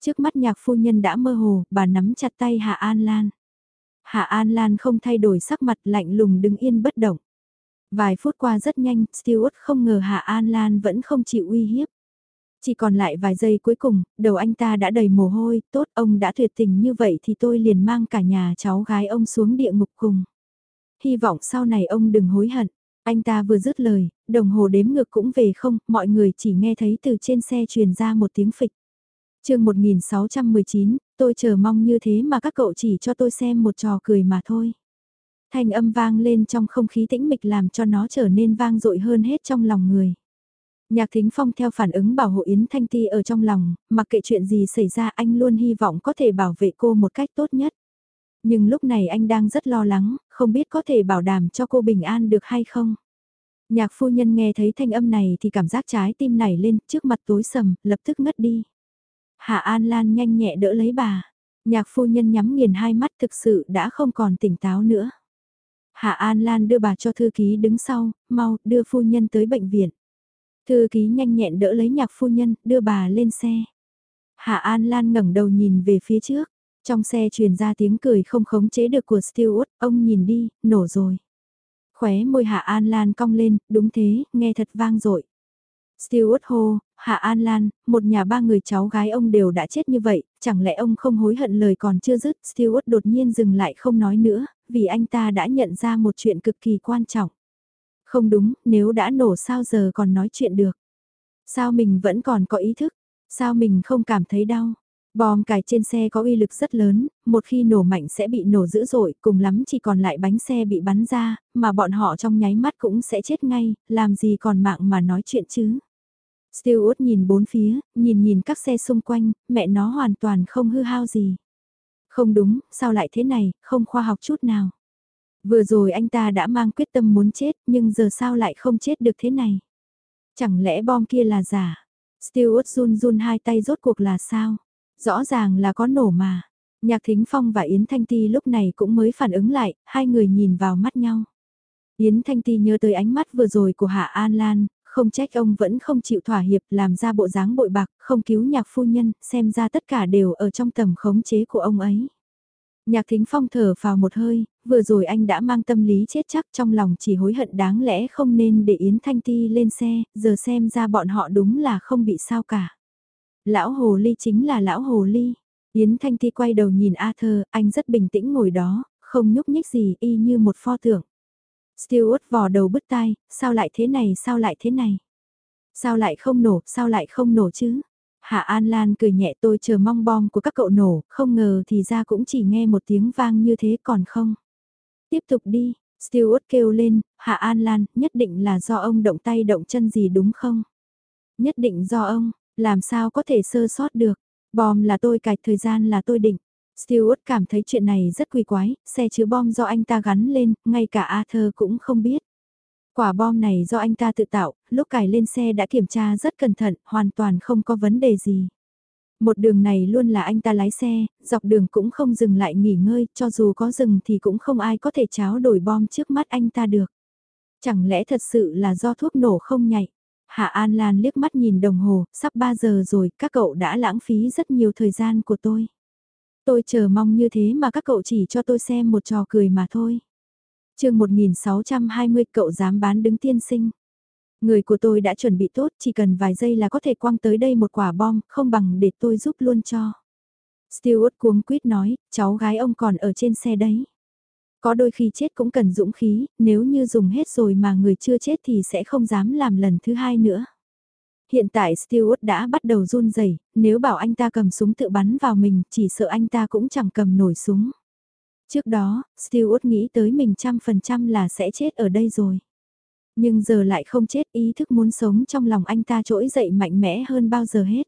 Trước mắt nhạc phu nhân đã mơ hồ, bà nắm chặt tay Hạ An Lan. Hạ An Lan không thay đổi sắc mặt lạnh lùng đứng yên bất động. Vài phút qua rất nhanh, Stewart không ngờ Hạ An Lan vẫn không chịu uy hiếp. Chỉ còn lại vài giây cuối cùng, đầu anh ta đã đầy mồ hôi, tốt ông đã tuyệt tình như vậy thì tôi liền mang cả nhà cháu gái ông xuống địa ngục cùng. Hy vọng sau này ông đừng hối hận. Anh ta vừa dứt lời, đồng hồ đếm ngược cũng về không, mọi người chỉ nghe thấy từ trên xe truyền ra một tiếng phịch. chương 1619, tôi chờ mong như thế mà các cậu chỉ cho tôi xem một trò cười mà thôi. Thanh âm vang lên trong không khí tĩnh mịch làm cho nó trở nên vang dội hơn hết trong lòng người. Nhạc Thính Phong theo phản ứng bảo hộ Yến Thanh Ti ở trong lòng, mặc kệ chuyện gì xảy ra anh luôn hy vọng có thể bảo vệ cô một cách tốt nhất. Nhưng lúc này anh đang rất lo lắng, không biết có thể bảo đảm cho cô bình an được hay không. Nhạc phu nhân nghe thấy thanh âm này thì cảm giác trái tim nảy lên trước mặt tối sầm, lập tức ngất đi. Hạ An Lan nhanh nhẹ đỡ lấy bà. Nhạc phu nhân nhắm nghiền hai mắt thực sự đã không còn tỉnh táo nữa. Hạ An Lan đưa bà cho thư ký đứng sau, mau đưa phu nhân tới bệnh viện. Thư ký nhanh nhẹn đỡ lấy nhạc phu nhân, đưa bà lên xe. Hạ An Lan ngẩng đầu nhìn về phía trước. Trong xe truyền ra tiếng cười không khống chế được của Stewart, ông nhìn đi, nổ rồi. Khóe môi Hạ An Lan cong lên, đúng thế, nghe thật vang dội. Stewart hô, Hạ An Lan, một nhà ba người cháu gái ông đều đã chết như vậy, chẳng lẽ ông không hối hận lời còn chưa dứt. Stewart đột nhiên dừng lại không nói nữa, vì anh ta đã nhận ra một chuyện cực kỳ quan trọng. Không đúng, nếu đã nổ sao giờ còn nói chuyện được. Sao mình vẫn còn có ý thức? Sao mình không cảm thấy đau? Bom cài trên xe có uy lực rất lớn, một khi nổ mạnh sẽ bị nổ dữ dội, cùng lắm chỉ còn lại bánh xe bị bắn ra, mà bọn họ trong nháy mắt cũng sẽ chết ngay, làm gì còn mạng mà nói chuyện chứ. Stewart nhìn bốn phía, nhìn nhìn các xe xung quanh, mẹ nó hoàn toàn không hư hao gì. Không đúng, sao lại thế này, không khoa học chút nào. Vừa rồi anh ta đã mang quyết tâm muốn chết, nhưng giờ sao lại không chết được thế này? Chẳng lẽ bom kia là giả? Stewart run run hai tay rốt cuộc là sao? Rõ ràng là có nổ mà. Nhạc Thính Phong và Yến Thanh Ti lúc này cũng mới phản ứng lại, hai người nhìn vào mắt nhau. Yến Thanh Ti nhớ tới ánh mắt vừa rồi của Hạ An Lan, không trách ông vẫn không chịu thỏa hiệp làm ra bộ dáng bội bạc, không cứu nhạc phu nhân, xem ra tất cả đều ở trong tầm khống chế của ông ấy. Nhạc Thính Phong thở vào một hơi, vừa rồi anh đã mang tâm lý chết chắc trong lòng chỉ hối hận đáng lẽ không nên để Yến Thanh Ti lên xe, giờ xem ra bọn họ đúng là không bị sao cả. Lão Hồ Ly chính là Lão Hồ Ly. Yến Thanh Ti quay đầu nhìn Arthur, anh rất bình tĩnh ngồi đó, không nhúc nhích gì y như một pho tượng. Stewart vò đầu bứt tai, sao lại thế này sao lại thế này? Sao lại không nổ, sao lại không nổ chứ? Hạ An Lan cười nhẹ tôi chờ mong bom của các cậu nổ, không ngờ thì ra cũng chỉ nghe một tiếng vang như thế còn không. Tiếp tục đi, Stewart kêu lên, Hạ An Lan, nhất định là do ông động tay động chân gì đúng không? Nhất định do ông, làm sao có thể sơ sót được? Bom là tôi cài thời gian là tôi định. Stewart cảm thấy chuyện này rất quỷ quái, xe chứa bom do anh ta gắn lên, ngay cả Arthur cũng không biết. Quả bom này do anh ta tự tạo, lúc cài lên xe đã kiểm tra rất cẩn thận, hoàn toàn không có vấn đề gì. Một đường này luôn là anh ta lái xe, dọc đường cũng không dừng lại nghỉ ngơi, cho dù có dừng thì cũng không ai có thể cháo đổi bom trước mắt anh ta được. Chẳng lẽ thật sự là do thuốc nổ không nhạy? Hạ An Lan liếc mắt nhìn đồng hồ, sắp 3 giờ rồi, các cậu đã lãng phí rất nhiều thời gian của tôi. Tôi chờ mong như thế mà các cậu chỉ cho tôi xem một trò cười mà thôi. chương 1620 cậu dám bán đứng tiên sinh. Người của tôi đã chuẩn bị tốt, chỉ cần vài giây là có thể quăng tới đây một quả bom, không bằng để tôi giúp luôn cho. Stewart cuống quýt nói, cháu gái ông còn ở trên xe đấy. Có đôi khi chết cũng cần dũng khí, nếu như dùng hết rồi mà người chưa chết thì sẽ không dám làm lần thứ hai nữa. Hiện tại Stewart đã bắt đầu run rẩy, nếu bảo anh ta cầm súng tự bắn vào mình, chỉ sợ anh ta cũng chẳng cầm nổi súng. Trước đó, Stewart nghĩ tới mình trăm phần trăm là sẽ chết ở đây rồi. Nhưng giờ lại không chết ý thức muốn sống trong lòng anh ta trỗi dậy mạnh mẽ hơn bao giờ hết.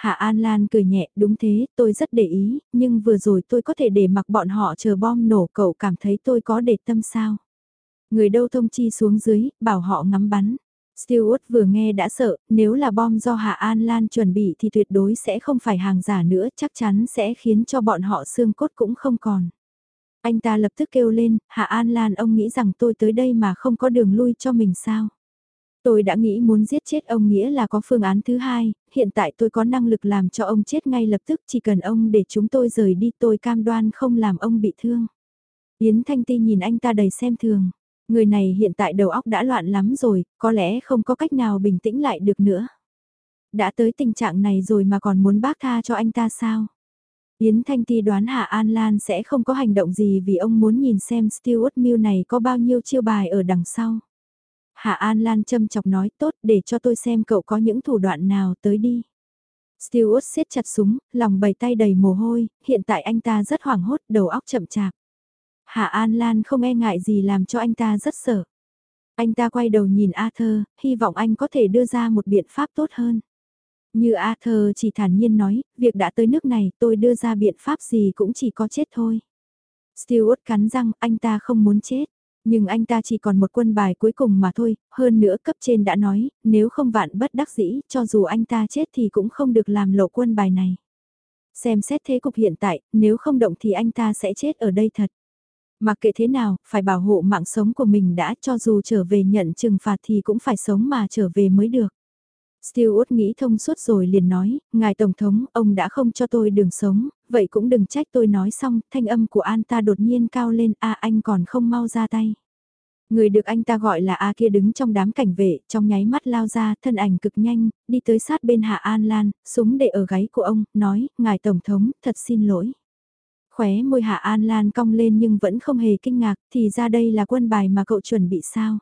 Hạ An Lan cười nhẹ, đúng thế, tôi rất để ý, nhưng vừa rồi tôi có thể để mặc bọn họ chờ bom nổ cậu cảm thấy tôi có để tâm sao. Người đâu thông chi xuống dưới, bảo họ ngắm bắn. Stewart vừa nghe đã sợ, nếu là bom do Hạ An Lan chuẩn bị thì tuyệt đối sẽ không phải hàng giả nữa, chắc chắn sẽ khiến cho bọn họ xương cốt cũng không còn. Anh ta lập tức kêu lên, Hạ An Lan ông nghĩ rằng tôi tới đây mà không có đường lui cho mình sao? Tôi đã nghĩ muốn giết chết ông nghĩa là có phương án thứ hai, hiện tại tôi có năng lực làm cho ông chết ngay lập tức chỉ cần ông để chúng tôi rời đi tôi cam đoan không làm ông bị thương. Yến Thanh Ti nhìn anh ta đầy xem thường. Người này hiện tại đầu óc đã loạn lắm rồi, có lẽ không có cách nào bình tĩnh lại được nữa. Đã tới tình trạng này rồi mà còn muốn bác tha cho anh ta sao? Yến Thanh Ti đoán Hạ An Lan sẽ không có hành động gì vì ông muốn nhìn xem Stuart Mill này có bao nhiêu chiêu bài ở đằng sau. Hạ An Lan châm chọc nói tốt để cho tôi xem cậu có những thủ đoạn nào tới đi. Stewart siết chặt súng, lòng bầy tay đầy mồ hôi, hiện tại anh ta rất hoảng hốt, đầu óc chậm chạp. Hạ An Lan không e ngại gì làm cho anh ta rất sợ. Anh ta quay đầu nhìn Arthur, hy vọng anh có thể đưa ra một biện pháp tốt hơn. Như Arthur chỉ thản nhiên nói, việc đã tới nước này tôi đưa ra biện pháp gì cũng chỉ có chết thôi. Stewart cắn răng, anh ta không muốn chết. Nhưng anh ta chỉ còn một quân bài cuối cùng mà thôi, hơn nữa cấp trên đã nói, nếu không vạn bất đắc dĩ, cho dù anh ta chết thì cũng không được làm lộ quân bài này. Xem xét thế cục hiện tại, nếu không động thì anh ta sẽ chết ở đây thật. Mặc kệ thế nào, phải bảo hộ mạng sống của mình đã cho dù trở về nhận trừng phạt thì cũng phải sống mà trở về mới được. Stewart nghĩ thông suốt rồi liền nói, Ngài Tổng thống, ông đã không cho tôi đường sống, vậy cũng đừng trách tôi nói xong, thanh âm của An ta đột nhiên cao lên, a anh còn không mau ra tay. Người được anh ta gọi là A kia đứng trong đám cảnh vệ, trong nháy mắt lao ra, thân ảnh cực nhanh, đi tới sát bên Hạ An Lan, súng để ở gáy của ông, nói, Ngài Tổng thống, thật xin lỗi. Khóe môi Hạ An Lan cong lên nhưng vẫn không hề kinh ngạc, thì ra đây là quân bài mà cậu chuẩn bị sao.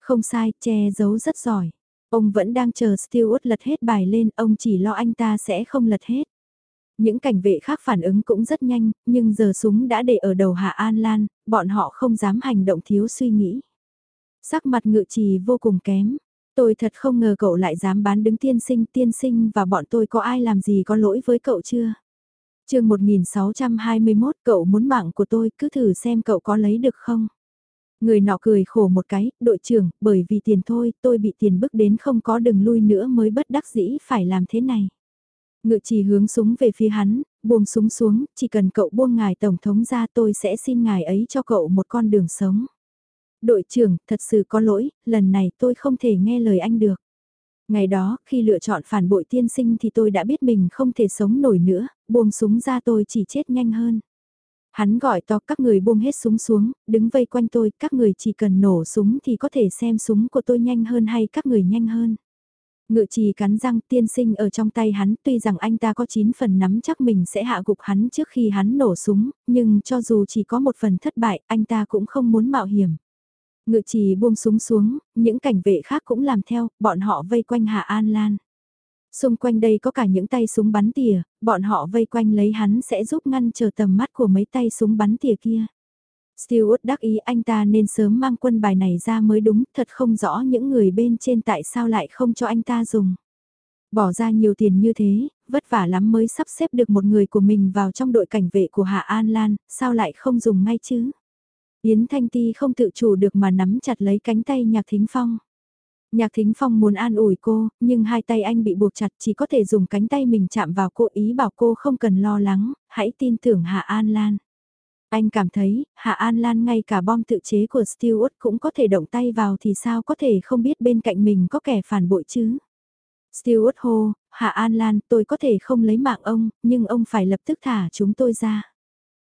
Không sai, che giấu rất giỏi. Ông vẫn đang chờ Stewart lật hết bài lên, ông chỉ lo anh ta sẽ không lật hết. Những cảnh vệ khác phản ứng cũng rất nhanh, nhưng giờ súng đã để ở đầu Hạ An Lan, bọn họ không dám hành động thiếu suy nghĩ. Sắc mặt ngự trì vô cùng kém. Tôi thật không ngờ cậu lại dám bán đứng tiên sinh, tiên sinh và bọn tôi có ai làm gì có lỗi với cậu chưa? chương 1621 cậu muốn mạng của tôi cứ thử xem cậu có lấy được không? Người nọ cười khổ một cái, đội trưởng, bởi vì tiền thôi, tôi bị tiền bức đến không có đường lui nữa mới bất đắc dĩ phải làm thế này. Ngự chỉ hướng súng về phía hắn, buông súng xuống, chỉ cần cậu buông ngài tổng thống ra tôi sẽ xin ngài ấy cho cậu một con đường sống. Đội trưởng, thật sự có lỗi, lần này tôi không thể nghe lời anh được. Ngày đó, khi lựa chọn phản bội tiên sinh thì tôi đã biết mình không thể sống nổi nữa, buông súng ra tôi chỉ chết nhanh hơn. Hắn gọi to các người buông hết súng xuống, đứng vây quanh tôi, các người chỉ cần nổ súng thì có thể xem súng của tôi nhanh hơn hay các người nhanh hơn. Ngự trì cắn răng tiên sinh ở trong tay hắn tuy rằng anh ta có 9 phần nắm chắc mình sẽ hạ gục hắn trước khi hắn nổ súng, nhưng cho dù chỉ có một phần thất bại anh ta cũng không muốn mạo hiểm. Ngự trì buông súng xuống, những cảnh vệ khác cũng làm theo, bọn họ vây quanh Hạ An Lan. Xung quanh đây có cả những tay súng bắn tỉa, bọn họ vây quanh lấy hắn sẽ giúp ngăn chờ tầm mắt của mấy tay súng bắn tỉa kia. Stewart đắc ý anh ta nên sớm mang quân bài này ra mới đúng, thật không rõ những người bên trên tại sao lại không cho anh ta dùng. Bỏ ra nhiều tiền như thế, vất vả lắm mới sắp xếp được một người của mình vào trong đội cảnh vệ của Hạ An Lan, sao lại không dùng ngay chứ? Yến Thanh Ti không tự chủ được mà nắm chặt lấy cánh tay Nhạc Thính Phong. Nhạc Thính Phong muốn an ủi cô, nhưng hai tay anh bị buộc chặt chỉ có thể dùng cánh tay mình chạm vào cô ý bảo cô không cần lo lắng, hãy tin tưởng Hạ An Lan. Anh cảm thấy, Hạ An Lan ngay cả bom tự chế của Stewart cũng có thể động tay vào thì sao có thể không biết bên cạnh mình có kẻ phản bội chứ. Stewart hô, Hạ An Lan tôi có thể không lấy mạng ông, nhưng ông phải lập tức thả chúng tôi ra.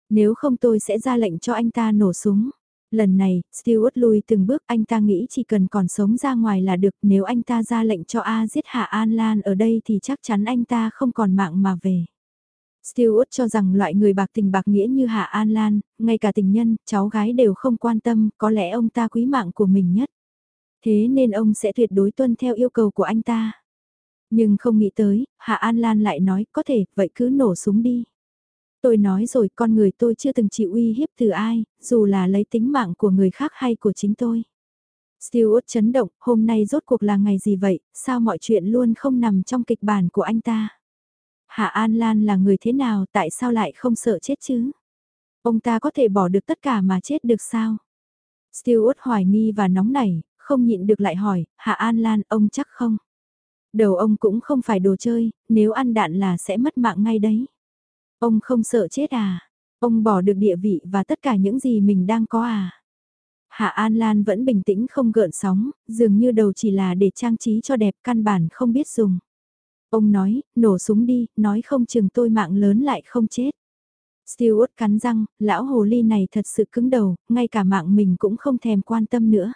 Nếu không tôi sẽ ra lệnh cho anh ta nổ súng. Lần này, Stewart lui từng bước anh ta nghĩ chỉ cần còn sống ra ngoài là được nếu anh ta ra lệnh cho A giết Hạ An Lan ở đây thì chắc chắn anh ta không còn mạng mà về. Stewart cho rằng loại người bạc tình bạc nghĩa như Hạ An Lan, ngay cả tình nhân, cháu gái đều không quan tâm, có lẽ ông ta quý mạng của mình nhất. Thế nên ông sẽ tuyệt đối tuân theo yêu cầu của anh ta. Nhưng không nghĩ tới, Hạ An Lan lại nói, có thể, vậy cứ nổ súng đi. Tôi nói rồi, con người tôi chưa từng chịu uy hiếp từ ai, dù là lấy tính mạng của người khác hay của chính tôi. Stewart chấn động, hôm nay rốt cuộc là ngày gì vậy, sao mọi chuyện luôn không nằm trong kịch bản của anh ta. Hạ An Lan là người thế nào tại sao lại không sợ chết chứ? Ông ta có thể bỏ được tất cả mà chết được sao? Stewart hoài nghi và nóng nảy, không nhịn được lại hỏi, Hạ An Lan ông chắc không? Đầu ông cũng không phải đồ chơi, nếu ăn đạn là sẽ mất mạng ngay đấy. Ông không sợ chết à? Ông bỏ được địa vị và tất cả những gì mình đang có à? Hạ An Lan vẫn bình tĩnh không gợn sóng, dường như đầu chỉ là để trang trí cho đẹp căn bản không biết dùng. Ông nói, nổ súng đi, nói không chừng tôi mạng lớn lại không chết. Stewart cắn răng, lão hồ ly này thật sự cứng đầu, ngay cả mạng mình cũng không thèm quan tâm nữa.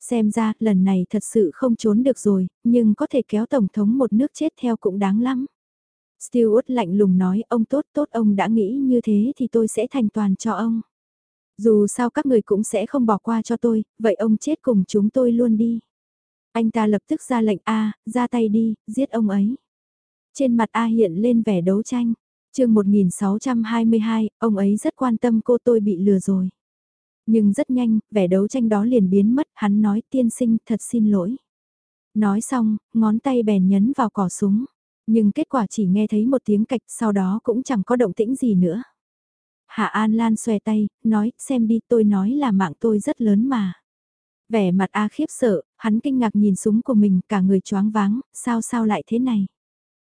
Xem ra, lần này thật sự không trốn được rồi, nhưng có thể kéo Tổng thống một nước chết theo cũng đáng lắm. Stewart lạnh lùng nói, ông tốt tốt ông đã nghĩ như thế thì tôi sẽ thành toàn cho ông. Dù sao các người cũng sẽ không bỏ qua cho tôi, vậy ông chết cùng chúng tôi luôn đi. Anh ta lập tức ra lệnh A, ra tay đi, giết ông ấy. Trên mặt A hiện lên vẻ đấu tranh. chương 1622, ông ấy rất quan tâm cô tôi bị lừa rồi. Nhưng rất nhanh, vẻ đấu tranh đó liền biến mất, hắn nói tiên sinh thật xin lỗi. Nói xong, ngón tay bèn nhấn vào cỏ súng. Nhưng kết quả chỉ nghe thấy một tiếng cạch sau đó cũng chẳng có động tĩnh gì nữa. Hạ An Lan xòe tay, nói, xem đi tôi nói là mạng tôi rất lớn mà. Vẻ mặt A khiếp sợ, hắn kinh ngạc nhìn súng của mình cả người choáng váng, sao sao lại thế này?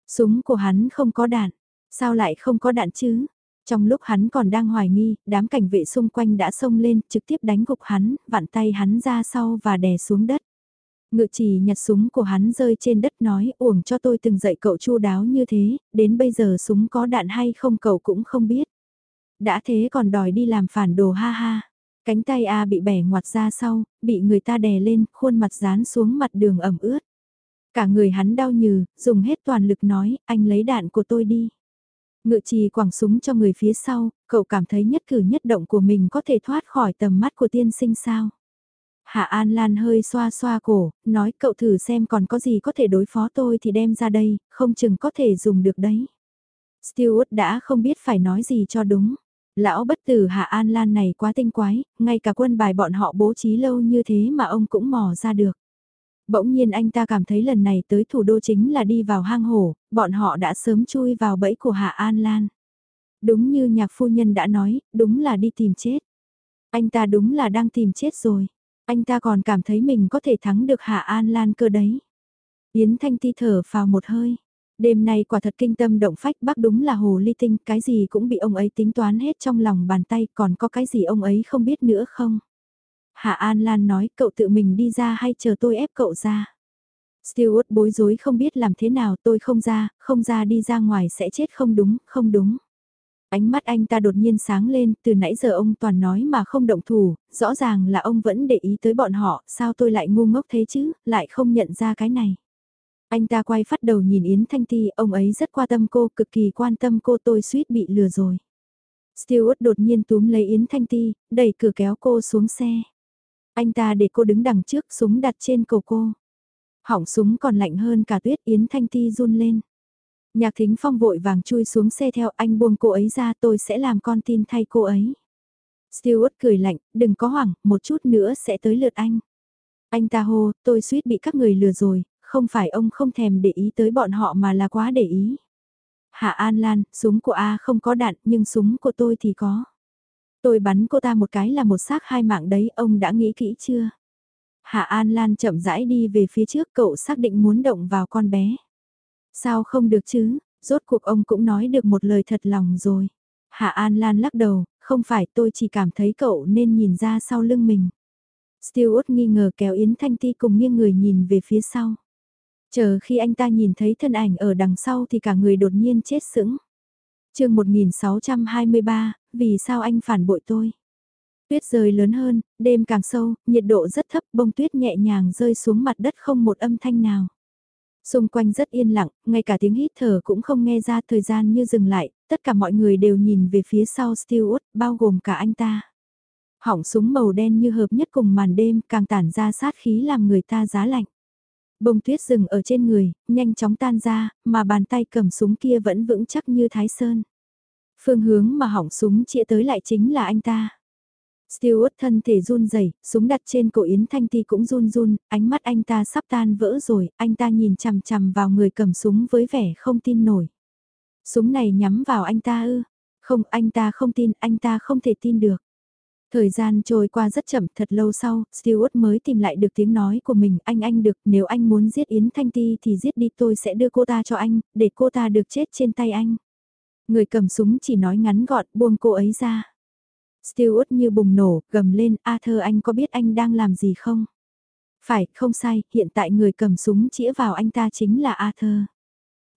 Súng của hắn không có đạn, sao lại không có đạn chứ? Trong lúc hắn còn đang hoài nghi, đám cảnh vệ xung quanh đã xông lên, trực tiếp đánh gục hắn, vặn tay hắn ra sau và đè xuống đất. Ngự trì nhặt súng của hắn rơi trên đất nói uổng cho tôi từng dạy cậu chu đáo như thế, đến bây giờ súng có đạn hay không cậu cũng không biết. Đã thế còn đòi đi làm phản đồ ha ha. Cánh tay A bị bẻ ngoặt ra sau, bị người ta đè lên, khuôn mặt dán xuống mặt đường ẩm ướt. Cả người hắn đau nhừ, dùng hết toàn lực nói, anh lấy đạn của tôi đi. Ngự trì quẳng súng cho người phía sau, cậu cảm thấy nhất cử nhất động của mình có thể thoát khỏi tầm mắt của tiên sinh sao. Hạ An Lan hơi xoa xoa cổ, nói cậu thử xem còn có gì có thể đối phó tôi thì đem ra đây, không chừng có thể dùng được đấy. Stewart đã không biết phải nói gì cho đúng. Lão bất tử Hạ An Lan này quá tinh quái, ngay cả quân bài bọn họ bố trí lâu như thế mà ông cũng mò ra được. Bỗng nhiên anh ta cảm thấy lần này tới thủ đô chính là đi vào hang hổ, bọn họ đã sớm chui vào bẫy của Hạ An Lan. Đúng như nhạc phu nhân đã nói, đúng là đi tìm chết. Anh ta đúng là đang tìm chết rồi. Anh ta còn cảm thấy mình có thể thắng được Hạ An Lan cơ đấy. Yến Thanh Ti thở vào một hơi. Đêm nay quả thật kinh tâm động phách bác đúng là hồ ly tinh, cái gì cũng bị ông ấy tính toán hết trong lòng bàn tay, còn có cái gì ông ấy không biết nữa không? Hạ An Lan nói cậu tự mình đi ra hay chờ tôi ép cậu ra? Stewart bối rối không biết làm thế nào tôi không ra, không ra đi ra ngoài sẽ chết không đúng, không đúng. Ánh mắt anh ta đột nhiên sáng lên, từ nãy giờ ông toàn nói mà không động thủ, rõ ràng là ông vẫn để ý tới bọn họ, sao tôi lại ngu ngốc thế chứ, lại không nhận ra cái này. Anh ta quay phát đầu nhìn Yến Thanh Ti, ông ấy rất quan tâm cô, cực kỳ quan tâm cô tôi suýt bị lừa rồi. Stewart đột nhiên túm lấy Yến Thanh Ti, đẩy cửa kéo cô xuống xe. Anh ta để cô đứng đằng trước súng đặt trên cổ cô. Hỏng súng còn lạnh hơn cả tuyết Yến Thanh Ti run lên. Nhạc thính phong vội vàng chui xuống xe theo anh buông cô ấy ra tôi sẽ làm con tin thay cô ấy. Stewart cười lạnh, đừng có hoảng, một chút nữa sẽ tới lượt anh. Anh ta hô, tôi suýt bị các người lừa rồi, không phải ông không thèm để ý tới bọn họ mà là quá để ý. Hạ An Lan, súng của A không có đạn nhưng súng của tôi thì có. Tôi bắn cô ta một cái là một xác hai mạng đấy, ông đã nghĩ kỹ chưa? Hạ An Lan chậm rãi đi về phía trước cậu xác định muốn động vào con bé. Sao không được chứ, rốt cuộc ông cũng nói được một lời thật lòng rồi. Hạ An Lan lắc đầu, không phải tôi chỉ cảm thấy cậu nên nhìn ra sau lưng mình. Stewart nghi ngờ kéo Yến Thanh Ti cùng nghiêng người nhìn về phía sau. Chờ khi anh ta nhìn thấy thân ảnh ở đằng sau thì cả người đột nhiên chết sững. chương 1623, vì sao anh phản bội tôi? Tuyết rơi lớn hơn, đêm càng sâu, nhiệt độ rất thấp, bông tuyết nhẹ nhàng rơi xuống mặt đất không một âm thanh nào. Xung quanh rất yên lặng, ngay cả tiếng hít thở cũng không nghe ra thời gian như dừng lại, tất cả mọi người đều nhìn về phía sau Stewart, bao gồm cả anh ta. Hỏng súng màu đen như hợp nhất cùng màn đêm càng tản ra sát khí làm người ta giá lạnh. Bông tuyết rừng ở trên người, nhanh chóng tan ra, mà bàn tay cầm súng kia vẫn vững chắc như thái sơn. Phương hướng mà hỏng súng chĩa tới lại chính là anh ta. Stewart thân thể run rẩy, súng đặt trên cổ Yến Thanh Ti cũng run run, ánh mắt anh ta sắp tan vỡ rồi, anh ta nhìn chằm chằm vào người cầm súng với vẻ không tin nổi. Súng này nhắm vào anh ta ư? Không, anh ta không tin, anh ta không thể tin được. Thời gian trôi qua rất chậm, thật lâu sau, Stewart mới tìm lại được tiếng nói của mình, anh anh được, nếu anh muốn giết Yến Thanh Ti thì giết đi tôi sẽ đưa cô ta cho anh, để cô ta được chết trên tay anh. Người cầm súng chỉ nói ngắn gọn, buông cô ấy ra. Stewart như bùng nổ, gầm lên, Arthur anh có biết anh đang làm gì không? Phải, không sai, hiện tại người cầm súng chĩa vào anh ta chính là Arthur.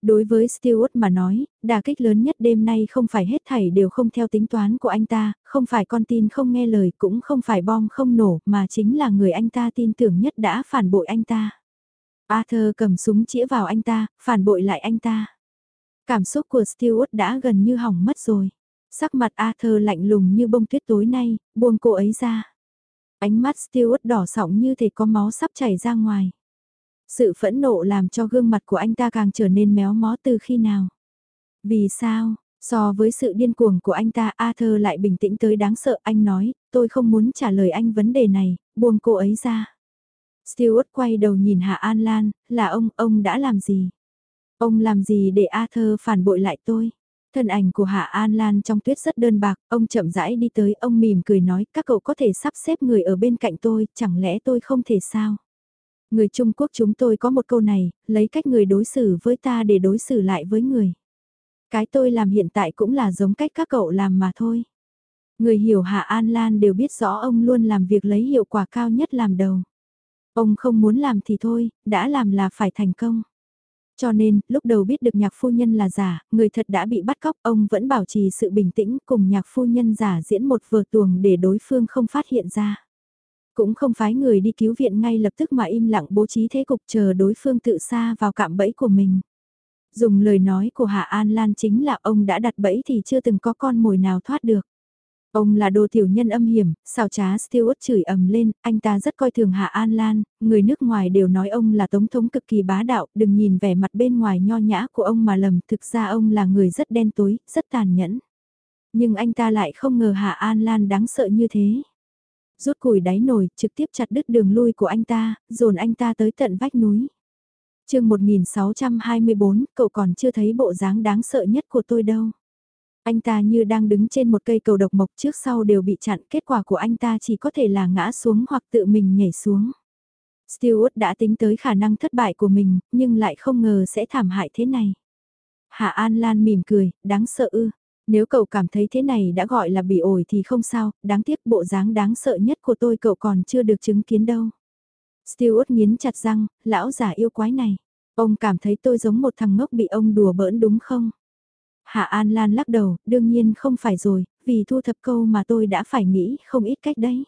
Đối với Stewart mà nói, đà kích lớn nhất đêm nay không phải hết thảy đều không theo tính toán của anh ta, không phải con tin không nghe lời cũng không phải bom không nổ mà chính là người anh ta tin tưởng nhất đã phản bội anh ta. Arthur cầm súng chĩa vào anh ta, phản bội lại anh ta. Cảm xúc của Stewart đã gần như hỏng mất rồi. Sắc mặt Arthur lạnh lùng như bông tuyết tối nay, buông cô ấy ra. Ánh mắt Stewart đỏ sọng như thể có máu sắp chảy ra ngoài. Sự phẫn nộ làm cho gương mặt của anh ta càng trở nên méo mó từ khi nào. Vì sao, so với sự điên cuồng của anh ta Arthur lại bình tĩnh tới đáng sợ anh nói, tôi không muốn trả lời anh vấn đề này, buông cô ấy ra. Stewart quay đầu nhìn Hạ An Lan, là ông, ông đã làm gì? Ông làm gì để Arthur phản bội lại tôi? Thân ảnh của Hạ An Lan trong tuyết rất đơn bạc, ông chậm rãi đi tới, ông mỉm cười nói, các cậu có thể sắp xếp người ở bên cạnh tôi, chẳng lẽ tôi không thể sao? Người Trung Quốc chúng tôi có một câu này, lấy cách người đối xử với ta để đối xử lại với người. Cái tôi làm hiện tại cũng là giống cách các cậu làm mà thôi. Người hiểu Hạ An Lan đều biết rõ ông luôn làm việc lấy hiệu quả cao nhất làm đầu. Ông không muốn làm thì thôi, đã làm là phải thành công. Cho nên, lúc đầu biết được nhạc phu nhân là giả, người thật đã bị bắt cóc, ông vẫn bảo trì sự bình tĩnh cùng nhạc phu nhân giả diễn một vở tuồng để đối phương không phát hiện ra. Cũng không phái người đi cứu viện ngay lập tức mà im lặng bố trí thế cục chờ đối phương tự xa vào cạm bẫy của mình. Dùng lời nói của Hạ An Lan chính là ông đã đặt bẫy thì chưa từng có con mồi nào thoát được. Ông là đồ tiểu nhân âm hiểm, xào trá Stewart chửi ầm lên, anh ta rất coi thường Hạ An Lan, người nước ngoài đều nói ông là tống thống cực kỳ bá đạo, đừng nhìn vẻ mặt bên ngoài nho nhã của ông mà lầm, thực ra ông là người rất đen tối, rất tàn nhẫn. Nhưng anh ta lại không ngờ Hạ An Lan đáng sợ như thế. Rút củi đáy nồi, trực tiếp chặt đứt đường lui của anh ta, dồn anh ta tới tận vách núi. chương 1624, cậu còn chưa thấy bộ dáng đáng sợ nhất của tôi đâu. Anh ta như đang đứng trên một cây cầu độc mộc trước sau đều bị chặn, kết quả của anh ta chỉ có thể là ngã xuống hoặc tự mình nhảy xuống. Stewart đã tính tới khả năng thất bại của mình, nhưng lại không ngờ sẽ thảm hại thế này. Hạ An Lan mỉm cười, đáng sợ ư. Nếu cậu cảm thấy thế này đã gọi là bị ổi thì không sao, đáng tiếc bộ dáng đáng sợ nhất của tôi cậu còn chưa được chứng kiến đâu. Stewart nghiến chặt răng, lão giả yêu quái này. Ông cảm thấy tôi giống một thằng ngốc bị ông đùa bỡn đúng không? Hạ An Lan lắc đầu, đương nhiên không phải rồi, vì thu thập câu mà tôi đã phải nghĩ không ít cách đấy.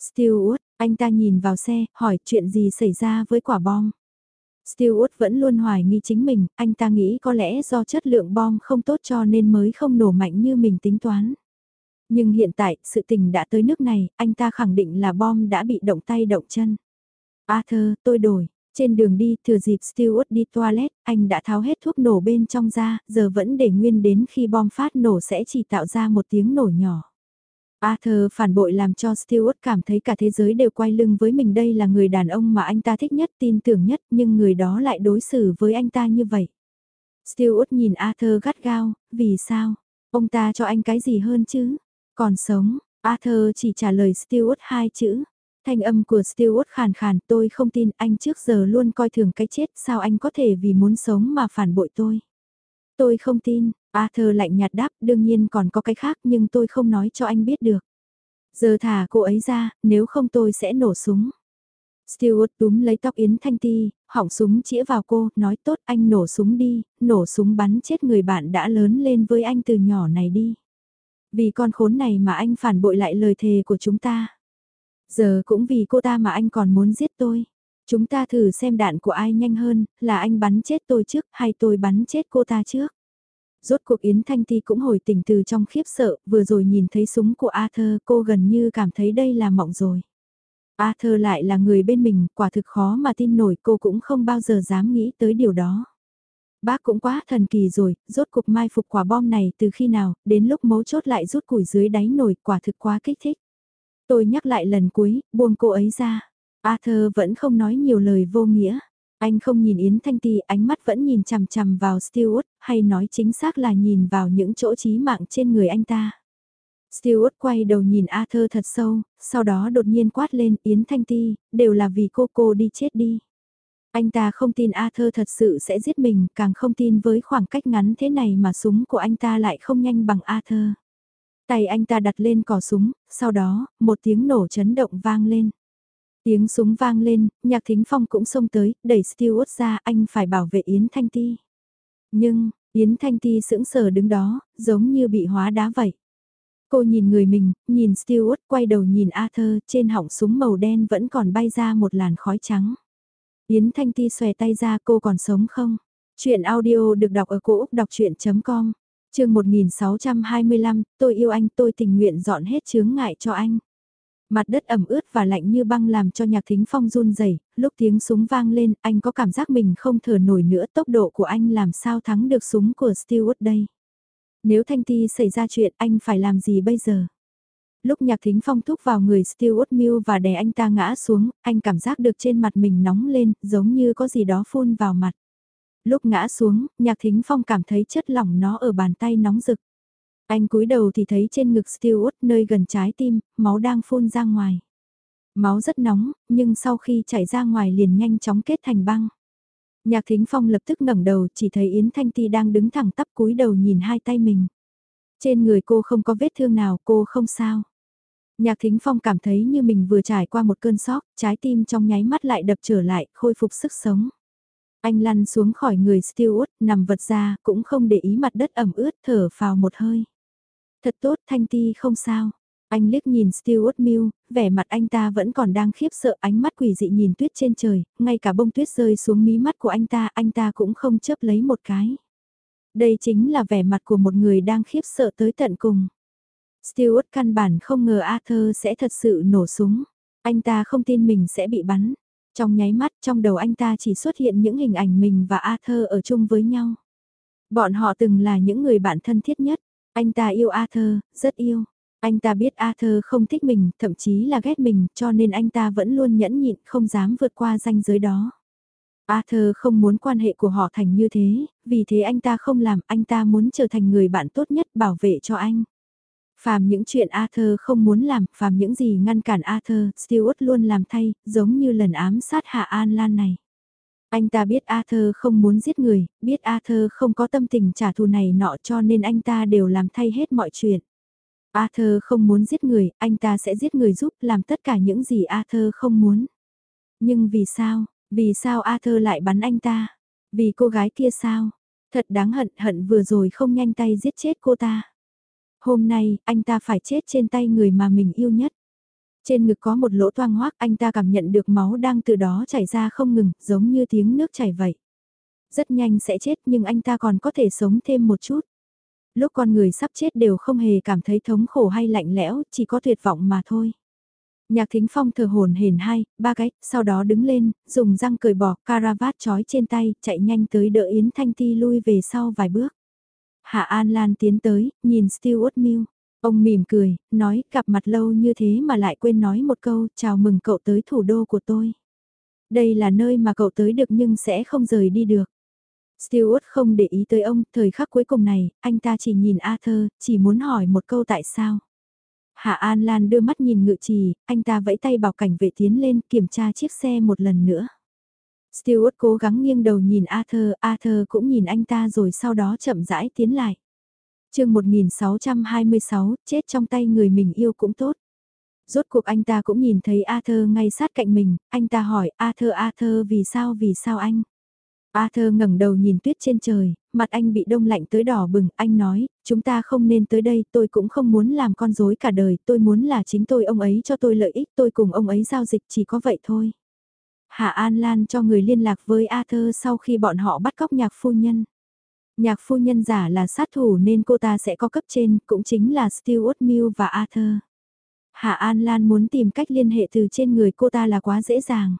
Stewart, anh ta nhìn vào xe, hỏi chuyện gì xảy ra với quả bom. Stewart vẫn luôn hoài nghi chính mình, anh ta nghĩ có lẽ do chất lượng bom không tốt cho nên mới không nổ mạnh như mình tính toán. Nhưng hiện tại, sự tình đã tới nước này, anh ta khẳng định là bom đã bị động tay động chân. Arthur, tôi đổi, trên đường đi, thừa dịp Stewart đi toilet, anh đã tháo hết thuốc nổ bên trong ra, giờ vẫn để nguyên đến khi bom phát nổ sẽ chỉ tạo ra một tiếng nổ nhỏ. Arthur phản bội làm cho Stewart cảm thấy cả thế giới đều quay lưng với mình đây là người đàn ông mà anh ta thích nhất, tin tưởng nhất, nhưng người đó lại đối xử với anh ta như vậy. Stewart nhìn Arthur gắt gao, vì sao? Ông ta cho anh cái gì hơn chứ? Còn sống, Arthur chỉ trả lời Stewart hai chữ. Thanh âm của Stewart khàn khàn, tôi không tin anh trước giờ luôn coi thường cái chết, sao anh có thể vì muốn sống mà phản bội tôi? Tôi không tin, Arthur lạnh nhạt đáp, đương nhiên còn có cái khác nhưng tôi không nói cho anh biết được. Giờ thả cô ấy ra, nếu không tôi sẽ nổ súng. Stewart túm lấy tóc Yến Thanh Ti, họng súng chĩa vào cô, nói tốt anh nổ súng đi, nổ súng bắn chết người bạn đã lớn lên với anh từ nhỏ này đi. Vì con khốn này mà anh phản bội lại lời thề của chúng ta. Giờ cũng vì cô ta mà anh còn muốn giết tôi. Chúng ta thử xem đạn của ai nhanh hơn, là anh bắn chết tôi trước hay tôi bắn chết cô ta trước. Rốt cuộc Yến Thanh Ti cũng hồi tỉnh từ trong khiếp sợ, vừa rồi nhìn thấy súng của Arthur cô gần như cảm thấy đây là mộng rồi. Arthur lại là người bên mình, quả thực khó mà tin nổi cô cũng không bao giờ dám nghĩ tới điều đó. Bác cũng quá thần kỳ rồi, rốt cuộc mai phục quả bom này từ khi nào, đến lúc mấu chốt lại rút củi dưới đáy nổi quả thực quá kích thích. Tôi nhắc lại lần cuối, buông cô ấy ra. Arthur vẫn không nói nhiều lời vô nghĩa. Anh không nhìn Yến Thanh Ti, ánh mắt vẫn nhìn chằm chằm vào Stewart, hay nói chính xác là nhìn vào những chỗ trí mạng trên người anh ta. Stewart quay đầu nhìn Arthur thật sâu, sau đó đột nhiên quát lên Yến Thanh Ti, đều là vì cô cô đi chết đi. Anh ta không tin Arthur thật sự sẽ giết mình, càng không tin với khoảng cách ngắn thế này mà súng của anh ta lại không nhanh bằng Arthur. Tay anh ta đặt lên cò súng, sau đó, một tiếng nổ chấn động vang lên. Tiếng súng vang lên, nhạc thính phong cũng xông tới, đẩy Stewart ra anh phải bảo vệ Yến Thanh Ti. Nhưng, Yến Thanh Ti sững sờ đứng đó, giống như bị hóa đá vậy. Cô nhìn người mình, nhìn Stewart quay đầu nhìn Arthur, trên họng súng màu đen vẫn còn bay ra một làn khói trắng. Yến Thanh Ti xòe tay ra cô còn sống không? Chuyện audio được đọc ở cổ Úc đọc chuyện.com chương 1625, tôi yêu anh tôi tình nguyện dọn hết chướng ngại cho anh. Mặt đất ẩm ướt và lạnh như băng làm cho nhạc thính phong run rẩy lúc tiếng súng vang lên anh có cảm giác mình không thở nổi nữa tốc độ của anh làm sao thắng được súng của Stewart đây. Nếu Thanh Ti xảy ra chuyện anh phải làm gì bây giờ? Lúc nhạc thính phong thúc vào người Stewart Mill và đè anh ta ngã xuống, anh cảm giác được trên mặt mình nóng lên, giống như có gì đó phun vào mặt. Lúc ngã xuống, nhạc thính phong cảm thấy chất lỏng nó ở bàn tay nóng rực. Anh cúi đầu thì thấy trên ngực Stewart nơi gần trái tim, máu đang phun ra ngoài. Máu rất nóng, nhưng sau khi chảy ra ngoài liền nhanh chóng kết thành băng. Nhạc Thính Phong lập tức ngẩng đầu chỉ thấy Yến Thanh Ti đang đứng thẳng tắp cúi đầu nhìn hai tay mình. Trên người cô không có vết thương nào, cô không sao. Nhạc Thính Phong cảm thấy như mình vừa trải qua một cơn sốc trái tim trong nháy mắt lại đập trở lại, khôi phục sức sống. Anh lăn xuống khỏi người Stewart, nằm vật ra, cũng không để ý mặt đất ẩm ướt, thở vào một hơi. Thật tốt, Thanh Ti không sao. Anh liếc nhìn Stewart Mill, vẻ mặt anh ta vẫn còn đang khiếp sợ ánh mắt quỷ dị nhìn tuyết trên trời, ngay cả bông tuyết rơi xuống mí mắt của anh ta, anh ta cũng không chớp lấy một cái. Đây chính là vẻ mặt của một người đang khiếp sợ tới tận cùng. Stewart căn bản không ngờ Arthur sẽ thật sự nổ súng. Anh ta không tin mình sẽ bị bắn. Trong nháy mắt trong đầu anh ta chỉ xuất hiện những hình ảnh mình và Arthur ở chung với nhau. Bọn họ từng là những người bạn thân thiết nhất. Anh ta yêu Arthur, rất yêu. Anh ta biết Arthur không thích mình, thậm chí là ghét mình, cho nên anh ta vẫn luôn nhẫn nhịn, không dám vượt qua ranh giới đó. Arthur không muốn quan hệ của họ thành như thế, vì thế anh ta không làm, anh ta muốn trở thành người bạn tốt nhất bảo vệ cho anh. Phàm những chuyện Arthur không muốn làm, phàm những gì ngăn cản Arthur, Stewart luôn làm thay, giống như lần ám sát Hạ An Lan này. Anh ta biết Arthur không muốn giết người, biết Arthur không có tâm tình trả thù này nọ cho nên anh ta đều làm thay hết mọi chuyện. Arthur không muốn giết người, anh ta sẽ giết người giúp làm tất cả những gì Arthur không muốn. Nhưng vì sao, vì sao Arthur lại bắn anh ta? Vì cô gái kia sao? Thật đáng hận, hận vừa rồi không nhanh tay giết chết cô ta. Hôm nay, anh ta phải chết trên tay người mà mình yêu nhất. Trên ngực có một lỗ toang hoác, anh ta cảm nhận được máu đang từ đó chảy ra không ngừng, giống như tiếng nước chảy vậy. Rất nhanh sẽ chết nhưng anh ta còn có thể sống thêm một chút lúc con người sắp chết đều không hề cảm thấy thống khổ hay lạnh lẽo, chỉ có tuyệt vọng mà thôi. Nhạc thính phong thờ hồn hển hai, ba cái, sau đó đứng lên, dùng răng cười bỏ caravat trói trên tay, chạy nhanh tới đỡ Yến Thanh Ti lui về sau vài bước. Hạ An Lan tiến tới, nhìn Stewart Mill. Ông mỉm cười, nói gặp mặt lâu như thế mà lại quên nói một câu chào mừng cậu tới thủ đô của tôi. Đây là nơi mà cậu tới được nhưng sẽ không rời đi được. Stewart không để ý tới ông, thời khắc cuối cùng này, anh ta chỉ nhìn Arthur, chỉ muốn hỏi một câu tại sao. Hạ An Lan đưa mắt nhìn ngự trì, anh ta vẫy tay bảo cảnh vệ tiến lên kiểm tra chiếc xe một lần nữa. Stewart cố gắng nghiêng đầu nhìn Arthur, Arthur cũng nhìn anh ta rồi sau đó chậm rãi tiến lại. chương 1626, chết trong tay người mình yêu cũng tốt. Rốt cuộc anh ta cũng nhìn thấy Arthur ngay sát cạnh mình, anh ta hỏi Arthur Arthur vì sao vì sao anh? Arthur ngẩng đầu nhìn tuyết trên trời, mặt anh bị đông lạnh tới đỏ bừng, anh nói, chúng ta không nên tới đây, tôi cũng không muốn làm con rối cả đời, tôi muốn là chính tôi ông ấy cho tôi lợi ích, tôi cùng ông ấy giao dịch chỉ có vậy thôi. Hạ An Lan cho người liên lạc với Arthur sau khi bọn họ bắt cóc nhạc phu nhân. Nhạc phu nhân giả là sát thủ nên cô ta sẽ có cấp trên, cũng chính là Stuart Mill và Arthur. Hạ An Lan muốn tìm cách liên hệ từ trên người cô ta là quá dễ dàng.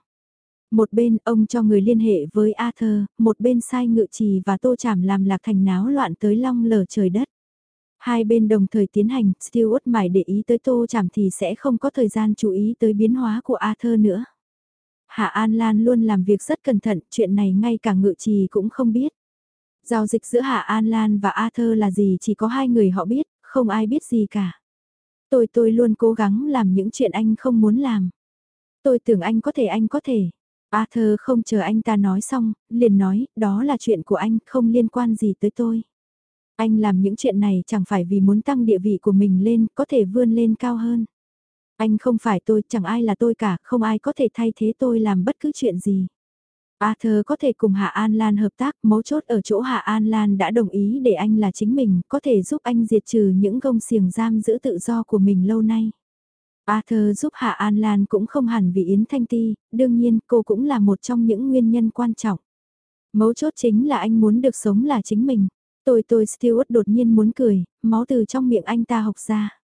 Một bên ông cho người liên hệ với Arthur, một bên sai ngự trì và tô chảm làm lạc thành náo loạn tới long lở trời đất. Hai bên đồng thời tiến hành, Stuart mải để ý tới tô chảm thì sẽ không có thời gian chú ý tới biến hóa của Arthur nữa. Hạ An Lan luôn làm việc rất cẩn thận, chuyện này ngay cả ngự trì cũng không biết. Giao dịch giữa Hạ An Lan và Arthur là gì chỉ có hai người họ biết, không ai biết gì cả. Tôi tôi luôn cố gắng làm những chuyện anh không muốn làm. Tôi tưởng anh có thể anh có thể. Arthur không chờ anh ta nói xong, liền nói, đó là chuyện của anh, không liên quan gì tới tôi. Anh làm những chuyện này chẳng phải vì muốn tăng địa vị của mình lên, có thể vươn lên cao hơn. Anh không phải tôi, chẳng ai là tôi cả, không ai có thể thay thế tôi làm bất cứ chuyện gì. Arthur có thể cùng Hạ An Lan hợp tác, mấu chốt ở chỗ Hạ An Lan đã đồng ý để anh là chính mình, có thể giúp anh diệt trừ những gông xiềng giam giữ tự do của mình lâu nay. Arthur giúp Hạ An Lan cũng không hẳn vì Yến Thanh Ti, đương nhiên cô cũng là một trong những nguyên nhân quan trọng. Mấu chốt chính là anh muốn được sống là chính mình. Tôi tôi Stewart đột nhiên muốn cười, máu từ trong miệng anh ta học ra.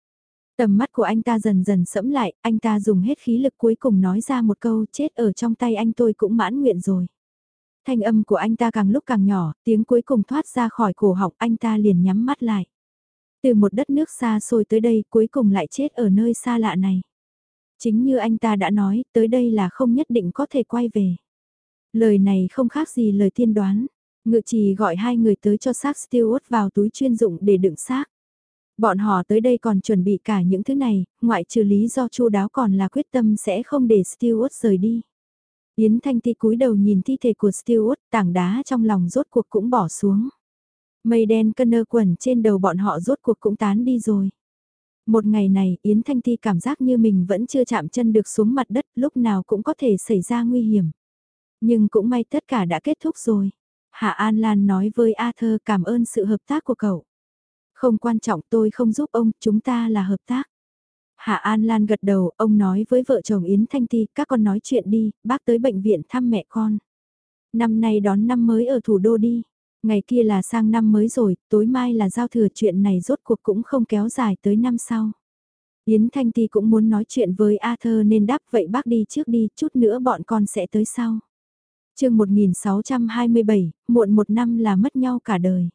Tầm mắt của anh ta dần dần sẫm lại, anh ta dùng hết khí lực cuối cùng nói ra một câu chết ở trong tay anh tôi cũng mãn nguyện rồi. Thanh âm của anh ta càng lúc càng nhỏ, tiếng cuối cùng thoát ra khỏi cổ họng anh ta liền nhắm mắt lại. Từ một đất nước xa xôi tới đây cuối cùng lại chết ở nơi xa lạ này. Chính như anh ta đã nói, tới đây là không nhất định có thể quay về. Lời này không khác gì lời tiên đoán. Ngự trì gọi hai người tới cho xác Stewart vào túi chuyên dụng để đựng xác. Bọn họ tới đây còn chuẩn bị cả những thứ này, ngoại trừ lý do chu đáo còn là quyết tâm sẽ không để Stewart rời đi. Yến Thanh Ti cúi đầu nhìn thi thể của Stewart, tảng đá trong lòng rốt cuộc cũng bỏ xuống. Mây đen cân nơ quẩn trên đầu bọn họ rốt cuộc cũng tán đi rồi. Một ngày này Yến Thanh Ti cảm giác như mình vẫn chưa chạm chân được xuống mặt đất lúc nào cũng có thể xảy ra nguy hiểm. Nhưng cũng may tất cả đã kết thúc rồi. Hạ An Lan nói với Arthur cảm ơn sự hợp tác của cậu. Không quan trọng tôi không giúp ông, chúng ta là hợp tác. Hạ An Lan gật đầu, ông nói với vợ chồng Yến Thanh Ti, các con nói chuyện đi, bác tới bệnh viện thăm mẹ con. Năm nay đón năm mới ở thủ đô đi. Ngày kia là sang năm mới rồi, tối mai là giao thừa chuyện này rốt cuộc cũng không kéo dài tới năm sau. Yến Thanh Ti cũng muốn nói chuyện với Arthur nên đáp vậy bác đi trước đi, chút nữa bọn con sẽ tới sau. chương 1627, muộn một năm là mất nhau cả đời.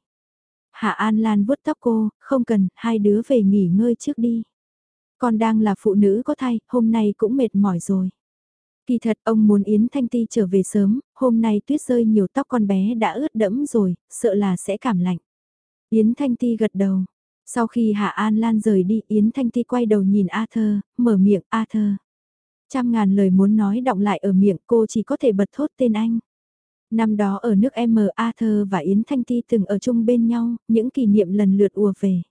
Hạ An Lan vuốt tóc cô, không cần, hai đứa về nghỉ ngơi trước đi. Con đang là phụ nữ có thai, hôm nay cũng mệt mỏi rồi. Kỳ thật ông muốn Yến Thanh Ti trở về sớm, hôm nay tuyết rơi nhiều tóc con bé đã ướt đẫm rồi, sợ là sẽ cảm lạnh. Yến Thanh Ti gật đầu. Sau khi Hạ An Lan rời đi Yến Thanh Ti quay đầu nhìn Arthur, mở miệng Arthur. Trăm ngàn lời muốn nói động lại ở miệng cô chỉ có thể bật thốt tên anh. Năm đó ở nước M Arthur và Yến Thanh Ti từng ở chung bên nhau, những kỷ niệm lần lượt ùa về.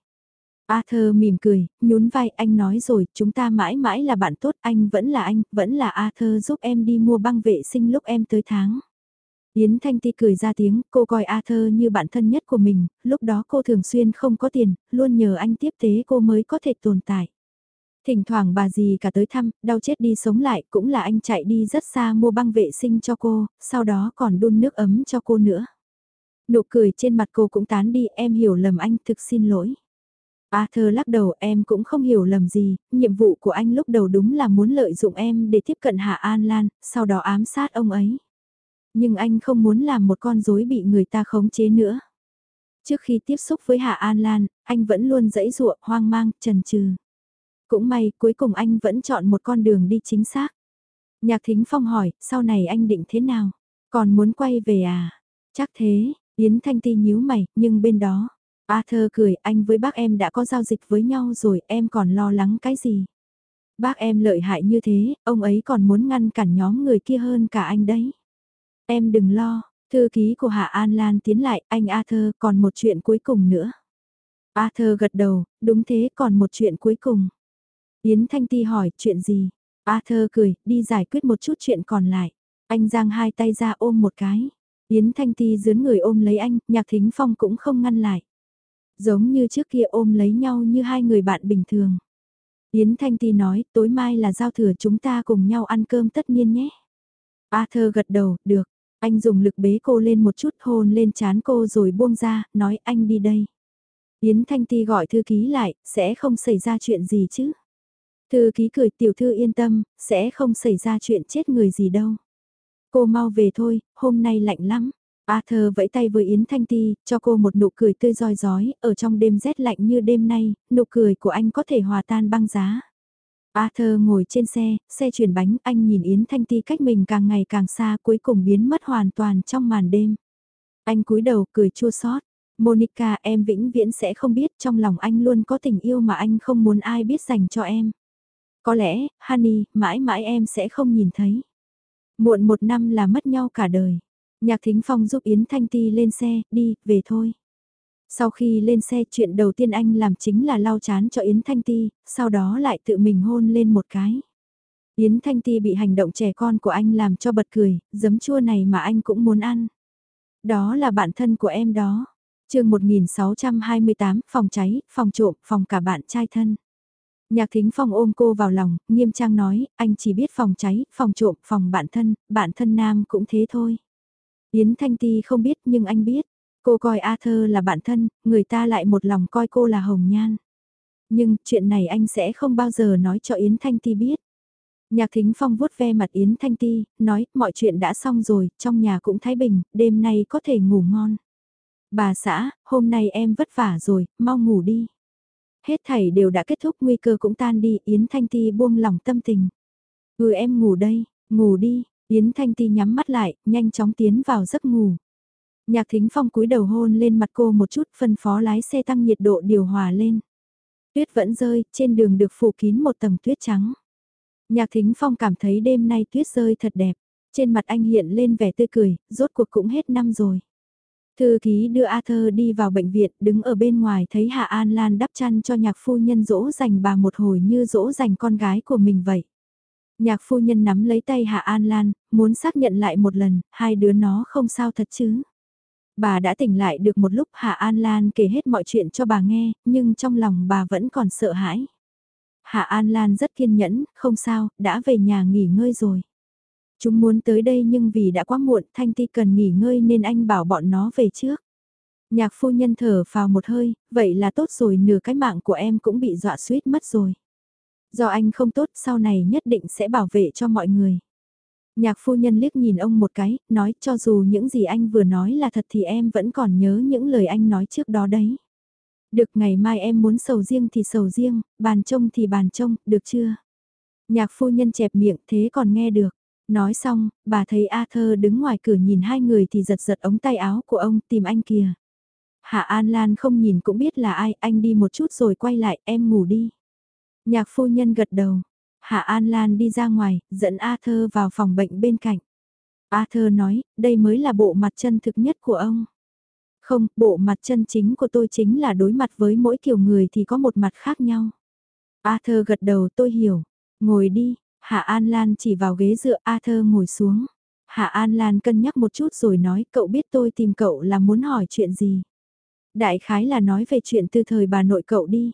Arthur mỉm cười, nhún vai anh nói rồi, chúng ta mãi mãi là bạn tốt, anh vẫn là anh, vẫn là Arthur giúp em đi mua băng vệ sinh lúc em tới tháng. Yến Thanh Ti cười ra tiếng, cô coi Arthur như bạn thân nhất của mình, lúc đó cô thường xuyên không có tiền, luôn nhờ anh tiếp tế cô mới có thể tồn tại. Thỉnh thoảng bà dì cả tới thăm, đau chết đi sống lại, cũng là anh chạy đi rất xa mua băng vệ sinh cho cô, sau đó còn đun nước ấm cho cô nữa. Nụ cười trên mặt cô cũng tán đi, em hiểu lầm anh, thực xin lỗi. Arthur lắc đầu em cũng không hiểu lầm gì, nhiệm vụ của anh lúc đầu đúng là muốn lợi dụng em để tiếp cận Hạ An Lan, sau đó ám sát ông ấy. Nhưng anh không muốn làm một con rối bị người ta khống chế nữa. Trước khi tiếp xúc với Hạ An Lan, anh vẫn luôn dẫy dụa, hoang mang, trần trừ. Cũng may, cuối cùng anh vẫn chọn một con đường đi chính xác. Nhạc Thính Phong hỏi, sau này anh định thế nào? Còn muốn quay về à? Chắc thế, Yến Thanh Ti nhíu mày, nhưng bên đó, Arthur cười anh với bác em đã có giao dịch với nhau rồi em còn lo lắng cái gì. Bác em lợi hại như thế, ông ấy còn muốn ngăn cản nhóm người kia hơn cả anh đấy. Em đừng lo, thư ký của Hạ An Lan tiến lại, anh Arthur còn một chuyện cuối cùng nữa. Arthur gật đầu, đúng thế còn một chuyện cuối cùng. Yến Thanh Ti hỏi, chuyện gì? Arthur cười, đi giải quyết một chút chuyện còn lại. Anh giang hai tay ra ôm một cái. Yến Thanh Ti dướn người ôm lấy anh, Nhạc Thính Phong cũng không ngăn lại. Giống như trước kia ôm lấy nhau như hai người bạn bình thường. Yến Thanh Ti nói, tối mai là giao thừa chúng ta cùng nhau ăn cơm tất nhiên nhé. Arthur gật đầu, được. Anh dùng lực bế cô lên một chút hôn lên chán cô rồi buông ra, nói anh đi đây. Yến Thanh Ti gọi thư ký lại, sẽ không xảy ra chuyện gì chứ. Thư ký cười tiểu thư yên tâm, sẽ không xảy ra chuyện chết người gì đâu. Cô mau về thôi, hôm nay lạnh lắm. Arthur vẫy tay với Yến Thanh Ti, cho cô một nụ cười tươi roi rói, ở trong đêm rét lạnh như đêm nay, nụ cười của anh có thể hòa tan băng giá. Arthur ngồi trên xe, xe chuyển bánh, anh nhìn Yến Thanh Ti cách mình càng ngày càng xa cuối cùng biến mất hoàn toàn trong màn đêm. Anh cúi đầu cười chua xót. Monica em vĩnh viễn sẽ không biết trong lòng anh luôn có tình yêu mà anh không muốn ai biết dành cho em. Có lẽ, Honey, mãi mãi em sẽ không nhìn thấy. Muộn một năm là mất nhau cả đời. Nhạc Thính Phong giúp Yến Thanh Ti lên xe, đi, về thôi. Sau khi lên xe chuyện đầu tiên anh làm chính là lau chán cho Yến Thanh Ti, sau đó lại tự mình hôn lên một cái. Yến Thanh Ti bị hành động trẻ con của anh làm cho bật cười, giấm chua này mà anh cũng muốn ăn. Đó là bạn thân của em đó. chương 1628, phòng cháy, phòng trộm, phòng cả bạn trai thân. Nhạc thính phong ôm cô vào lòng, nghiêm trang nói, anh chỉ biết phòng cháy, phòng trộm, phòng bạn thân, bạn thân nam cũng thế thôi. Yến Thanh Ti không biết nhưng anh biết. Cô coi Arthur là bạn thân, người ta lại một lòng coi cô là hồng nhan. Nhưng chuyện này anh sẽ không bao giờ nói cho Yến Thanh Ti biết. Nhạc Thính Phong vuốt ve mặt Yến Thanh Ti, nói mọi chuyện đã xong rồi, trong nhà cũng thái bình, đêm nay có thể ngủ ngon. Bà xã, hôm nay em vất vả rồi, mau ngủ đi. Hết thảy đều đã kết thúc nguy cơ cũng tan đi, Yến Thanh Ti buông lòng tâm tình. Ừ em ngủ đây, ngủ đi, Yến Thanh Ti nhắm mắt lại, nhanh chóng tiến vào giấc ngủ. Nhạc thính phong cúi đầu hôn lên mặt cô một chút phân phó lái xe tăng nhiệt độ điều hòa lên. Tuyết vẫn rơi, trên đường được phủ kín một tầng tuyết trắng. Nhạc thính phong cảm thấy đêm nay tuyết rơi thật đẹp. Trên mặt anh hiện lên vẻ tươi cười, rốt cuộc cũng hết năm rồi. Thư ký đưa Arthur đi vào bệnh viện, đứng ở bên ngoài thấy Hạ An Lan đắp chăn cho nhạc phu nhân dỗ dành bà một hồi như dỗ dành con gái của mình vậy. Nhạc phu nhân nắm lấy tay Hạ An Lan, muốn xác nhận lại một lần, hai đứa nó không sao thật chứ. Bà đã tỉnh lại được một lúc Hạ An Lan kể hết mọi chuyện cho bà nghe, nhưng trong lòng bà vẫn còn sợ hãi. Hạ An Lan rất kiên nhẫn, không sao, đã về nhà nghỉ ngơi rồi. Chúng muốn tới đây nhưng vì đã quá muộn, Thanh Ti cần nghỉ ngơi nên anh bảo bọn nó về trước. Nhạc phu nhân thở vào một hơi, vậy là tốt rồi nửa cái mạng của em cũng bị dọa suýt mất rồi. Do anh không tốt sau này nhất định sẽ bảo vệ cho mọi người. Nhạc phu nhân liếc nhìn ông một cái, nói cho dù những gì anh vừa nói là thật thì em vẫn còn nhớ những lời anh nói trước đó đấy. Được ngày mai em muốn sầu riêng thì sầu riêng, bàn trông thì bàn trông, được chưa? Nhạc phu nhân chẹp miệng thế còn nghe được. Nói xong, bà thấy Arthur đứng ngoài cửa nhìn hai người thì giật giật ống tay áo của ông tìm anh kìa. Hạ An Lan không nhìn cũng biết là ai, anh đi một chút rồi quay lại, em ngủ đi. Nhạc phu nhân gật đầu. Hạ An Lan đi ra ngoài, dẫn Arthur vào phòng bệnh bên cạnh. Arthur nói, đây mới là bộ mặt chân thực nhất của ông. Không, bộ mặt chân chính của tôi chính là đối mặt với mỗi kiểu người thì có một mặt khác nhau. Arthur gật đầu tôi hiểu. Ngồi đi, Hạ An Lan chỉ vào ghế dựa Arthur ngồi xuống. Hạ An Lan cân nhắc một chút rồi nói cậu biết tôi tìm cậu là muốn hỏi chuyện gì. Đại khái là nói về chuyện từ thời bà nội cậu đi.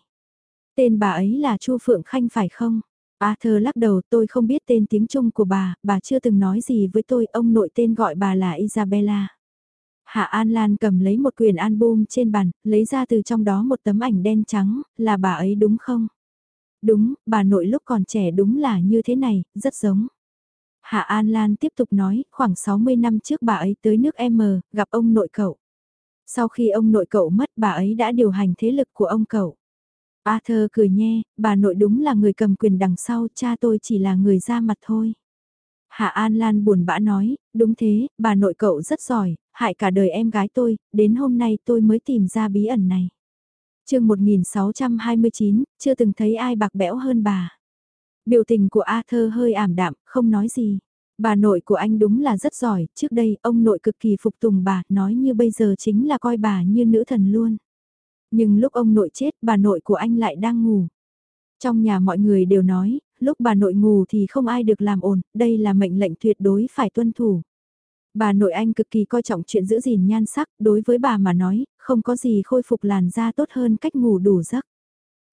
Tên bà ấy là Chu Phượng Khanh phải không? Arthur lắc đầu tôi không biết tên tiếng Trung của bà, bà chưa từng nói gì với tôi, ông nội tên gọi bà là Isabella. Hạ An Lan cầm lấy một quyển album trên bàn, lấy ra từ trong đó một tấm ảnh đen trắng, là bà ấy đúng không? Đúng, bà nội lúc còn trẻ đúng là như thế này, rất giống. Hạ An Lan tiếp tục nói, khoảng 60 năm trước bà ấy tới nước M, gặp ông nội cậu. Sau khi ông nội cậu mất bà ấy đã điều hành thế lực của ông cậu. Arthur cười nhe, bà nội đúng là người cầm quyền đằng sau, cha tôi chỉ là người ra mặt thôi. Hạ An Lan buồn bã nói, đúng thế, bà nội cậu rất giỏi, hại cả đời em gái tôi, đến hôm nay tôi mới tìm ra bí ẩn này chương 1629, chưa từng thấy ai bạc bẽo hơn bà. Biểu tình của Arthur hơi ảm đạm, không nói gì. Bà nội của anh đúng là rất giỏi, trước đây ông nội cực kỳ phục tùng bà, nói như bây giờ chính là coi bà như nữ thần luôn. Nhưng lúc ông nội chết, bà nội của anh lại đang ngủ. Trong nhà mọi người đều nói, lúc bà nội ngủ thì không ai được làm ồn, đây là mệnh lệnh tuyệt đối phải tuân thủ. Bà nội anh cực kỳ coi trọng chuyện giữ gìn nhan sắc, đối với bà mà nói, không có gì khôi phục làn da tốt hơn cách ngủ đủ giấc.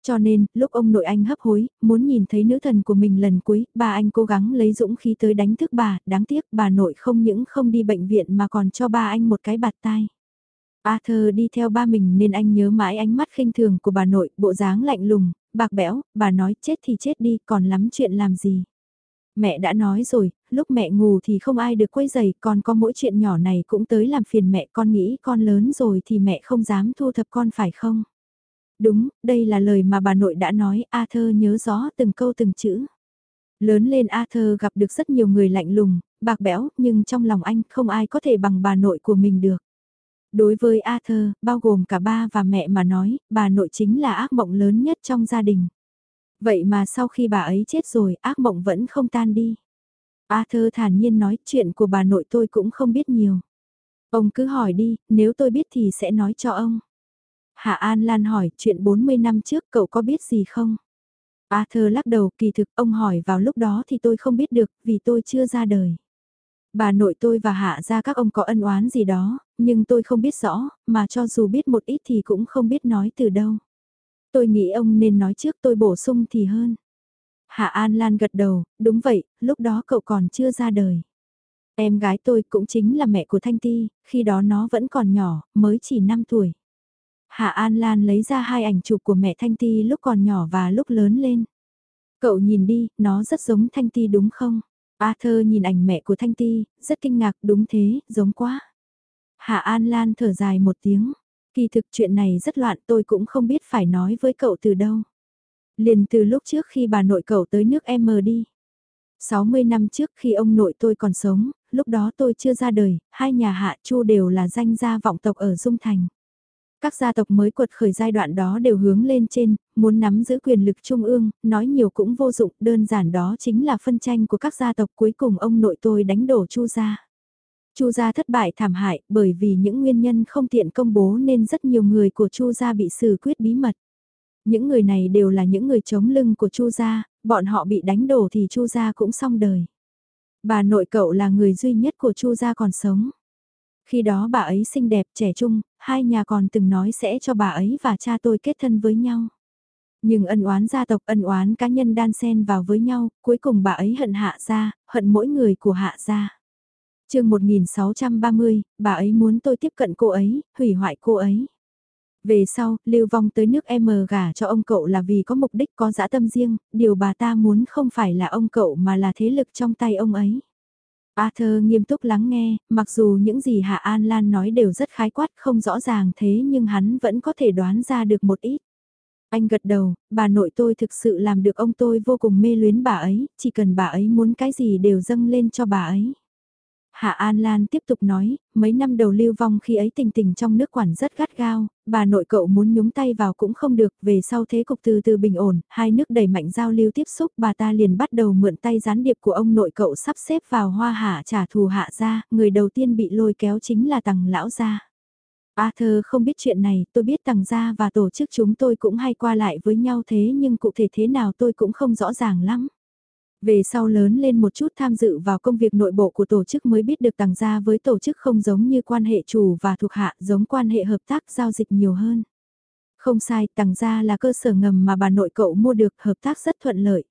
Cho nên, lúc ông nội anh hấp hối, muốn nhìn thấy nữ thần của mình lần cuối, bà anh cố gắng lấy dũng khí tới đánh thức bà, đáng tiếc bà nội không những không đi bệnh viện mà còn cho ba anh một cái bạt tai. Arthur đi theo ba mình nên anh nhớ mãi ánh mắt khinh thường của bà nội, bộ dáng lạnh lùng, bạc bẽo, bà nói chết thì chết đi, còn lắm chuyện làm gì. Mẹ đã nói rồi, lúc mẹ ngủ thì không ai được quấy giày, còn có mỗi chuyện nhỏ này cũng tới làm phiền mẹ con nghĩ con lớn rồi thì mẹ không dám thu thập con phải không? Đúng, đây là lời mà bà nội đã nói, Arthur nhớ rõ từng câu từng chữ. Lớn lên Arthur gặp được rất nhiều người lạnh lùng, bạc bẽo, nhưng trong lòng anh không ai có thể bằng bà nội của mình được. Đối với Arthur, bao gồm cả ba và mẹ mà nói, bà nội chính là ác mộng lớn nhất trong gia đình. Vậy mà sau khi bà ấy chết rồi, ác mộng vẫn không tan đi. Arthur thản nhiên nói chuyện của bà nội tôi cũng không biết nhiều. Ông cứ hỏi đi, nếu tôi biết thì sẽ nói cho ông. Hạ An Lan hỏi chuyện 40 năm trước cậu có biết gì không? Arthur lắc đầu kỳ thực ông hỏi vào lúc đó thì tôi không biết được vì tôi chưa ra đời. Bà nội tôi và hạ ra các ông có ân oán gì đó, nhưng tôi không biết rõ, mà cho dù biết một ít thì cũng không biết nói từ đâu. Tôi nghĩ ông nên nói trước tôi bổ sung thì hơn. Hạ An Lan gật đầu, đúng vậy, lúc đó cậu còn chưa ra đời. Em gái tôi cũng chính là mẹ của Thanh Ti, khi đó nó vẫn còn nhỏ, mới chỉ 5 tuổi. Hạ An Lan lấy ra hai ảnh chụp của mẹ Thanh Ti lúc còn nhỏ và lúc lớn lên. Cậu nhìn đi, nó rất giống Thanh Ti đúng không? Arthur nhìn ảnh mẹ của Thanh Ti, rất kinh ngạc, đúng thế, giống quá. Hạ An Lan thở dài một tiếng, kỳ thực chuyện này rất loạn tôi cũng không biết phải nói với cậu từ đâu. Liền từ lúc trước khi bà nội cậu tới nước M đi. 60 năm trước khi ông nội tôi còn sống, lúc đó tôi chưa ra đời, hai nhà hạ chu đều là danh gia vọng tộc ở Dung Thành. Các gia tộc mới quật khởi giai đoạn đó đều hướng lên trên, muốn nắm giữ quyền lực trung ương, nói nhiều cũng vô dụng, đơn giản đó chính là phân tranh của các gia tộc cuối cùng ông nội tôi đánh đổ Chu gia. Chu gia thất bại thảm hại bởi vì những nguyên nhân không tiện công bố nên rất nhiều người của Chu gia bị xử quyết bí mật. Những người này đều là những người chống lưng của Chu gia, bọn họ bị đánh đổ thì Chu gia cũng xong đời. Bà nội cậu là người duy nhất của Chu gia còn sống. Khi đó bà ấy xinh đẹp trẻ trung, hai nhà còn từng nói sẽ cho bà ấy và cha tôi kết thân với nhau. Nhưng ân oán gia tộc ân oán cá nhân đan xen vào với nhau, cuối cùng bà ấy hận hạ gia, hận mỗi người của hạ gia chương 1630, bà ấy muốn tôi tiếp cận cô ấy, hủy hoại cô ấy. Về sau, lưu vong tới nước M gả cho ông cậu là vì có mục đích có dã tâm riêng, điều bà ta muốn không phải là ông cậu mà là thế lực trong tay ông ấy. Arthur nghiêm túc lắng nghe, mặc dù những gì Hạ An Lan nói đều rất khái quát không rõ ràng thế nhưng hắn vẫn có thể đoán ra được một ít. Anh gật đầu, bà nội tôi thực sự làm được ông tôi vô cùng mê luyến bà ấy, chỉ cần bà ấy muốn cái gì đều dâng lên cho bà ấy. Hạ An Lan tiếp tục nói, mấy năm đầu lưu vong khi ấy tình tình trong nước quản rất gắt gao, bà nội cậu muốn nhúng tay vào cũng không được, về sau thế cục từ từ bình ổn, hai nước đẩy mạnh giao lưu tiếp xúc, bà ta liền bắt đầu mượn tay gián điệp của ông nội cậu sắp xếp vào hoa hạ trả thù hạ ra, người đầu tiên bị lôi kéo chính là tầng lão gia. Arthur không biết chuyện này, tôi biết tầng gia và tổ chức chúng tôi cũng hay qua lại với nhau thế nhưng cụ thể thế nào tôi cũng không rõ ràng lắm. Về sau lớn lên một chút tham dự vào công việc nội bộ của tổ chức mới biết được tàng gia với tổ chức không giống như quan hệ chủ và thuộc hạ giống quan hệ hợp tác giao dịch nhiều hơn. Không sai, tàng gia là cơ sở ngầm mà bà nội cậu mua được hợp tác rất thuận lợi.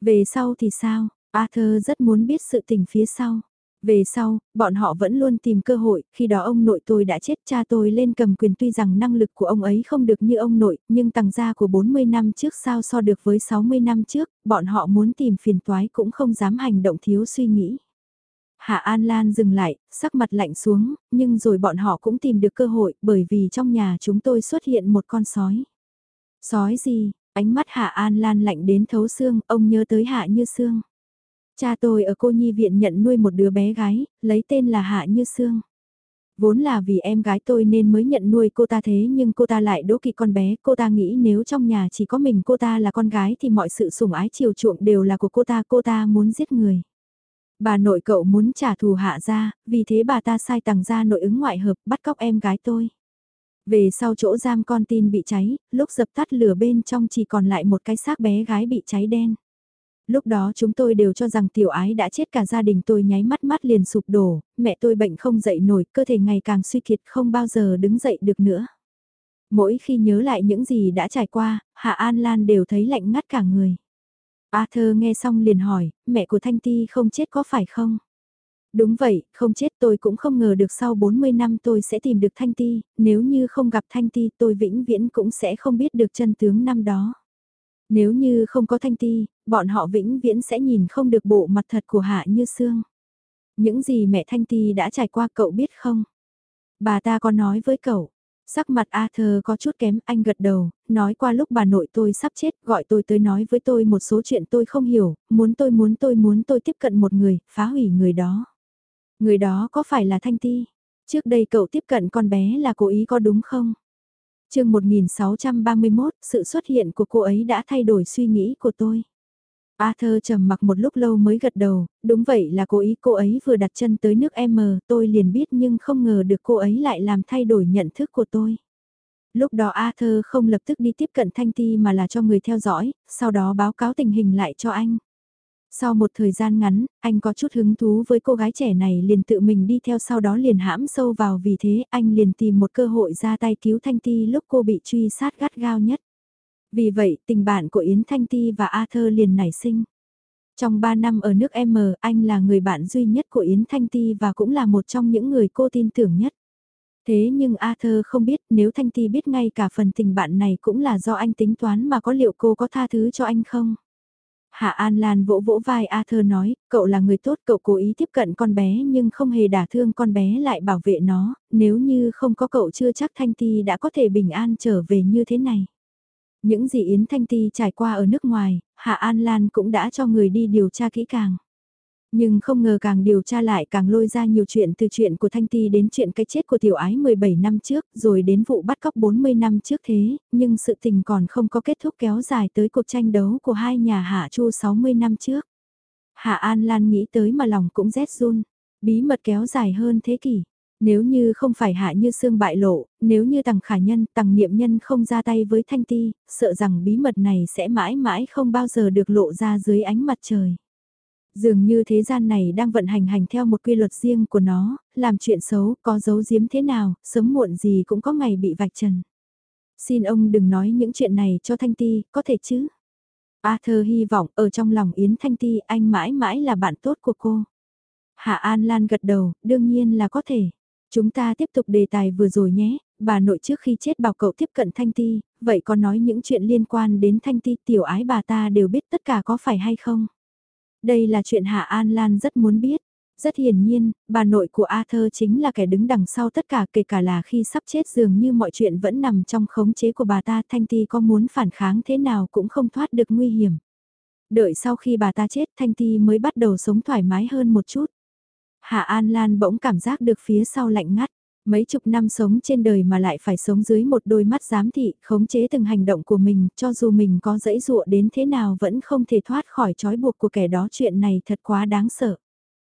Về sau thì sao? Arthur rất muốn biết sự tình phía sau. Về sau, bọn họ vẫn luôn tìm cơ hội, khi đó ông nội tôi đã chết cha tôi lên cầm quyền tuy rằng năng lực của ông ấy không được như ông nội, nhưng tầng gia của 40 năm trước sao so được với 60 năm trước, bọn họ muốn tìm phiền toái cũng không dám hành động thiếu suy nghĩ. Hạ An Lan dừng lại, sắc mặt lạnh xuống, nhưng rồi bọn họ cũng tìm được cơ hội bởi vì trong nhà chúng tôi xuất hiện một con sói. Sói gì? Ánh mắt Hạ An Lan lạnh đến thấu xương, ông nhớ tới Hạ Như Sương. Cha tôi ở cô nhi viện nhận nuôi một đứa bé gái, lấy tên là Hạ Như Sương. Vốn là vì em gái tôi nên mới nhận nuôi cô ta thế nhưng cô ta lại đố kỵ con bé, cô ta nghĩ nếu trong nhà chỉ có mình cô ta là con gái thì mọi sự sủng ái chiều chuộng đều là của cô ta, cô ta muốn giết người. Bà nội cậu muốn trả thù hạ ra, vì thế bà ta sai tàng ra nội ứng ngoại hợp bắt cóc em gái tôi. Về sau chỗ giam con tin bị cháy, lúc dập tắt lửa bên trong chỉ còn lại một cái xác bé gái bị cháy đen. Lúc đó chúng tôi đều cho rằng tiểu ái đã chết cả gia đình tôi nháy mắt mắt liền sụp đổ, mẹ tôi bệnh không dậy nổi, cơ thể ngày càng suy kiệt không bao giờ đứng dậy được nữa. Mỗi khi nhớ lại những gì đã trải qua, Hạ An Lan đều thấy lạnh ngắt cả người. Arthur nghe xong liền hỏi, mẹ của Thanh Ti không chết có phải không? Đúng vậy, không chết tôi cũng không ngờ được sau 40 năm tôi sẽ tìm được Thanh Ti, nếu như không gặp Thanh Ti tôi vĩnh viễn cũng sẽ không biết được chân tướng năm đó. Nếu như không có thanh ti, bọn họ vĩnh viễn sẽ nhìn không được bộ mặt thật của Hạ Như Sương. Những gì mẹ Thanh Ti đã trải qua cậu biết không? Bà ta có nói với cậu. Sắc mặt Arthur có chút kém, anh gật đầu, nói qua lúc bà nội tôi sắp chết, gọi tôi tới nói với tôi một số chuyện tôi không hiểu, muốn tôi muốn tôi muốn tôi tiếp cận một người, phá hủy người đó. Người đó có phải là Thanh Ti? Trước đây cậu tiếp cận con bé là cố ý có đúng không? Chương 1631, sự xuất hiện của cô ấy đã thay đổi suy nghĩ của tôi. Arthur trầm mặc một lúc lâu mới gật đầu, đúng vậy là cố ý cô ấy vừa đặt chân tới nước M, tôi liền biết nhưng không ngờ được cô ấy lại làm thay đổi nhận thức của tôi. Lúc đó Arthur không lập tức đi tiếp cận Thanh Ti mà là cho người theo dõi, sau đó báo cáo tình hình lại cho anh. Sau một thời gian ngắn, anh có chút hứng thú với cô gái trẻ này liền tự mình đi theo sau đó liền hãm sâu vào vì thế anh liền tìm một cơ hội ra tay cứu Thanh Ti lúc cô bị truy sát gắt gao nhất. Vì vậy tình bạn của Yến Thanh Ti và Arthur liền nảy sinh. Trong 3 năm ở nước M, anh là người bạn duy nhất của Yến Thanh Ti và cũng là một trong những người cô tin tưởng nhất. Thế nhưng Arthur không biết nếu Thanh Ti biết ngay cả phần tình bạn này cũng là do anh tính toán mà có liệu cô có tha thứ cho anh không? Hạ An Lan vỗ vỗ vai Arthur nói, cậu là người tốt, cậu cố ý tiếp cận con bé nhưng không hề đả thương con bé lại bảo vệ nó, nếu như không có cậu chưa chắc Thanh Ti đã có thể bình an trở về như thế này. Những gì Yến Thanh Ti trải qua ở nước ngoài, Hạ An Lan cũng đã cho người đi điều tra kỹ càng. Nhưng không ngờ càng điều tra lại càng lôi ra nhiều chuyện từ chuyện của Thanh Ti đến chuyện cái chết của tiểu ái 17 năm trước, rồi đến vụ bắt cóc 40 năm trước thế, nhưng sự tình còn không có kết thúc kéo dài tới cuộc tranh đấu của hai nhà Hạ Chu 60 năm trước. Hạ An Lan nghĩ tới mà lòng cũng rét run, bí mật kéo dài hơn thế kỷ. Nếu như không phải hạ như xương bại lộ, nếu như tằng khả nhân, tằng niệm nhân không ra tay với thanh ti, sợ rằng bí mật này sẽ mãi mãi không bao giờ được lộ ra dưới ánh mặt trời. Dường như thế gian này đang vận hành hành theo một quy luật riêng của nó, làm chuyện xấu, có giấu giếm thế nào, sớm muộn gì cũng có ngày bị vạch trần. Xin ông đừng nói những chuyện này cho Thanh Ti, có thể chứ? Arthur hy vọng ở trong lòng Yến Thanh Ti anh mãi mãi là bạn tốt của cô. Hạ An Lan gật đầu, đương nhiên là có thể. Chúng ta tiếp tục đề tài vừa rồi nhé, bà nội trước khi chết bảo cậu tiếp cận Thanh Ti, vậy có nói những chuyện liên quan đến Thanh Ti tiểu ái bà ta đều biết tất cả có phải hay không? Đây là chuyện Hạ An Lan rất muốn biết. Rất hiển nhiên, bà nội của Arthur chính là kẻ đứng đằng sau tất cả kể cả là khi sắp chết dường như mọi chuyện vẫn nằm trong khống chế của bà ta Thanh Ti có muốn phản kháng thế nào cũng không thoát được nguy hiểm. Đợi sau khi bà ta chết Thanh Ti mới bắt đầu sống thoải mái hơn một chút. Hạ An Lan bỗng cảm giác được phía sau lạnh ngắt. Mấy chục năm sống trên đời mà lại phải sống dưới một đôi mắt giám thị, khống chế từng hành động của mình, cho dù mình có dẫy dụa đến thế nào vẫn không thể thoát khỏi trói buộc của kẻ đó chuyện này thật quá đáng sợ.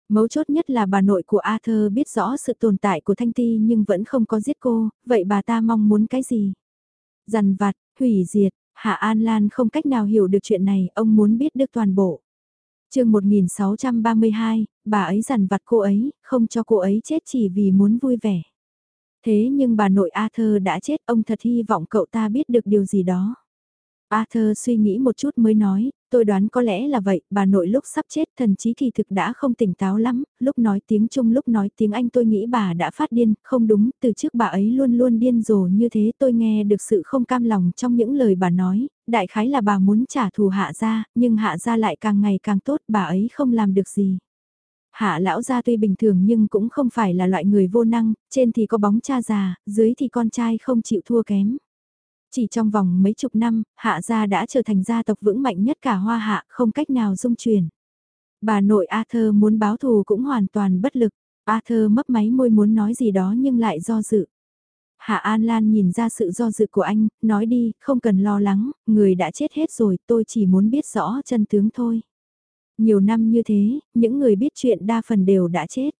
Mấu chốt nhất là bà nội của Arthur biết rõ sự tồn tại của Thanh Ti nhưng vẫn không có giết cô, vậy bà ta mong muốn cái gì? Dằn vặt, hủy diệt, Hạ An Lan không cách nào hiểu được chuyện này, ông muốn biết được toàn bộ chương 1632, bà ấy dằn vặt cô ấy, không cho cô ấy chết chỉ vì muốn vui vẻ. Thế nhưng bà nội Arthur đã chết, ông thật hy vọng cậu ta biết được điều gì đó. Arthur suy nghĩ một chút mới nói, tôi đoán có lẽ là vậy, bà nội lúc sắp chết thần chí kỳ thực đã không tỉnh táo lắm, lúc nói tiếng Trung lúc nói tiếng Anh tôi nghĩ bà đã phát điên, không đúng, từ trước bà ấy luôn luôn điên rồ như thế tôi nghe được sự không cam lòng trong những lời bà nói, đại khái là bà muốn trả thù hạ gia, nhưng hạ gia lại càng ngày càng tốt, bà ấy không làm được gì. Hạ lão gia tuy bình thường nhưng cũng không phải là loại người vô năng, trên thì có bóng cha già, dưới thì con trai không chịu thua kém. Chỉ trong vòng mấy chục năm, hạ gia đã trở thành gia tộc vững mạnh nhất cả hoa hạ, không cách nào dung chuyển. Bà nội Arthur muốn báo thù cũng hoàn toàn bất lực. Arthur mấp máy môi muốn nói gì đó nhưng lại do dự. Hạ An Lan nhìn ra sự do dự của anh, nói đi, không cần lo lắng, người đã chết hết rồi, tôi chỉ muốn biết rõ chân tướng thôi. Nhiều năm như thế, những người biết chuyện đa phần đều đã chết.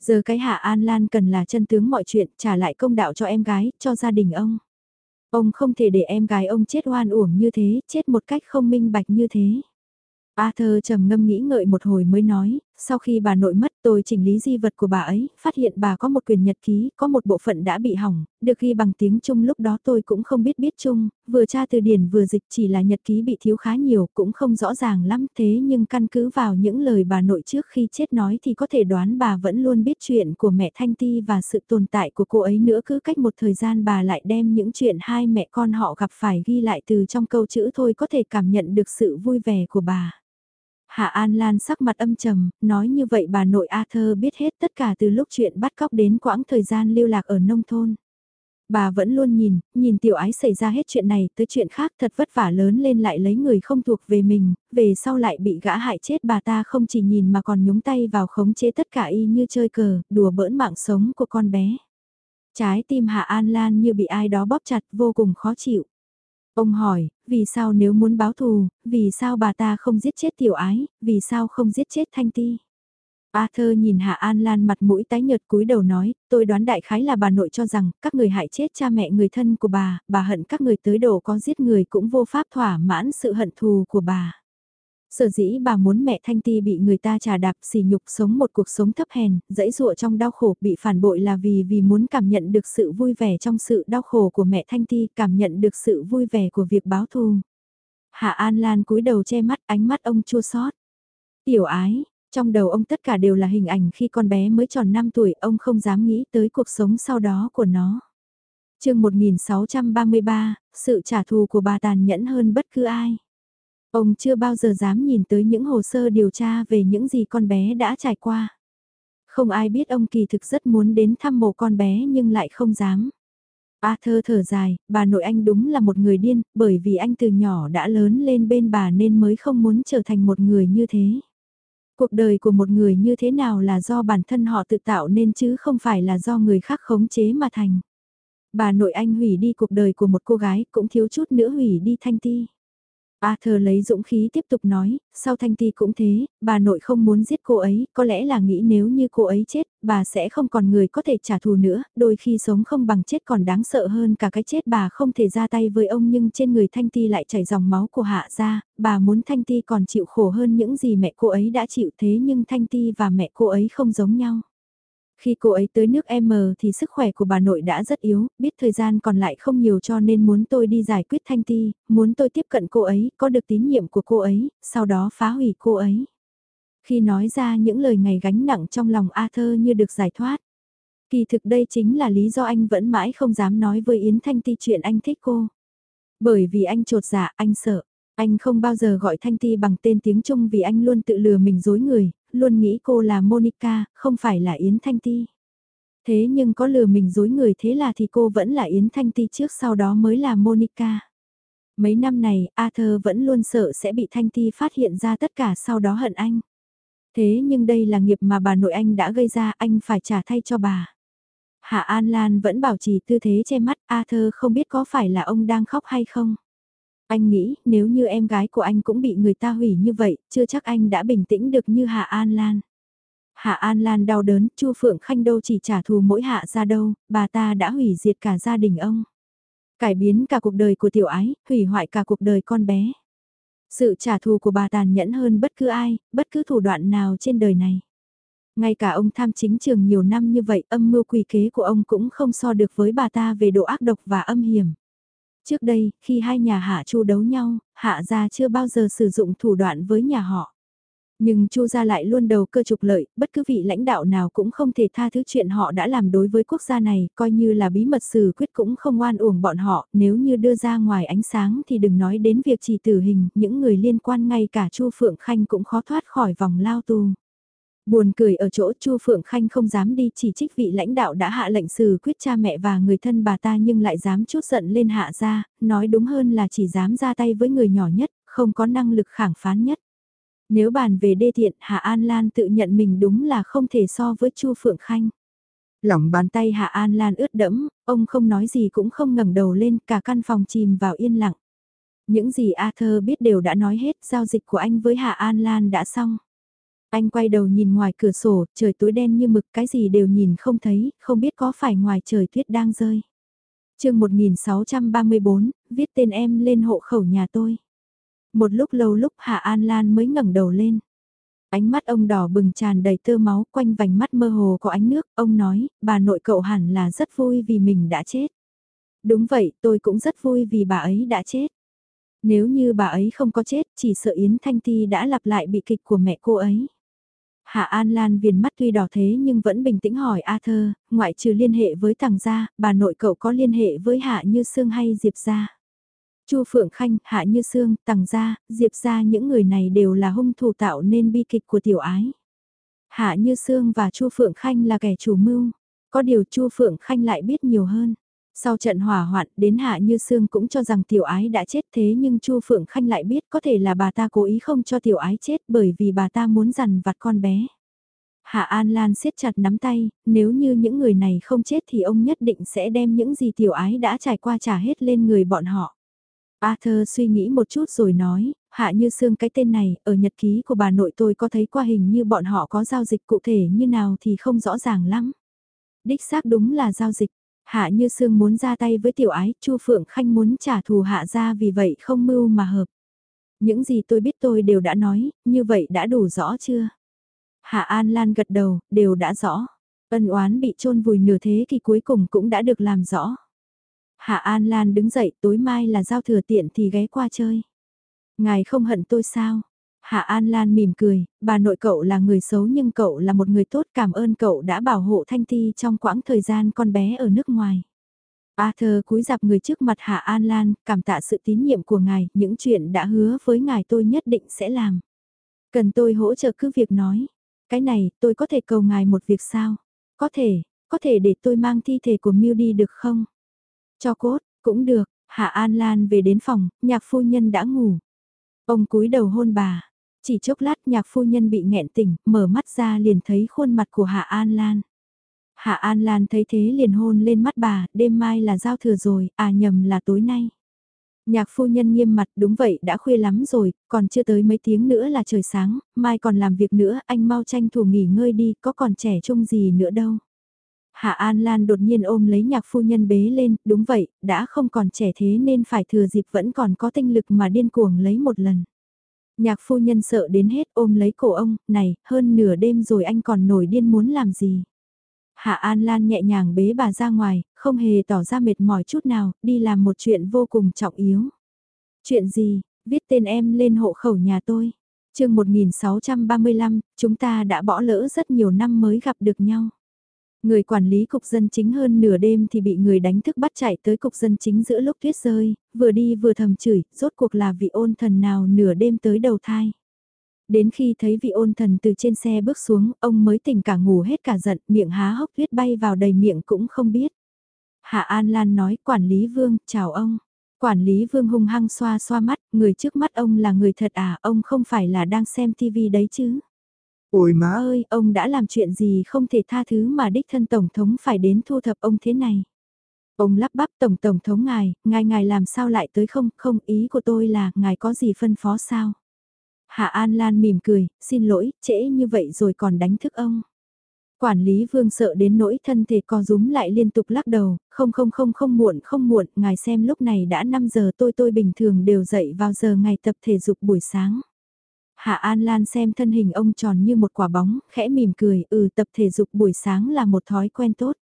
Giờ cái Hạ An Lan cần là chân tướng mọi chuyện, trả lại công đạo cho em gái, cho gia đình ông. Ông không thể để em gái ông chết oan uổng như thế, chết một cách không minh bạch như thế. Arthur trầm ngâm nghĩ ngợi một hồi mới nói, sau khi bà nội mất tôi chỉnh lý di vật của bà ấy, phát hiện bà có một quyền nhật ký, có một bộ phận đã bị hỏng, được ghi bằng tiếng Trung lúc đó tôi cũng không biết biết Trung, vừa tra từ điển vừa dịch chỉ là nhật ký bị thiếu khá nhiều, cũng không rõ ràng lắm thế nhưng căn cứ vào những lời bà nội trước khi chết nói thì có thể đoán bà vẫn luôn biết chuyện của mẹ Thanh Ti và sự tồn tại của cô ấy nữa cứ cách một thời gian bà lại đem những chuyện hai mẹ con họ gặp phải ghi lại từ trong câu chữ thôi có thể cảm nhận được sự vui vẻ của bà. Hạ An Lan sắc mặt âm trầm, nói như vậy bà nội Arthur biết hết tất cả từ lúc chuyện bắt cóc đến quãng thời gian lưu lạc ở nông thôn. Bà vẫn luôn nhìn, nhìn tiểu ái xảy ra hết chuyện này tới chuyện khác thật vất vả lớn lên lại lấy người không thuộc về mình, về sau lại bị gã hại chết bà ta không chỉ nhìn mà còn nhúng tay vào khống chế tất cả y như chơi cờ, đùa bỡn mạng sống của con bé. Trái tim Hạ An Lan như bị ai đó bóp chặt vô cùng khó chịu. Ông hỏi, vì sao nếu muốn báo thù, vì sao bà ta không giết chết tiểu ái, vì sao không giết chết thanh ti? Arthur nhìn Hạ An Lan mặt mũi tái nhợt cúi đầu nói, tôi đoán đại khái là bà nội cho rằng các người hại chết cha mẹ người thân của bà, bà hận các người tới đổ có giết người cũng vô pháp thỏa mãn sự hận thù của bà. Sở dĩ bà muốn mẹ Thanh Ti bị người ta trà đạp xỉ nhục sống một cuộc sống thấp hèn, dẫy dụa trong đau khổ bị phản bội là vì vì muốn cảm nhận được sự vui vẻ trong sự đau khổ của mẹ Thanh Ti, cảm nhận được sự vui vẻ của việc báo thù. Hạ An Lan cúi đầu che mắt ánh mắt ông chua xót. Tiểu ái, trong đầu ông tất cả đều là hình ảnh khi con bé mới tròn 5 tuổi, ông không dám nghĩ tới cuộc sống sau đó của nó. chương 1633, sự trả thù của bà tàn nhẫn hơn bất cứ ai. Ông chưa bao giờ dám nhìn tới những hồ sơ điều tra về những gì con bé đã trải qua. Không ai biết ông kỳ thực rất muốn đến thăm mộ con bé nhưng lại không dám. Arthur thở dài, bà nội anh đúng là một người điên, bởi vì anh từ nhỏ đã lớn lên bên bà nên mới không muốn trở thành một người như thế. Cuộc đời của một người như thế nào là do bản thân họ tự tạo nên chứ không phải là do người khác khống chế mà thành. Bà nội anh hủy đi cuộc đời của một cô gái cũng thiếu chút nữa hủy đi Thanh Ti. Arthur lấy dũng khí tiếp tục nói, sau Thanh Ti cũng thế, bà nội không muốn giết cô ấy, có lẽ là nghĩ nếu như cô ấy chết, bà sẽ không còn người có thể trả thù nữa, đôi khi sống không bằng chết còn đáng sợ hơn cả cái chết bà không thể ra tay với ông nhưng trên người Thanh Ti lại chảy dòng máu của hạ ra, bà muốn Thanh Ti còn chịu khổ hơn những gì mẹ cô ấy đã chịu thế nhưng Thanh Ti và mẹ cô ấy không giống nhau. Khi cô ấy tới nước M thì sức khỏe của bà nội đã rất yếu, biết thời gian còn lại không nhiều cho nên muốn tôi đi giải quyết Thanh Ti, muốn tôi tiếp cận cô ấy, có được tín nhiệm của cô ấy, sau đó phá hủy cô ấy. Khi nói ra những lời ngày gánh nặng trong lòng Arthur như được giải thoát. Kỳ thực đây chính là lý do anh vẫn mãi không dám nói với Yến Thanh Ti chuyện anh thích cô. Bởi vì anh trột dạ, anh sợ. Anh không bao giờ gọi Thanh Ti bằng tên tiếng Trung vì anh luôn tự lừa mình dối người, luôn nghĩ cô là Monica, không phải là Yến Thanh Ti. Thế nhưng có lừa mình dối người thế là thì cô vẫn là Yến Thanh Ti trước sau đó mới là Monica. Mấy năm này, Arthur vẫn luôn sợ sẽ bị Thanh Ti phát hiện ra tất cả sau đó hận anh. Thế nhưng đây là nghiệp mà bà nội anh đã gây ra anh phải trả thay cho bà. Hạ An Lan vẫn bảo trì tư thế che mắt, Arthur không biết có phải là ông đang khóc hay không. Anh nghĩ nếu như em gái của anh cũng bị người ta hủy như vậy, chưa chắc anh đã bình tĩnh được như Hạ An Lan. Hạ An Lan đau đớn, Chu Phượng Khanh đâu chỉ trả thù mỗi hạ ra đâu, bà ta đã hủy diệt cả gia đình ông. Cải biến cả cuộc đời của tiểu ái, hủy hoại cả cuộc đời con bé. Sự trả thù của bà tàn nhẫn hơn bất cứ ai, bất cứ thủ đoạn nào trên đời này. Ngay cả ông tham chính trường nhiều năm như vậy âm mưu quỷ kế của ông cũng không so được với bà ta về độ ác độc và âm hiểm. Trước đây, khi hai nhà hạ chu đấu nhau, hạ gia chưa bao giờ sử dụng thủ đoạn với nhà họ. Nhưng Chu gia lại luôn đầu cơ trục lợi, bất cứ vị lãnh đạo nào cũng không thể tha thứ chuyện họ đã làm đối với quốc gia này, coi như là bí mật xử quyết cũng không oan uổng bọn họ, nếu như đưa ra ngoài ánh sáng thì đừng nói đến việc chỉ tử hình, những người liên quan ngay cả Chu Phượng Khanh cũng khó thoát khỏi vòng lao tù. Buồn cười ở chỗ Chu Phượng Khanh không dám đi chỉ trích vị lãnh đạo đã hạ lệnh xử quyết cha mẹ và người thân bà ta nhưng lại dám chút giận lên hạ ra, nói đúng hơn là chỉ dám ra tay với người nhỏ nhất, không có năng lực khẳng phán nhất. Nếu bàn về đê thiện Hạ An Lan tự nhận mình đúng là không thể so với Chu Phượng Khanh. lỏng bàn tay Hạ An Lan ướt đẫm, ông không nói gì cũng không ngẩng đầu lên, cả căn phòng chìm vào yên lặng. Những gì Arthur biết đều đã nói hết, giao dịch của anh với Hạ An Lan đã xong. Anh quay đầu nhìn ngoài cửa sổ, trời tối đen như mực, cái gì đều nhìn không thấy, không biết có phải ngoài trời tuyết đang rơi. chương 1634, viết tên em lên hộ khẩu nhà tôi. Một lúc lâu lúc Hạ An Lan mới ngẩng đầu lên. Ánh mắt ông đỏ bừng tràn đầy tơ máu quanh vành mắt mơ hồ có ánh nước, ông nói, bà nội cậu hẳn là rất vui vì mình đã chết. Đúng vậy, tôi cũng rất vui vì bà ấy đã chết. Nếu như bà ấy không có chết, chỉ sợ Yến Thanh Ti đã lặp lại bị kịch của mẹ cô ấy. Hạ An Lan viền mắt tuy đỏ thế nhưng vẫn bình tĩnh hỏi A Thơ. ngoại trừ liên hệ với tàng gia, bà nội cậu có liên hệ với Hạ Như Sương hay Diệp gia? Chu Phượng Khanh, Hạ Như Sương, Tằng Gia, Diệp Gia những người này đều là hung thủ tạo nên bi kịch của tiểu ái. Hạ Như Sương và Chu Phượng Khanh là kẻ chủ mưu, có điều Chu Phượng Khanh lại biết nhiều hơn. Sau trận hỏa hoạn, đến Hạ Như Sương cũng cho rằng tiểu ái đã chết thế nhưng Chu Phượng Khanh lại biết có thể là bà ta cố ý không cho tiểu ái chết bởi vì bà ta muốn dằn vặt con bé. Hạ An Lan siết chặt nắm tay, nếu như những người này không chết thì ông nhất định sẽ đem những gì tiểu ái đã trải qua trả hết lên người bọn họ. Arthur suy nghĩ một chút rồi nói, Hạ Như Sương cái tên này, ở nhật ký của bà nội tôi có thấy qua hình như bọn họ có giao dịch cụ thể như nào thì không rõ ràng lắm. Đích xác đúng là giao dịch, Hạ Như Sương muốn ra tay với tiểu ái, Chu Phượng Khanh muốn trả thù Hạ ra vì vậy không mưu mà hợp. Những gì tôi biết tôi đều đã nói, như vậy đã đủ rõ chưa? Hạ An Lan gật đầu, đều đã rõ. Ân oán bị chôn vùi nửa thế kỷ cuối cùng cũng đã được làm rõ. Hạ An Lan đứng dậy tối mai là giao thừa tiện thì ghé qua chơi. Ngài không hận tôi sao? Hạ An Lan mỉm cười, bà nội cậu là người xấu nhưng cậu là một người tốt cảm ơn cậu đã bảo hộ Thanh Ti trong quãng thời gian con bé ở nước ngoài. Arthur cúi dạp người trước mặt Hạ An Lan, cảm tạ sự tín nhiệm của ngài, những chuyện đã hứa với ngài tôi nhất định sẽ làm. Cần tôi hỗ trợ cứ việc nói. Cái này, tôi có thể cầu ngài một việc sao? Có thể, có thể để tôi mang thi thể của Miu đi được không? Cho cốt, cũng được, Hạ An Lan về đến phòng, nhạc phu nhân đã ngủ. Ông cúi đầu hôn bà. Chỉ chốc lát nhạc phu nhân bị nghẹn tỉnh, mở mắt ra liền thấy khuôn mặt của Hạ An Lan. Hạ An Lan thấy thế liền hôn lên mắt bà, đêm mai là giao thừa rồi, à nhầm là tối nay. Nhạc phu nhân nghiêm mặt đúng vậy đã khuya lắm rồi, còn chưa tới mấy tiếng nữa là trời sáng, mai còn làm việc nữa, anh mau tranh thủ nghỉ ngơi đi, có còn trẻ trông gì nữa đâu. Hạ An Lan đột nhiên ôm lấy nhạc phu nhân bế lên, đúng vậy, đã không còn trẻ thế nên phải thừa dịp vẫn còn có tinh lực mà điên cuồng lấy một lần. Nhạc phu nhân sợ đến hết ôm lấy cổ ông, này, hơn nửa đêm rồi anh còn nổi điên muốn làm gì. Hạ An Lan nhẹ nhàng bế bà ra ngoài, không hề tỏ ra mệt mỏi chút nào, đi làm một chuyện vô cùng trọng yếu. Chuyện gì, viết tên em lên hộ khẩu nhà tôi. chương 1635, chúng ta đã bỏ lỡ rất nhiều năm mới gặp được nhau. Người quản lý cục dân chính hơn nửa đêm thì bị người đánh thức bắt chạy tới cục dân chính giữa lúc tuyết rơi, vừa đi vừa thầm chửi, rốt cuộc là vị ôn thần nào nửa đêm tới đầu thai. Đến khi thấy vị ôn thần từ trên xe bước xuống, ông mới tỉnh cả ngủ hết cả giận, miệng há hốc tuyết bay vào đầy miệng cũng không biết. Hạ An Lan nói, quản lý vương, chào ông. Quản lý vương hung hăng xoa xoa mắt, người trước mắt ông là người thật à, ông không phải là đang xem tivi đấy chứ. Ôi má ơi, ông đã làm chuyện gì không thể tha thứ mà đích thân Tổng thống phải đến thu thập ông thế này. Ông lắp bắp Tổng Tổng thống ngài, ngài ngài làm sao lại tới không, không ý của tôi là ngài có gì phân phó sao. Hạ An Lan mỉm cười, xin lỗi, trễ như vậy rồi còn đánh thức ông. Quản lý vương sợ đến nỗi thân thể co rúm lại liên tục lắc đầu, không không không không muộn không muộn, ngài xem lúc này đã 5 giờ tôi tôi bình thường đều dậy vào giờ ngày tập thể dục buổi sáng. Hạ An Lan xem thân hình ông tròn như một quả bóng, khẽ mỉm cười, ừ tập thể dục buổi sáng là một thói quen tốt.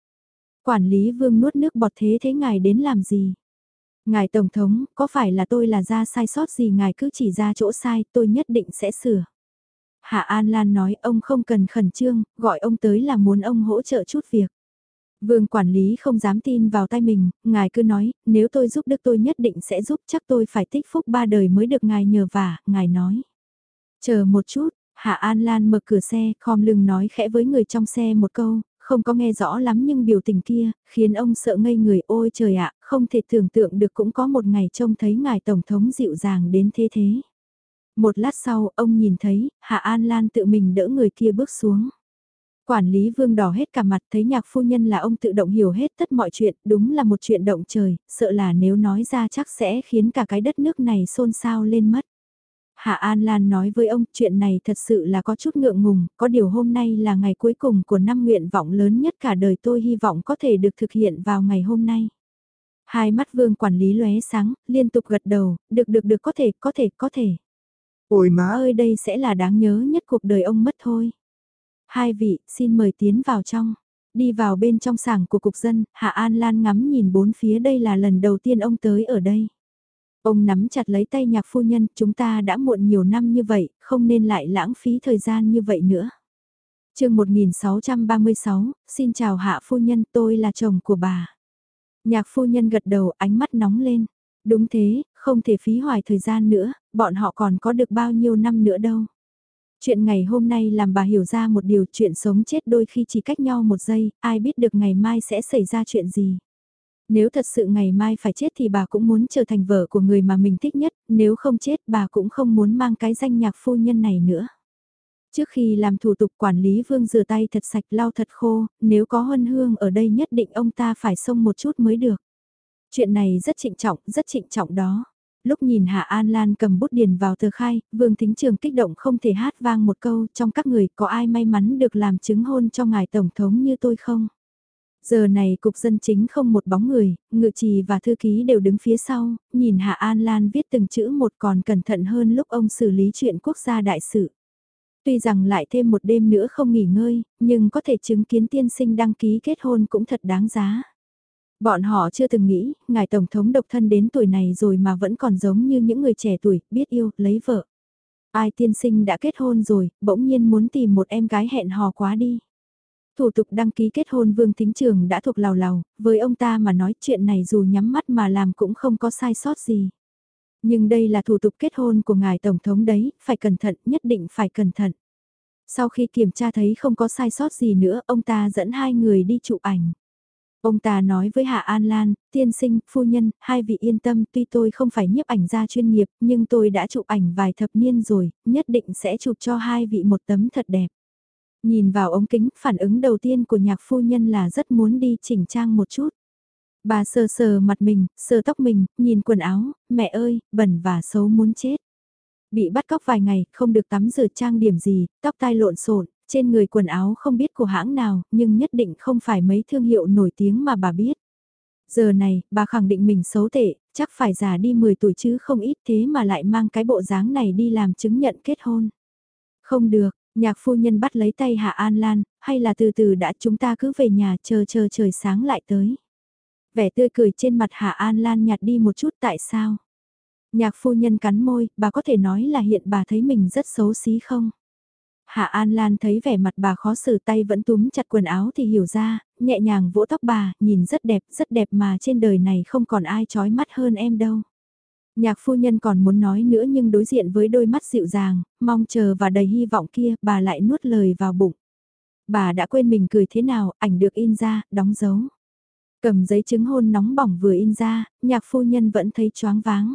Quản lý vương nuốt nước bọt thế thế ngài đến làm gì? Ngài Tổng thống, có phải là tôi là ra sai sót gì ngài cứ chỉ ra chỗ sai, tôi nhất định sẽ sửa. Hạ An Lan nói ông không cần khẩn trương, gọi ông tới là muốn ông hỗ trợ chút việc. Vương quản lý không dám tin vào tay mình, ngài cứ nói, nếu tôi giúp được tôi nhất định sẽ giúp chắc tôi phải tích phúc ba đời mới được ngài nhờ vả, ngài nói. Chờ một chút, Hạ An Lan mở cửa xe, khom lưng nói khẽ với người trong xe một câu, không có nghe rõ lắm nhưng biểu tình kia, khiến ông sợ ngây người ôi trời ạ, không thể tưởng tượng được cũng có một ngày trông thấy ngài Tổng thống dịu dàng đến thế thế. Một lát sau, ông nhìn thấy, Hạ An Lan tự mình đỡ người kia bước xuống. Quản lý vương đỏ hết cả mặt thấy nhạc phu nhân là ông tự động hiểu hết tất mọi chuyện, đúng là một chuyện động trời, sợ là nếu nói ra chắc sẽ khiến cả cái đất nước này xôn xao lên mất. Hạ An Lan nói với ông chuyện này thật sự là có chút ngượng ngùng, có điều hôm nay là ngày cuối cùng của năm nguyện vọng lớn nhất cả đời tôi hy vọng có thể được thực hiện vào ngày hôm nay. Hai mắt vương quản lý lóe sáng, liên tục gật đầu, được được được có thể, có thể, có thể. Ôi má ơi đây sẽ là đáng nhớ nhất cuộc đời ông mất thôi. Hai vị, xin mời tiến vào trong. Đi vào bên trong sảng của cục dân, Hạ An Lan ngắm nhìn bốn phía đây là lần đầu tiên ông tới ở đây. Ông nắm chặt lấy tay nhạc phu nhân, chúng ta đã muộn nhiều năm như vậy, không nên lại lãng phí thời gian như vậy nữa. chương 1636, xin chào hạ phu nhân, tôi là chồng của bà. Nhạc phu nhân gật đầu ánh mắt nóng lên. Đúng thế, không thể phí hoài thời gian nữa, bọn họ còn có được bao nhiêu năm nữa đâu. Chuyện ngày hôm nay làm bà hiểu ra một điều chuyện sống chết đôi khi chỉ cách nhau một giây, ai biết được ngày mai sẽ xảy ra chuyện gì. Nếu thật sự ngày mai phải chết thì bà cũng muốn trở thành vợ của người mà mình thích nhất, nếu không chết bà cũng không muốn mang cái danh nhạc phu nhân này nữa. Trước khi làm thủ tục quản lý vương rửa tay thật sạch lau thật khô, nếu có huân hương ở đây nhất định ông ta phải xông một chút mới được. Chuyện này rất trịnh trọng, rất trịnh trọng đó. Lúc nhìn Hạ An Lan cầm bút điền vào tờ khai, Vương Thính Trường kích động không thể hát vang một câu, trong các người có ai may mắn được làm chứng hôn cho ngài Tổng thống như tôi không? Giờ này cục dân chính không một bóng người, ngự trì và thư ký đều đứng phía sau, nhìn Hạ An Lan viết từng chữ một còn cẩn thận hơn lúc ông xử lý chuyện quốc gia đại sự. Tuy rằng lại thêm một đêm nữa không nghỉ ngơi, nhưng có thể chứng kiến tiên sinh đăng ký kết hôn cũng thật đáng giá. Bọn họ chưa từng nghĩ, ngài Tổng thống độc thân đến tuổi này rồi mà vẫn còn giống như những người trẻ tuổi, biết yêu, lấy vợ. Ai tiên sinh đã kết hôn rồi, bỗng nhiên muốn tìm một em gái hẹn hò quá đi. Thủ tục đăng ký kết hôn Vương Thính Trường đã thuộc lào lào, với ông ta mà nói chuyện này dù nhắm mắt mà làm cũng không có sai sót gì. Nhưng đây là thủ tục kết hôn của ngài Tổng thống đấy, phải cẩn thận, nhất định phải cẩn thận. Sau khi kiểm tra thấy không có sai sót gì nữa, ông ta dẫn hai người đi chụp ảnh. Ông ta nói với Hạ An Lan, tiên sinh, phu nhân, hai vị yên tâm tuy tôi không phải nhiếp ảnh gia chuyên nghiệp nhưng tôi đã chụp ảnh vài thập niên rồi, nhất định sẽ chụp cho hai vị một tấm thật đẹp. Nhìn vào ống kính, phản ứng đầu tiên của nhạc phu nhân là rất muốn đi chỉnh trang một chút. Bà sờ sờ mặt mình, sờ tóc mình, nhìn quần áo, mẹ ơi, bẩn và xấu muốn chết. Bị bắt cóc vài ngày, không được tắm rửa trang điểm gì, tóc tai lộn xộn, trên người quần áo không biết của hãng nào, nhưng nhất định không phải mấy thương hiệu nổi tiếng mà bà biết. Giờ này, bà khẳng định mình xấu tệ, chắc phải già đi 10 tuổi chứ không ít thế mà lại mang cái bộ dáng này đi làm chứng nhận kết hôn. Không được, nhạc phu nhân bắt lấy tay Hạ An Lan, hay là từ từ đã chúng ta cứ về nhà chờ chờ trời sáng lại tới. Vẻ tươi cười trên mặt Hạ An Lan nhạt đi một chút tại sao? Nhạc phu nhân cắn môi, bà có thể nói là hiện bà thấy mình rất xấu xí không? Hạ An Lan thấy vẻ mặt bà khó xử tay vẫn túm chặt quần áo thì hiểu ra, nhẹ nhàng vỗ tóc bà, nhìn rất đẹp, rất đẹp mà trên đời này không còn ai trói mắt hơn em đâu. Nhạc phu nhân còn muốn nói nữa nhưng đối diện với đôi mắt dịu dàng, mong chờ và đầy hy vọng kia, bà lại nuốt lời vào bụng. Bà đã quên mình cười thế nào, ảnh được in ra, đóng dấu. Cầm giấy chứng hôn nóng bỏng vừa in ra, nhạc phu nhân vẫn thấy choáng váng.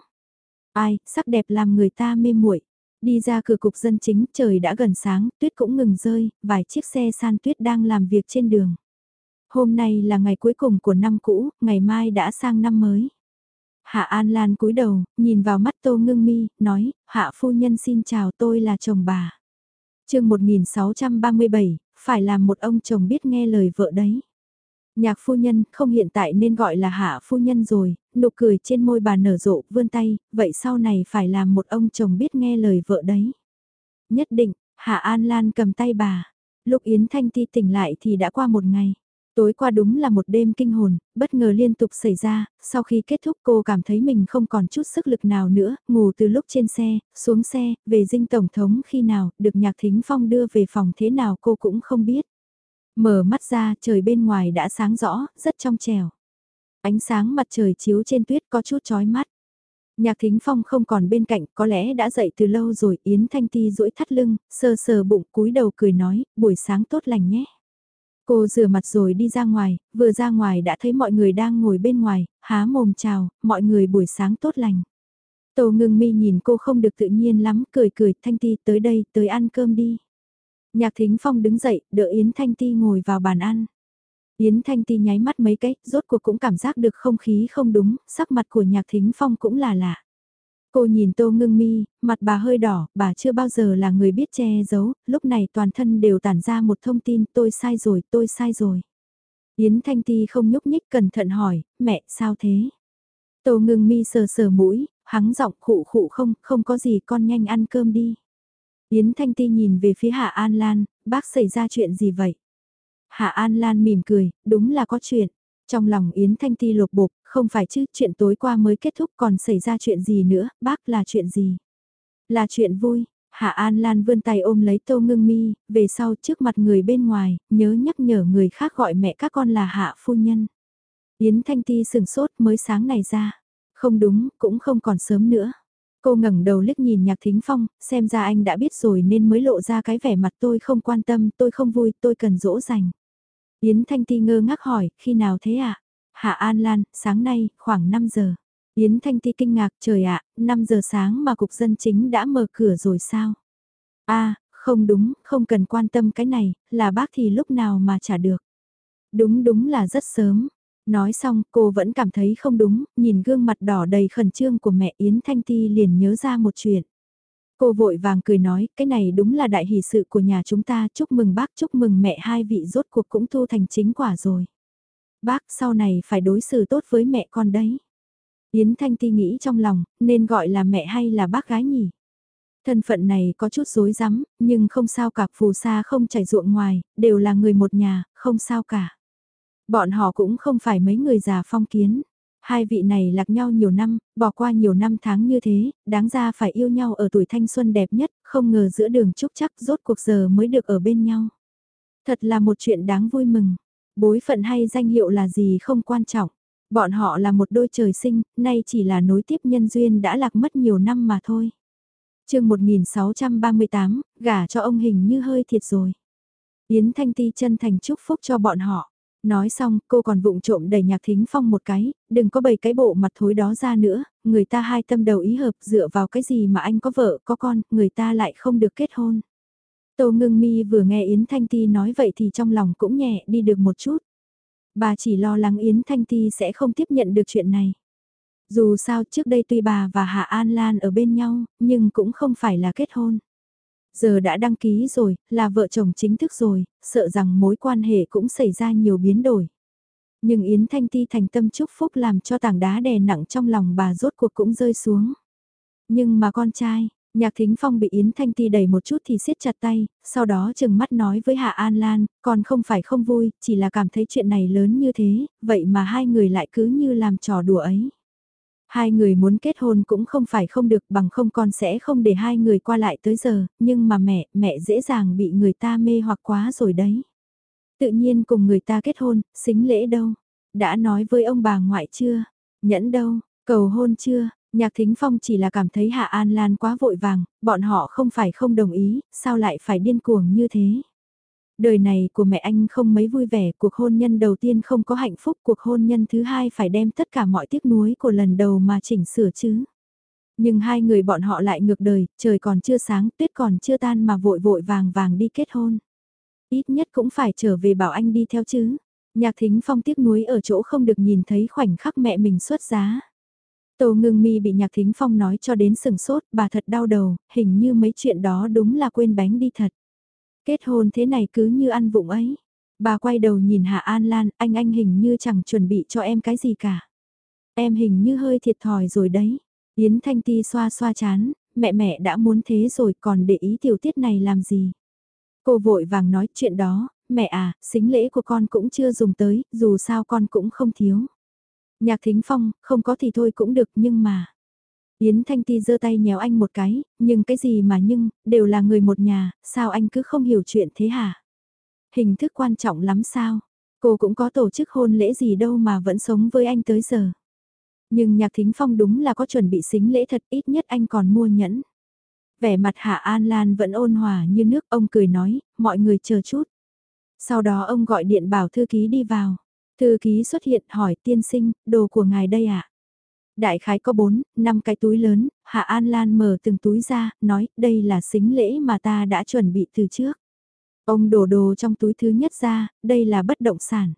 Ai, sắc đẹp làm người ta mê muội. Đi ra cửa cục dân chính, trời đã gần sáng, tuyết cũng ngừng rơi, vài chiếc xe san tuyết đang làm việc trên đường. Hôm nay là ngày cuối cùng của năm cũ, ngày mai đã sang năm mới. Hạ An Lan cúi đầu, nhìn vào mắt Tô Ngưng Mi, nói, Hạ phu nhân xin chào tôi là chồng bà. chương 1637, phải làm một ông chồng biết nghe lời vợ đấy. Nhạc phu nhân, không hiện tại nên gọi là hạ phu nhân rồi, nụ cười trên môi bà nở rộ, vươn tay, vậy sau này phải làm một ông chồng biết nghe lời vợ đấy. Nhất định, hạ An Lan cầm tay bà. Lúc Yến Thanh Ti tỉnh lại thì đã qua một ngày. Tối qua đúng là một đêm kinh hồn, bất ngờ liên tục xảy ra, sau khi kết thúc cô cảm thấy mình không còn chút sức lực nào nữa, ngủ từ lúc trên xe, xuống xe, về dinh tổng thống khi nào, được nhạc thính phong đưa về phòng thế nào cô cũng không biết. Mở mắt ra trời bên ngoài đã sáng rõ, rất trong trèo. Ánh sáng mặt trời chiếu trên tuyết có chút chói mắt. Nhạc thính phong không còn bên cạnh, có lẽ đã dậy từ lâu rồi, Yến Thanh Ti duỗi thắt lưng, sờ sờ bụng cúi đầu cười nói, buổi sáng tốt lành nhé. Cô rửa mặt rồi đi ra ngoài, vừa ra ngoài đã thấy mọi người đang ngồi bên ngoài, há mồm chào, mọi người buổi sáng tốt lành. Tô ngưng mi nhìn cô không được tự nhiên lắm, cười cười, Thanh Ti tới đây, tới ăn cơm đi. Nhạc Thính Phong đứng dậy, đỡ Yến Thanh Ti ngồi vào bàn ăn. Yến Thanh Ti nháy mắt mấy cái, rốt cuộc cũng cảm giác được không khí không đúng, sắc mặt của Nhạc Thính Phong cũng là lạ. Cô nhìn Tô Ngưng Mi, mặt bà hơi đỏ, bà chưa bao giờ là người biết che giấu, lúc này toàn thân đều tản ra một thông tin tôi sai rồi, tôi sai rồi. Yến Thanh Ti không nhúc nhích cẩn thận hỏi, mẹ sao thế? Tô Ngưng Mi sờ sờ mũi, hắng giọng khụ khụ không, không có gì con nhanh ăn cơm đi. Yến Thanh Ti nhìn về phía Hạ An Lan, bác xảy ra chuyện gì vậy? Hạ An Lan mỉm cười, đúng là có chuyện. Trong lòng Yến Thanh Ti lột bột, không phải chứ, chuyện tối qua mới kết thúc còn xảy ra chuyện gì nữa, bác là chuyện gì? Là chuyện vui, Hạ An Lan vươn tay ôm lấy Tô Ngưng Mi, về sau trước mặt người bên ngoài, nhớ nhắc nhở người khác gọi mẹ các con là Hạ Phu Nhân. Yến Thanh Ti sừng sốt mới sáng này ra. Không đúng, cũng không còn sớm nữa. Cô ngẩng đầu liếc nhìn Nhạc Thính Phong, xem ra anh đã biết rồi nên mới lộ ra cái vẻ mặt tôi không quan tâm, tôi không vui, tôi cần dỗ dành. Yến Thanh Ti ngơ ngác hỏi, khi nào thế ạ? À? Hạ An Lan, sáng nay, khoảng 5 giờ. Yến Thanh Ti kinh ngạc, trời ạ, 5 giờ sáng mà cục dân chính đã mở cửa rồi sao? a à, không đúng, không cần quan tâm cái này, là bác thì lúc nào mà trả được. Đúng đúng là rất sớm, Nói xong cô vẫn cảm thấy không đúng, nhìn gương mặt đỏ đầy khẩn trương của mẹ Yến Thanh Ti liền nhớ ra một chuyện. Cô vội vàng cười nói, cái này đúng là đại hỷ sự của nhà chúng ta, chúc mừng bác, chúc mừng mẹ hai vị rốt cuộc cũng thu thành chính quả rồi. Bác sau này phải đối xử tốt với mẹ con đấy. Yến Thanh Ti nghĩ trong lòng, nên gọi là mẹ hay là bác gái nhỉ? Thân phận này có chút rối rắm, nhưng không sao cả phù sa không chảy ruộng ngoài, đều là người một nhà, không sao cả. Bọn họ cũng không phải mấy người già phong kiến. Hai vị này lạc nhau nhiều năm, bỏ qua nhiều năm tháng như thế, đáng ra phải yêu nhau ở tuổi thanh xuân đẹp nhất, không ngờ giữa đường chúc chắc rốt cuộc giờ mới được ở bên nhau. Thật là một chuyện đáng vui mừng. Bối phận hay danh hiệu là gì không quan trọng. Bọn họ là một đôi trời sinh, nay chỉ là nối tiếp nhân duyên đã lạc mất nhiều năm mà thôi. chương 1638, gả cho ông hình như hơi thiệt rồi. Yến Thanh Ti chân thành chúc phúc cho bọn họ. Nói xong, cô còn vụng trộm đẩy nhạc thính phong một cái, đừng có bày cái bộ mặt thối đó ra nữa, người ta hai tâm đầu ý hợp dựa vào cái gì mà anh có vợ, có con, người ta lại không được kết hôn. Tô ngưng mi vừa nghe Yến Thanh Ti nói vậy thì trong lòng cũng nhẹ đi được một chút. Bà chỉ lo lắng Yến Thanh Ti sẽ không tiếp nhận được chuyện này. Dù sao trước đây tuy bà và Hạ An Lan ở bên nhau, nhưng cũng không phải là kết hôn. Giờ đã đăng ký rồi, là vợ chồng chính thức rồi, sợ rằng mối quan hệ cũng xảy ra nhiều biến đổi. Nhưng Yến Thanh Ti thành tâm chúc phúc làm cho tảng đá đè nặng trong lòng bà rốt cuộc cũng rơi xuống. Nhưng mà con trai, Nhạc Thính Phong bị Yến Thanh Ti đẩy một chút thì siết chặt tay, sau đó chừng mắt nói với Hạ An Lan, còn không phải không vui, chỉ là cảm thấy chuyện này lớn như thế, vậy mà hai người lại cứ như làm trò đùa ấy. Hai người muốn kết hôn cũng không phải không được bằng không con sẽ không để hai người qua lại tới giờ, nhưng mà mẹ, mẹ dễ dàng bị người ta mê hoặc quá rồi đấy. Tự nhiên cùng người ta kết hôn, xính lễ đâu? Đã nói với ông bà ngoại chưa? Nhẫn đâu? Cầu hôn chưa? Nhạc Thính Phong chỉ là cảm thấy Hạ An Lan quá vội vàng, bọn họ không phải không đồng ý, sao lại phải điên cuồng như thế? Đời này của mẹ anh không mấy vui vẻ, cuộc hôn nhân đầu tiên không có hạnh phúc, cuộc hôn nhân thứ hai phải đem tất cả mọi tiếc nuối của lần đầu mà chỉnh sửa chứ. Nhưng hai người bọn họ lại ngược đời, trời còn chưa sáng, tuyết còn chưa tan mà vội vội vàng vàng đi kết hôn. Ít nhất cũng phải trở về bảo anh đi theo chứ. Nhạc thính phong tiếc nuối ở chỗ không được nhìn thấy khoảnh khắc mẹ mình xuất giá. Tô ngưng mi bị nhạc thính phong nói cho đến sừng sốt, bà thật đau đầu, hình như mấy chuyện đó đúng là quên bánh đi thật. Kết hôn thế này cứ như ăn vụng ấy. Bà quay đầu nhìn Hạ An Lan, anh anh hình như chẳng chuẩn bị cho em cái gì cả. Em hình như hơi thiệt thòi rồi đấy. Yến Thanh Ti xoa xoa chán, mẹ mẹ đã muốn thế rồi còn để ý tiểu tiết này làm gì. Cô vội vàng nói chuyện đó, mẹ à, xính lễ của con cũng chưa dùng tới, dù sao con cũng không thiếu. Nhạc thính phong, không có thì thôi cũng được nhưng mà. Yến Thanh Ti giơ tay nhéo anh một cái, nhưng cái gì mà nhưng, đều là người một nhà, sao anh cứ không hiểu chuyện thế hả? Hình thức quan trọng lắm sao? Cô cũng có tổ chức hôn lễ gì đâu mà vẫn sống với anh tới giờ. Nhưng Nhạc Thính Phong đúng là có chuẩn bị xính lễ thật ít nhất anh còn mua nhẫn. Vẻ mặt Hạ An Lan vẫn ôn hòa như nước ông cười nói, mọi người chờ chút. Sau đó ông gọi điện bảo thư ký đi vào. Thư ký xuất hiện hỏi tiên sinh, đồ của ngài đây ạ? À? Đại khái có 4, 5 cái túi lớn, Hạ An Lan mở từng túi ra, nói, đây là xính lễ mà ta đã chuẩn bị từ trước. Ông đổ đồ trong túi thứ nhất ra, đây là bất động sản.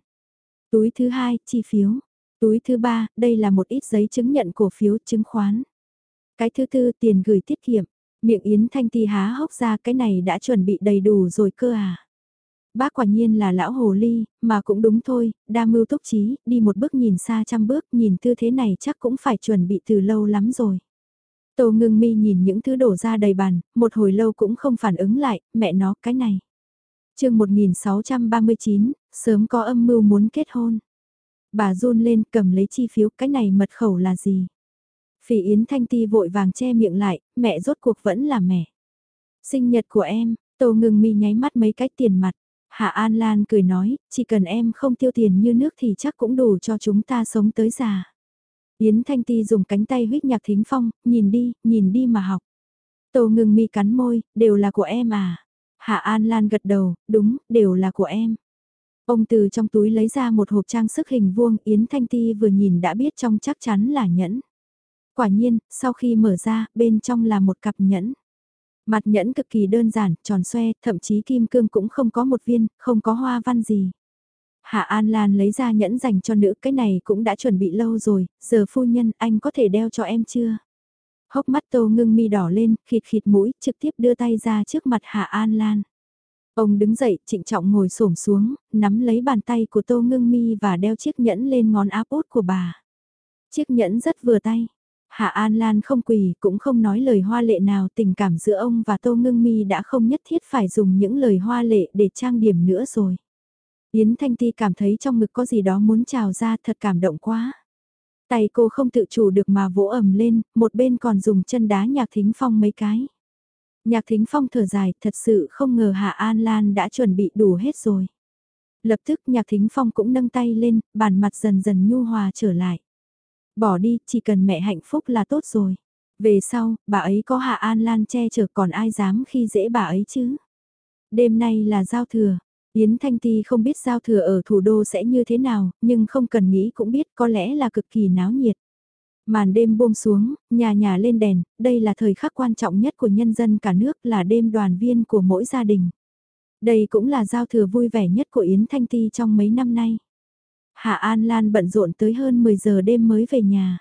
Túi thứ hai, chi phiếu. Túi thứ ba, đây là một ít giấy chứng nhận cổ phiếu chứng khoán. Cái thứ tư, tiền gửi tiết kiệm. Miệng Yến Thanh Ti há hốc ra cái này đã chuẩn bị đầy đủ rồi cơ à. Bác quả nhiên là lão hồ ly, mà cũng đúng thôi, đa mưu túc trí, đi một bước nhìn xa trăm bước, nhìn tư thế này chắc cũng phải chuẩn bị từ lâu lắm rồi. Tô ngưng mi nhìn những thứ đổ ra đầy bàn, một hồi lâu cũng không phản ứng lại, mẹ nó cái này. chương 1639, sớm có âm mưu muốn kết hôn. Bà run lên cầm lấy chi phiếu, cái này mật khẩu là gì? Phỉ Yến Thanh Ti vội vàng che miệng lại, mẹ rốt cuộc vẫn là mẹ. Sinh nhật của em, Tô ngưng mi nháy mắt mấy cái tiền mặt. Hạ An Lan cười nói, chỉ cần em không tiêu tiền như nước thì chắc cũng đủ cho chúng ta sống tới già. Yến Thanh Ti dùng cánh tay huyết nhạc thính phong, nhìn đi, nhìn đi mà học. Tô ngừng mi cắn môi, đều là của em à. Hạ An Lan gật đầu, đúng, đều là của em. Ông từ trong túi lấy ra một hộp trang sức hình vuông, Yến Thanh Ti vừa nhìn đã biết trong chắc chắn là nhẫn. Quả nhiên, sau khi mở ra, bên trong là một cặp nhẫn. Mặt nhẫn cực kỳ đơn giản, tròn xoe, thậm chí kim cương cũng không có một viên, không có hoa văn gì. Hạ An Lan lấy ra nhẫn dành cho nữ, cái này cũng đã chuẩn bị lâu rồi, giờ phu nhân anh có thể đeo cho em chưa? Hốc mắt tô ngưng mi đỏ lên, khịt khịt mũi, trực tiếp đưa tay ra trước mặt Hạ An Lan. Ông đứng dậy, trịnh trọng ngồi xổm xuống, nắm lấy bàn tay của tô ngưng mi và đeo chiếc nhẫn lên ngón áp út của bà. Chiếc nhẫn rất vừa tay, Hạ An Lan không quỳ, cũng không nói lời hoa lệ nào, tình cảm giữa ông và Tô Ngưng Mi đã không nhất thiết phải dùng những lời hoa lệ để trang điểm nữa rồi. Yến Thanh Ti cảm thấy trong ngực có gì đó muốn trào ra thật cảm động quá. Tay cô không tự chủ được mà vỗ ẩm lên, một bên còn dùng chân đá nhạc thính phong mấy cái. Nhạc thính phong thở dài, thật sự không ngờ Hạ An Lan đã chuẩn bị đủ hết rồi. Lập tức nhạc thính phong cũng nâng tay lên, bàn mặt dần dần nhu hòa trở lại. Bỏ đi, chỉ cần mẹ hạnh phúc là tốt rồi. Về sau, bà ấy có Hạ An Lan che chở còn ai dám khi dễ bà ấy chứ. Đêm nay là giao thừa. Yến Thanh Ti không biết giao thừa ở thủ đô sẽ như thế nào, nhưng không cần nghĩ cũng biết có lẽ là cực kỳ náo nhiệt. Màn đêm buông xuống, nhà nhà lên đèn, đây là thời khắc quan trọng nhất của nhân dân cả nước là đêm đoàn viên của mỗi gia đình. Đây cũng là giao thừa vui vẻ nhất của Yến Thanh Ti trong mấy năm nay. Hạ An Lan bận rộn tới hơn 10 giờ đêm mới về nhà.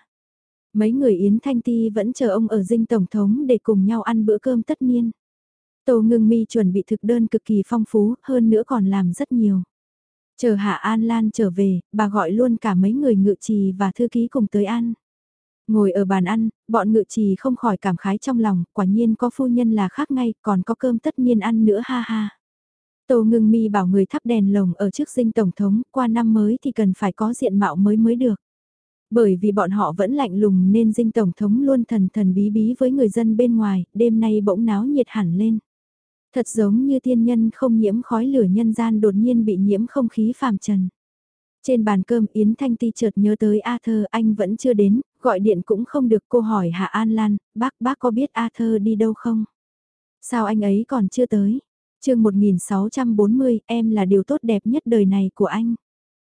Mấy người Yến Thanh Ti vẫn chờ ông ở dinh Tổng thống để cùng nhau ăn bữa cơm tất niên. Tô ngưng mi chuẩn bị thực đơn cực kỳ phong phú, hơn nữa còn làm rất nhiều. Chờ Hạ An Lan trở về, bà gọi luôn cả mấy người ngự trì và thư ký cùng tới ăn. Ngồi ở bàn ăn, bọn ngự trì không khỏi cảm khái trong lòng, quả nhiên có phu nhân là khác ngay, còn có cơm tất niên ăn nữa ha ha. Tô ngưng mi bảo người thắp đèn lồng ở trước dinh tổng thống, qua năm mới thì cần phải có diện mạo mới mới được. Bởi vì bọn họ vẫn lạnh lùng nên dinh tổng thống luôn thần thần bí bí với người dân bên ngoài, đêm nay bỗng náo nhiệt hẳn lên. Thật giống như tiên nhân không nhiễm khói lửa nhân gian đột nhiên bị nhiễm không khí phàm trần. Trên bàn cơm Yến Thanh Ti chợt nhớ tới A Thơ anh vẫn chưa đến, gọi điện cũng không được cô hỏi Hạ An Lan, bác bác có biết A Thơ đi đâu không? Sao anh ấy còn chưa tới? Chương 1640 em là điều tốt đẹp nhất đời này của anh.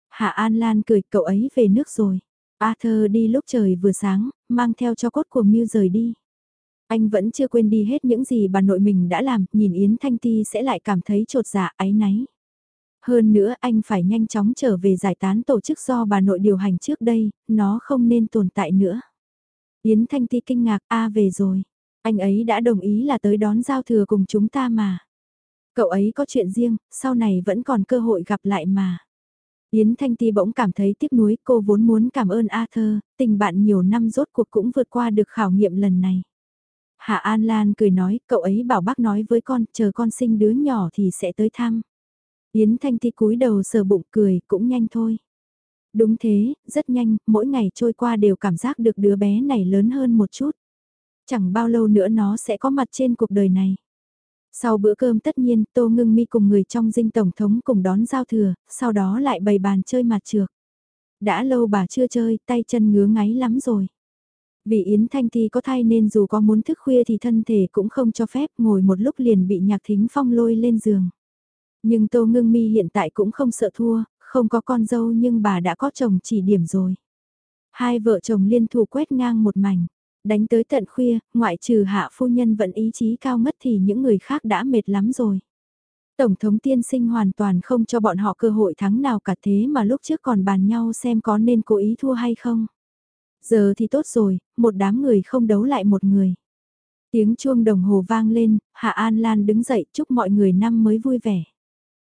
Hạ An Lan cười cậu ấy về nước rồi. Arthur đi lúc trời vừa sáng, mang theo cho cốt của Miu rời đi. Anh vẫn chưa quên đi hết những gì bà nội mình đã làm, nhìn Yến Thanh Ti sẽ lại cảm thấy trột dạ áy náy. Hơn nữa anh phải nhanh chóng trở về giải tán tổ chức do bà nội điều hành trước đây, nó không nên tồn tại nữa. Yến Thanh Ti kinh ngạc, a về rồi. Anh ấy đã đồng ý là tới đón giao thừa cùng chúng ta mà. Cậu ấy có chuyện riêng, sau này vẫn còn cơ hội gặp lại mà. Yến Thanh Ti bỗng cảm thấy tiếc nuối cô vốn muốn cảm ơn A Thơ, tình bạn nhiều năm rốt cuộc cũng vượt qua được khảo nghiệm lần này. Hạ An Lan cười nói, cậu ấy bảo bác nói với con, chờ con sinh đứa nhỏ thì sẽ tới thăm. Yến Thanh Ti cúi đầu sờ bụng cười, cũng nhanh thôi. Đúng thế, rất nhanh, mỗi ngày trôi qua đều cảm giác được đứa bé này lớn hơn một chút. Chẳng bao lâu nữa nó sẽ có mặt trên cuộc đời này. Sau bữa cơm tất nhiên, Tô Ngưng Mi cùng người trong dinh tổng thống cùng đón giao thừa, sau đó lại bày bàn chơi mặt trược. Đã lâu bà chưa chơi, tay chân ngứa ngáy lắm rồi. Vì Yến Thanh Ti có thai nên dù có muốn thức khuya thì thân thể cũng không cho phép ngồi một lúc liền bị nhạc thính phong lôi lên giường. Nhưng Tô Ngưng Mi hiện tại cũng không sợ thua, không có con dâu nhưng bà đã có chồng chỉ điểm rồi. Hai vợ chồng liên thủ quét ngang một mảnh. Đánh tới tận khuya, ngoại trừ hạ phu nhân vẫn ý chí cao ngất thì những người khác đã mệt lắm rồi. Tổng thống tiên sinh hoàn toàn không cho bọn họ cơ hội thắng nào cả thế mà lúc trước còn bàn nhau xem có nên cố ý thua hay không. Giờ thì tốt rồi, một đám người không đấu lại một người. Tiếng chuông đồng hồ vang lên, Hạ An Lan đứng dậy chúc mọi người năm mới vui vẻ.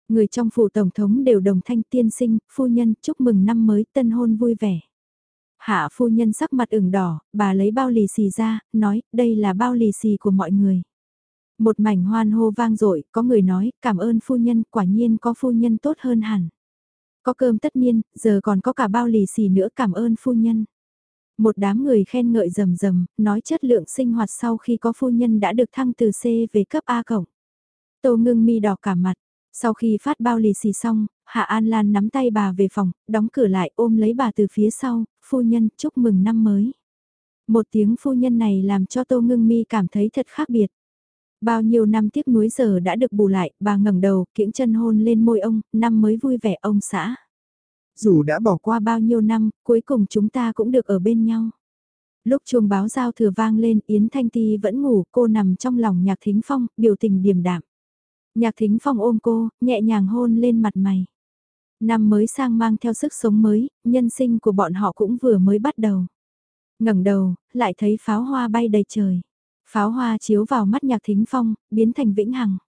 Người trong phủ tổng thống đều đồng thanh tiên sinh, phu nhân chúc mừng năm mới tân hôn vui vẻ. Hạ phu nhân sắc mặt ửng đỏ, bà lấy bao lì xì ra, nói, đây là bao lì xì của mọi người. Một mảnh hoan hô vang dội có người nói, cảm ơn phu nhân, quả nhiên có phu nhân tốt hơn hẳn. Có cơm tất nhiên, giờ còn có cả bao lì xì nữa cảm ơn phu nhân. Một đám người khen ngợi rầm rầm, nói chất lượng sinh hoạt sau khi có phu nhân đã được thăng từ C về cấp A cộng. Tô ngưng mi đỏ cả mặt, sau khi phát bao lì xì xong, Hạ An Lan nắm tay bà về phòng, đóng cửa lại ôm lấy bà từ phía sau, phu nhân chúc mừng năm mới. Một tiếng phu nhân này làm cho Tô Ngưng Mi cảm thấy thật khác biệt. Bao nhiêu năm tiếc nuối giờ đã được bù lại, bà ngẩng đầu, kiễng chân hôn lên môi ông, năm mới vui vẻ ông xã. Dù đã bỏ qua bao nhiêu năm, cuối cùng chúng ta cũng được ở bên nhau. Lúc chuông báo giao thừa vang lên, Yến Thanh Ti vẫn ngủ, cô nằm trong lòng nhạc thính phong, biểu tình điềm đạm. Nhạc thính phong ôm cô, nhẹ nhàng hôn lên mặt mày. Năm mới sang mang theo sức sống mới, nhân sinh của bọn họ cũng vừa mới bắt đầu. ngẩng đầu, lại thấy pháo hoa bay đầy trời. Pháo hoa chiếu vào mắt nhạc thính phong, biến thành vĩnh hằng.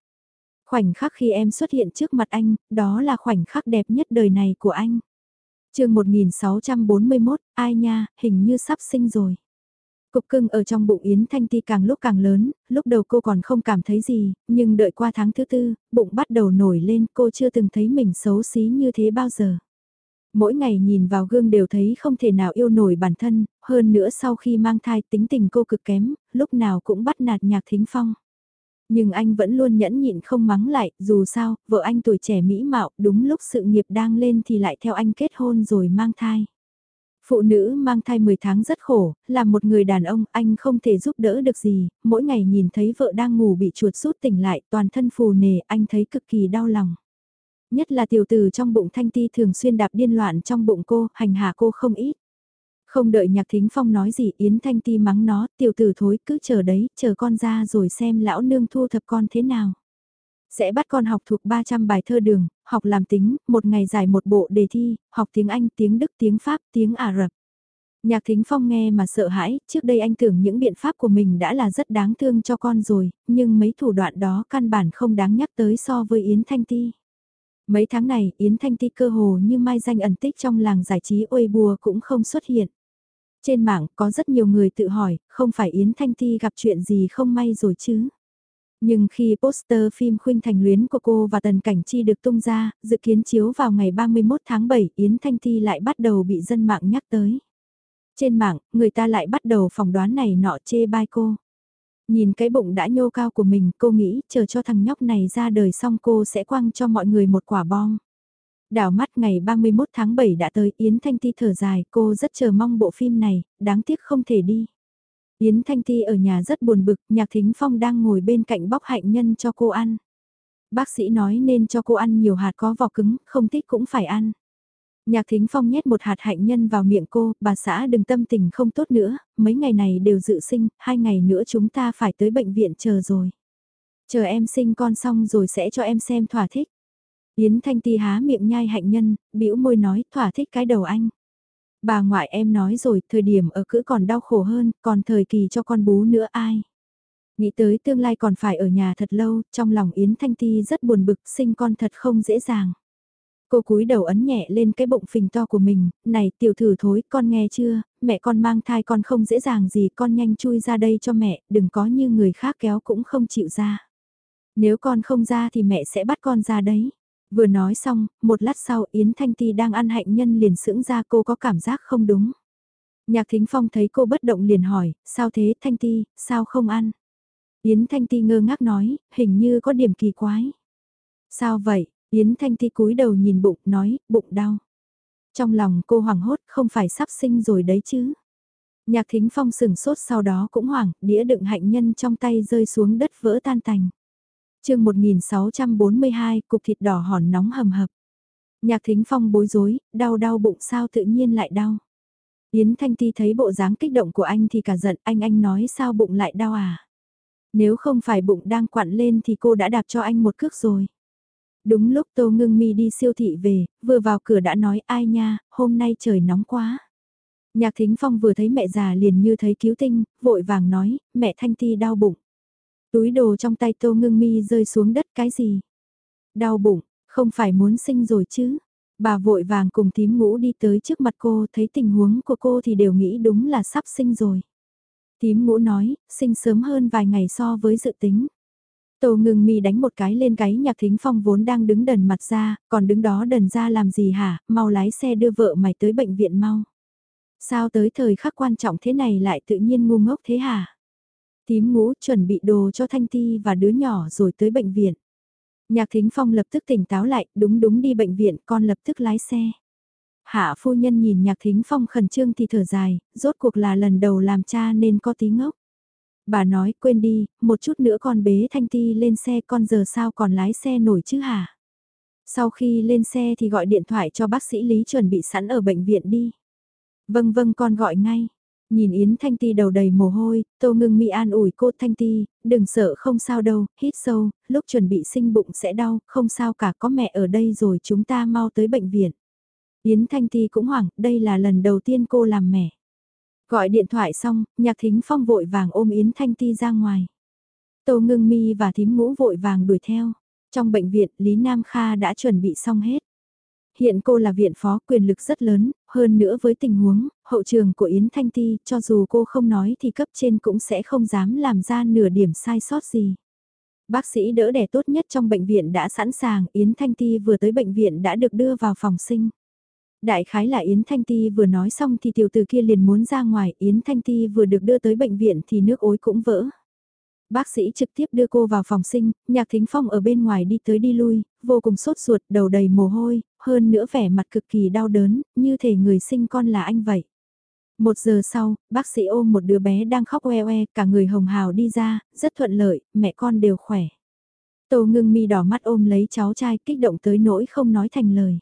Khoảnh khắc khi em xuất hiện trước mặt anh, đó là khoảnh khắc đẹp nhất đời này của anh. chương 1641, ai nha, hình như sắp sinh rồi. Cục cưng ở trong bụng Yến Thanh Ti càng lúc càng lớn, lúc đầu cô còn không cảm thấy gì, nhưng đợi qua tháng thứ tư, bụng bắt đầu nổi lên, cô chưa từng thấy mình xấu xí như thế bao giờ. Mỗi ngày nhìn vào gương đều thấy không thể nào yêu nổi bản thân, hơn nữa sau khi mang thai tính tình cô cực kém, lúc nào cũng bắt nạt nhạc thính phong. Nhưng anh vẫn luôn nhẫn nhịn không mắng lại, dù sao, vợ anh tuổi trẻ mỹ mạo, đúng lúc sự nghiệp đang lên thì lại theo anh kết hôn rồi mang thai. Phụ nữ mang thai 10 tháng rất khổ, là một người đàn ông anh không thể giúp đỡ được gì, mỗi ngày nhìn thấy vợ đang ngủ bị chuột rút tỉnh lại toàn thân phù nề anh thấy cực kỳ đau lòng. Nhất là tiểu tử trong bụng Thanh Ti thường xuyên đạp điên loạn trong bụng cô, hành hạ cô không ít. Không đợi Nhạc Thính Phong nói gì Yến Thanh Ti mắng nó, tiểu tử thối cứ chờ đấy, chờ con ra rồi xem lão nương thu thập con thế nào. Sẽ bắt con học thuộc 300 bài thơ đường, học làm tính, một ngày giải một bộ đề thi, học tiếng Anh, tiếng Đức, tiếng Pháp, tiếng Ả Rập. Nhạc Thính Phong nghe mà sợ hãi, trước đây anh tưởng những biện pháp của mình đã là rất đáng thương cho con rồi, nhưng mấy thủ đoạn đó căn bản không đáng nhắc tới so với Yến Thanh Ti. Mấy tháng này, Yến Thanh Ti cơ hồ như mai danh ẩn tích trong làng giải trí ôi bùa cũng không xuất hiện. Trên mạng có rất nhiều người tự hỏi, không phải Yến Thanh Ti gặp chuyện gì không may rồi chứ? Nhưng khi poster phim Khuynh Thành Luyến của cô và Tần Cảnh Chi được tung ra, dự kiến chiếu vào ngày 31 tháng 7, Yến Thanh Ti lại bắt đầu bị dân mạng nhắc tới. Trên mạng, người ta lại bắt đầu phỏng đoán này nọ chê bai cô. Nhìn cái bụng đã nhô cao của mình, cô nghĩ chờ cho thằng nhóc này ra đời xong cô sẽ quăng cho mọi người một quả bom. Đảo mắt ngày 31 tháng 7 đã tới Yến Thanh Ti thở dài, cô rất chờ mong bộ phim này, đáng tiếc không thể đi. Yến Thanh Ti ở nhà rất buồn bực, Nhạc Thính Phong đang ngồi bên cạnh bóc hạnh nhân cho cô ăn. Bác sĩ nói nên cho cô ăn nhiều hạt có vỏ cứng, không thích cũng phải ăn. Nhạc Thính Phong nhét một hạt hạnh nhân vào miệng cô, bà xã đừng tâm tình không tốt nữa, mấy ngày này đều dự sinh, hai ngày nữa chúng ta phải tới bệnh viện chờ rồi. Chờ em sinh con xong rồi sẽ cho em xem thỏa thích. Yến Thanh Ti há miệng nhai hạnh nhân, bĩu môi nói thỏa thích cái đầu anh. Bà ngoại em nói rồi, thời điểm ở cữ còn đau khổ hơn, còn thời kỳ cho con bú nữa ai. Nghĩ tới tương lai còn phải ở nhà thật lâu, trong lòng Yến Thanh Ti rất buồn bực, sinh con thật không dễ dàng. Cô cúi đầu ấn nhẹ lên cái bụng phình to của mình, này tiểu thử thối, con nghe chưa, mẹ con mang thai con không dễ dàng gì, con nhanh chui ra đây cho mẹ, đừng có như người khác kéo cũng không chịu ra. Nếu con không ra thì mẹ sẽ bắt con ra đấy. Vừa nói xong, một lát sau Yến Thanh Ti đang ăn hạnh nhân liền sững ra cô có cảm giác không đúng. Nhạc Thính Phong thấy cô bất động liền hỏi, sao thế Thanh Ti, sao không ăn? Yến Thanh Ti ngơ ngác nói, hình như có điểm kỳ quái. Sao vậy? Yến Thanh Ti cúi đầu nhìn bụng, nói, bụng đau. Trong lòng cô hoảng hốt, không phải sắp sinh rồi đấy chứ. Nhạc Thính Phong sừng sốt sau đó cũng hoảng, đĩa đựng hạnh nhân trong tay rơi xuống đất vỡ tan tành chương 1642, cục thịt đỏ hòn nóng hầm hập. Nhạc thính phong bối rối, đau đau bụng sao tự nhiên lại đau. Yến Thanh Ti thấy bộ dáng kích động của anh thì cả giận anh anh nói sao bụng lại đau à. Nếu không phải bụng đang quặn lên thì cô đã đạp cho anh một cước rồi. Đúng lúc Tô Ngưng Mi đi siêu thị về, vừa vào cửa đã nói ai nha, hôm nay trời nóng quá. Nhạc Thính Phong vừa thấy mẹ già liền như thấy cứu tinh, vội vàng nói, mẹ Thanh Ti đau bụng. Túi đồ trong tay Tô Ngưng Mi rơi xuống đất cái gì? Đau bụng, không phải muốn sinh rồi chứ? Bà vội vàng cùng tím ngũ đi tới trước mặt cô thấy tình huống của cô thì đều nghĩ đúng là sắp sinh rồi. tím ngũ nói, sinh sớm hơn vài ngày so với dự tính. Tô ngưng mi đánh một cái lên gáy nhạc thính phong vốn đang đứng đần mặt ra, còn đứng đó đần ra làm gì hả, mau lái xe đưa vợ mày tới bệnh viện mau. Sao tới thời khắc quan trọng thế này lại tự nhiên ngu ngốc thế hả? Tím ngũ chuẩn bị đồ cho Thanh Ti và đứa nhỏ rồi tới bệnh viện. Nhạc Thính Phong lập tức tỉnh táo lại, đúng đúng đi bệnh viện, con lập tức lái xe. Hạ phu nhân nhìn Nhạc Thính Phong khẩn trương thì thở dài, rốt cuộc là lần đầu làm cha nên có tí ngốc. Bà nói quên đi, một chút nữa con bế Thanh Ti lên xe con giờ sao còn lái xe nổi chứ hả? Sau khi lên xe thì gọi điện thoại cho bác sĩ Lý chuẩn bị sẵn ở bệnh viện đi. Vâng vâng con gọi ngay. Nhìn Yến Thanh Ti đầu đầy mồ hôi, Tô Ngưng Mi an ủi cô Thanh Ti, đừng sợ không sao đâu, hít sâu, lúc chuẩn bị sinh bụng sẽ đau, không sao cả có mẹ ở đây rồi chúng ta mau tới bệnh viện. Yến Thanh Ti cũng hoảng, đây là lần đầu tiên cô làm mẹ. Gọi điện thoại xong, Nhạc Thính Phong vội vàng ôm Yến Thanh Ti ra ngoài. Tô Ngưng Mi và Thím Ngũ vội vàng đuổi theo. Trong bệnh viện, Lý Nam Kha đã chuẩn bị xong hết. Hiện cô là viện phó quyền lực rất lớn, hơn nữa với tình huống, hậu trường của Yến Thanh Ti, cho dù cô không nói thì cấp trên cũng sẽ không dám làm ra nửa điểm sai sót gì. Bác sĩ đỡ đẻ tốt nhất trong bệnh viện đã sẵn sàng, Yến Thanh Ti vừa tới bệnh viện đã được đưa vào phòng sinh. Đại khái là Yến Thanh Ti vừa nói xong thì tiểu tử kia liền muốn ra ngoài, Yến Thanh Ti vừa được đưa tới bệnh viện thì nước ối cũng vỡ. Bác sĩ trực tiếp đưa cô vào phòng sinh, nhạc thính phong ở bên ngoài đi tới đi lui, vô cùng sốt ruột, đầu đầy mồ hôi, hơn nữa vẻ mặt cực kỳ đau đớn, như thể người sinh con là anh vậy. Một giờ sau, bác sĩ ôm một đứa bé đang khóc oe oe, cả người hồng hào đi ra, rất thuận lợi, mẹ con đều khỏe. Tô ngưng mi đỏ mắt ôm lấy cháu trai kích động tới nỗi không nói thành lời.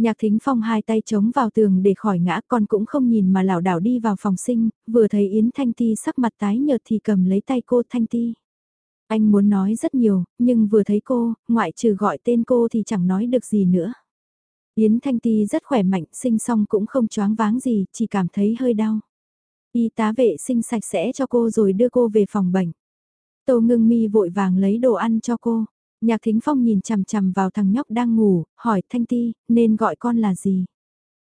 Nhạc thính phong hai tay chống vào tường để khỏi ngã con cũng không nhìn mà lảo đảo đi vào phòng sinh, vừa thấy Yến Thanh Ti sắc mặt tái nhợt thì cầm lấy tay cô Thanh Ti. Anh muốn nói rất nhiều, nhưng vừa thấy cô, ngoại trừ gọi tên cô thì chẳng nói được gì nữa. Yến Thanh Ti rất khỏe mạnh, sinh xong cũng không choáng váng gì, chỉ cảm thấy hơi đau. Y tá vệ sinh sạch sẽ cho cô rồi đưa cô về phòng bệnh. Tô ngưng mi vội vàng lấy đồ ăn cho cô. Nhạc Thính Phong nhìn chằm chằm vào thằng nhóc đang ngủ, hỏi Thanh Ti, nên gọi con là gì?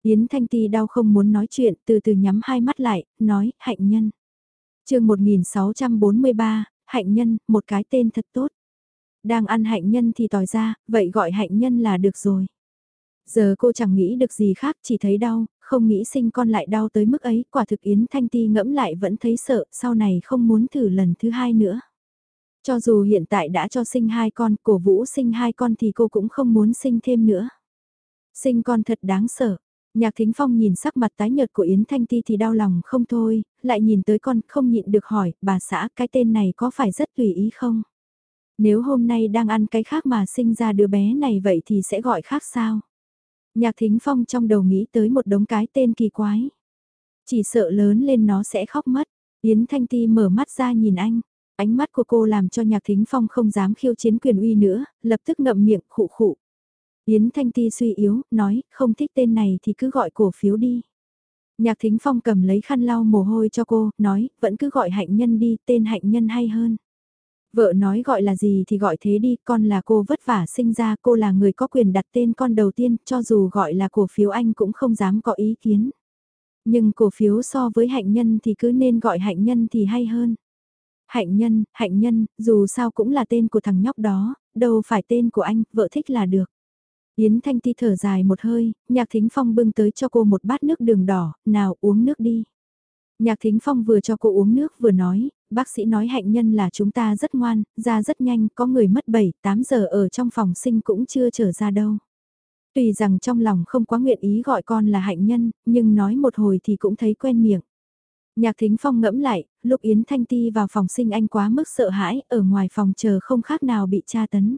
Yến Thanh Ti đau không muốn nói chuyện, từ từ nhắm hai mắt lại, nói, hạnh nhân. chương 1643, hạnh nhân, một cái tên thật tốt. Đang ăn hạnh nhân thì tòi ra, vậy gọi hạnh nhân là được rồi. Giờ cô chẳng nghĩ được gì khác, chỉ thấy đau, không nghĩ sinh con lại đau tới mức ấy, quả thực Yến Thanh Ti ngẫm lại vẫn thấy sợ, sau này không muốn thử lần thứ hai nữa. Cho dù hiện tại đã cho sinh hai con, cổ vũ sinh hai con thì cô cũng không muốn sinh thêm nữa. Sinh con thật đáng sợ. Nhạc Thính Phong nhìn sắc mặt tái nhợt của Yến Thanh Ti thì đau lòng không thôi, lại nhìn tới con không nhịn được hỏi, bà xã cái tên này có phải rất tùy ý không? Nếu hôm nay đang ăn cái khác mà sinh ra đứa bé này vậy thì sẽ gọi khác sao? Nhạc Thính Phong trong đầu nghĩ tới một đống cái tên kỳ quái. Chỉ sợ lớn lên nó sẽ khóc mất. Yến Thanh Ti mở mắt ra nhìn anh. Ánh mắt của cô làm cho Nhạc Thính Phong không dám khiêu chiến quyền uy nữa, lập tức ngậm miệng khụ khụ. Yến Thanh Ti suy yếu, nói, không thích tên này thì cứ gọi cổ phiếu đi. Nhạc Thính Phong cầm lấy khăn lau mồ hôi cho cô, nói, vẫn cứ gọi hạnh nhân đi, tên hạnh nhân hay hơn. Vợ nói gọi là gì thì gọi thế đi, con là cô vất vả sinh ra, cô là người có quyền đặt tên con đầu tiên, cho dù gọi là cổ phiếu anh cũng không dám có ý kiến. Nhưng cổ phiếu so với hạnh nhân thì cứ nên gọi hạnh nhân thì hay hơn. Hạnh nhân, hạnh nhân, dù sao cũng là tên của thằng nhóc đó, đâu phải tên của anh, vợ thích là được. Yến Thanh Ti thở dài một hơi, Nhạc Thính Phong bưng tới cho cô một bát nước đường đỏ, nào uống nước đi. Nhạc Thính Phong vừa cho cô uống nước vừa nói, bác sĩ nói hạnh nhân là chúng ta rất ngoan, ra rất nhanh, có người mất 7, 8 giờ ở trong phòng sinh cũng chưa trở ra đâu. Tùy rằng trong lòng không quá nguyện ý gọi con là hạnh nhân, nhưng nói một hồi thì cũng thấy quen miệng. Nhạc Thính Phong ngẫm lại, lúc Yến Thanh Ti vào phòng sinh anh quá mức sợ hãi, ở ngoài phòng chờ không khác nào bị tra tấn.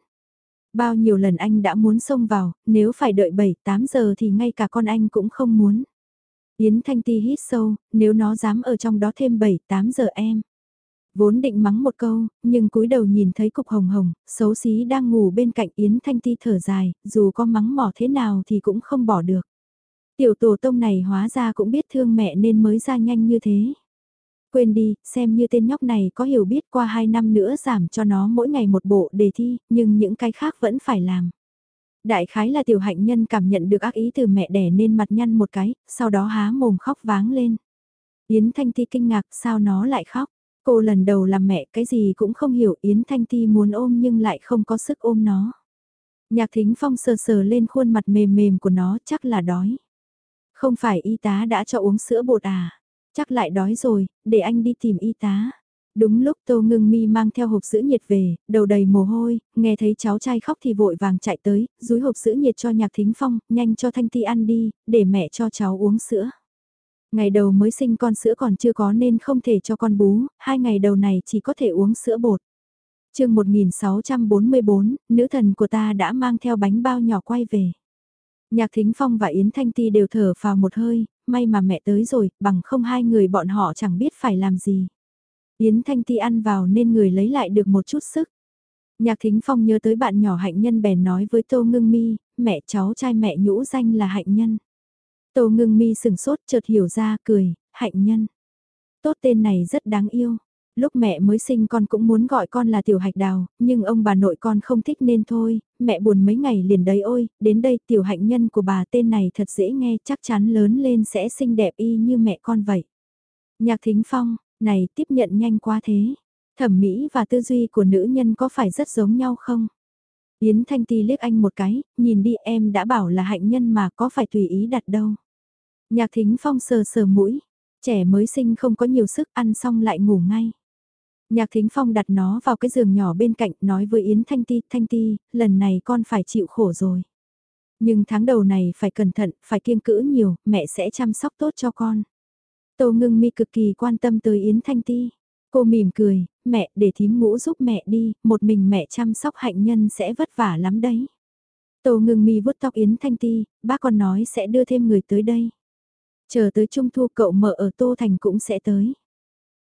Bao nhiêu lần anh đã muốn xông vào, nếu phải đợi 7-8 giờ thì ngay cả con anh cũng không muốn. Yến Thanh Ti hít sâu, nếu nó dám ở trong đó thêm 7-8 giờ em. Vốn định mắng một câu, nhưng cúi đầu nhìn thấy cục hồng hồng, xấu xí đang ngủ bên cạnh Yến Thanh Ti thở dài, dù có mắng mỏ thế nào thì cũng không bỏ được. Tiểu tổ tông này hóa ra cũng biết thương mẹ nên mới ra nhanh như thế. Quên đi, xem như tên nhóc này có hiểu biết qua 2 năm nữa giảm cho nó mỗi ngày một bộ đề thi, nhưng những cái khác vẫn phải làm. Đại khái là tiểu hạnh nhân cảm nhận được ác ý từ mẹ đẻ nên mặt nhăn một cái, sau đó há mồm khóc váng lên. Yến Thanh Ti kinh ngạc sao nó lại khóc. Cô lần đầu làm mẹ cái gì cũng không hiểu Yến Thanh Ti muốn ôm nhưng lại không có sức ôm nó. Nhạc Thính Phong sờ sờ lên khuôn mặt mềm mềm của nó chắc là đói. Không phải y tá đã cho uống sữa bột à? Chắc lại đói rồi, để anh đi tìm y tá. Đúng lúc Tô Ngưng Mi mang theo hộp sữa nhiệt về, đầu đầy mồ hôi, nghe thấy cháu trai khóc thì vội vàng chạy tới, rúi hộp sữa nhiệt cho Nhạc Thính Phong, nhanh cho Thanh Ti ăn đi, để mẹ cho cháu uống sữa. Ngày đầu mới sinh con sữa còn chưa có nên không thể cho con bú, hai ngày đầu này chỉ có thể uống sữa bột. chương 1644, nữ thần của ta đã mang theo bánh bao nhỏ quay về. Nhạc Thính Phong và Yến Thanh Ti đều thở vào một hơi, may mà mẹ tới rồi, bằng không hai người bọn họ chẳng biết phải làm gì. Yến Thanh Ti ăn vào nên người lấy lại được một chút sức. Nhạc Thính Phong nhớ tới bạn nhỏ hạnh nhân bèn nói với Tô Ngưng Mi, mẹ cháu trai mẹ nhũ danh là hạnh nhân. Tô Ngưng Mi sừng sốt chợt hiểu ra cười, hạnh nhân. Tốt tên này rất đáng yêu. Lúc mẹ mới sinh con cũng muốn gọi con là tiểu hạch đào, nhưng ông bà nội con không thích nên thôi, mẹ buồn mấy ngày liền đấy ôi, đến đây tiểu hạnh nhân của bà tên này thật dễ nghe chắc chắn lớn lên sẽ xinh đẹp y như mẹ con vậy. Nhạc thính phong, này tiếp nhận nhanh quá thế. Thẩm mỹ và tư duy của nữ nhân có phải rất giống nhau không? Yến Thanh Ti liếc anh một cái, nhìn đi em đã bảo là hạnh nhân mà có phải tùy ý đặt đâu. Nhạc thính phong sờ sờ mũi, trẻ mới sinh không có nhiều sức ăn xong lại ngủ ngay. Nhạc Thính Phong đặt nó vào cái giường nhỏ bên cạnh nói với Yến Thanh Ti, Thanh Ti, lần này con phải chịu khổ rồi. Nhưng tháng đầu này phải cẩn thận, phải kiêng cữ nhiều, mẹ sẽ chăm sóc tốt cho con. Tô ngưng mi cực kỳ quan tâm tới Yến Thanh Ti. Cô mỉm cười, mẹ để thím ngũ giúp mẹ đi, một mình mẹ chăm sóc hạnh nhân sẽ vất vả lắm đấy. Tô ngưng mi vuốt tóc Yến Thanh Ti, bác còn nói sẽ đưa thêm người tới đây. Chờ tới trung thu cậu mở ở Tô Thành cũng sẽ tới.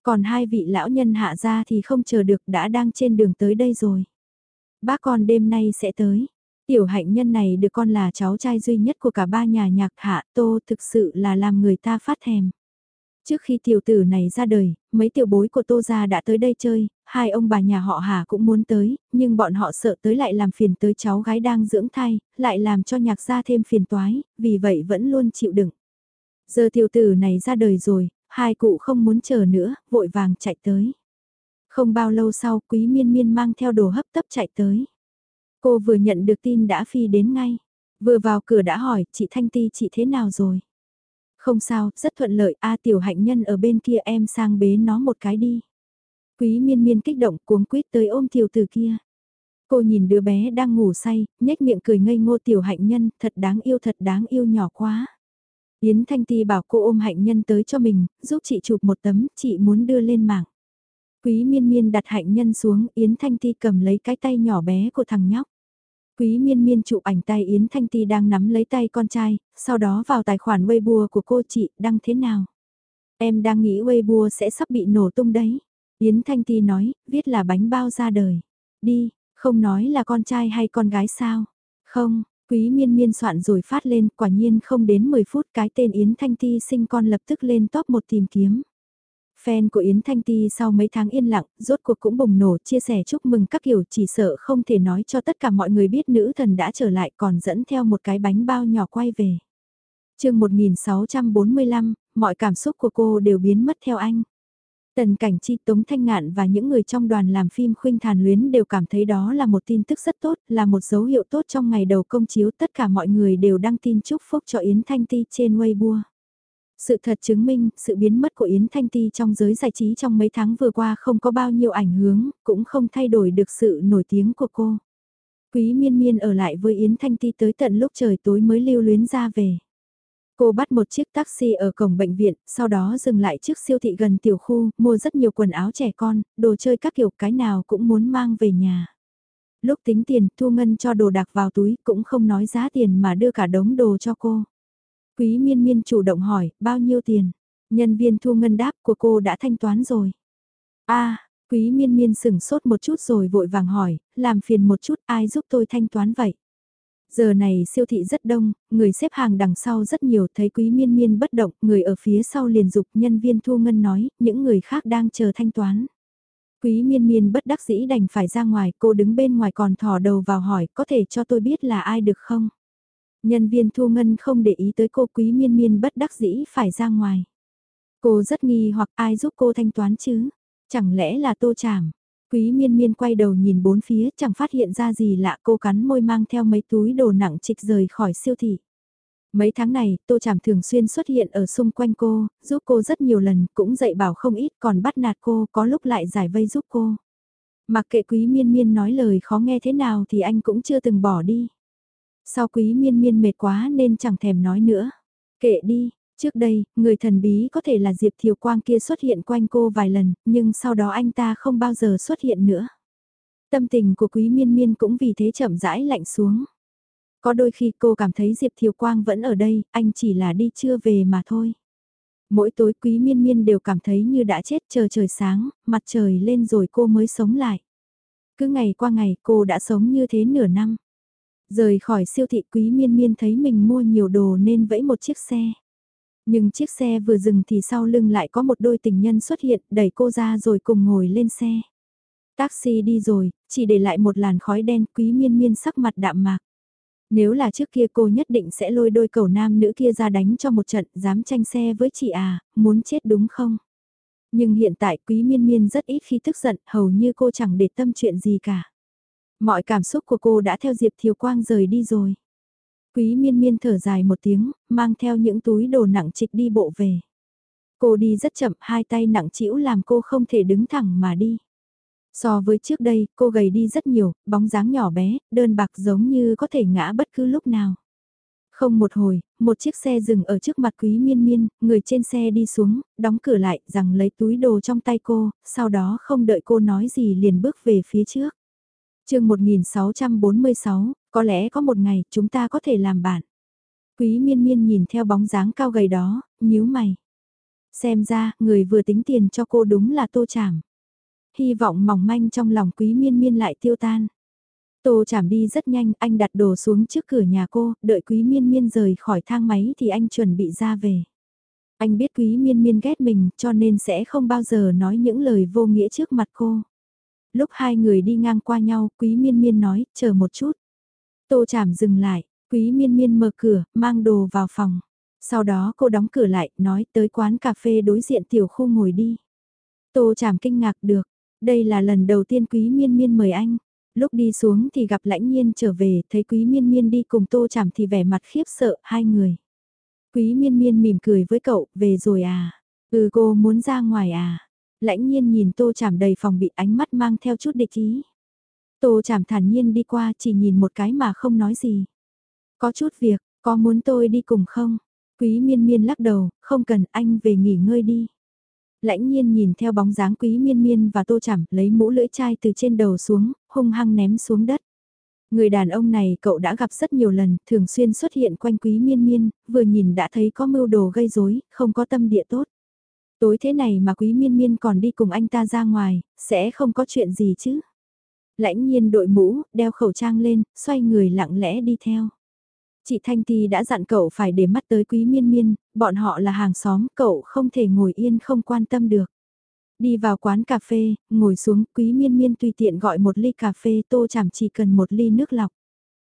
Còn hai vị lão nhân hạ ra thì không chờ được đã đang trên đường tới đây rồi. Bác con đêm nay sẽ tới. Tiểu hạnh nhân này được con là cháu trai duy nhất của cả ba nhà nhạc hạ Tô thực sự là làm người ta phát thèm. Trước khi tiểu tử này ra đời, mấy tiểu bối của Tô Gia đã tới đây chơi, hai ông bà nhà họ Hà cũng muốn tới, nhưng bọn họ sợ tới lại làm phiền tới cháu gái đang dưỡng thai, lại làm cho nhạc gia thêm phiền toái, vì vậy vẫn luôn chịu đựng. Giờ tiểu tử này ra đời rồi, hai cụ không muốn chờ nữa, vội vàng chạy tới. Không bao lâu sau quý miên miên mang theo đồ hấp tấp chạy tới. Cô vừa nhận được tin đã phi đến ngay. Vừa vào cửa đã hỏi, chị Thanh Ti chị thế nào rồi? Không sao, rất thuận lợi, a tiểu hạnh nhân ở bên kia em sang bế nó một cái đi. Quý miên miên kích động cuống quýt tới ôm tiểu từ kia. Cô nhìn đứa bé đang ngủ say, nhếch miệng cười ngây ngô tiểu hạnh nhân, thật đáng yêu thật đáng yêu nhỏ quá. Yến Thanh Ti bảo cô ôm hạnh nhân tới cho mình, giúp chị chụp một tấm, chị muốn đưa lên mạng. Quý miên miên đặt hạnh nhân xuống, Yến Thanh Ti cầm lấy cái tay nhỏ bé của thằng nhóc. Quý miên miên chụp ảnh tay Yến Thanh Ti đang nắm lấy tay con trai, sau đó vào tài khoản Weibo của cô chị, đăng thế nào? Em đang nghĩ Weibo sẽ sắp bị nổ tung đấy. Yến Thanh Ti nói, viết là bánh bao ra đời. Đi, không nói là con trai hay con gái sao? Không, quý miên miên soạn rồi phát lên, quả nhiên không đến 10 phút cái tên Yến Thanh Ti sinh con lập tức lên top một tìm kiếm. Fan của Yến Thanh Ti sau mấy tháng yên lặng, rốt cuộc cũng bùng nổ chia sẻ chúc mừng các kiểu chỉ sợ không thể nói cho tất cả mọi người biết nữ thần đã trở lại còn dẫn theo một cái bánh bao nhỏ quay về. chương 1645, mọi cảm xúc của cô đều biến mất theo anh. Tần Cảnh Chi, Tống Thanh Ngạn và những người trong đoàn làm phim khuynh thàn luyến đều cảm thấy đó là một tin tức rất tốt, là một dấu hiệu tốt trong ngày đầu công chiếu tất cả mọi người đều đăng tin chúc phúc cho Yến Thanh Ti trên Weibo. Sự thật chứng minh, sự biến mất của Yến Thanh Ti trong giới giải trí trong mấy tháng vừa qua không có bao nhiêu ảnh hưởng, cũng không thay đổi được sự nổi tiếng của cô. Quý miên miên ở lại với Yến Thanh Ti tới tận lúc trời tối mới lưu luyến ra về. Cô bắt một chiếc taxi ở cổng bệnh viện, sau đó dừng lại trước siêu thị gần tiểu khu, mua rất nhiều quần áo trẻ con, đồ chơi các kiểu cái nào cũng muốn mang về nhà. Lúc tính tiền, Thu Ngân cho đồ đạc vào túi, cũng không nói giá tiền mà đưa cả đống đồ cho cô. Quý miên miên chủ động hỏi, bao nhiêu tiền? Nhân viên thu ngân đáp của cô đã thanh toán rồi. a quý miên miên sừng sốt một chút rồi vội vàng hỏi, làm phiền một chút ai giúp tôi thanh toán vậy? Giờ này siêu thị rất đông, người xếp hàng đằng sau rất nhiều thấy quý miên miên bất động, người ở phía sau liền dục nhân viên thu ngân nói, những người khác đang chờ thanh toán. Quý miên miên bất đắc dĩ đành phải ra ngoài, cô đứng bên ngoài còn thò đầu vào hỏi, có thể cho tôi biết là ai được không? Nhân viên thu ngân không để ý tới cô quý miên miên bất đắc dĩ phải ra ngoài. Cô rất nghi hoặc ai giúp cô thanh toán chứ? Chẳng lẽ là tô chảm? Quý miên miên quay đầu nhìn bốn phía chẳng phát hiện ra gì lạ cô cắn môi mang theo mấy túi đồ nặng trịch rời khỏi siêu thị. Mấy tháng này, Tô Chảm thường xuyên xuất hiện ở xung quanh cô, giúp cô rất nhiều lần, cũng dạy bảo không ít còn bắt nạt cô, có lúc lại giải vây giúp cô. Mặc kệ quý miên miên nói lời khó nghe thế nào thì anh cũng chưa từng bỏ đi. Sau quý miên miên mệt quá nên chẳng thèm nói nữa. Kệ đi, trước đây, người thần bí có thể là Diệp Thiều Quang kia xuất hiện quanh cô vài lần, nhưng sau đó anh ta không bao giờ xuất hiện nữa. Tâm tình của quý miên miên cũng vì thế chậm rãi lạnh xuống. Có đôi khi cô cảm thấy Diệp Thiều Quang vẫn ở đây, anh chỉ là đi chưa về mà thôi. Mỗi tối quý miên miên đều cảm thấy như đã chết chờ trời sáng, mặt trời lên rồi cô mới sống lại. Cứ ngày qua ngày cô đã sống như thế nửa năm. Rời khỏi siêu thị quý miên miên thấy mình mua nhiều đồ nên vẫy một chiếc xe. Nhưng chiếc xe vừa dừng thì sau lưng lại có một đôi tình nhân xuất hiện đẩy cô ra rồi cùng ngồi lên xe. Taxi đi rồi, chỉ để lại một làn khói đen quý miên miên sắc mặt đạm mạc. Nếu là trước kia cô nhất định sẽ lôi đôi cầu nam nữ kia ra đánh cho một trận, dám tranh xe với chị à, muốn chết đúng không? Nhưng hiện tại quý miên miên rất ít khi tức giận, hầu như cô chẳng để tâm chuyện gì cả. Mọi cảm xúc của cô đã theo Diệp Thiều Quang rời đi rồi. Quý miên miên thở dài một tiếng, mang theo những túi đồ nặng trịch đi bộ về. Cô đi rất chậm, hai tay nặng chĩu làm cô không thể đứng thẳng mà đi. So với trước đây, cô gầy đi rất nhiều, bóng dáng nhỏ bé, đơn bạc giống như có thể ngã bất cứ lúc nào. Không một hồi, một chiếc xe dừng ở trước mặt quý miên miên, người trên xe đi xuống, đóng cửa lại, rằng lấy túi đồ trong tay cô, sau đó không đợi cô nói gì liền bước về phía trước. chương 1646, có lẽ có một ngày chúng ta có thể làm bạn. Quý miên miên nhìn theo bóng dáng cao gầy đó, nhíu mày. Xem ra, người vừa tính tiền cho cô đúng là tô chảm. Hy vọng mỏng manh trong lòng quý miên miên lại tiêu tan. Tô chảm đi rất nhanh, anh đặt đồ xuống trước cửa nhà cô, đợi quý miên miên rời khỏi thang máy thì anh chuẩn bị ra về. Anh biết quý miên miên ghét mình cho nên sẽ không bao giờ nói những lời vô nghĩa trước mặt cô. Lúc hai người đi ngang qua nhau, quý miên miên nói, chờ một chút. Tô chảm dừng lại, quý miên miên mở cửa, mang đồ vào phòng. Sau đó cô đóng cửa lại, nói tới quán cà phê đối diện tiểu khu ngồi đi. Tô chảm kinh ngạc được, đây là lần đầu tiên quý miên miên mời anh. Lúc đi xuống thì gặp lãnh nhiên trở về, thấy quý miên miên đi cùng tô chảm thì vẻ mặt khiếp sợ, hai người. Quý miên miên mỉm cười với cậu, về rồi à? Ừ cô muốn ra ngoài à? Lãnh nhiên nhìn tô chảm đầy phòng bị ánh mắt mang theo chút địch ý. Tô chảm thản nhiên đi qua chỉ nhìn một cái mà không nói gì. Có chút việc, có muốn tôi đi cùng không? Quý miên miên lắc đầu, không cần anh về nghỉ ngơi đi. Lãnh nhiên nhìn theo bóng dáng quý miên miên và tô chảm lấy mũ lưỡi chai từ trên đầu xuống, hung hăng ném xuống đất. Người đàn ông này cậu đã gặp rất nhiều lần, thường xuyên xuất hiện quanh quý miên miên, vừa nhìn đã thấy có mưu đồ gây rối, không có tâm địa tốt. Tối thế này mà quý miên miên còn đi cùng anh ta ra ngoài, sẽ không có chuyện gì chứ. Lãnh nhiên đội mũ, đeo khẩu trang lên, xoay người lặng lẽ đi theo. Chị Thanh Ti đã dặn cậu phải để mắt tới quý miên miên, bọn họ là hàng xóm, cậu không thể ngồi yên không quan tâm được. Đi vào quán cà phê, ngồi xuống, quý miên miên tùy tiện gọi một ly cà phê tô chảm chỉ cần một ly nước lọc.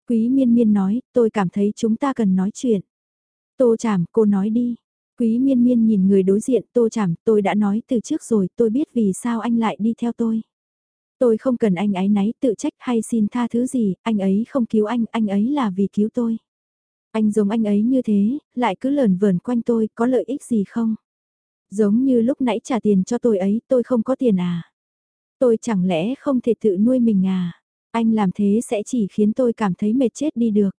Quý miên miên nói, tôi cảm thấy chúng ta cần nói chuyện. Tô chảm, cô nói đi. Quý miên miên nhìn người đối diện, tô chảm, tôi đã nói từ trước rồi, tôi biết vì sao anh lại đi theo tôi. Tôi không cần anh ấy náy tự trách hay xin tha thứ gì, anh ấy không cứu anh, anh ấy là vì cứu tôi. Anh giống anh ấy như thế, lại cứ lờn vờn quanh tôi, có lợi ích gì không? Giống như lúc nãy trả tiền cho tôi ấy, tôi không có tiền à? Tôi chẳng lẽ không thể tự nuôi mình à? Anh làm thế sẽ chỉ khiến tôi cảm thấy mệt chết đi được.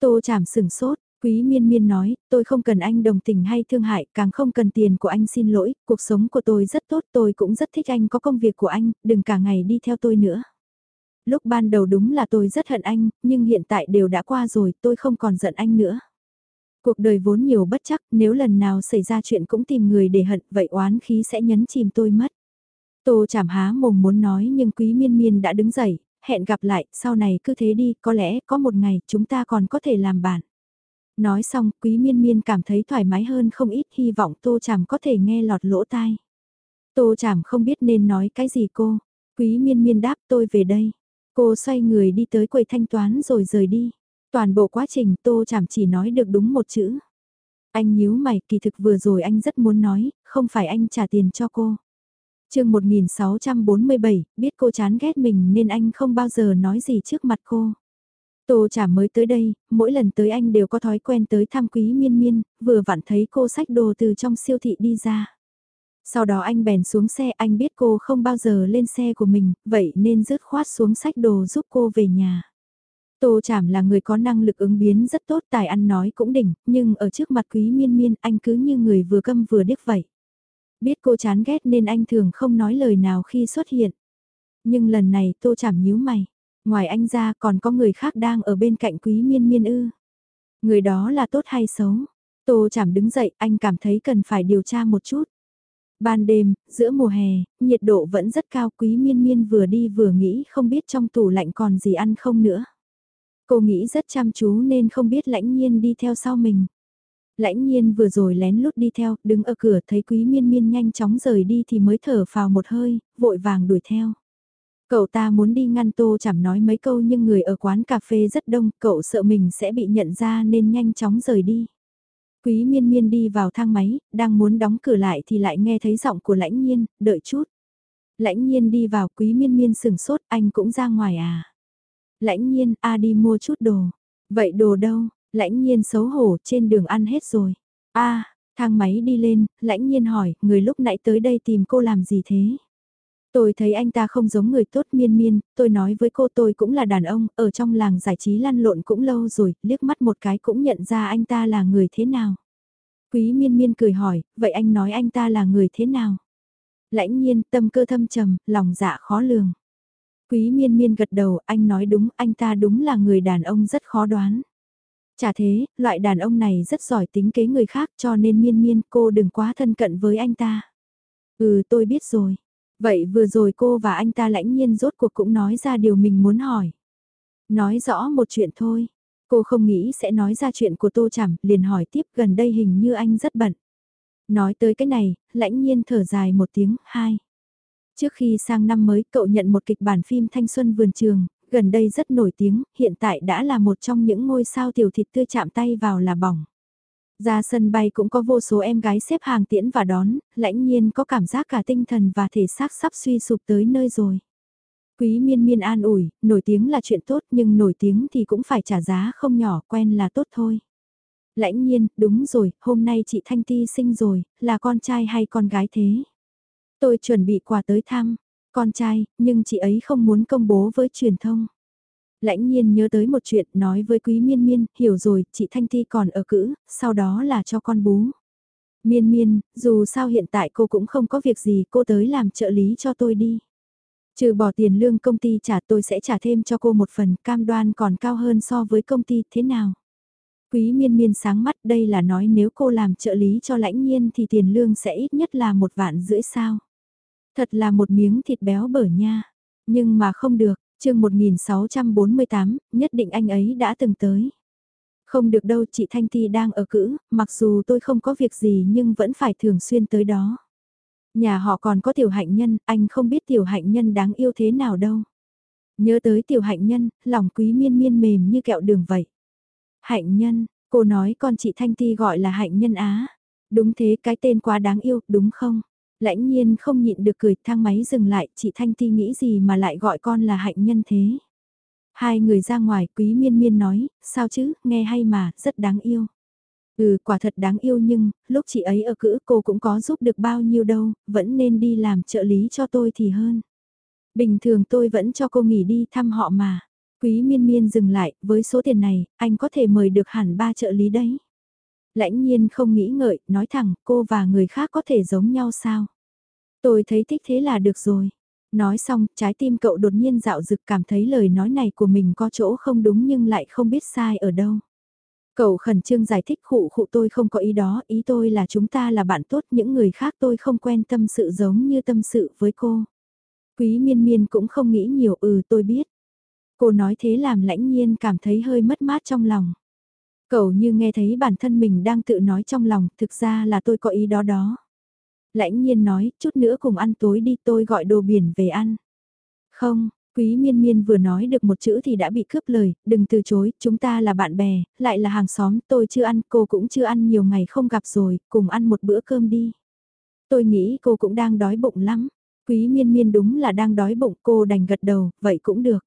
Tô chảm sừng sốt, Quý miên miên nói, tôi không cần anh đồng tình hay thương hại, càng không cần tiền của anh xin lỗi, cuộc sống của tôi rất tốt, tôi cũng rất thích anh có công việc của anh, đừng cả ngày đi theo tôi nữa. Lúc ban đầu đúng là tôi rất hận anh, nhưng hiện tại đều đã qua rồi, tôi không còn giận anh nữa. Cuộc đời vốn nhiều bất chắc, nếu lần nào xảy ra chuyện cũng tìm người để hận, vậy oán khí sẽ nhấn chìm tôi mất. Tô chảm há mồm muốn nói nhưng quý miên miên đã đứng dậy, hẹn gặp lại, sau này cứ thế đi, có lẽ có một ngày chúng ta còn có thể làm bạn. Nói xong, quý miên miên cảm thấy thoải mái hơn không ít hy vọng tô chảm có thể nghe lọt lỗ tai. Tô chảm không biết nên nói cái gì cô. Quý miên miên đáp tôi về đây. Cô xoay người đi tới quầy thanh toán rồi rời đi. Toàn bộ quá trình tô chảm chỉ nói được đúng một chữ. Anh nhíu mày kỳ thực vừa rồi anh rất muốn nói, không phải anh trả tiền cho cô. chương 1647, biết cô chán ghét mình nên anh không bao giờ nói gì trước mặt cô. Tô Chả mới tới đây, mỗi lần tới anh đều có thói quen tới thăm quý miên miên, vừa vặn thấy cô sách đồ từ trong siêu thị đi ra. Sau đó anh bèn xuống xe anh biết cô không bao giờ lên xe của mình, vậy nên dứt khoát xuống sách đồ giúp cô về nhà. Tô Chảm là người có năng lực ứng biến rất tốt tài ăn nói cũng đỉnh, nhưng ở trước mặt quý miên miên anh cứ như người vừa câm vừa điếc vậy. Biết cô chán ghét nên anh thường không nói lời nào khi xuất hiện. Nhưng lần này Tô Chảm nhíu mày. Ngoài anh ra còn có người khác đang ở bên cạnh quý miên miên ư. Người đó là tốt hay xấu? Tô chảm đứng dậy, anh cảm thấy cần phải điều tra một chút. Ban đêm, giữa mùa hè, nhiệt độ vẫn rất cao quý miên miên vừa đi vừa nghĩ không biết trong tủ lạnh còn gì ăn không nữa. Cô nghĩ rất chăm chú nên không biết lãnh nhiên đi theo sau mình. Lãnh nhiên vừa rồi lén lút đi theo, đứng ở cửa thấy quý miên miên nhanh chóng rời đi thì mới thở vào một hơi, vội vàng đuổi theo. Cậu ta muốn đi ngăn tô chảm nói mấy câu nhưng người ở quán cà phê rất đông, cậu sợ mình sẽ bị nhận ra nên nhanh chóng rời đi. Quý miên miên đi vào thang máy, đang muốn đóng cửa lại thì lại nghe thấy giọng của lãnh nhiên, đợi chút. Lãnh nhiên đi vào quý miên miên sừng sốt, anh cũng ra ngoài à. Lãnh nhiên, a đi mua chút đồ. Vậy đồ đâu, lãnh nhiên xấu hổ, trên đường ăn hết rồi. a thang máy đi lên, lãnh nhiên hỏi, người lúc nãy tới đây tìm cô làm gì thế? Tôi thấy anh ta không giống người tốt miên miên, tôi nói với cô tôi cũng là đàn ông, ở trong làng giải trí lăn lộn cũng lâu rồi, liếc mắt một cái cũng nhận ra anh ta là người thế nào. Quý miên miên cười hỏi, vậy anh nói anh ta là người thế nào? Lãnh nhiên, tâm cơ thâm trầm, lòng dạ khó lường. Quý miên miên gật đầu, anh nói đúng, anh ta đúng là người đàn ông rất khó đoán. Chả thế, loại đàn ông này rất giỏi tính kế người khác cho nên miên miên cô đừng quá thân cận với anh ta. Ừ tôi biết rồi. Vậy vừa rồi cô và anh ta lãnh nhiên rốt cuộc cũng nói ra điều mình muốn hỏi. Nói rõ một chuyện thôi. Cô không nghĩ sẽ nói ra chuyện của Tô Chảm, liền hỏi tiếp gần đây hình như anh rất bận. Nói tới cái này, lãnh nhiên thở dài một tiếng, hai. Trước khi sang năm mới cậu nhận một kịch bản phim Thanh Xuân Vườn Trường, gần đây rất nổi tiếng, hiện tại đã là một trong những ngôi sao tiểu thịt tươi chạm tay vào là bỏng. Ra sân bay cũng có vô số em gái xếp hàng tiễn và đón, lãnh nhiên có cảm giác cả tinh thần và thể xác sắp suy sụp tới nơi rồi. Quý miên miên an ủi, nổi tiếng là chuyện tốt nhưng nổi tiếng thì cũng phải trả giá không nhỏ, quen là tốt thôi. Lãnh nhiên, đúng rồi, hôm nay chị Thanh Ti sinh rồi, là con trai hay con gái thế? Tôi chuẩn bị quà tới thăm, con trai, nhưng chị ấy không muốn công bố với truyền thông. Lãnh nhiên nhớ tới một chuyện nói với quý miên miên, hiểu rồi, chị Thanh Ti còn ở cữ, sau đó là cho con bú. Miên miên, dù sao hiện tại cô cũng không có việc gì, cô tới làm trợ lý cho tôi đi. Trừ bỏ tiền lương công ty trả tôi sẽ trả thêm cho cô một phần cam đoan còn cao hơn so với công ty thế nào. Quý miên miên sáng mắt đây là nói nếu cô làm trợ lý cho lãnh nhiên thì tiền lương sẽ ít nhất là một vạn rưỡi sao. Thật là một miếng thịt béo bở nha. Nhưng mà không được, chương 1648, nhất định anh ấy đã từng tới. Không được đâu chị Thanh Ti đang ở cữ, mặc dù tôi không có việc gì nhưng vẫn phải thường xuyên tới đó. Nhà họ còn có tiểu hạnh nhân, anh không biết tiểu hạnh nhân đáng yêu thế nào đâu. Nhớ tới tiểu hạnh nhân, lòng quý miên miên mềm như kẹo đường vậy. Hạnh nhân, cô nói con chị Thanh Ti gọi là hạnh nhân á. Đúng thế cái tên quá đáng yêu, đúng không? Lãnh nhiên không nhịn được cười thang máy dừng lại, chị Thanh Ti nghĩ gì mà lại gọi con là hạnh nhân thế. Hai người ra ngoài, quý miên miên nói, sao chứ, nghe hay mà, rất đáng yêu. Ừ, quả thật đáng yêu nhưng, lúc chị ấy ở cữ cô cũng có giúp được bao nhiêu đâu, vẫn nên đi làm trợ lý cho tôi thì hơn. Bình thường tôi vẫn cho cô nghỉ đi thăm họ mà. Quý miên miên dừng lại, với số tiền này, anh có thể mời được hẳn ba trợ lý đấy. Lãnh nhiên không nghĩ ngợi, nói thẳng, cô và người khác có thể giống nhau sao? Tôi thấy thích thế là được rồi. Nói xong, trái tim cậu đột nhiên dạo dực cảm thấy lời nói này của mình có chỗ không đúng nhưng lại không biết sai ở đâu. Cậu khẩn trương giải thích khụ khụ tôi không có ý đó, ý tôi là chúng ta là bạn tốt, những người khác tôi không quen tâm sự giống như tâm sự với cô. Quý miên miên cũng không nghĩ nhiều ừ tôi biết. Cô nói thế làm lãnh nhiên cảm thấy hơi mất mát trong lòng. Cậu như nghe thấy bản thân mình đang tự nói trong lòng, thực ra là tôi có ý đó đó. Lãnh nhiên nói, chút nữa cùng ăn tối đi tôi gọi đồ biển về ăn. Không, Quý miên miên vừa nói được một chữ thì đã bị cướp lời, đừng từ chối, chúng ta là bạn bè, lại là hàng xóm, tôi chưa ăn, cô cũng chưa ăn nhiều ngày không gặp rồi, cùng ăn một bữa cơm đi. Tôi nghĩ cô cũng đang đói bụng lắm, quý miên miên đúng là đang đói bụng, cô đành gật đầu, vậy cũng được.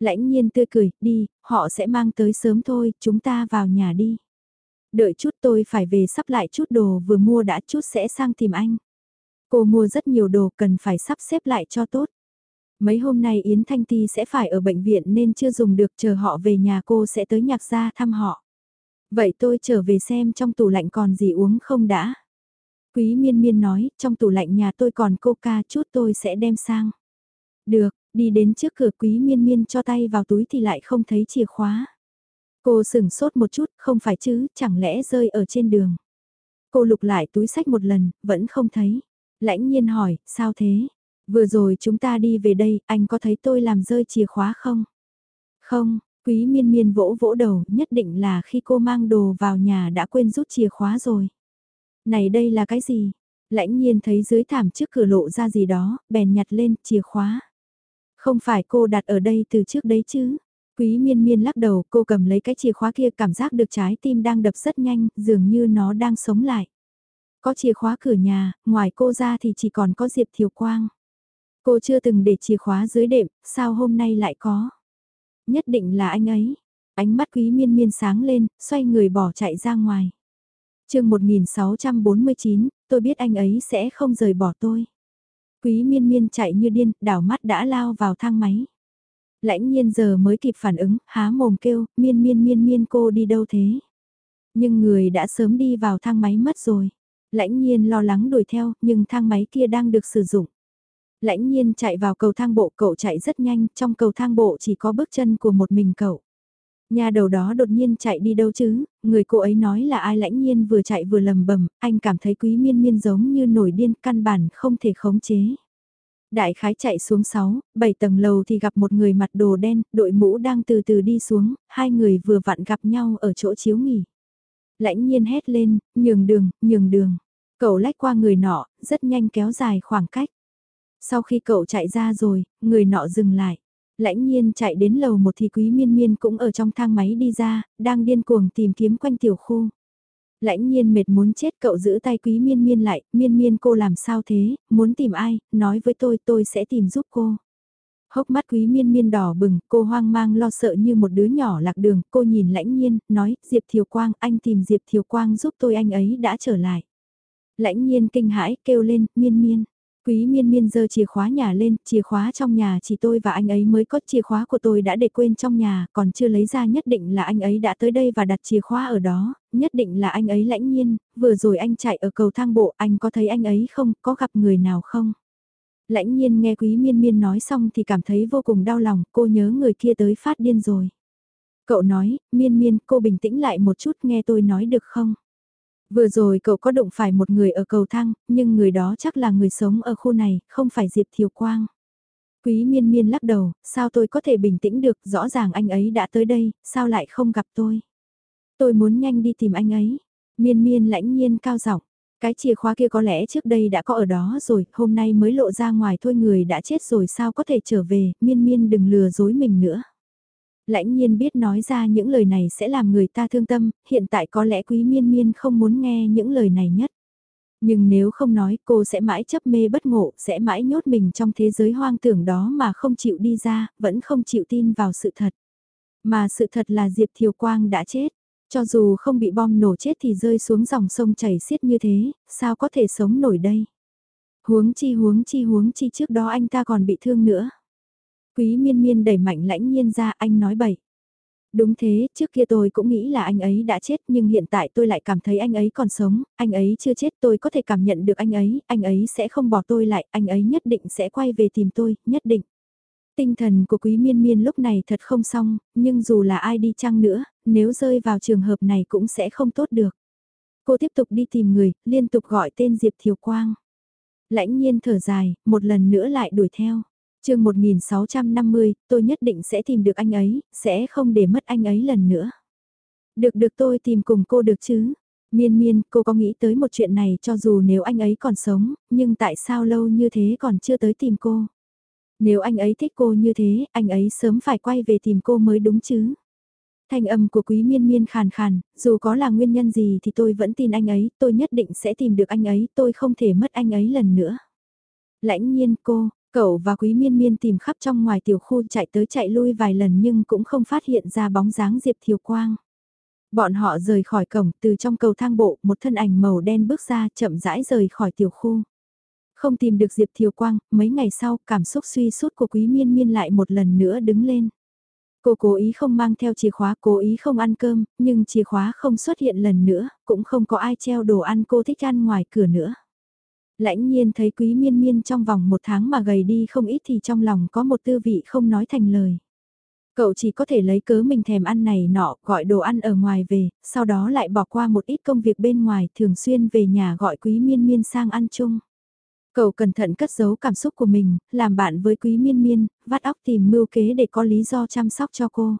Lãnh nhiên tươi cười, đi, họ sẽ mang tới sớm thôi, chúng ta vào nhà đi. Đợi chút tôi phải về sắp lại chút đồ vừa mua đã chút sẽ sang tìm anh. Cô mua rất nhiều đồ cần phải sắp xếp lại cho tốt. Mấy hôm nay Yến Thanh Ti sẽ phải ở bệnh viện nên chưa dùng được chờ họ về nhà cô sẽ tới nhạc gia thăm họ. Vậy tôi trở về xem trong tủ lạnh còn gì uống không đã. Quý miên miên nói, trong tủ lạnh nhà tôi còn coca chút tôi sẽ đem sang. Được, đi đến trước cửa quý miên miên cho tay vào túi thì lại không thấy chìa khóa. Cô sửng sốt một chút, không phải chứ, chẳng lẽ rơi ở trên đường. Cô lục lại túi sách một lần, vẫn không thấy. Lãnh nhiên hỏi, sao thế? Vừa rồi chúng ta đi về đây, anh có thấy tôi làm rơi chìa khóa không? Không, quý miên miên vỗ vỗ đầu, nhất định là khi cô mang đồ vào nhà đã quên rút chìa khóa rồi. Này đây là cái gì? Lãnh nhiên thấy dưới thảm trước cửa lộ ra gì đó, bèn nhặt lên chìa khóa. Không phải cô đặt ở đây từ trước đấy chứ? Quý miên miên lắc đầu, cô cầm lấy cái chìa khóa kia cảm giác được trái tim đang đập rất nhanh, dường như nó đang sống lại. Có chìa khóa cửa nhà, ngoài cô ra thì chỉ còn có Diệp Thiều Quang. Cô chưa từng để chìa khóa dưới đệm, sao hôm nay lại có? Nhất định là anh ấy. Ánh mắt quý miên miên sáng lên, xoay người bỏ chạy ra ngoài. chương 1649, tôi biết anh ấy sẽ không rời bỏ tôi. Quý miên miên chạy như điên, đảo mắt đã lao vào thang máy. Lãnh nhiên giờ mới kịp phản ứng, há mồm kêu, miên miên miên miên cô đi đâu thế? Nhưng người đã sớm đi vào thang máy mất rồi. Lãnh nhiên lo lắng đuổi theo, nhưng thang máy kia đang được sử dụng. Lãnh nhiên chạy vào cầu thang bộ, cậu chạy rất nhanh, trong cầu thang bộ chỉ có bước chân của một mình cậu. Nhà đầu đó đột nhiên chạy đi đâu chứ, người cô ấy nói là ai lãnh nhiên vừa chạy vừa lầm bầm, anh cảm thấy quý miên miên giống như nổi điên căn bản không thể khống chế. Đại khái chạy xuống 6, 7 tầng lầu thì gặp một người mặt đồ đen, đội mũ đang từ từ đi xuống, hai người vừa vặn gặp nhau ở chỗ chiếu nghỉ. Lãnh nhiên hét lên, nhường đường, nhường đường. Cậu lách qua người nọ, rất nhanh kéo dài khoảng cách. Sau khi cậu chạy ra rồi, người nọ dừng lại. Lãnh nhiên chạy đến lầu một thì quý miên miên cũng ở trong thang máy đi ra, đang điên cuồng tìm kiếm quanh tiểu khu. Lãnh nhiên mệt muốn chết cậu giữ tay quý miên miên lại, miên miên cô làm sao thế, muốn tìm ai, nói với tôi tôi sẽ tìm giúp cô. Hốc mắt quý miên miên đỏ bừng, cô hoang mang lo sợ như một đứa nhỏ lạc đường, cô nhìn lãnh nhiên, nói, Diệp Thiều Quang, anh tìm Diệp Thiều Quang giúp tôi anh ấy đã trở lại. Lãnh nhiên kinh hãi, kêu lên, miên miên. Quý miên miên giơ chìa khóa nhà lên, chìa khóa trong nhà chỉ tôi và anh ấy mới có chìa khóa của tôi đã để quên trong nhà, còn chưa lấy ra nhất định là anh ấy đã tới đây và đặt chìa khóa ở đó, nhất định là anh ấy lãnh nhiên, vừa rồi anh chạy ở cầu thang bộ, anh có thấy anh ấy không, có gặp người nào không? Lãnh nhiên nghe quý miên miên nói xong thì cảm thấy vô cùng đau lòng, cô nhớ người kia tới phát điên rồi. Cậu nói, miên miên, cô bình tĩnh lại một chút nghe tôi nói được không? Vừa rồi cậu có đụng phải một người ở cầu thang, nhưng người đó chắc là người sống ở khu này, không phải Diệp Thiều Quang. Quý miên miên lắc đầu, sao tôi có thể bình tĩnh được, rõ ràng anh ấy đã tới đây, sao lại không gặp tôi. Tôi muốn nhanh đi tìm anh ấy. Miên miên lãnh nhiên cao giọng cái chìa khóa kia có lẽ trước đây đã có ở đó rồi, hôm nay mới lộ ra ngoài thôi người đã chết rồi sao có thể trở về, miên miên đừng lừa dối mình nữa lãnh nhiên biết nói ra những lời này sẽ làm người ta thương tâm, hiện tại có lẽ quý miên miên không muốn nghe những lời này nhất. Nhưng nếu không nói cô sẽ mãi chấp mê bất ngộ, sẽ mãi nhốt mình trong thế giới hoang tưởng đó mà không chịu đi ra, vẫn không chịu tin vào sự thật. Mà sự thật là Diệp Thiều Quang đã chết, cho dù không bị bom nổ chết thì rơi xuống dòng sông chảy xiết như thế, sao có thể sống nổi đây? Huống chi huống chi huống chi trước đó anh ta còn bị thương nữa. Quý miên miên đẩy mạnh lãnh nhiên ra anh nói bậy. Đúng thế, trước kia tôi cũng nghĩ là anh ấy đã chết nhưng hiện tại tôi lại cảm thấy anh ấy còn sống, anh ấy chưa chết tôi có thể cảm nhận được anh ấy, anh ấy sẽ không bỏ tôi lại, anh ấy nhất định sẽ quay về tìm tôi, nhất định. Tinh thần của quý miên miên lúc này thật không xong, nhưng dù là ai đi chăng nữa, nếu rơi vào trường hợp này cũng sẽ không tốt được. Cô tiếp tục đi tìm người, liên tục gọi tên Diệp Thiều Quang. Lãnh nhiên thở dài, một lần nữa lại đuổi theo chương 1650, tôi nhất định sẽ tìm được anh ấy, sẽ không để mất anh ấy lần nữa. Được được tôi tìm cùng cô được chứ. Miên miên, cô có nghĩ tới một chuyện này cho dù nếu anh ấy còn sống, nhưng tại sao lâu như thế còn chưa tới tìm cô? Nếu anh ấy thích cô như thế, anh ấy sớm phải quay về tìm cô mới đúng chứ. Thanh âm của quý miên miên khàn khàn, dù có là nguyên nhân gì thì tôi vẫn tin anh ấy, tôi nhất định sẽ tìm được anh ấy, tôi không thể mất anh ấy lần nữa. Lãnh nhiên cô, Cậu và Quý Miên Miên tìm khắp trong ngoài tiểu khu chạy tới chạy lui vài lần nhưng cũng không phát hiện ra bóng dáng Diệp Thiều Quang. Bọn họ rời khỏi cổng, từ trong cầu thang bộ, một thân ảnh màu đen bước ra chậm rãi rời khỏi tiểu khu. Không tìm được Diệp Thiều Quang, mấy ngày sau, cảm xúc suy sút của Quý Miên Miên lại một lần nữa đứng lên. Cô cố ý không mang theo chìa khóa, cố ý không ăn cơm, nhưng chìa khóa không xuất hiện lần nữa, cũng không có ai treo đồ ăn cô thích ăn ngoài cửa nữa. Lãnh nhiên thấy quý miên miên trong vòng một tháng mà gầy đi không ít thì trong lòng có một tư vị không nói thành lời. Cậu chỉ có thể lấy cớ mình thèm ăn này nọ, gọi đồ ăn ở ngoài về, sau đó lại bỏ qua một ít công việc bên ngoài, thường xuyên về nhà gọi quý miên miên sang ăn chung. Cậu cẩn thận cất giấu cảm xúc của mình, làm bạn với quý miên miên, vắt óc tìm mưu kế để có lý do chăm sóc cho cô.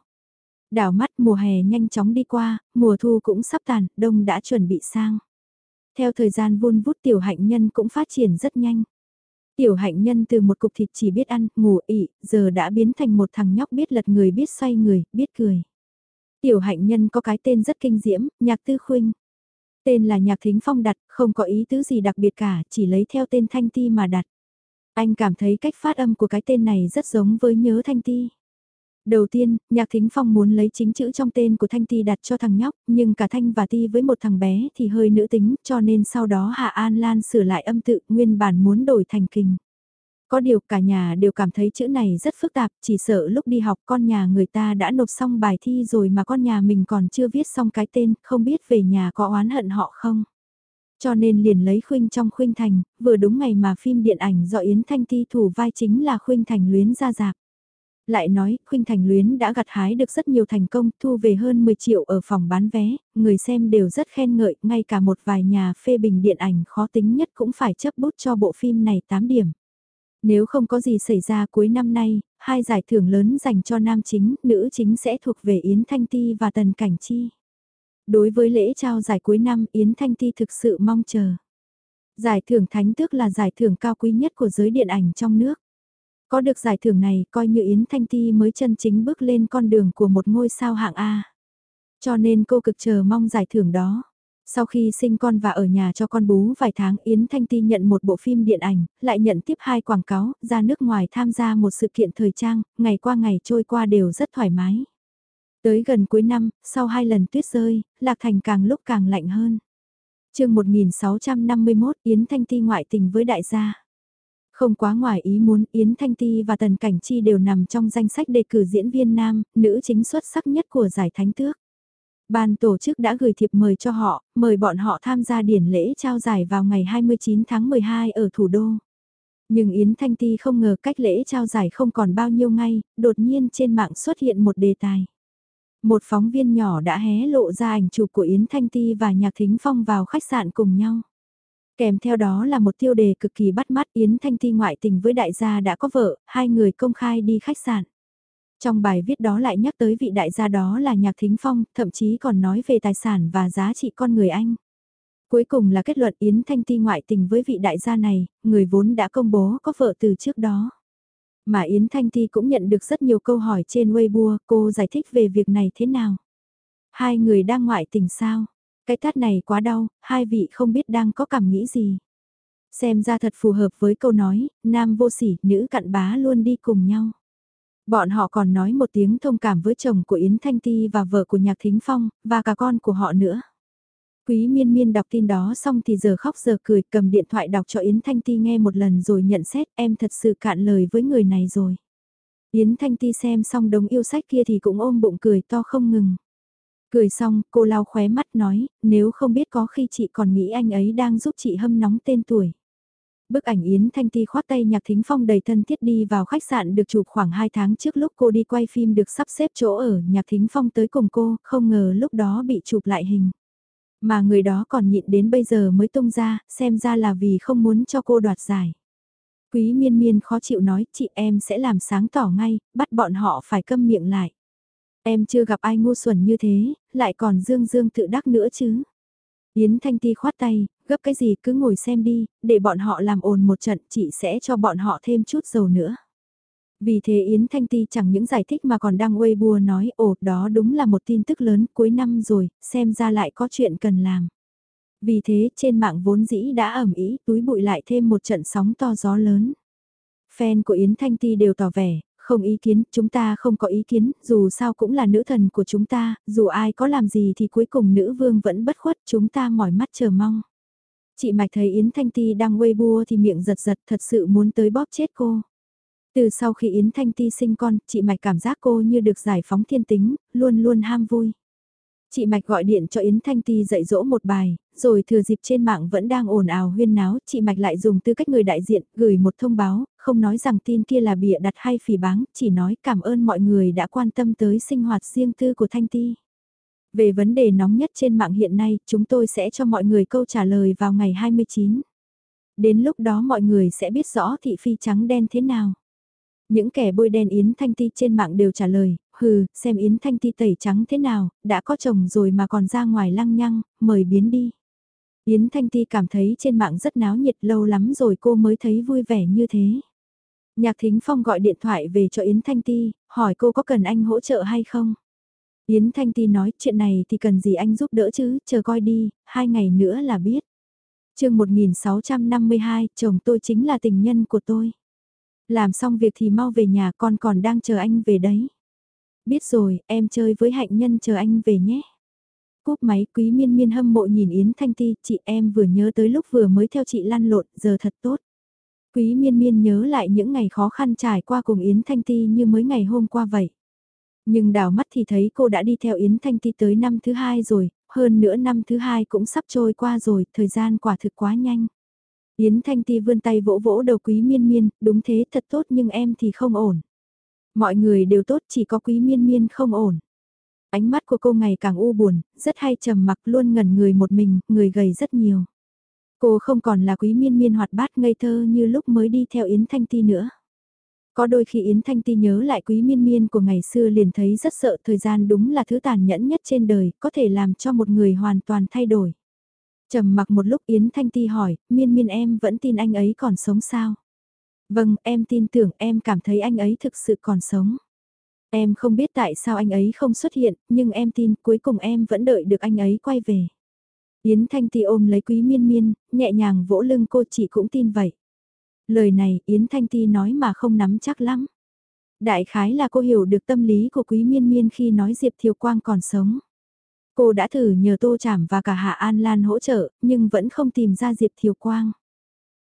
Đảo mắt mùa hè nhanh chóng đi qua, mùa thu cũng sắp tàn, đông đã chuẩn bị sang. Theo thời gian vun vút tiểu hạnh nhân cũng phát triển rất nhanh. Tiểu hạnh nhân từ một cục thịt chỉ biết ăn, ngủ ị, giờ đã biến thành một thằng nhóc biết lật người biết xoay người, biết cười. Tiểu hạnh nhân có cái tên rất kinh diễm, nhạc tư khuynh. Tên là nhạc thính phong đặt, không có ý tứ gì đặc biệt cả, chỉ lấy theo tên thanh ti mà đặt. Anh cảm thấy cách phát âm của cái tên này rất giống với nhớ thanh ti. Đầu tiên, Nhạc Thính Phong muốn lấy chính chữ trong tên của Thanh Ti đặt cho thằng nhóc, nhưng cả Thanh và Ti với một thằng bé thì hơi nữ tính, cho nên sau đó Hạ An Lan sửa lại âm tự, nguyên bản muốn đổi thành kình. Có điều cả nhà đều cảm thấy chữ này rất phức tạp, chỉ sợ lúc đi học con nhà người ta đã nộp xong bài thi rồi mà con nhà mình còn chưa viết xong cái tên, không biết về nhà có oán hận họ không. Cho nên liền lấy Khuynh trong Khuynh Thành, vừa đúng ngày mà phim điện ảnh do Yến Thanh Ti thủ vai chính là Khuynh Thành luyến ra dạp. Lại nói, Khuynh Thành luyến đã gặt hái được rất nhiều thành công, thu về hơn 10 triệu ở phòng bán vé, người xem đều rất khen ngợi, ngay cả một vài nhà phê bình điện ảnh khó tính nhất cũng phải chấp bút cho bộ phim này 8 điểm. Nếu không có gì xảy ra cuối năm nay, hai giải thưởng lớn dành cho nam chính, nữ chính sẽ thuộc về Yến Thanh Ti và Tần Cảnh Chi. Đối với lễ trao giải cuối năm Yến Thanh Ti thực sự mong chờ. Giải thưởng Thánh Tước là giải thưởng cao quý nhất của giới điện ảnh trong nước. Có được giải thưởng này coi như Yến Thanh Ti mới chân chính bước lên con đường của một ngôi sao hạng A. Cho nên cô cực chờ mong giải thưởng đó. Sau khi sinh con và ở nhà cho con bú vài tháng Yến Thanh Ti nhận một bộ phim điện ảnh, lại nhận tiếp hai quảng cáo, ra nước ngoài tham gia một sự kiện thời trang, ngày qua ngày trôi qua đều rất thoải mái. Tới gần cuối năm, sau hai lần tuyết rơi, Lạc Thành càng lúc càng lạnh hơn. chương 1651 Yến Thanh Ti ngoại tình với đại gia. Không quá ngoài ý muốn Yến Thanh Ti và Tần Cảnh Chi đều nằm trong danh sách đề cử diễn viên nam, nữ chính xuất sắc nhất của giải thánh tước. Ban tổ chức đã gửi thiệp mời cho họ, mời bọn họ tham gia điển lễ trao giải vào ngày 29 tháng 12 ở thủ đô. Nhưng Yến Thanh Ti không ngờ cách lễ trao giải không còn bao nhiêu ngay, đột nhiên trên mạng xuất hiện một đề tài. Một phóng viên nhỏ đã hé lộ ra ảnh chụp của Yến Thanh Ti và Nhạc Thính Phong vào khách sạn cùng nhau. Kèm theo đó là một tiêu đề cực kỳ bắt mắt Yến Thanh Ti ngoại tình với đại gia đã có vợ, hai người công khai đi khách sạn. Trong bài viết đó lại nhắc tới vị đại gia đó là Nhạc Thính Phong, thậm chí còn nói về tài sản và giá trị con người anh. Cuối cùng là kết luận Yến Thanh Ti ngoại tình với vị đại gia này, người vốn đã công bố có vợ từ trước đó. Mà Yến Thanh Ti cũng nhận được rất nhiều câu hỏi trên Weibo, cô giải thích về việc này thế nào? Hai người đang ngoại tình sao? Cái tát này quá đau, hai vị không biết đang có cảm nghĩ gì. Xem ra thật phù hợp với câu nói, nam vô sỉ, nữ cặn bá luôn đi cùng nhau. Bọn họ còn nói một tiếng thông cảm với chồng của Yến Thanh Ti và vợ của Nhạc Thính Phong, và cả con của họ nữa. Quý miên miên đọc tin đó xong thì giờ khóc giờ cười cầm điện thoại đọc cho Yến Thanh Ti nghe một lần rồi nhận xét em thật sự cạn lời với người này rồi. Yến Thanh Ti xem xong đống yêu sách kia thì cũng ôm bụng cười to không ngừng. Cười xong, cô lau khóe mắt nói, nếu không biết có khi chị còn nghĩ anh ấy đang giúp chị hâm nóng tên tuổi. Bức ảnh Yến Thanh Ti khoát tay Nhạc Thính Phong đầy thân thiết đi vào khách sạn được chụp khoảng 2 tháng trước lúc cô đi quay phim được sắp xếp chỗ ở Nhạc Thính Phong tới cùng cô, không ngờ lúc đó bị chụp lại hình. Mà người đó còn nhịn đến bây giờ mới tung ra, xem ra là vì không muốn cho cô đoạt giải. Quý miên miên khó chịu nói, chị em sẽ làm sáng tỏ ngay, bắt bọn họ phải câm miệng lại. Em chưa gặp ai ngu xuẩn như thế, lại còn dương dương tự đắc nữa chứ. Yến Thanh Ti khoát tay, gấp cái gì cứ ngồi xem đi, để bọn họ làm ồn một trận, chị sẽ cho bọn họ thêm chút dầu nữa. Vì thế Yến Thanh Ti chẳng những giải thích mà còn đang Weibo nói ồ đó đúng là một tin tức lớn cuối năm rồi, xem ra lại có chuyện cần làm. Vì thế trên mạng vốn dĩ đã ẩm ý túi bụi lại thêm một trận sóng to gió lớn. Fan của Yến Thanh Ti đều tỏ vẻ, không ý kiến, chúng ta không có ý kiến, dù sao cũng là nữ thần của chúng ta, dù ai có làm gì thì cuối cùng nữ vương vẫn bất khuất, chúng ta mỏi mắt chờ mong. Chị Mạch thấy Yến Thanh Ti đang Weibo thì miệng giật giật thật sự muốn tới bóp chết cô. Từ sau khi Yến Thanh Ti sinh con, chị Mạch cảm giác cô như được giải phóng thiên tính, luôn luôn ham vui. Chị Mạch gọi điện cho Yến Thanh Ti dạy dỗ một bài, rồi thừa dịp trên mạng vẫn đang ồn ào huyên náo, chị Mạch lại dùng tư cách người đại diện, gửi một thông báo, không nói rằng tin kia là bịa đặt hay phỉ báng, chỉ nói cảm ơn mọi người đã quan tâm tới sinh hoạt riêng tư của Thanh Ti. Về vấn đề nóng nhất trên mạng hiện nay, chúng tôi sẽ cho mọi người câu trả lời vào ngày 29. Đến lúc đó mọi người sẽ biết rõ thị phi trắng đen thế nào. Những kẻ bôi đen Yến Thanh Ti trên mạng đều trả lời, hừ, xem Yến Thanh Ti tẩy trắng thế nào, đã có chồng rồi mà còn ra ngoài lăng nhăng, mời biến đi. Yến Thanh Ti cảm thấy trên mạng rất náo nhiệt lâu lắm rồi cô mới thấy vui vẻ như thế. Nhạc Thính Phong gọi điện thoại về cho Yến Thanh Ti, hỏi cô có cần anh hỗ trợ hay không. Yến Thanh Ti nói chuyện này thì cần gì anh giúp đỡ chứ, chờ coi đi, hai ngày nữa là biết. chương 1652, chồng tôi chính là tình nhân của tôi. Làm xong việc thì mau về nhà con còn đang chờ anh về đấy. Biết rồi, em chơi với hạnh nhân chờ anh về nhé. Cúp máy quý miên miên hâm mộ nhìn Yến Thanh Ti, chị em vừa nhớ tới lúc vừa mới theo chị lăn lộn, giờ thật tốt. Quý miên miên nhớ lại những ngày khó khăn trải qua cùng Yến Thanh Ti như mới ngày hôm qua vậy. Nhưng đào mắt thì thấy cô đã đi theo Yến Thanh Ti tới năm thứ hai rồi, hơn nữa năm thứ hai cũng sắp trôi qua rồi, thời gian quả thực quá nhanh. Yến Thanh Ti vươn tay vỗ vỗ đầu quý miên miên, đúng thế thật tốt nhưng em thì không ổn. Mọi người đều tốt chỉ có quý miên miên không ổn. Ánh mắt của cô ngày càng u buồn, rất hay trầm mặc luôn ngẩn người một mình, người gầy rất nhiều. Cô không còn là quý miên miên hoạt bát ngây thơ như lúc mới đi theo Yến Thanh Ti nữa. Có đôi khi Yến Thanh Ti nhớ lại quý miên miên của ngày xưa liền thấy rất sợ thời gian đúng là thứ tàn nhẫn nhất trên đời, có thể làm cho một người hoàn toàn thay đổi. trầm mặc một lúc Yến Thanh Ti hỏi, miên miên em vẫn tin anh ấy còn sống sao? Vâng, em tin tưởng em cảm thấy anh ấy thực sự còn sống. Em không biết tại sao anh ấy không xuất hiện, nhưng em tin cuối cùng em vẫn đợi được anh ấy quay về. Yến Thanh Ti ôm lấy quý miên miên, nhẹ nhàng vỗ lưng cô chị cũng tin vậy. Lời này Yến Thanh Ti nói mà không nắm chắc lắm. Đại khái là cô hiểu được tâm lý của quý miên miên khi nói Diệp Thiều Quang còn sống. Cô đã thử nhờ Tô Trảm và cả Hạ An Lan hỗ trợ, nhưng vẫn không tìm ra Diệp Thiều Quang.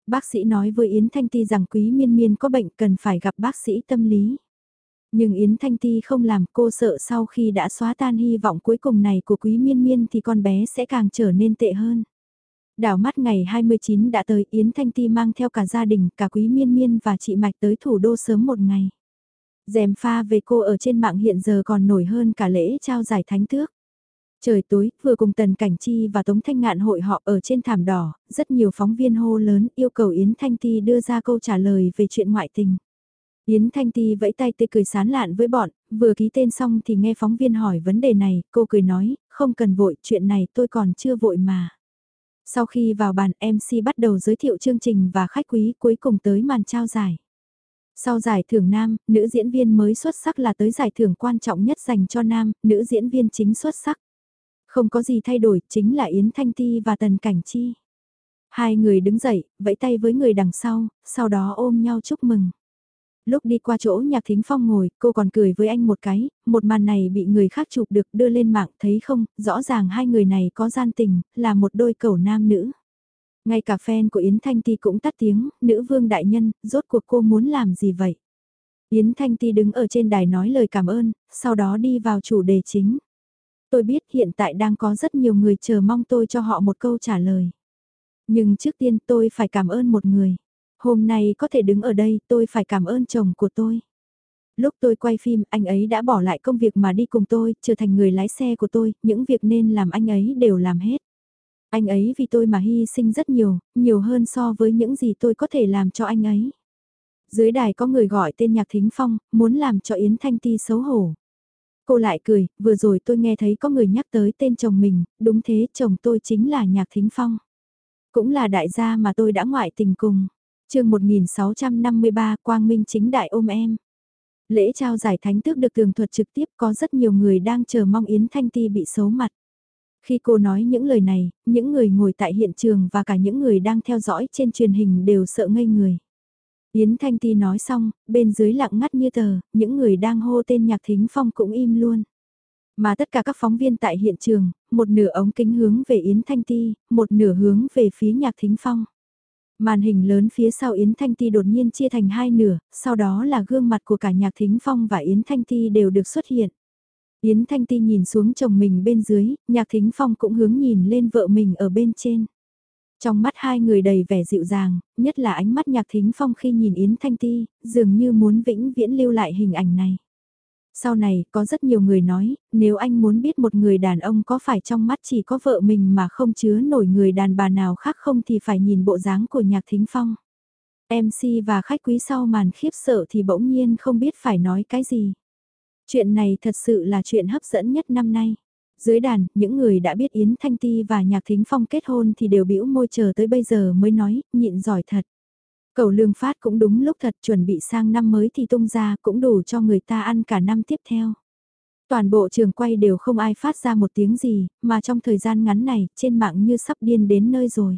Bác sĩ nói với Yến Thanh Ti rằng quý miên miên có bệnh cần phải gặp bác sĩ tâm lý. Nhưng Yến Thanh Ti không làm cô sợ sau khi đã xóa tan hy vọng cuối cùng này của quý miên miên thì con bé sẽ càng trở nên tệ hơn. Đảo mắt ngày 29 đã tới Yến Thanh Ti mang theo cả gia đình, cả quý miên miên và chị Mạch tới thủ đô sớm một ngày. Dèm pha về cô ở trên mạng hiện giờ còn nổi hơn cả lễ trao giải thánh tước. Trời tối, vừa cùng Tần Cảnh Chi và Tống Thanh Ngạn hội họ ở trên thảm đỏ, rất nhiều phóng viên hô lớn yêu cầu Yến Thanh Ti đưa ra câu trả lời về chuyện ngoại tình. Yến Thanh Ti vẫy tay tươi cười sán lạn với bọn, vừa ký tên xong thì nghe phóng viên hỏi vấn đề này, cô cười nói, không cần vội, chuyện này tôi còn chưa vội mà. Sau khi vào bàn MC bắt đầu giới thiệu chương trình và khách quý cuối cùng tới màn trao giải. Sau giải thưởng nam, nữ diễn viên mới xuất sắc là tới giải thưởng quan trọng nhất dành cho nam, nữ diễn viên chính xuất sắc. Không có gì thay đổi, chính là Yến Thanh Ti và Tần Cảnh Chi. Hai người đứng dậy, vẫy tay với người đằng sau, sau đó ôm nhau chúc mừng. Lúc đi qua chỗ nhạc thính phong ngồi, cô còn cười với anh một cái, một màn này bị người khác chụp được đưa lên mạng, thấy không, rõ ràng hai người này có gian tình, là một đôi cầu nam nữ. Ngay cả fan của Yến Thanh Ti cũng tắt tiếng, nữ vương đại nhân, rốt cuộc cô muốn làm gì vậy? Yến Thanh Ti đứng ở trên đài nói lời cảm ơn, sau đó đi vào chủ đề chính. Tôi biết hiện tại đang có rất nhiều người chờ mong tôi cho họ một câu trả lời. Nhưng trước tiên tôi phải cảm ơn một người. Hôm nay có thể đứng ở đây tôi phải cảm ơn chồng của tôi. Lúc tôi quay phim anh ấy đã bỏ lại công việc mà đi cùng tôi, trở thành người lái xe của tôi, những việc nên làm anh ấy đều làm hết. Anh ấy vì tôi mà hy sinh rất nhiều, nhiều hơn so với những gì tôi có thể làm cho anh ấy. Dưới đài có người gọi tên Nhạc Thính Phong, muốn làm cho Yến Thanh Ti xấu hổ. Cô lại cười, vừa rồi tôi nghe thấy có người nhắc tới tên chồng mình, đúng thế chồng tôi chính là Nhạc Thính Phong. Cũng là đại gia mà tôi đã ngoại tình cùng chương 1653 Quang Minh chính đại ôm em. Lễ trao giải thánh tước được tường thuật trực tiếp có rất nhiều người đang chờ mong Yến Thanh Ti bị xấu mặt. Khi cô nói những lời này, những người ngồi tại hiện trường và cả những người đang theo dõi trên truyền hình đều sợ ngây người. Yến Thanh Ti nói xong, bên dưới lặng ngắt như tờ, những người đang hô tên nhạc thính phong cũng im luôn. Mà tất cả các phóng viên tại hiện trường, một nửa ống kính hướng về Yến Thanh Ti, một nửa hướng về phía nhạc thính phong. Màn hình lớn phía sau Yến Thanh Ti đột nhiên chia thành hai nửa, sau đó là gương mặt của cả Nhạc Thính Phong và Yến Thanh Ti đều được xuất hiện. Yến Thanh Ti nhìn xuống chồng mình bên dưới, Nhạc Thính Phong cũng hướng nhìn lên vợ mình ở bên trên. Trong mắt hai người đầy vẻ dịu dàng, nhất là ánh mắt Nhạc Thính Phong khi nhìn Yến Thanh Ti, dường như muốn vĩnh viễn lưu lại hình ảnh này. Sau này, có rất nhiều người nói, nếu anh muốn biết một người đàn ông có phải trong mắt chỉ có vợ mình mà không chứa nổi người đàn bà nào khác không thì phải nhìn bộ dáng của nhạc thính phong. MC và khách quý sau màn khiếp sợ thì bỗng nhiên không biết phải nói cái gì. Chuyện này thật sự là chuyện hấp dẫn nhất năm nay. Dưới đàn, những người đã biết Yến Thanh Ti và Nhạc Thính Phong kết hôn thì đều bĩu môi chờ tới bây giờ mới nói, nhịn giỏi thật. Cầu lương phát cũng đúng lúc thật chuẩn bị sang năm mới thì tung ra cũng đủ cho người ta ăn cả năm tiếp theo. Toàn bộ trường quay đều không ai phát ra một tiếng gì, mà trong thời gian ngắn này, trên mạng như sắp điên đến nơi rồi.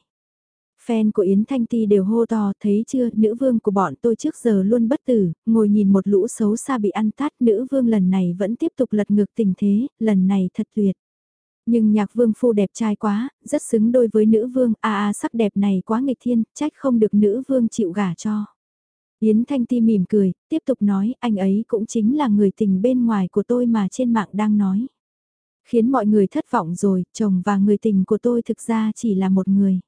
Fan của Yến Thanh Ti đều hô to, thấy chưa, nữ vương của bọn tôi trước giờ luôn bất tử, ngồi nhìn một lũ xấu xa bị ăn tát, nữ vương lần này vẫn tiếp tục lật ngược tình thế, lần này thật tuyệt. Nhưng nhạc vương phu đẹp trai quá, rất xứng đôi với nữ vương, a a sắc đẹp này quá nghịch thiên, trách không được nữ vương chịu gả cho. Yến Thanh Ti mỉm cười, tiếp tục nói anh ấy cũng chính là người tình bên ngoài của tôi mà trên mạng đang nói. Khiến mọi người thất vọng rồi, chồng và người tình của tôi thực ra chỉ là một người.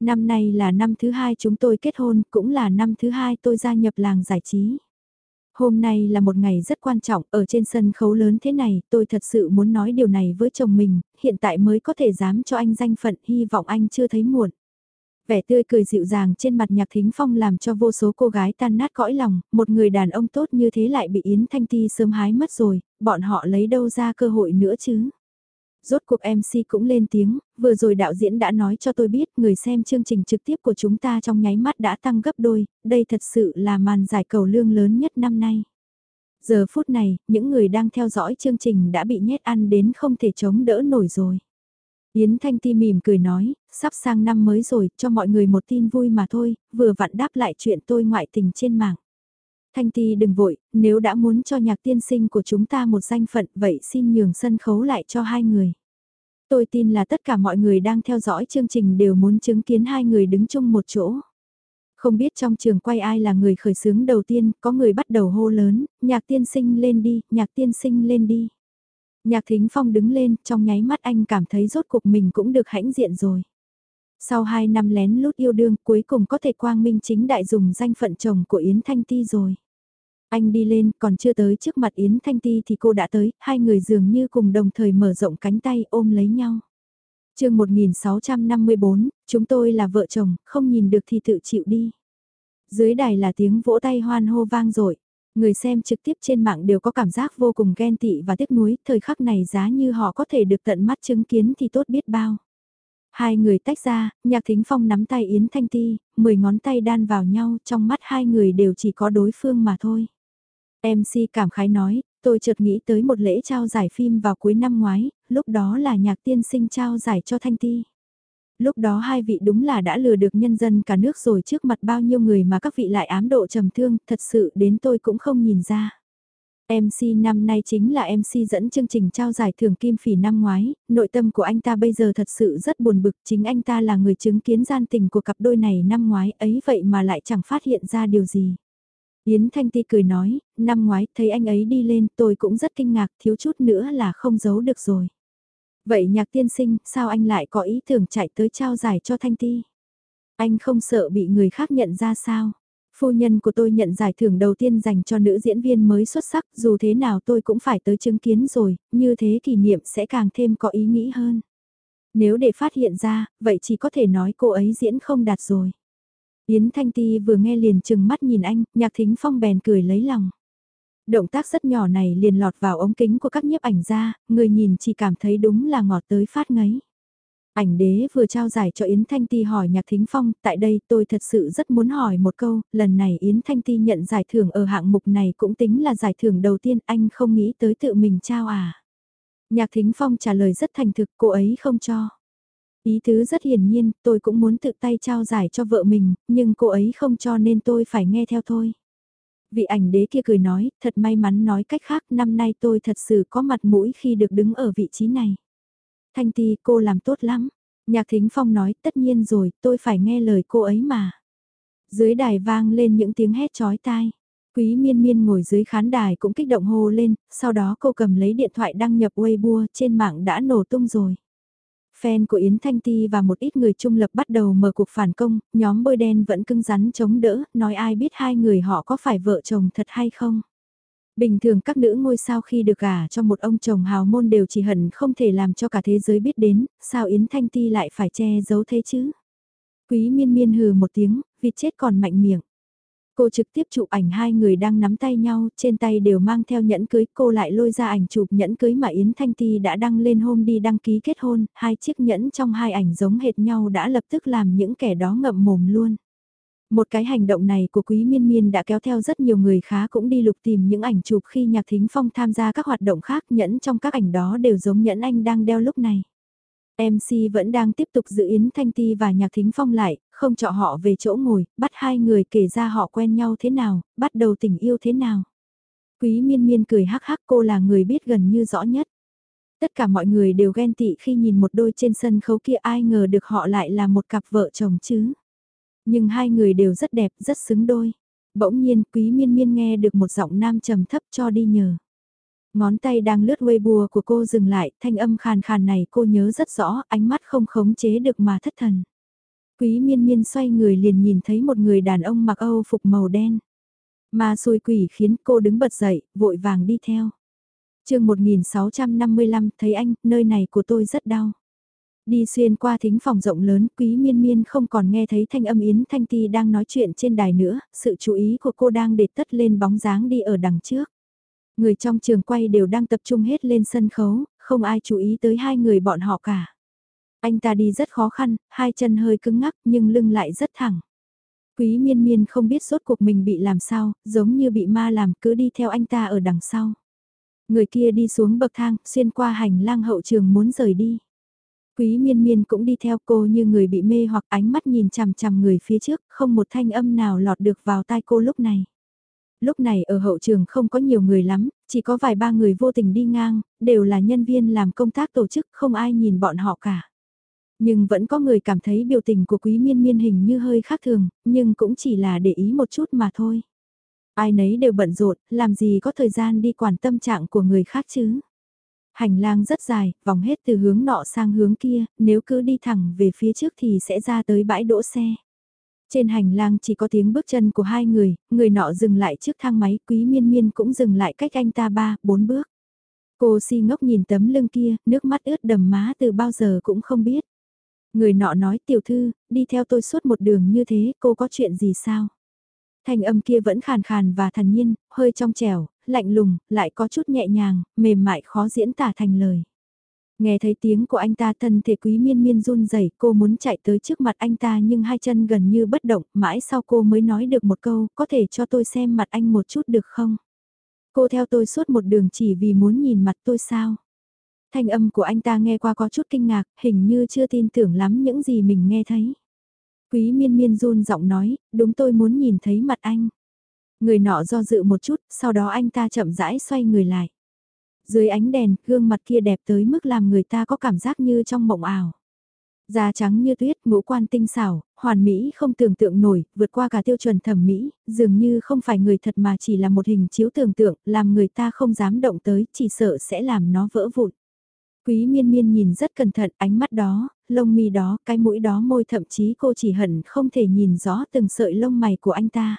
Năm nay là năm thứ hai chúng tôi kết hôn, cũng là năm thứ hai tôi gia nhập làng giải trí. Hôm nay là một ngày rất quan trọng, ở trên sân khấu lớn thế này, tôi thật sự muốn nói điều này với chồng mình, hiện tại mới có thể dám cho anh danh phận, hy vọng anh chưa thấy muộn. Vẻ tươi cười dịu dàng trên mặt nhạc thính phong làm cho vô số cô gái tan nát cõi lòng, một người đàn ông tốt như thế lại bị Yến Thanh Ti sớm hái mất rồi, bọn họ lấy đâu ra cơ hội nữa chứ. Rốt cuộc MC cũng lên tiếng, vừa rồi đạo diễn đã nói cho tôi biết người xem chương trình trực tiếp của chúng ta trong nháy mắt đã tăng gấp đôi, đây thật sự là màn giải cầu lương lớn nhất năm nay. Giờ phút này, những người đang theo dõi chương trình đã bị nhét ăn đến không thể chống đỡ nổi rồi. Yến Thanh Ti mỉm cười nói, sắp sang năm mới rồi, cho mọi người một tin vui mà thôi, vừa vặn đáp lại chuyện tôi ngoại tình trên mạng. Thanh Ti đừng vội, nếu đã muốn cho nhạc tiên sinh của chúng ta một danh phận vậy xin nhường sân khấu lại cho hai người. Tôi tin là tất cả mọi người đang theo dõi chương trình đều muốn chứng kiến hai người đứng chung một chỗ. Không biết trong trường quay ai là người khởi xướng đầu tiên, có người bắt đầu hô lớn, nhạc tiên sinh lên đi, nhạc tiên sinh lên đi. Nhạc thính phong đứng lên, trong nháy mắt anh cảm thấy rốt cuộc mình cũng được hãnh diện rồi. Sau 2 năm lén lút yêu đương cuối cùng có thể quang minh chính đại dùng danh phận chồng của Yến Thanh Ti rồi. Anh đi lên còn chưa tới trước mặt Yến Thanh Ti thì cô đã tới, hai người dường như cùng đồng thời mở rộng cánh tay ôm lấy nhau. chương 1654, chúng tôi là vợ chồng, không nhìn được thì tự chịu đi. Dưới đài là tiếng vỗ tay hoan hô vang dội Người xem trực tiếp trên mạng đều có cảm giác vô cùng ghen tị và tiếc nuối, thời khắc này giá như họ có thể được tận mắt chứng kiến thì tốt biết bao. Hai người tách ra, nhạc thính phong nắm tay Yến Thanh Ti, mười ngón tay đan vào nhau, trong mắt hai người đều chỉ có đối phương mà thôi. MC cảm khái nói, tôi chợt nghĩ tới một lễ trao giải phim vào cuối năm ngoái, lúc đó là nhạc tiên sinh trao giải cho Thanh Ti. Lúc đó hai vị đúng là đã lừa được nhân dân cả nước rồi trước mặt bao nhiêu người mà các vị lại ám độ trầm thương, thật sự đến tôi cũng không nhìn ra. MC năm nay chính là MC dẫn chương trình trao giải thưởng Kim Phỉ năm ngoái, nội tâm của anh ta bây giờ thật sự rất buồn bực, chính anh ta là người chứng kiến gian tình của cặp đôi này năm ngoái ấy vậy mà lại chẳng phát hiện ra điều gì. Yến Thanh Ti cười nói, năm ngoái thấy anh ấy đi lên tôi cũng rất kinh ngạc thiếu chút nữa là không giấu được rồi. Vậy nhạc tiên sinh, sao anh lại có ý tưởng chạy tới trao giải cho Thanh Ti? Anh không sợ bị người khác nhận ra sao? Phu nhân của tôi nhận giải thưởng đầu tiên dành cho nữ diễn viên mới xuất sắc, dù thế nào tôi cũng phải tới chứng kiến rồi, như thế kỷ niệm sẽ càng thêm có ý nghĩ hơn. Nếu để phát hiện ra, vậy chỉ có thể nói cô ấy diễn không đạt rồi. Yến Thanh Ti vừa nghe liền chừng mắt nhìn anh, nhạc thính phong bèn cười lấy lòng. Động tác rất nhỏ này liền lọt vào ống kính của các nhiếp ảnh gia, người nhìn chỉ cảm thấy đúng là ngọt tới phát ngấy. Ảnh đế vừa trao giải cho Yến Thanh Ti hỏi Nhạc Thính Phong, tại đây tôi thật sự rất muốn hỏi một câu, lần này Yến Thanh Ti nhận giải thưởng ở hạng mục này cũng tính là giải thưởng đầu tiên anh không nghĩ tới tự mình trao à. Nhạc Thính Phong trả lời rất thành thực, cô ấy không cho. Ý thứ rất hiển nhiên, tôi cũng muốn tự tay trao giải cho vợ mình, nhưng cô ấy không cho nên tôi phải nghe theo thôi. Vị ảnh đế kia cười nói, thật may mắn nói cách khác, năm nay tôi thật sự có mặt mũi khi được đứng ở vị trí này. Thanh Ti, cô làm tốt lắm. Nhạc Thính Phong nói, tất nhiên rồi, tôi phải nghe lời cô ấy mà. Dưới đài vang lên những tiếng hét chói tai. Quý miên miên ngồi dưới khán đài cũng kích động hô lên, sau đó cô cầm lấy điện thoại đăng nhập Weibo trên mạng đã nổ tung rồi. Fan của Yến Thanh Ti và một ít người trung lập bắt đầu mở cuộc phản công, nhóm bôi đen vẫn cưng rắn chống đỡ, nói ai biết hai người họ có phải vợ chồng thật hay không. Bình thường các nữ ngôi sao khi được gả cho một ông chồng hào môn đều chỉ hận không thể làm cho cả thế giới biết đến, sao Yến Thanh Ti lại phải che giấu thế chứ? Quý miên miên hừ một tiếng, vịt chết còn mạnh miệng. Cô trực tiếp chụp ảnh hai người đang nắm tay nhau, trên tay đều mang theo nhẫn cưới, cô lại lôi ra ảnh chụp nhẫn cưới mà Yến Thanh Ti đã đăng lên hôm đi đăng ký kết hôn, hai chiếc nhẫn trong hai ảnh giống hệt nhau đã lập tức làm những kẻ đó ngậm mồm luôn. Một cái hành động này của Quý Miên Miên đã kéo theo rất nhiều người khá cũng đi lục tìm những ảnh chụp khi Nhạc Thính Phong tham gia các hoạt động khác nhẫn trong các ảnh đó đều giống nhẫn anh đang đeo lúc này. MC vẫn đang tiếp tục giữ Yến Thanh Ti và Nhạc Thính Phong lại, không cho họ về chỗ ngồi, bắt hai người kể ra họ quen nhau thế nào, bắt đầu tình yêu thế nào. Quý miên miên cười hắc hắc cô là người biết gần như rõ nhất. Tất cả mọi người đều ghen tị khi nhìn một đôi trên sân khấu kia ai ngờ được họ lại là một cặp vợ chồng chứ. Nhưng hai người đều rất đẹp, rất xứng đôi. Bỗng nhiên quý miên miên nghe được một giọng nam trầm thấp cho đi nhờ. Ngón tay đang lướt Weibo của cô dừng lại, thanh âm khàn khàn này cô nhớ rất rõ, ánh mắt không khống chế được mà thất thần. Quý miên miên xoay người liền nhìn thấy một người đàn ông mặc Âu phục màu đen. Mà xui quỷ khiến cô đứng bật dậy, vội vàng đi theo. chương 1655 thấy anh, nơi này của tôi rất đau. Đi xuyên qua thính phòng rộng lớn, quý miên miên không còn nghe thấy thanh âm Yến Thanh Ti đang nói chuyện trên đài nữa, sự chú ý của cô đang để tất lên bóng dáng đi ở đằng trước. Người trong trường quay đều đang tập trung hết lên sân khấu, không ai chú ý tới hai người bọn họ cả. Anh ta đi rất khó khăn, hai chân hơi cứng ngắc nhưng lưng lại rất thẳng. Quý miên miên không biết sốt cuộc mình bị làm sao, giống như bị ma làm cứ đi theo anh ta ở đằng sau. Người kia đi xuống bậc thang, xuyên qua hành lang hậu trường muốn rời đi. Quý miên miên cũng đi theo cô như người bị mê hoặc ánh mắt nhìn chằm chằm người phía trước, không một thanh âm nào lọt được vào tai cô lúc này. Lúc này ở hậu trường không có nhiều người lắm, chỉ có vài ba người vô tình đi ngang, đều là nhân viên làm công tác tổ chức, không ai nhìn bọn họ cả. Nhưng vẫn có người cảm thấy biểu tình của quý miên miên hình như hơi khác thường, nhưng cũng chỉ là để ý một chút mà thôi. Ai nấy đều bận rộn, làm gì có thời gian đi quản tâm trạng của người khác chứ. Hành lang rất dài, vòng hết từ hướng nọ sang hướng kia, nếu cứ đi thẳng về phía trước thì sẽ ra tới bãi đỗ xe. Trên hành lang chỉ có tiếng bước chân của hai người, người nọ dừng lại trước thang máy, quý miên miên cũng dừng lại cách anh ta ba, bốn bước. Cô si ngốc nhìn tấm lưng kia, nước mắt ướt đầm má từ bao giờ cũng không biết. Người nọ nói tiểu thư, đi theo tôi suốt một đường như thế, cô có chuyện gì sao? Thanh âm kia vẫn khàn khàn và thần nhiên, hơi trong trẻo, lạnh lùng, lại có chút nhẹ nhàng, mềm mại khó diễn tả thành lời. Nghe thấy tiếng của anh ta thân thể quý miên miên run rẩy cô muốn chạy tới trước mặt anh ta nhưng hai chân gần như bất động, mãi sau cô mới nói được một câu, có thể cho tôi xem mặt anh một chút được không? Cô theo tôi suốt một đường chỉ vì muốn nhìn mặt tôi sao? Thanh âm của anh ta nghe qua có chút kinh ngạc, hình như chưa tin tưởng lắm những gì mình nghe thấy. Quý miên miên run giọng nói, đúng tôi muốn nhìn thấy mặt anh. Người nọ do dự một chút, sau đó anh ta chậm rãi xoay người lại. Dưới ánh đèn, gương mặt kia đẹp tới mức làm người ta có cảm giác như trong mộng ảo. Da trắng như tuyết, ngũ quan tinh xảo, hoàn mỹ không tưởng tượng nổi, vượt qua cả tiêu chuẩn thẩm mỹ, dường như không phải người thật mà chỉ là một hình chiếu tưởng tượng, làm người ta không dám động tới, chỉ sợ sẽ làm nó vỡ vụn. Quý miên miên nhìn rất cẩn thận ánh mắt đó, lông mi đó, cái mũi đó môi thậm chí cô chỉ hận không thể nhìn rõ từng sợi lông mày của anh ta.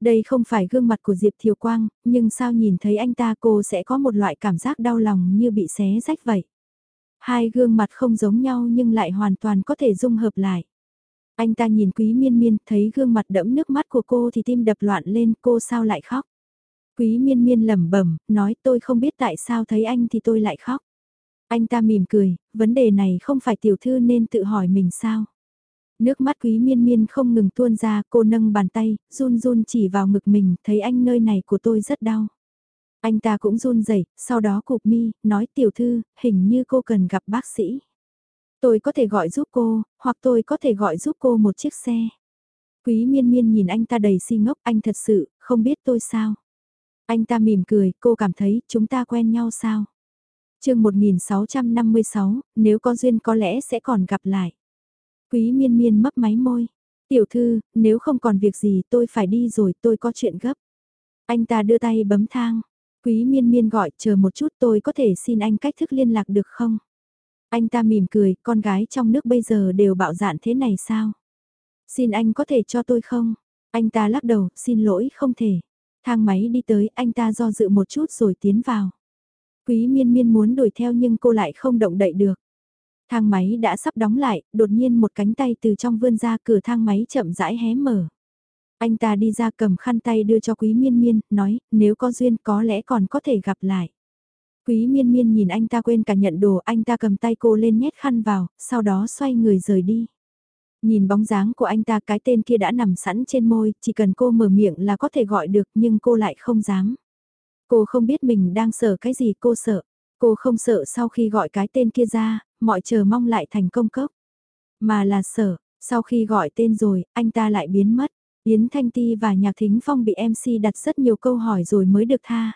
Đây không phải gương mặt của Diệp Thiều Quang, nhưng sao nhìn thấy anh ta cô sẽ có một loại cảm giác đau lòng như bị xé rách vậy. Hai gương mặt không giống nhau nhưng lại hoàn toàn có thể dung hợp lại. Anh ta nhìn quý miên miên thấy gương mặt đẫm nước mắt của cô thì tim đập loạn lên cô sao lại khóc. Quý miên miên lẩm bẩm nói tôi không biết tại sao thấy anh thì tôi lại khóc. Anh ta mỉm cười, vấn đề này không phải tiểu thư nên tự hỏi mình sao. Nước mắt quý miên miên không ngừng tuôn ra, cô nâng bàn tay, run run chỉ vào ngực mình, thấy anh nơi này của tôi rất đau. Anh ta cũng run rẩy, sau đó cụp mi, nói tiểu thư, hình như cô cần gặp bác sĩ. Tôi có thể gọi giúp cô, hoặc tôi có thể gọi giúp cô một chiếc xe. Quý miên miên nhìn anh ta đầy si ngốc, anh thật sự, không biết tôi sao. Anh ta mỉm cười, cô cảm thấy, chúng ta quen nhau sao? chương 1656, nếu có duyên có lẽ sẽ còn gặp lại. Quý miên miên mấp máy môi. Tiểu thư, nếu không còn việc gì tôi phải đi rồi tôi có chuyện gấp. Anh ta đưa tay bấm thang. Quý miên miên gọi chờ một chút tôi có thể xin anh cách thức liên lạc được không? Anh ta mỉm cười, con gái trong nước bây giờ đều bạo dạn thế này sao? Xin anh có thể cho tôi không? Anh ta lắc đầu, xin lỗi không thể. Thang máy đi tới, anh ta do dự một chút rồi tiến vào. Quý miên miên muốn đuổi theo nhưng cô lại không động đậy được. Thang máy đã sắp đóng lại, đột nhiên một cánh tay từ trong vươn ra cửa thang máy chậm rãi hé mở. Anh ta đi ra cầm khăn tay đưa cho quý miên miên, nói, nếu có duyên có lẽ còn có thể gặp lại. Quý miên miên nhìn anh ta quên cả nhận đồ, anh ta cầm tay cô lên nhét khăn vào, sau đó xoay người rời đi. Nhìn bóng dáng của anh ta cái tên kia đã nằm sẵn trên môi, chỉ cần cô mở miệng là có thể gọi được nhưng cô lại không dám. Cô không biết mình đang sợ cái gì cô sợ. Cô không sợ sau khi gọi cái tên kia ra, mọi chờ mong lại thành công cốc. Mà là sở sau khi gọi tên rồi, anh ta lại biến mất. Yến Thanh Ti và Nhạc Thính Phong bị MC đặt rất nhiều câu hỏi rồi mới được tha.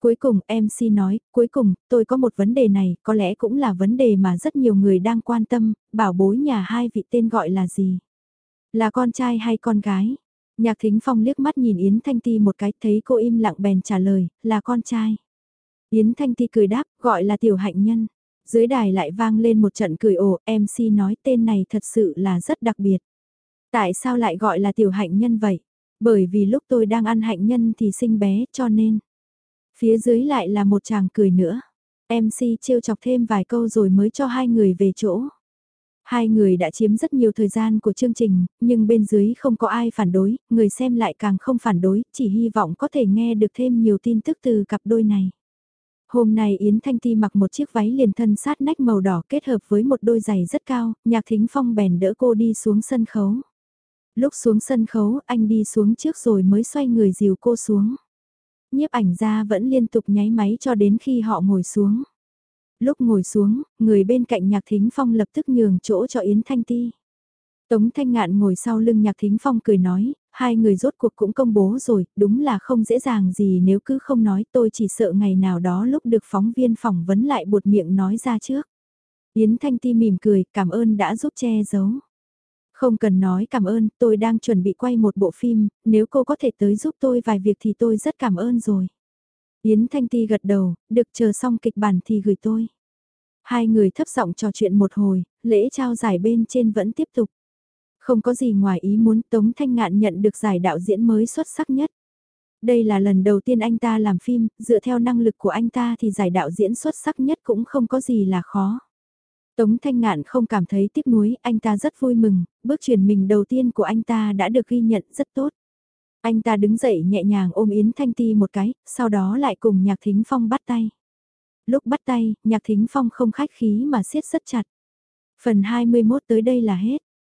Cuối cùng MC nói, cuối cùng, tôi có một vấn đề này, có lẽ cũng là vấn đề mà rất nhiều người đang quan tâm, bảo bối nhà hai vị tên gọi là gì? Là con trai hay con gái? Nhạc Thính Phong liếc mắt nhìn Yến Thanh Ti một cái, thấy cô im lặng bèn trả lời, là con trai. Yến Thanh Ti cười đáp, gọi là tiểu hạnh nhân. Dưới đài lại vang lên một trận cười ồ, MC nói tên này thật sự là rất đặc biệt. Tại sao lại gọi là tiểu hạnh nhân vậy? Bởi vì lúc tôi đang ăn hạnh nhân thì sinh bé cho nên. Phía dưới lại là một chàng cười nữa. MC trêu chọc thêm vài câu rồi mới cho hai người về chỗ. Hai người đã chiếm rất nhiều thời gian của chương trình, nhưng bên dưới không có ai phản đối, người xem lại càng không phản đối, chỉ hy vọng có thể nghe được thêm nhiều tin tức từ cặp đôi này. Hôm nay Yến Thanh Ti mặc một chiếc váy liền thân sát nách màu đỏ kết hợp với một đôi giày rất cao, nhạc thính phong bèn đỡ cô đi xuống sân khấu. Lúc xuống sân khấu anh đi xuống trước rồi mới xoay người dìu cô xuống. Nhiếp ảnh gia vẫn liên tục nháy máy cho đến khi họ ngồi xuống. Lúc ngồi xuống, người bên cạnh nhạc thính phong lập tức nhường chỗ cho Yến Thanh Ti. Tống Thanh Ngạn ngồi sau lưng nhạc thính phong cười nói, hai người rốt cuộc cũng công bố rồi, đúng là không dễ dàng gì nếu cứ không nói tôi chỉ sợ ngày nào đó lúc được phóng viên phỏng vấn lại buột miệng nói ra trước. Yến Thanh Ti mỉm cười, cảm ơn đã giúp che giấu. Không cần nói cảm ơn, tôi đang chuẩn bị quay một bộ phim, nếu cô có thể tới giúp tôi vài việc thì tôi rất cảm ơn rồi. Yến Thanh Ti gật đầu, được chờ xong kịch bản thì gửi tôi. Hai người thấp giọng trò chuyện một hồi, lễ trao giải bên trên vẫn tiếp tục. Không có gì ngoài ý muốn Tống Thanh Ngạn nhận được giải đạo diễn mới xuất sắc nhất. Đây là lần đầu tiên anh ta làm phim, dựa theo năng lực của anh ta thì giải đạo diễn xuất sắc nhất cũng không có gì là khó. Tống Thanh Ngạn không cảm thấy tiếc nuối, anh ta rất vui mừng, bước chuyển mình đầu tiên của anh ta đã được ghi nhận rất tốt. Anh ta đứng dậy nhẹ nhàng ôm Yến Thanh Ti một cái, sau đó lại cùng Nhạc Thính Phong bắt tay. Lúc bắt tay, Nhạc Thính Phong không khách khí mà siết rất chặt. Phần 21 tới đây là hết.